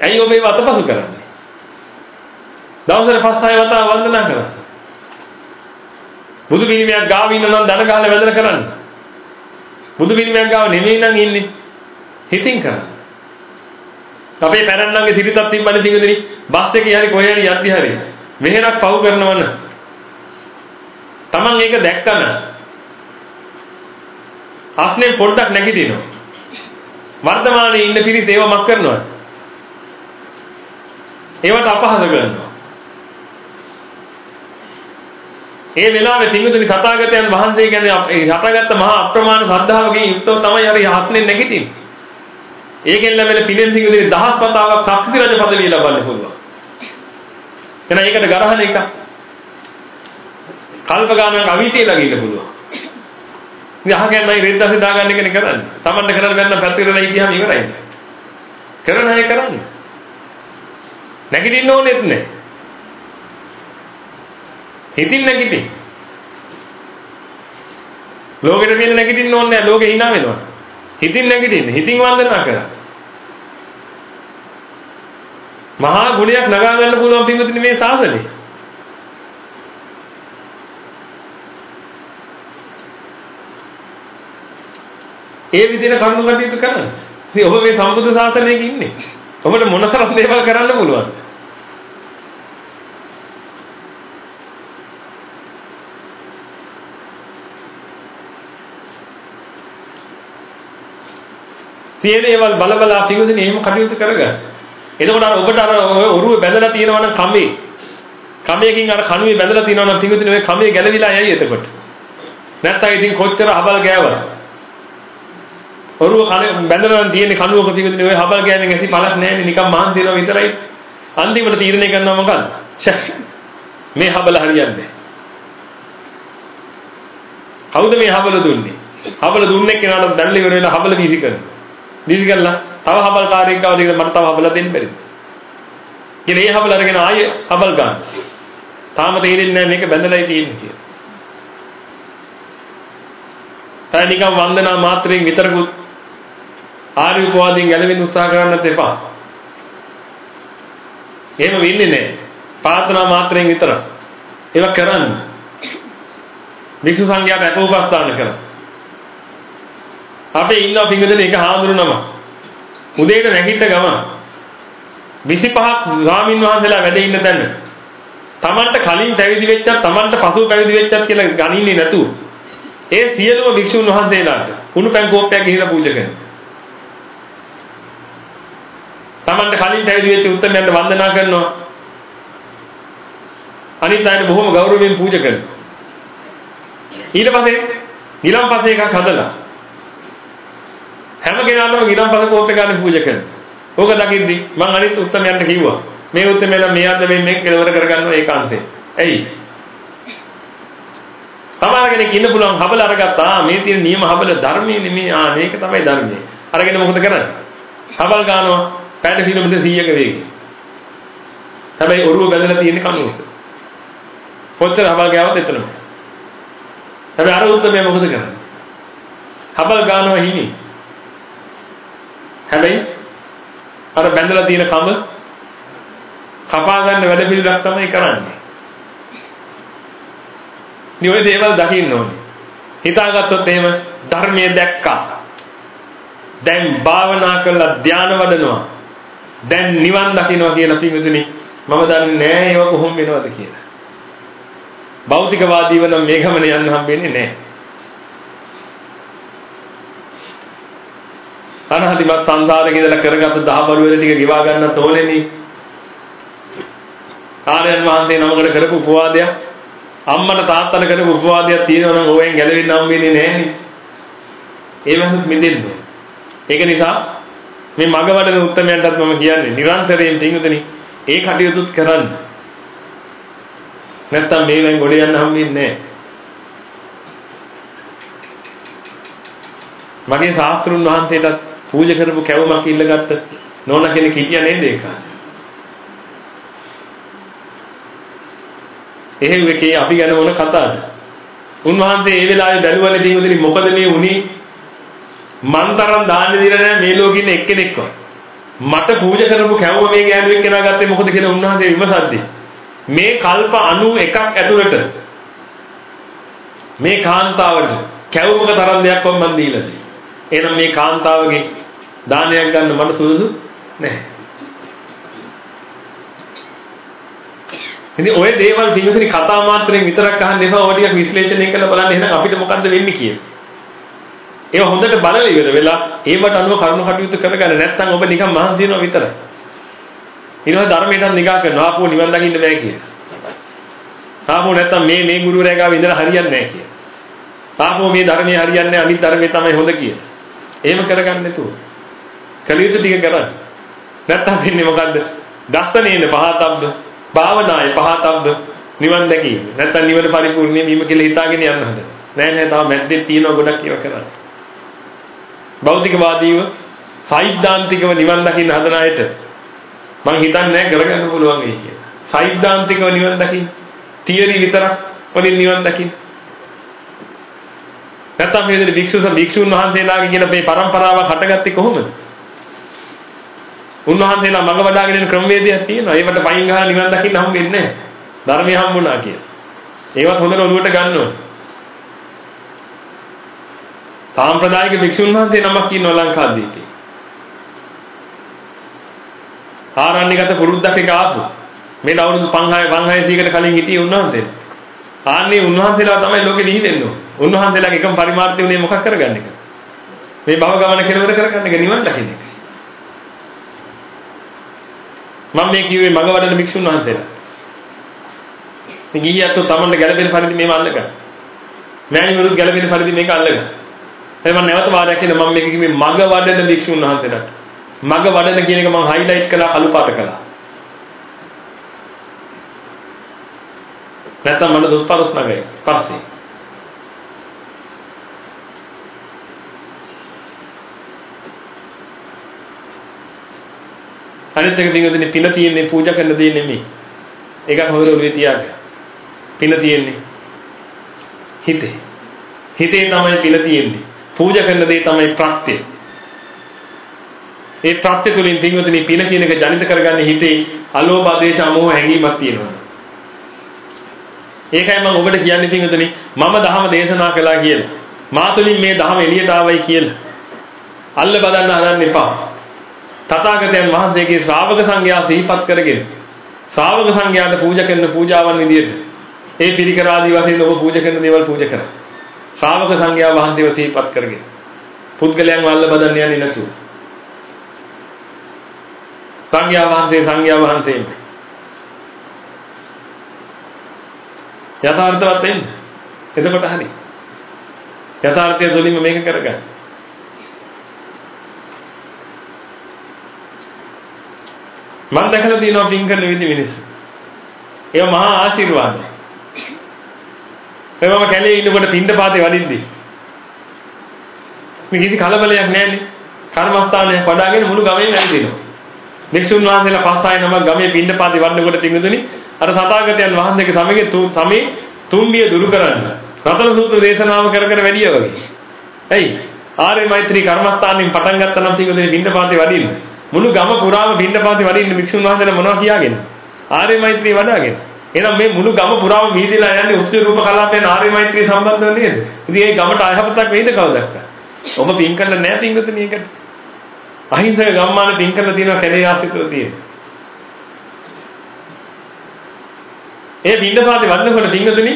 ඇයි ඔබ ඒව අතපසු කරන්නේ? දවසට පස් හය වතාව වන්දනා කරන්න. බුදු පිළිමයක් ගාව ඉන්න නම් දන ගහලා වැඳලා කරන්න. බුදු පිළිමයක් ගාව නෙමෙයි නම් ඉන්නේ. හිතින් කරන්න. අපේ පැරණන්ගේ සිරිතක් තිබ්බනේ තිඟුදෙනි බස් එකේ හරි කොහේ හරි යද්දි හරි මෙහෙරක් පව් කරනවන. Taman ඒක දැක්කම අස්නේ පොඩ්ඩක් නැගිටිනවා. වර්තමානයේ ඉන්න පිරිස ඒව මක් කරනවා. ඒවට අපහාස කරනවා. ඒ වෙලාවේ තිඟුතුනි තථාගතයන් වහන්සේ කියන්නේ හටගත්ත මහා අප්‍රමාණ ශ්‍රද්ධාවකින් යුක්තව තමයි අර යහත්නේ නැගිටින්නේ. ඒකෙන් ලැබෙන පිනෙන් තිඟුතුනි දහස් වතාවක් ශක්ති රජ පදවිය ලබන්න පුළුවන්. එහෙනම් ඒකට ගරහන එක. කල්ප ගානක් අවිතේ ළඟ ඉන්න පුළුවන්. ඉතින් අහගෙනයි රෙද්දාසේ දාගන්න එකනේ කරන්නේ. Tamanට කරන්න බැන්න පැතිරෙලා ඉතිහාම ඉවරයි. කරන අය කරන්නේ. නැගිටින්න ඕනෙත් නැහැ. හිතින් නැගිටින්. ලෝකෙට තියෙන නැගිටින්න ඕනේ නැහැ. ලෝකෙ hina වෙනවා. හිතින් නැගිටින්න. හිතින් වන්දනා කරා. මහා ගුණයක් නගා ගන්න පුළුවන් පින්වතුනි මේ ශාසනය. ඒ විදිහට කරුණු කටයුතු කරන්න. ඉතින් ඔබ මේ සම්බුද්ධ ශාසනයක ඉන්නේ. ඔබට මොන තරම් දේවල් කරන්න පුළුවන්ද? තියෙන ඒවල් බල බලා පිඟුදිනේ එහෙම කටයුතු කරගන්න. එතකොට අර ඔබට අර ඔරුව බැඳලා තියෙනවා නම් කමේ කමයකින් අර කණුවේ බැඳලා තියෙනවා නම් පිඟුදිනේ ඔය කමේ ගැලවිලා යයි එතකොට. නැත්තම් ඉතින් කොච්චර හබල් ගෑවද? ඔරුව කන බැඳලා තියෙන කණුවක පිඟුදිනේ ඔය හබල් ගෑමෙන් ඇති පළක් නැහැනේ නිකන් මහන්සි වෙනවා විතරයි. අන්තිමට තීරණය කරනවා මොකද්ද? මේ හබල හරියන්නේ කවුද මේ හබල දුන්නේ? හබල දුන්නේ කෙනාට දැල්ලි ඉවර වෙලා හබල වීසි කරනවා. වීසි කළා තව හබල් කාර්යයක් ගාව දෙන්න මට තව හබල දෙන්න බැරිද? කියලා ඒ හබල අරගෙන ආයෙ හබල් ගන්න. තාම තේරෙන්නේ නැහැ මේක බැඳලායි තියෙන්නේ කියලා. ඒ නිකන් වන්දනා මාත්‍රයෙන් විතරකුත් ආර්ය උපවාදයෙන් ගැලවෙන්න උත්සාහ කරන්නත් එපා. එහෙම වෙන්නේ නැහැ. ප්‍රාර්ථනා මාත්‍රයෙන් විතර. ඒක කරන්න. වික්ෂු සංඝයාට අපෝපස්ථාන කරා. අපේ ඉන්න පිංගදෙන එක හාමුදුරුනම උදේට නැගිට ගමන් 25ක් ස්වාමින් වහන්සේලා වැඩ ඉන්න තැන තමන්ට කලින් පැවිදි වෙච්චත් තමන්ට පසුව පැවිදි වෙච්චත් කියලා ගනින්නේ නැතුව ඒ සියලුම භික්ෂුන් වහන්සේලාට කුණු පැන් කෝප්පයක් ගිහිලා පූජා කරනවා. Tamanට කලින් පැවිදි වෙච්ච උත්තරයන්ට වන්දනා කරනවා. අනිත් අයට බොහොම ගෞරවයෙන් පූජා කරනවා. ඊට පස්සේ ගිලම්පස එකක් හදලා හැම කෙනාටම ගිලම්පස කෝප්පේ ගන්න පූජා කරනවා. ඕක දකිද්දි මම අනිත් උත්තරයන්ට කිව්වා. මේ උත්තරයන් මේ අද මේ කෙලවර කරගන්නවා ඒකාන්තේ. ඇයි? සමහර කෙනෙක් ඉන්න පුළුවන් හබල අරගත්තා මේ තියෙන නියම හබල ධර්මයේ නෙමෙයි ආ මේක තමයි ධර්මයේ. අරගෙන මොකද කරන්නේ? හබල් ගන්නවා පැයට කිලෝමීටර් 100ක වේගය. හැබැයි ඔරුව බැඳලා තියෙන කණුවක. කොච්චර හබල් ගෑවද එතනම. හැබැයි අර උත්තරේ මොකද කරන්නේ? හබල් ගන්නවා හිමි. හැබැයි අර බැඳලා තියෙන කම කපා ගන්න වැඩ පිළිලක් තමයි කරන්නේ. නියොය දේවල් දකින්න ඕනේ. හිතාගත්තොත් එහෙම ධර්මයේ දැක්කා. දැන් භාවනා කරලා ධානය වඩනවා. දැන් නිවන් දකින්නවා කියලා පින්විතනි මම දන්නේ නෑ ඒව කොහොම වෙනවද කියලා. භෞතිකවාදීව නම් මේ ගමන යන්න හම්බෙන්නේ නෑ. අනහදිමත් සංසාරේ ඉඳලා කරගත්ත දහබරු වල ටික ගෙවා ගන්නත් ඕනේනේ. ආර්යයන් වහන්සේ නමකට කරපු උපවාදයක් අම්මට තාත්තට කරපු උපවාදයක් තියෙනවා නම් ඕවෙන් ගැලවෙන්න හම්බෙන්නේ නෑනේ. ඒ වගේත් මිදෙන්න. ඒක නිසා මේ මග වඩන උත්තරමයන්ටත් මම කියන්නේ නිරන්තරයෙන් තින්ගුදනි ඒ කටයුතුත් කරන්න. නැත්තම් මේවෙන් ගොඩ යන්න හම්බෙන්නේ නැහැ. මගේ ශාස්ත්‍රුන් වහන්සේටත් පූජා කරපු කැවුමක් ඉල්ලගත්ත නෝන කෙනෙක් හිටියා නේද ඒක? එහෙම එකේ අපි ගැන මොන කතාවද? උන්වහන්සේ ඒ වෙලාවේ බැලුවනේ තියෙන්නේ මොකද මේ උනේ? මන්තරම් දාන්න දිලා නැහැ මේ ලෝකෙ ඉන්න එක්කෙනෙක්ව. මට පූජා කරපු කැවුම මේ ගෑනුවෙක් කෙනා ගත්තේ මොකද කියලා උන්වහන්සේ විමසද්දී මේ කල්ප 91ක් ඇතුළත මේ කාන්තාවට කැවුමක තරම් දෙයක් වම් මන් දීලාද? එහෙනම් මේ කාන්තාවගේ දානයක් ගන්න මට සුදුසු නැහැ. ඉතින් ওই දේවල් පිළිතුරු කතා මාත්‍රයෙන් විතරක් අහන්න එපා. ඔය ටික විශ්ලේෂණය කරලා බලන්න එහෙනම් අපිට මොකද්ද වෙන්නේ කියලා. ඒව හොඳට බලලා ඉවර වෙලා ඒවට අනුව කරුණු කටයුතු කරගන්න නැත්නම් ඔබ නිකන් මහන්සි වෙනවා විතරයි. ඊළඟ ධර්මයටත් නිගා කරනවා ආපුව නිවන් දකින්න බෑ කියලා. ආපුව නැත්නම් මේ මේ ගුරුවරයා ගාව ඉඳලා හරියන්නේ නැහැ කියලා. ආපුව මේ ධර්මයේ හරියන්නේ නැහැ අනිත් ධර්මයේ තමයි හොඳ කියලා. එහෙම කරගන්න නැතුව. කලියුතු ටික කරන්න. නැත්නම් වෙන්නේ මොකද්ද? දස්සනේන පහතබ්බ භාවනාය පහතබ්බ නිවන් දැකීම. නැත්නම් නිවන පරිපූර්ණිය වීම කියලා හිතාගෙන යන්න හදන. නෑ නෑ තාම මැද්දේ තියෙනවා ගොඩක් ඒවා කරන්න. භෞතිකවාදීව සෛද්ධාන්තිකව නිවන් දකින්න හදන අයට මං හිතන්නේ නැහැ කරගන්න පුළුවන් වෙයි කියලා. සෛද්ධාන්තිකව නිවන් දකින්න. තියරි විතරක් වලින් නිවන් දකින්න. නැත්තම් මේ විදිහට භික්ෂුන් භික්ෂුන් වහන්සේලාගේ කියන මේ પરම්පරාවක් හටගත්තේ කොහොමද? උන්වහන්සේලා මඟ වඩාගෙන යන ක්‍රමවේදයක් තියෙනවා. ඒවට පයින් ගහලා නිවන් දකින්න හම්බෙන්නේ නැහැ. ධර්මය හම්බුණා කියලා. ඒවත් හොඳට ඔළුවට ගන්න ඕනේ. සාම්ප්‍රදායික භික්ෂුන් වහන්සේ නමක් ඉන්නවා ලංකාදීපේ. ආරණ්‍යගත පුරුද්දක් එක ආපු. මේ අවුරුදු 500 500කට කලින් හිටියේ උන්වහන්සේ. ආන්නේ උන්වහන්සේලා තමයි ලෝකෙ නිහිදෙන්නේ. උන්වහන්සේලාගේ එකම පරිමාර්ථය උනේ මොකක් කරගන්න එක? මේ භව ගමන කෙලවර කරගන්න එක නිවන් දකින්න එක. මම මේ කිව්වේ මග වඩන භික්ෂුන් වහන්සේලා. මේ ගිහියත් තමන්ට ගැළපෙන පරිදි මේව අල්ලගන්න. මෑණිවරුත් ගැළපෙන පරිදි මේක අල්ලගන්න. එහෙනම් මම නැවත වාරයක් කියන මම මේක කිව්වේ මග වඩන භික්ෂුන් වහන්සේලාට. මග වඩන කියන එක මම හයිලයිට් කළා කළු පාට කළා. නැත්තම් මට දුස්පරස් නගයි. පස්සේ. අනිත් එක දිගටනේ පින තියෙන්නේ පූජා කරන දේ නෙමෙයි. ඒකත් හොඳට ඔළුවේ තියාගන්න. පින තියෙන්නේ හිතේ. හිතේ තමයි පින තියෙන්නේ. පූජා කරන දේ තමයි ප්‍රත්‍ය. ඒ ප්‍රත්‍ය තුලින් පින්වතුනි පින කියන එක ජනිත කරගන්නේ හිතේ අලෝභ ආදේශ අමෝහ හැඟීමක් තියෙනවා. ඒකයි මම ඔබට කියන්නේ පින්වතුනි මම දහම දේශනා කළා කියලා. මා තුලින් මේ දහම එළියට ආවයි කියලා. අල්ල බදන්න හදන්න එපා. තථාගතයන් වහන්සේගේ ශ්‍රාවක සංඝයා සිහිපත් කරගෙන ශ්‍රාවක සංඝයාට පූජා කරන පූජාවන් විදියට ඒ පිරිකර ආදී වශයෙන් ඔබ පූජා කරන දේවල් පූජා කරා. ශ්‍රාවක සංඝයා වහන්සේව සිහිපත් කරගෙන පුද්ගලයන් වල්ල බදන්න යන්නේ නැතුව. සංඝයා වහන්සේ සංඝයා වහන්සේම. යථාර්ථවත් වෙන්න. එතකොට හරි. යථාර්ථය තුළින්ම මේක කරගන්න. මම දැකලා තියෙනවා පින් කරන විදි මිනිස්සු ඒක මහා ආශිර්වාදයි එවම කැලේ ඉන්නකොට පින්ඩ පාතේ වඩින්දී. මේ කිසි කලබලයක් නැහැනේ. කර්මස්ථානයක් වඩාගෙන මුළු ගමේම ඇවිදිනවා. වික්ෂුන් වහන්සේලා පස් ආය නමක් ගමේ පින්ඩ පාතේ වඩනකොට පින්දුනි අර සතාගතයන් වහන්සේගේ සමගයේ සමේ තුම්බිය දුරු කරන්න. රතන සූත්‍ර දේශනාව කර කර වැඩිය වගේ. ඇයි? ආර්ය මෛත්‍රී කර්මස්ථානෙන් පටන් ගත්තා නම් පින්දුනි පින්ඩ පාතේ වඩින්න. මුළු ගම පුරාම පින්ඩ පාතේ වඩින්න වික්ෂුන් වහන්සේලා මොනවා කියාගෙන? ආර්ය මෛත්‍රී වඩාගෙන. එහෙනම් මේ මුළු ගම පුරාම වීදිලා යන්නේ උත්ති රූප කලාපයෙන් ආර්ය මෛත්‍රී සම්බන්ධව නේද? ඉතින් ඒ ගමට අයහපතක් වෙයිද කවදක්ක? ඔබ පින් කරලා නැහැ පින්ගතුනි ඒකට. අහිංසක ගම්මාන පින් කරලා තියෙනවා කැලේ ආසිතව තියෙන. ඒ පින්නපාතේ වඩනකොට පින්නතුනි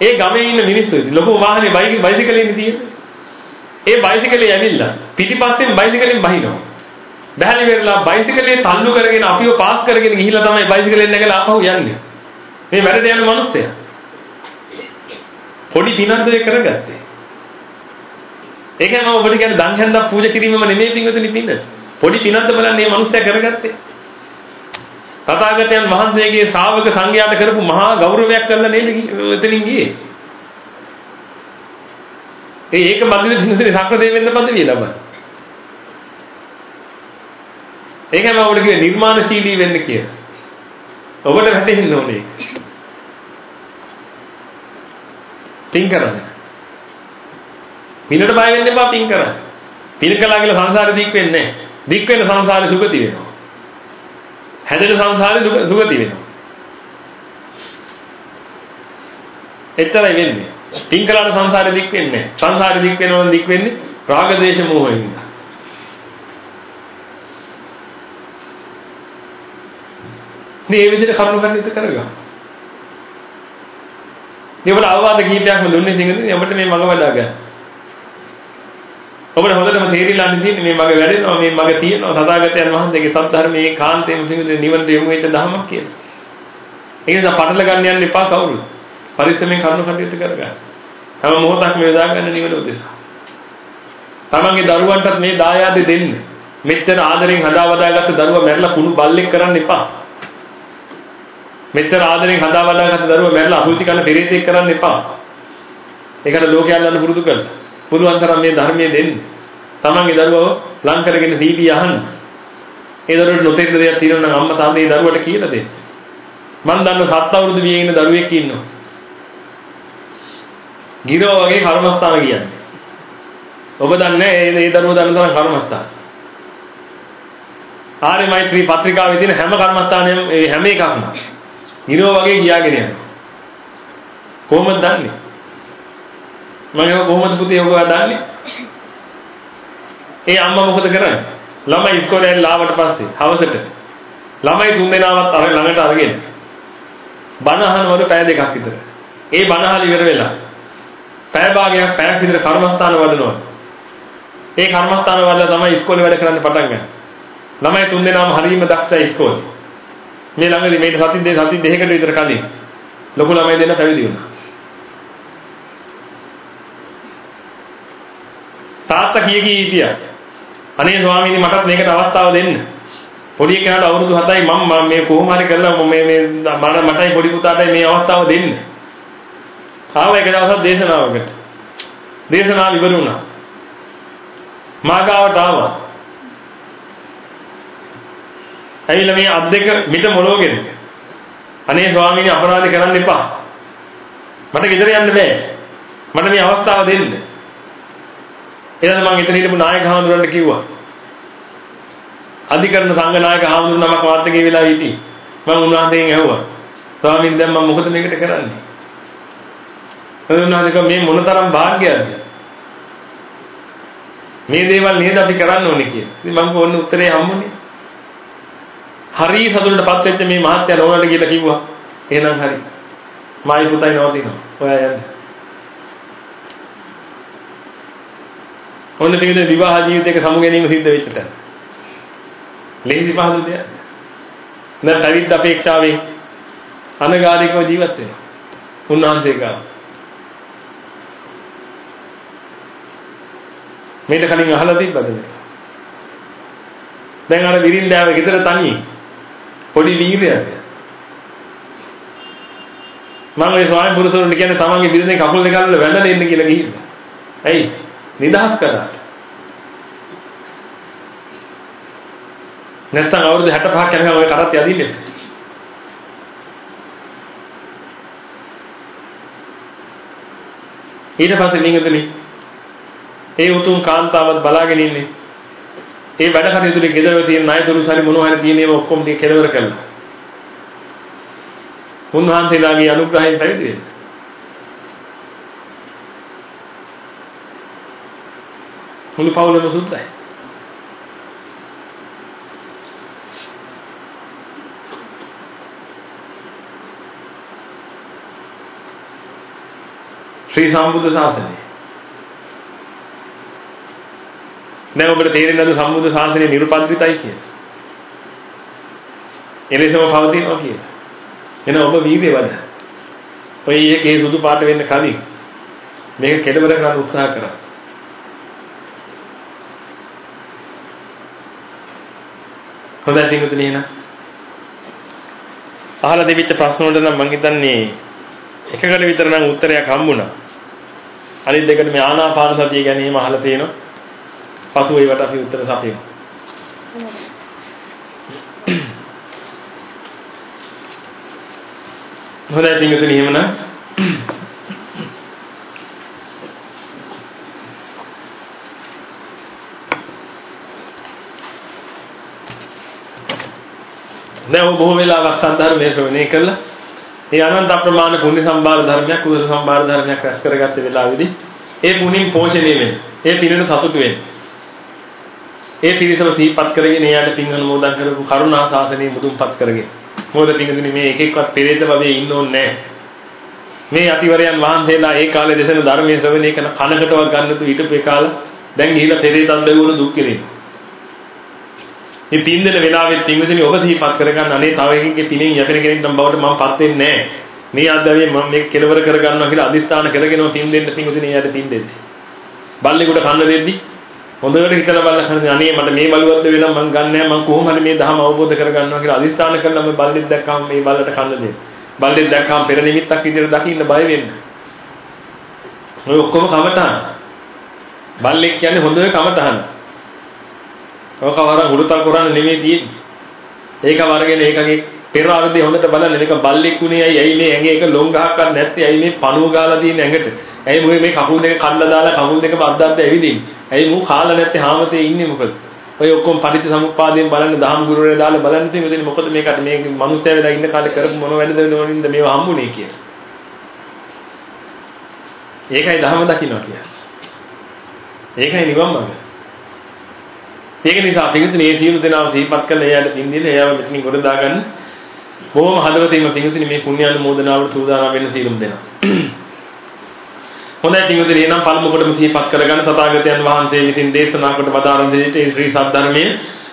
ඒ ගමේ ඉන්න මිනිස්සු ලොකු වාහනේ බයිසිකලෙන් තියෙන්නේ. ඒ බයිසිකලේ ඇවිල්ලා පිටිපස්සෙන් බයිසිකලෙන් බහිනවා. බැහැලි වෙරලා බයිසිකලේ තල්ලු කරගෙන අපිව පාස් කරගෙන ගිහිල්ලා තමයි බයිසිකලෙන් නැගලා ආපහු යන්නේ. මේ වැඩට යන මිනිස්සයා. පොඩි පිනක්ද ඒ කරගත්තේ. ඒකයි මම ඔබට කියන්නේ දන් හැන්දක් පූජා කිරීමම නෙමෙයි පින්වතුනි පින්න. පොඩි පිනක්ද බලන්න මේ මිනිස්සයා කරගත්තේ. තථාගතයන් වහන්සේගේ ශ්‍රාවක සංඝයාට කරපු මහා ගෞරවයක් කරලා නේද එතනින් ගියේ. ඒ ඒක බඳින පින්වතුනි සක්‍රදේ වෙන්න පදවිය ලබන. ඒකයි මම ඔබට කිව්වේ නිර්මාණශීලී වෙන්න කියලා. ඔබට වැටෙන්න ඕනේ. පින් කරන්න. පිනට බය වෙන්න එපා පින් කරන්න. පින් කළා කියලා සංසාරෙ දික් වෙන්නේ නැහැ. දික් වෙන සංසාරෙ සුගති වෙනවා. හැදෙන සංසාරෙ සුගති වෙනවා. එච්චරයි වෙන්නේ. පින් කළාට සංසාරෙ දික් වෙන්නේ නැහැ. සංසාරෙ දික් වෙනවනම් දික් වෙන්නේ රාග දේශ මොහෙන්. මේ විදිහට කරුණු කටයුතු කරගන්න. ඒවට අවවාද කීපයක්ම දුන්නේ සිංහලෙන් ඔබට මේ මග වඩා ගන්න. ඔබට හොඳටම තේරිලා ඉන්නේ මේ මග වැඩෙනවා මේ මග තියෙනවා සදාගතයන් වහන්සේගේ සත්‍ය කාන්තේම සිංහලෙන් නිවන දෙමු වෙච්ච ධර්මයක් කියලා. ඒ නිසා පටල ගන්න යන්න එපා කවුරු. පරිස්සමෙන් කරුණු කටයුතු කරගන්න. හැම මොහොතක්ම යොදා ගන්න නිවන උදෙසා. තමන්ගේ දරුවන්ටත් මේ දායාද දෙන්න. මෙච්චර ආදරෙන් හදා වදාගත්ත දරුවා මැරලා කුණු බල්ලෙක් කරන්න එපා. මෙච්චර ආදරෙන් හදා වඩාගත්ත දරුවා මැරලා අසුචි කරන පෙරේතෙක් කරන්න එපා. ඒකට ලෝකයන් යන පුරුදු කරන්න. පුළුවන් තරම් මේ ධර්මයේ දෙන්න. තමන්ගේ දරුවව ලං කරගෙන සීදී අහන්න. ඒ දරුවට නොතේරෙන දෙයක් තියෙනවා නම් අම්මා තාත්තා ඒ දරුවට කියලා දෙන්න. මම දන්න සත් අවුරුදු වියේ ඉන්න දරුවෙක් ඉන්නවා. ගිරව වගේ කර්මස්ථාන කියන්නේ. ඔබ දන්නේ ඒ ඒ දරුවෝ දන්න තරම් කර්මස්ථාන. ආර්ය මෛත්‍රී පත්‍රිකාවේ තියෙන හැම කර්මස්ථානෙම හැම එකක්ම ගිරෝ වගේ ගියාගෙන යනවා. කොහොමද දන්නේ? මම ඒක කොහොමද පුතේ ඔබ දන්නේ? ඒ අම්මා මොකද කරන්නේ? ළමයි ඉස්කෝලේ ආවට පස්සේ හවසට ළමයි තුන් දෙනාවත් අර ළඟට අරගෙන බණ අහනවලු පැය දෙකක් විතර. ඒ බණ අහලා ඉවර වෙලා පැය භාගයක් පැයක් විතර කර්මස්ථාන වඩනවා. ඒ කර්මස්ථාන වල තමයි ඉස්කෝලේ වැඩ කරන්න පටන් ගන්නේ. ළමයි තුන් දෙනාම හරීම දක්ෂයි ඉස්කෝලේ. මේ ළඟදී මේට සති දෙක සති දෙකකට විතර කලින් ලොකු ළමයි දෙන්න පැවිදි වුණා. තාත්තා කිය කී හිටියා. අනේ ස්වාමීනි මටත් මේකට අවස්ථාව දෙන්න. පොඩි කෙනාට අවුරුදු 7යි මම මේ කොහොම හරි කරලා මේ මේ මම මටයි පොඩි පුතාටයි මේ අවස්ථාව දෙන්න. ආව එක දවසක් දේශනාවකට. දේශනාව ඉවර වුණා. මාගාවට ආවා. ඇවිල්ලා මේ අත් දෙක මිට මොලෝගෙන අනේ ස්වාමීනි අපරාධ කරන්න එපා. මට ගෙදර යන්න බෑ. මට මේ අවස්ථාව දෙන්න. ඊළඟ මම එතන හිටපු නායක හාමුදුරන්ට කිව්වා. අධිකරණ සංඝ නායක හාමුදුරුවෝ නමක් වාර්තකේ වෙලා හිටි. මම උන්වහන්සේගෙන් ඇහුවා. ස්වාමීන් දැන් මම මොකද මේකට කරන්නේ? උන්වහන්සේ මේ මොනතරම් වාග්යක්ද? මේ දේවල් නේද අපි කරන්න ඕනේ කියලා. ඉතින් මම කොහොමද උත්තරේ හම්බුනේ? හරි සතුටටපත් වෙච්ච මේ මහත්ය නෝනට කියලා කිව්වා. එහෙනම් හරි. මායි පුතයි නවතිනවා. ඔයා යන්න. ඔන්න තියෙන විවාහ ජීවිතයක සමු ගැනීම සිද්ධ වෙච්ච තැන. ලේසි පහසු දෙයක්. නැත් අවිද්ද අපේක්ෂාවෙන් අනගාരികව ජීවත් වෙනවා. උන්වහන්සේ ගාව. මේක කලින් අහලා තිබ්බද? දැන් අර විරින්දාව ගෙදර තනියෙන් පොඩි වීරයක්. මම ඒ ස්වාමි පුරුෂවරුන්ට කියන්නේ තමන්ගේ බිරිඳේ කකුල් දෙක අල්ලලා වැඳලා ඉන්න කියලා කිව්වා. ඇයි? නිදහස් කරා. නැත්තම් අවුරුදු 65ක් යනකම් ඔය කරත් යදින්නේ. ඊට පස්සේ නිංගතනි ඒ උතුම් කාන්තාවත් බලාගෙන ඉන්නේ ඒ වැඩ කටයුතු ටික ගෙදර තියෙන ණයතුරුස් හරි මොනවා හරි තියෙන ඒවා ඔක්කොම ටික කෙලවර කළා. උන්වහන්සේලාගේ අනුග්‍රහයෙන් පැවිදි මුළු පවුලම සුද්ධයි. ශ්‍රී සම්බුද්ධ ශාසනය දැන් ඔබට තේරෙන්නේ නැද්ද සම්බුද්ධ ශාසනය නිර්පද්‍රිතයි කියලා? එලෙසම පවතිනවා කියලා. එන ඔබ වීර්ය වඩ. ඔය එකේ සුදු පාට වෙන්න කලින් මේක කෙලවර කරන්න උත්සාහ කරා. හොඳයි පිටුතුනි එහෙනම්. අහලා දෙවිච්ච ප්‍රශ්න වලට නම් මම හිතන්නේ එකකට විතර නම් උත්තරයක් හම්බුණා. අනිත් දෙකට මේ ආනාපාන සතිය ගැන එහෙම අහලා තියෙනවා. පසුව ඒවට අපි උත්තර සපයමු. හොඳයි පිටුතුනි එහෙමනම් දැන් ඔබ බොහෝ වෙලාවක් සද්ධර්මයේ ශ්‍රවණය කළා. ඒ අනන්ත අප්‍රමාණ පුණ්‍ය සම්භාර ධර්මයක් කුසල සම්භාර ධර්මයක් රැස් කරගත්ත වෙලාවේදී ඒ පුණින් පෝෂණය වෙන්නේ. ඒ පිළිවෙල සතුටු වෙන්නේ. ඒ පිරිසම සිහිපත් කරගෙන එයාට පින් අනුමෝදන් කරපු කරුණා සාසනය මුදුන්පත් කරගෙන. මොකද පින්දුනි මේ එක එක්කවත් පෙරේත භවයේ ඉන්න ඕනේ නැහැ. මේ අතිවරයන් වහන්සේලා ඒ කාලේ දෙසන ධර්මයේ ශ්‍රවණය කරන කනකටවත් ගන්නතු හිටපු ඒ කාල දැන් ගිහිලා පෙරේතත් බැවුණු දුක් කෙරෙන්නේ. මේ පින් දෙන වෙලාවෙත් පින්විතනි ඔබ සිහිපත් කරගන්න අනේ තව එකෙක්ගේ පිනෙන් යැපෙන කෙනෙක් නම් බවට මම පත් වෙන්නේ නැහැ. මේ අද්දවේ මම මේක කෙලවර කරගන්නවා කියලා අදිස්ථාන කරගෙනම පින් දෙන්න පින්විතනි එයාට පින් දෙන්න. බල්ලෙකුට කන්න දෙද්දි හොඳට හිතලා බලලා කරන්නේ අනේ මට මේ බලුවත් වෙනම් මම ගන්න නැහැ මම කොහොම හරි මේ ධර්ම අවබෝධ කරගන්නවා කියලා අදිස්ථාන කළා මම බල්ලෙක් දැක්කම මේ බල්ලට කන්න දෙන්න. බල්ලෙක් දැක්කම පෙර නිමිත්තක් විදිහට දකින්න බය වෙන්න. ඔය ඔක්කොම කමටහන. බල්ලෙක් කියන්නේ හොඳ කමටහන. ඔක වර හුරුතල් කරන්න නෙමෙයි තියෙන්නේ. ඒක වරගෙන ඒකගේ පෙර අර්ධය හොඳට බලන්න මේක බල්ලෙක් උනේ ඇයි? ඇයි මේ ඇඟේ එක ලොම් ගහක්වත් නැත්තේ? ඇයි මේ පණුව ගාලා තියෙන ඇඟට? ඇයි මොකද මේ කකුල් දෙක කල්ලා දාලා කකුල් දෙක බද්දද්ද ඇවිදින්නේ? ඇයි මූ කාලා නැත්තේ හාමතේ ඉන්නේ මොකද? ඔය ඔක්කොම පරිත්‍ය සමුප්පාදයෙන් බලන්න දහම් ගුරුවරයා දාලා බලන්න තියෙන මෙතන මොකද මේකට මේ මිනිස්සයා වෙලා ඉන්න කාලේ කරපු මොන වැඩද වෙනවනින්ද මේව හම්බුනේ කියලා. ඒකයි දහම දකින්නවා කියන්නේ. ඒකයි නිවන් මාර්ගය. ඒක නිසා පිඟුතුනි මේ සියලු දෙනාම සිහිපත් කරලා එයාට පින් දීලා එයාව මෙතනින් ගොඩ දාගන්න බොහොම හදවතින්ම පිඟුතුනි මේ පුණ්‍ය අනුමෝදනාවට සූදානම් වෙන්න සීලම් දෙනවා. හොඳයි පිඟුතුනි එනම් පළමු කොටම සිහිපත් කරගන්න තථාගතයන් වහන්සේ විසින් දේශනා කොට වදාරන දෙයට ඒ ශ්‍රී සද්ධර්මයේ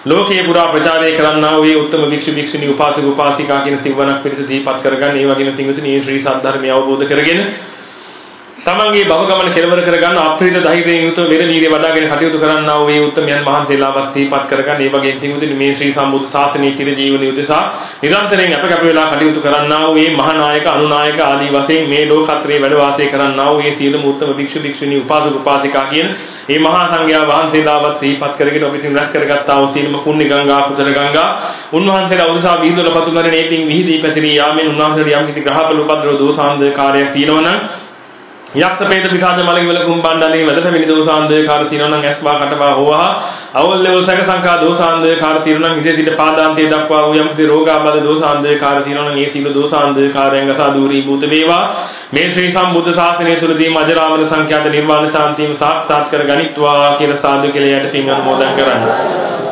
ලෝකයේ පුරා ප්‍රචාරය කරන්නා වූ උත්තම භික්ෂු භික්ෂුණී උපාසක උපාසිකා කියන සිවණක් පිරිස සිහිපත් කරගන්න. ඒ වගේම පිඟුතුනි මේ ශ්‍රී සද්ධර්මය අවබෝධ කරගෙන තමන්ගේ භව ගමන කෙලවර කරගන්න අප්‍රීත ධෛර්යයෙන් යුතුව මෙර වීර්ය වඩාගෙන කටයුතු කරන්නා වූ මේ උත්තරමයන් වහන්සේලාවත් සිහිපත් කරගන්න. ඒ වගේම පින්වතුනි මේ ශ්‍රී සම්බුද්ධ ශාසනයේ චිර ජීවනයේ උදෙසා නිරන්තරයෙන් අප කැප වෙලා කටයුතු කරන්නා වූ මේ මහානායක අනුනායක ආදී වශයෙන් මේ ලෝකත්‍රයේ වැඩ වාසය කරන්නා වූ මේ සියලුම උත්තම භික්ෂු භික්ෂුණී උපාසක උපාසිකා කියන මේ මහා සංඝයා වහන්සේලාවත් සිහිපත් කරගෙන ඔබ ඉතින් රැස් කරගත්තා වූ සීලම පුණ්‍ය ගංගා කුසල ගංගා උන්වහන්සේලා උදෙසා විහිදුල පතුගරේ නේතින් විහිදී පැතිරී යාමෙන් උන්වහන්සේලා යම් කිසි ග්‍රහබල උපද්‍රව දෝසාන්ද කාර්යයක් තියෙනවනම් යක්ෂ ප්‍රේත පිසාච මලක වල කුම්බණ්ඩලේ වැද පැමිණි දෝසාන්දේ කාර තිනවනම් ඇස්වා කටවා හොවා අවල්ලේ සක සංඛා දෝසාන්දේ කාර තිනවනම් ඉතේ සිට පාදාන්තයේ දක්වා වූ යම්කිසි රෝගාබද දෝසාන්දේ කාර තිනවනම් ඒ සීල දෝසාන්දේ කාරයන් අසා දූරී භූත වේවා මේ ශ්‍රී සම්බුද්ධ ශාසනය තුලදී මජරාමර සංඛ්‍යාත නිර්වාණ ශාන්තියම සාක්ෂාත් කර ගනිත්වා කියලා සාදු කියලා යට පින් අනුමෝදන් කරන්න.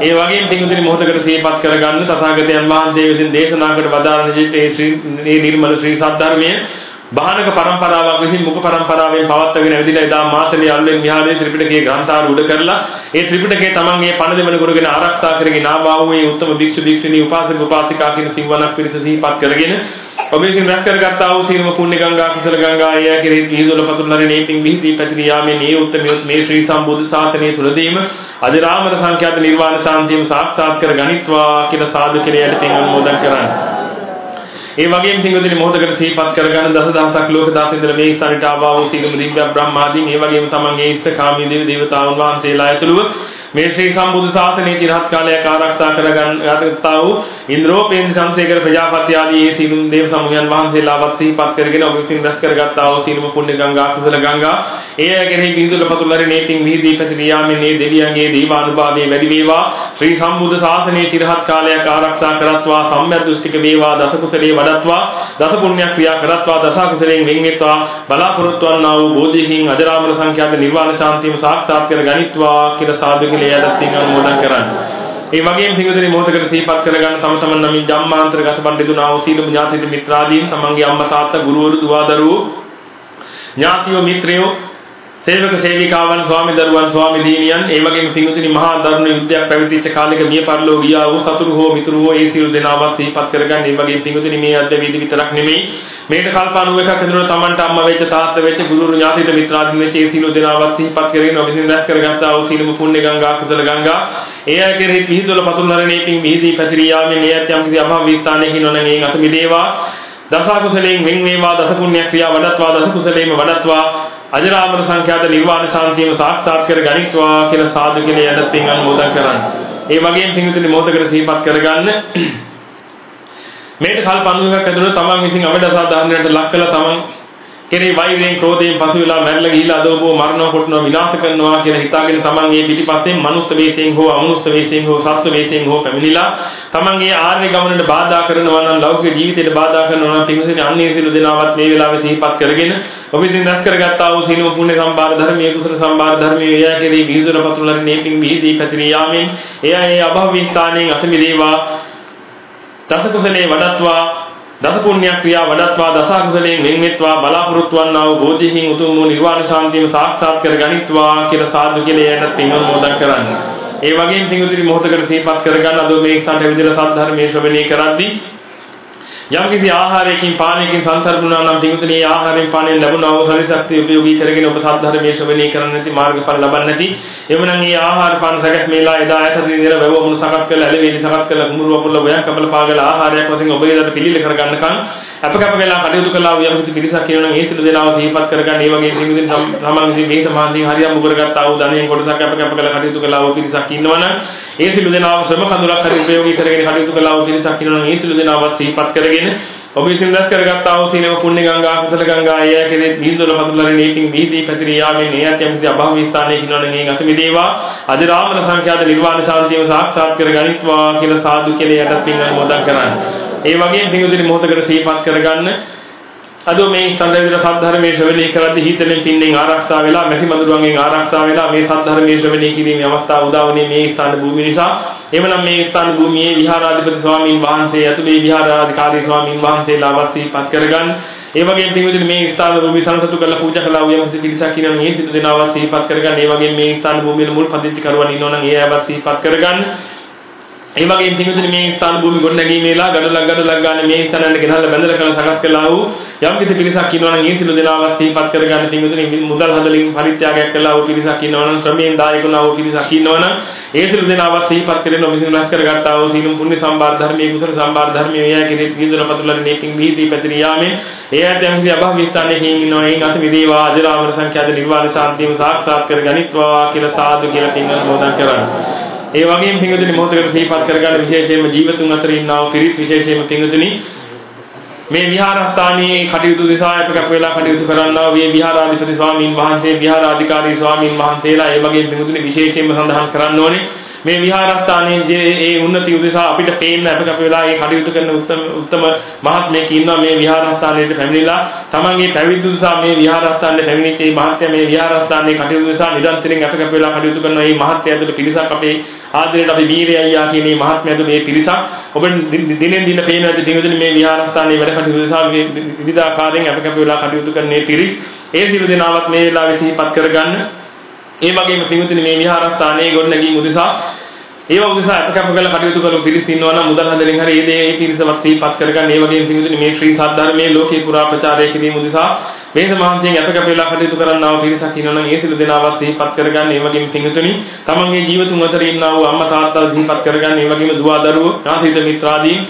ඒ වගේම පින්විතනි මොහොතකට සිහිපත් කරගන්න තථාගතයන් වහන්සේ විසින් දේශනා කර වදාරන ජීවිතේ ශ්‍රී නිර්මල ශ්‍රී සද්ධර්මයේ බාහනක પરම්පරාවක් විසින් මුඛ પરම්පරාවෙන් පවත්වාගෙන ඇවිදලා එදා මාතලේ අල්ලෙන් විහාරයේ ත්‍රිපිටකයේ ග්‍රන්ථාල උඩ කරලා ඒ ත්‍රිපිටකයේ තමන් මේ පණ දෙමළ කරගෙන ආරක්ෂා කරගෙන ආවාහු මේ උත්තම භික්ෂු භික්ෂුණී උපාසක උපාසිකා කියන සිවණක් පිරිස සිහිපත් කරගෙන ඔබ විසින් රැස් කරගත් ආ වූ සීලම පුණ්‍ය ගංගා කුසල ගංගා අය කෙරෙහි නිදොල පතුල්නරේ නේපින් විහිදී පැතිරී යාමේ මේ උත්තමියොත් මේ ශ්‍රී සම්බුද්ධ ශාසනය තුලදීම අධිරාමර සංඛ්‍යාත නිර්වාණ සාන්තියම සාක්ෂාත් කර ගනිත්වා කියලා සාදු කෙරෙහි යටතේ අනුමෝදන් කරන්නේ. ඒ වගේම සිංහදෙනි මොහොතකට සිහිපත් කරගන්න දසදහසක් ලෝක දාසින්දර මේ ස්ථානට ආවා වූ සීලම දිව්‍ය බ්‍රහ්මාදීන් ඒ වගේම තමන්ගේ ඉෂ්ඨකාමී දේව දේවතාවුන් වහන්සේලා ඇතුළුව මේ ශ්‍රී සම්බුදු සාසනයේ চিරහත් කාලයක් ආරක්ෂා කරගන්න යටත්තා වූ ඉන්ද්‍රෝපේන් සංසේකර ප්‍රජාපති ආදී ඒ සීලුම් දේව සමූහයන් වහන්සේලාවත් සිහිපත් කරගෙන ඔබ විසින් රැස් කරගත්තා වූ සීලම පුණ්‍ය ගංගා කුසල ගංගා ඒ අයගෙනෙහි විහිදුල පතුලරි නේතින් විහිදී පැතිරී යාමෙන් මේ දෙවියන්ගේ දීවානුභාවයේ වැඩි වේවා. ශ්‍රී සම්බුදු සාසනයේ চিරහත් කාලයක් ආරක්ෂා කරත්වා සම්‍යක් දෘෂ්ටික වේවා දස කුසලයේ වඩත්වා දස පුණ්‍ය ක්‍රියා කරත්වා දස කුසලයෙන් වෙන්වෙත්වා බලාපොරොත්තු වන්නා වූ බෝධිකින් අජරාමර සංඛ්‍යාත නිර්වාණ ශාන්තියම සාක්ෂාත් කර ගනිත්වා කියලා සාදු කියලා පින් අනුමෝදන් කරන්නේ. ඒ වගේම සිංහදෙනි මොහොතකට සිහිපත් කරගන්න තම තමන් නමින් ජම්මාන්තර ගත බණ්ඩිදුනා වූ සීලම ඥාතිද මිත්‍රාදීන් තමන්ගේ අම්මා තාත්තා ගුරුවරු දුව දරුවෝ ඥාතියෝ මිත්‍රයෝ සේවක සේවිකාවන් ස්වාමි දරුවන් ස්වාමි දීනියන් ඒ වගේම පිඟුතුනි මහා දරුණු යුද්ධයක් පැවතිච්ච කාලෙක මිය පරලෝ ගියා වූ සතුරු හෝ මිතුරු හෝ ඒ සියලු දෙනාවත් සිහිපත් කරගන්න. ඒ වගේම පිඟුතුනි මේ අධ්‍යවීදි විතරක් නෙමෙයි. මේක කල්ප 91ක් ඇතුළත තමන්ට අම්මා වෙච්ච තාත්තා වෙච්ච ගුරුරු ඥාතිත මිත්‍රාදීන් වෙච්ච ඒ සියලු දෙනාවත් සිහිපත් කරගෙන ඔබින් දැස් කරගත්තා වූ සීලම පුණ්‍ය ගංගා කුසල ගංගා. ඒ අය කෙරෙහි පිහිටවල පතුල්හරණේ පිං මිහිදී පැතිරී යාමේ මේ යම් කිසි අභව විස්ථානයේ හිනවන මේ අත මිදේවා දස කුසලයෙන් වෙන් වේවා දස පුණ්‍ය ක්‍රියා වඩත්වා දස කුසලයෙන් වඩත්වා. අජරාමර සංඛ්‍යාත නිර්වාණ ශාන්තියම සාක්ෂාත් කර ගනිත්වා කියලා සාදු කියලා යටත් පින් අනුමෝදන් කරන්න. ඒ වගේම පින්විතනි මොහොතකට සිහිපත් කරගන්න. මේක කල්ප 90ක් ඇතුළත තමන් විසින් අවදසා දාන්නට ලක් කළ තමන් කෙරේ වෛරයෙන් ක්‍රෝධයෙන් පසු වෙලා මැරලා ගිහිලා අදෝපෝ මරණව කොටනවා විනාශ කරනවා කියලා හිතාගෙන තමන් මේ පිටිපස්සෙන් මනුස්ස වේසයෙන් හෝ අමනුස්ස වේසයෙන් හෝ සත්ත්ව වේසයෙන් හෝ පැමිණිලා තමන්ගේ ආර්ය ගමනට බාධා කරනවා නම් ලෞකික ජීවිතයට බාධා කරනවා නම් පින්සෙන අන්නේ සිළු දෙනාවත් මේ වෙලාවේ සිහිපත් කරගෙන ඔබ ඉතින් දැස් කරගත්තා වූ සීලම පුණ්‍ය සම්බාර ධර්මයේ කුසල සම්බාර ධර්මයේ එයා කෙරේ විහිදුන පතුලරි නේපින් විහිදී පැතිරී යාමෙන් එයා ඒ අභවී ස්ථානයෙන් අසමිදේවා දස කුසලේ වඩත්වා. දස පුණ්‍ය ක්‍රියා වඩත්වා දස කුසලයෙන් වෙන්වෙත්වා බලාපොරොත්තු වන්නා වූ බෝධිහින් උතුම් වූ නිර්වාණ ශාන්තියම සාක්ෂාත් කර ගනිත්වා කියලා සාදු කියලා යන පින් මොදන් කරන්න. ඒ වගේම පින්විතිරි මොහොතකට සිහිපත් කරගන්න අද මේ ස්ථානයේ විදිහට සද්ධර්මයේ ශ්‍රවණය කරද්දී යම් කිසි ආහාරයකින් පානයකින් සංසර්ගුණා නම් පිටුතුනේ ඒ ආහාරයෙන් පානයෙන් ලැබුණා වූ ශරීරශක්තිය උපයෝගී කරගෙන ඔබ සද්ධර්මයේ ශ්‍රවණය කරන්න නැති මාර්ගඵල ලබන්නේ නැති එවනම් මේ ආහාර පාන සකස් මේලා එදා ඇත දිනදර වැව මුණු සකස් කරලා ඇලෙවිලි සකස් කරලා කුඹුරු වපුල වයන් කපල පාගල ආහාරයක් වශයෙන් ඔබ ඒකට පිළිල කරගන්නකම් අප කැප වෙලා කටයුතු කළා වූ යම් කිසි පිරිසක් කියනවා නම් ඒ සිළු දෙනාව සිහිපත් කරගන්න ඒ වගේ සිංහදින් සමාන විසින් මේ සමාන්දින් හරියම් උගරගත්තා වූ ධනයෙන් කොටසක් අප කැප කළ කටයුතු කළා වූ පිරිසක් ඉන්නවනම් ඒ සිළු දෙනාව ශ්‍රම කඳුලක් හරි උපයෝගී කරගෙන කටයුතු කළා වූ පිරිසක් ඉන්නවනම් ඒ සිළු දෙනාවත් සිහිපත් කරගෙන ඔබ විසින් දැස් කරගත්තා වූ සීලම පුණ්‍ය ගංගා කුසල ගංගා එය කෙරෙහි බිහිදොල පතුලරි නීතින් බිහිදී පැතිරී යාමෙන් ඒ ඇතැම් කිසි අභව ස්ථානයේ හිනවන මේ අත මිදේවා අජරාමර සංඛ්‍යාත නිර්වාණ ශාන්තියම සාක්ෂාත් කර ගනිත්වා කියලා සාදු කියලා යටත් පින් අනුමෝදන් කරන්න. ඒ වගේම පිඟුදිරි මොහොතකට සිහිපත් කරගන්න. අද මේ සඳහන් සද්ධර්මයේ ශ්‍රවණය කරද්දී හිතෙන් පින්නෙන් ආරක්ෂා වෙලා මැසි මදුරුවන්ගෙන් ආරක්ෂා වෙලා මේ සද්ධර්මයේ ශ්‍රවණය කිරීමේ අවස්ථාව උදා වුණේ මේ ස්ථාන භූමිය නිසා. එhmenan මේ ස්ථාන භූමියේ විහාරාධිපති ස්වාමීන් වහන්සේ ඇතුළේ විහාරාධිකාරී ස්වාමීන් වහන්සේලාවත් සිහිපත් කරගන්න. ඒ වගේම පින්විදින මේ ස්ථාන භූමිය සංසතු කරලා පූජා කළා වූ යම් පිරිසක් කියන මේ සිත දෙනාවත් සිහිපත් කරගන්න. ඒ වගේම මේ ස්ථාන භූමියේ මුල් පදිච්ච කරුවන් ඉන්නවනම් ඒ අයවත් සිහිපත් කරගන්න. ඒ වගේම පිටුදින මේ ස්ථාන භූමි ගොඩ නැගීමේලා ගඩොලක් ගඩොලක් ගන්න මේ ස්ථානවල ගෙනල්ලා බැඳලා කරලා සකස් කළා වූ යම් කිසි පිරිසක් ඉන්නවා නම් ඒ සිළු දෙනාවත් සිහිපත් කරගන්න පිටුදින මුදල් හදලින් පරිත්‍යාගයක් කළා වූ පිරිසක් ඉන්නවා නම් ශ්‍රමයෙන් දායකුණා වූ පිරිසක් ඉන්නවා නම් ඒ සිළු දෙනාවත් සිහිපත් කරගෙන විසින් රැස් කරගත්තා වූ සීලම් පුණ්‍ය සම්බාර ධර්මයේ කුසල සම්බාර ධර්මයේ එයා කෙරෙහි පිළිදර පතුලරි නේකින් වීදී පැතිර යාමේ ඒ ඇත යම් කිසි අභව විස්ථානයේ ඉන්නවා ඒ අත විදේවා අජරාමර සංඛ්‍යාත නිර්වාණ ශාන්තියම සාක්ෂාත් කර ගනිත්වා කියලා සාදු කියලා පින් අනුමෝදන් කරන්නේ ඒ වගේම පිංගුතුනි මොහොතකට සිහිපත් කරගන්න විශේෂයෙන්ම ජීවතුන් අතර ඉන්නා වූ පිරිස් විශේෂයෙන්ම පිංගුතුනි මේ විහාරස්ථානයේ කටයුතු දිසා අප වෙලා කටයුතු කරන්නා වූ මේ විහාරාධිපති ස්වාමින් වහන්සේ විහාරාධිකාරී ස්වාමින් වහන්සේලා ඒ වගේම පිංගුතුනි විශේෂයෙන්ම සඳහන් කරන්න ඕනේ මේ විහාරස්ථානයේ ඒ උන්නති උදෙසා අපිට පේන්න අප කැප වෙලා ඒ කටයුතු කරන උත්තම උත්තම මහත්මයෙක් ඉන්නවා මේ විහාරස්ථානයේ පැමිණිලා. තමන්ගේ පැවිදි උදෙසා මේ විහාරස්ථානයේ පැමිණිච්ච මේ මහත්මයා මේ විහාරස්ථානයේ කටයුතු උදෙසා නිරන්තරයෙන් අප කැප වෙලා කටයුතු කරන මේ මහත්මයා ඇතුළු පිරිසක් අපේ ආදරයට අපි වීරය අයියා කියන මේ මහත්මයා ඇතුළු මේ පිරිසක්. ඔබ දිනෙන් දින පේන ඇති දිනවල මේ විහාරස්ථානයේ වැඩ කටයුතු උදෙසා විවිධාකාරයෙන් අප කැප වෙලා කටයුතු කරන මේ පිරිස්. ඒ සියලු දෙනාවත් මේ වෙලාවේ සිහිපත් කරගන්න. ඒ වගේම පින්විතනි මේ විහාරස්ථානයේ ගොඩනැගීම උදෙසා ඒව උදෙසා අපකප කළ කටයුතු කරන පිරිස ඉන්නවා නම් මුදල් හදලින් හරි ඒ දේ ඒ පිරිසවත් සිහිපත් කරගන්න. ඒ වගේම පින්විතනි මේ ශ්‍රී සද්ධර්මයේ ලෝකේ පුරා ප්‍රචාරය කිරීම උදෙසා වේද මහන්සියෙන් අපකප වෙලා කටයුතු කරන්නා වූ පිරිසක් ඉන්නවා නම් ඒ සිළු දෙනාවත් සිහිපත් කරගන්න. ඒ වගේම පින්විතනි තමන්ගේ ජීවිතුන් අතර ඉන්නා වූ අම්මා තාත්තා සිහිපත් කරගන්න. ඒ වගේම දුව දරුවෝ ඥාතිද මිත්‍රාදීන්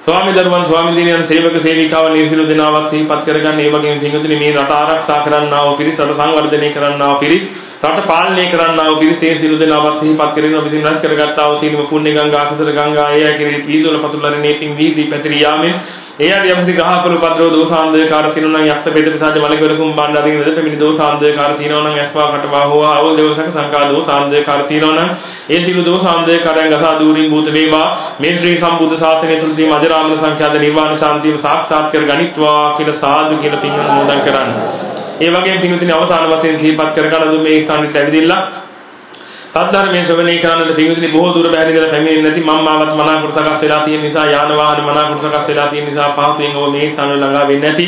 ස්වාමි දරුවන් ස්වාමි දිනියන් සේවක සේවිකාවන් නිර්සිලු දෙනාවක් සිහිපත් කරගන්න. ඒ වගේම පින්විතනි මේ රට ආරක්ෂා කරන්නා වූ පිරිස රට සංවර්ධනය කරන්නා වූ පිරිස රට පාලනය කරන්නා වූ පිරිසේ සිළු දෙනාවක් සිහිපත් කරගෙන ඔබ විසින් රැස් කරගත්තා වූ සීලම පුණ්‍ය ගංගා අකුසල ගංගා එය කෙරෙහි පීදොල පතුලරි නේතින් වීදී පැතිරී යාමෙන්. ඒ ආදී යම්සි ගහපොළු පද්‍රෝ දෝසාන්දකාර තිනුනම් යක්ෂ බෙද ප්‍රසාද මලකලකුම් බණ්ඩාරින් වෙද පෙමිනි දෝසාන්දකාර තිනවනම් යස්වා කටවා හෝ ආවල් දේවසක සංකා දෝසාන්දකාර තිනවනම් ඒ සිළු දෝසාන්දකාරයන් ගසා දූරින් භූත වේවා. මේ ශ්‍රී සම්බුද්ධ ශාසනය තුලදී මජරාමන සංඛ්‍යාත නිර්වාණ ශාන්තිය සාක්ෂාත් කර ගනිත්වා කියලා සාදු කියලා පින් අනුමෝදන් කරන්නේ. ඒ වගේම පින්විතින් අවසාන වශයෙන් සිහිපත් කරගන්න දුන්නේ මේ ස්ථානෙට ඇවිදilla සද්ධර්මයේ ශ්‍රවණය කරන්නට පින්විතින් බොහෝ දුර බැහැ ඉඳලා පැමිණෙන්නේ නැති මම්මාවත් මනාකොට සකස් වෙලා තියෙන නිසා යාන වාහන මනාකොට සකස් වෙලා තියෙන නිසා පහසුවෙන් ඔබ මේ ස්ථාන ළඟා වෙන්නේ නැති.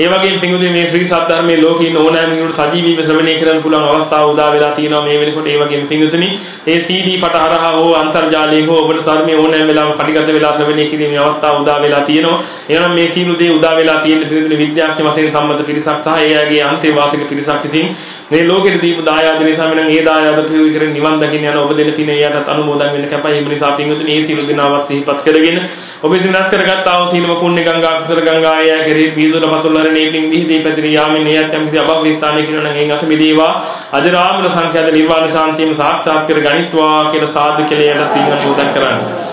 ඒ වගේම පිඟුදේ මේ ශ්‍රී සත්‍යධර්මයේ ලෝකේ ඉන්න ඕනෑම කෙනෙකුට සජීවීව ශ්‍රවණය කරන්න පුළුවන් අවස්ථාව උදා වෙලා තියෙනවා මේ වෙනකොට. ඒ වගේම පිඟුතුනි ඒ CD පට හරහා හෝ අන්තර්ජාලයෙන් හෝ ඔබට ධර්මයේ ඕනෑම වෙලාවක පටිගත වෙලා ශ්‍රවණය කිරීමේ අවස්ථාව උදා වෙලා තියෙනවා. එහෙනම් මේ සීල දේ උදා වෙලා තියෙන පිඟුතුනි විද්‍යාඥ වශයෙන් සම්මත පිරිසක් සහ ඒ අයගේ අන්තේවාසික පිරිසක් ඉතින් මේ ලෝකෙට දීපු දායාද නිසා මම ඒ දායාද පිළිවිකර නිවන් දකින්න යන ඔබ දෙන පින එයාට අනුමෝදන් වෙන්න කැපයි. ඒ නිසා පිඟුතුනි මේ සීල දිනාවත් සිහිපත් කරගෙන ඔබ ඉතින් රැස් කරගත්තා වූ සීලම පුණ්‍ය ගංගා කුසල ගංගා අය කෙරෙහි බීදුල පතුල්වරණේ පිං විහිදී පැතිරී යාමෙන් එයත් යම් කිසි අභව්‍ය ස්ථානයක ඉන්න නම් එයින් අත මිදේවා අජරාමර සංඛ්‍යාත නිර්වාණ ශාන්තියම සාක්ෂාත් කර ගනිත්වා කියලා සාදු කියලා යට පින් අනුමෝදන් කරන්නේ.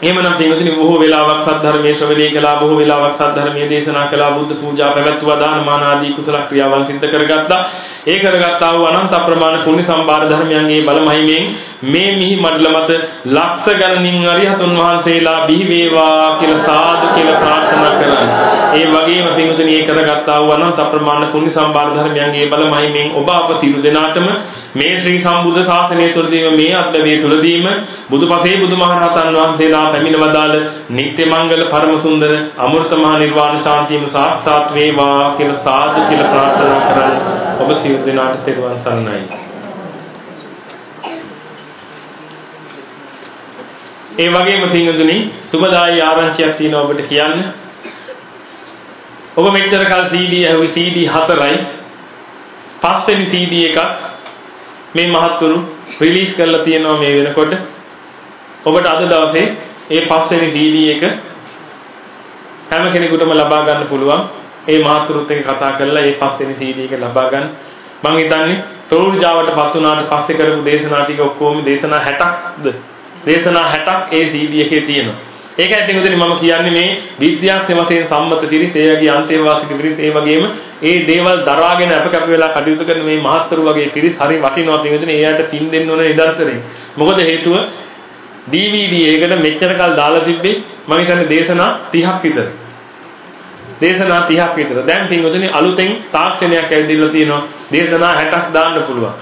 එහෙමනම් පින්වතුනි බොහෝ වෙලාවක් සද්ධර්මයේ ශ්‍රවණය කළා බොහෝ වෙලාවක් සද්ධර්මයේ දේශනා කළා බුද්ධ පූජා පැවැත්වුවා දාන මාන ආදී කුසල ක්‍රියාවන් සිද්ධ කරගත්තා. ඒ කරගත්තා වූ අනන්ත අප්‍රමාණ පුණ්‍ය සම්භාර ධර්මයන්ගේ බලමහිමෙන් මේ මිහි මඩල මත ලක්ෂ ගණනින් අරිහතුන් වහන්සේලා බිහි වේවා කියලා සාදු කියලා ප්‍රාර්ථනා කරන්නේ ඒ වගේම පින්වතුනි ඒ කරගත්තා වූ අනන්ත අප්‍රමාණ පුණ්‍ය සම්භාර ධර්මයන්ගේ බලමහිමෙන් ඔබ අප සියලු දෙනාටම මේ ශ්‍රී සම්බුද්ධ ශාසනය තුළදීම මේ අත්දැකීම තුළදීම බුදුපසේ බුදුමහරහතන් වහන්සේලා පැමිණ වදාළ නිත්‍ය මංගල පරම සුන්දර අමෘත මහ නිර්වාණ ශාන්තියම සාක්ෂාත් වේවා කියලා සාදු කියලා ප්‍රාර්ථනා කරන් ඔබ සියලු දෙනාට තෙරුවන් සරණයි. ඒ වගේම පින්වතුනි සුබදායි ආරංචියක් තියෙනවා ඔබට කියන්න. ඔබ මෙච්චර කල් CD ඇහුවේ CD 4යි. පස්වෙනි CD එකක් මේ මහත්තුරු රිලීස් කරලා තියෙනවා මේ වෙනකොට. ඔබට අද දවසේ ඒ පස්වෙනි CD එක හැම කෙනෙකුටම ලබා ගන්න පුළුවන්. ඒ මහත්තුරුත් එක්ක කතා කරලා ඒ පස්වෙනි CD එක ලබා ගන්න. මම හිතන්නේ ප්‍රෝර්ජාවටපත් වුණාට පස්සේ කරපු දේශනා ටික ඔක්කොම දේශනා 60ක්ද? දේශනා 60ක් ඒ CD එකේ තියෙනවා. ඒක ඇත්තටම උදේ මම කියන්නේ මේ විද්‍යාඥ වශයෙන් සම්මත පිරිස, එයාගේ අන්තේවාසික පිරිස, ඒ වගේම ඒ දේවල් දරාගෙන අප කැප වෙලා කටයුතු කරන මේ මහත්තුරු වගේ පිරිස හරි වටිනවා පින්විතනේ එයාට පින් දෙන්න ඕන නිදර්ශනය. මොකද හේතුව DVD එකකට මෙච්චර කල් දාලා තිබ්බේ මම හිතන්නේ දේශනා 30ක් විතර. දේශනා 30ක් විතර. දැන් පින්වතුනි අලුතෙන් තාක්ෂණයක් ඇවිදලා තියෙනවා. දේශනා 60ක් දාන්න පුළුවන්.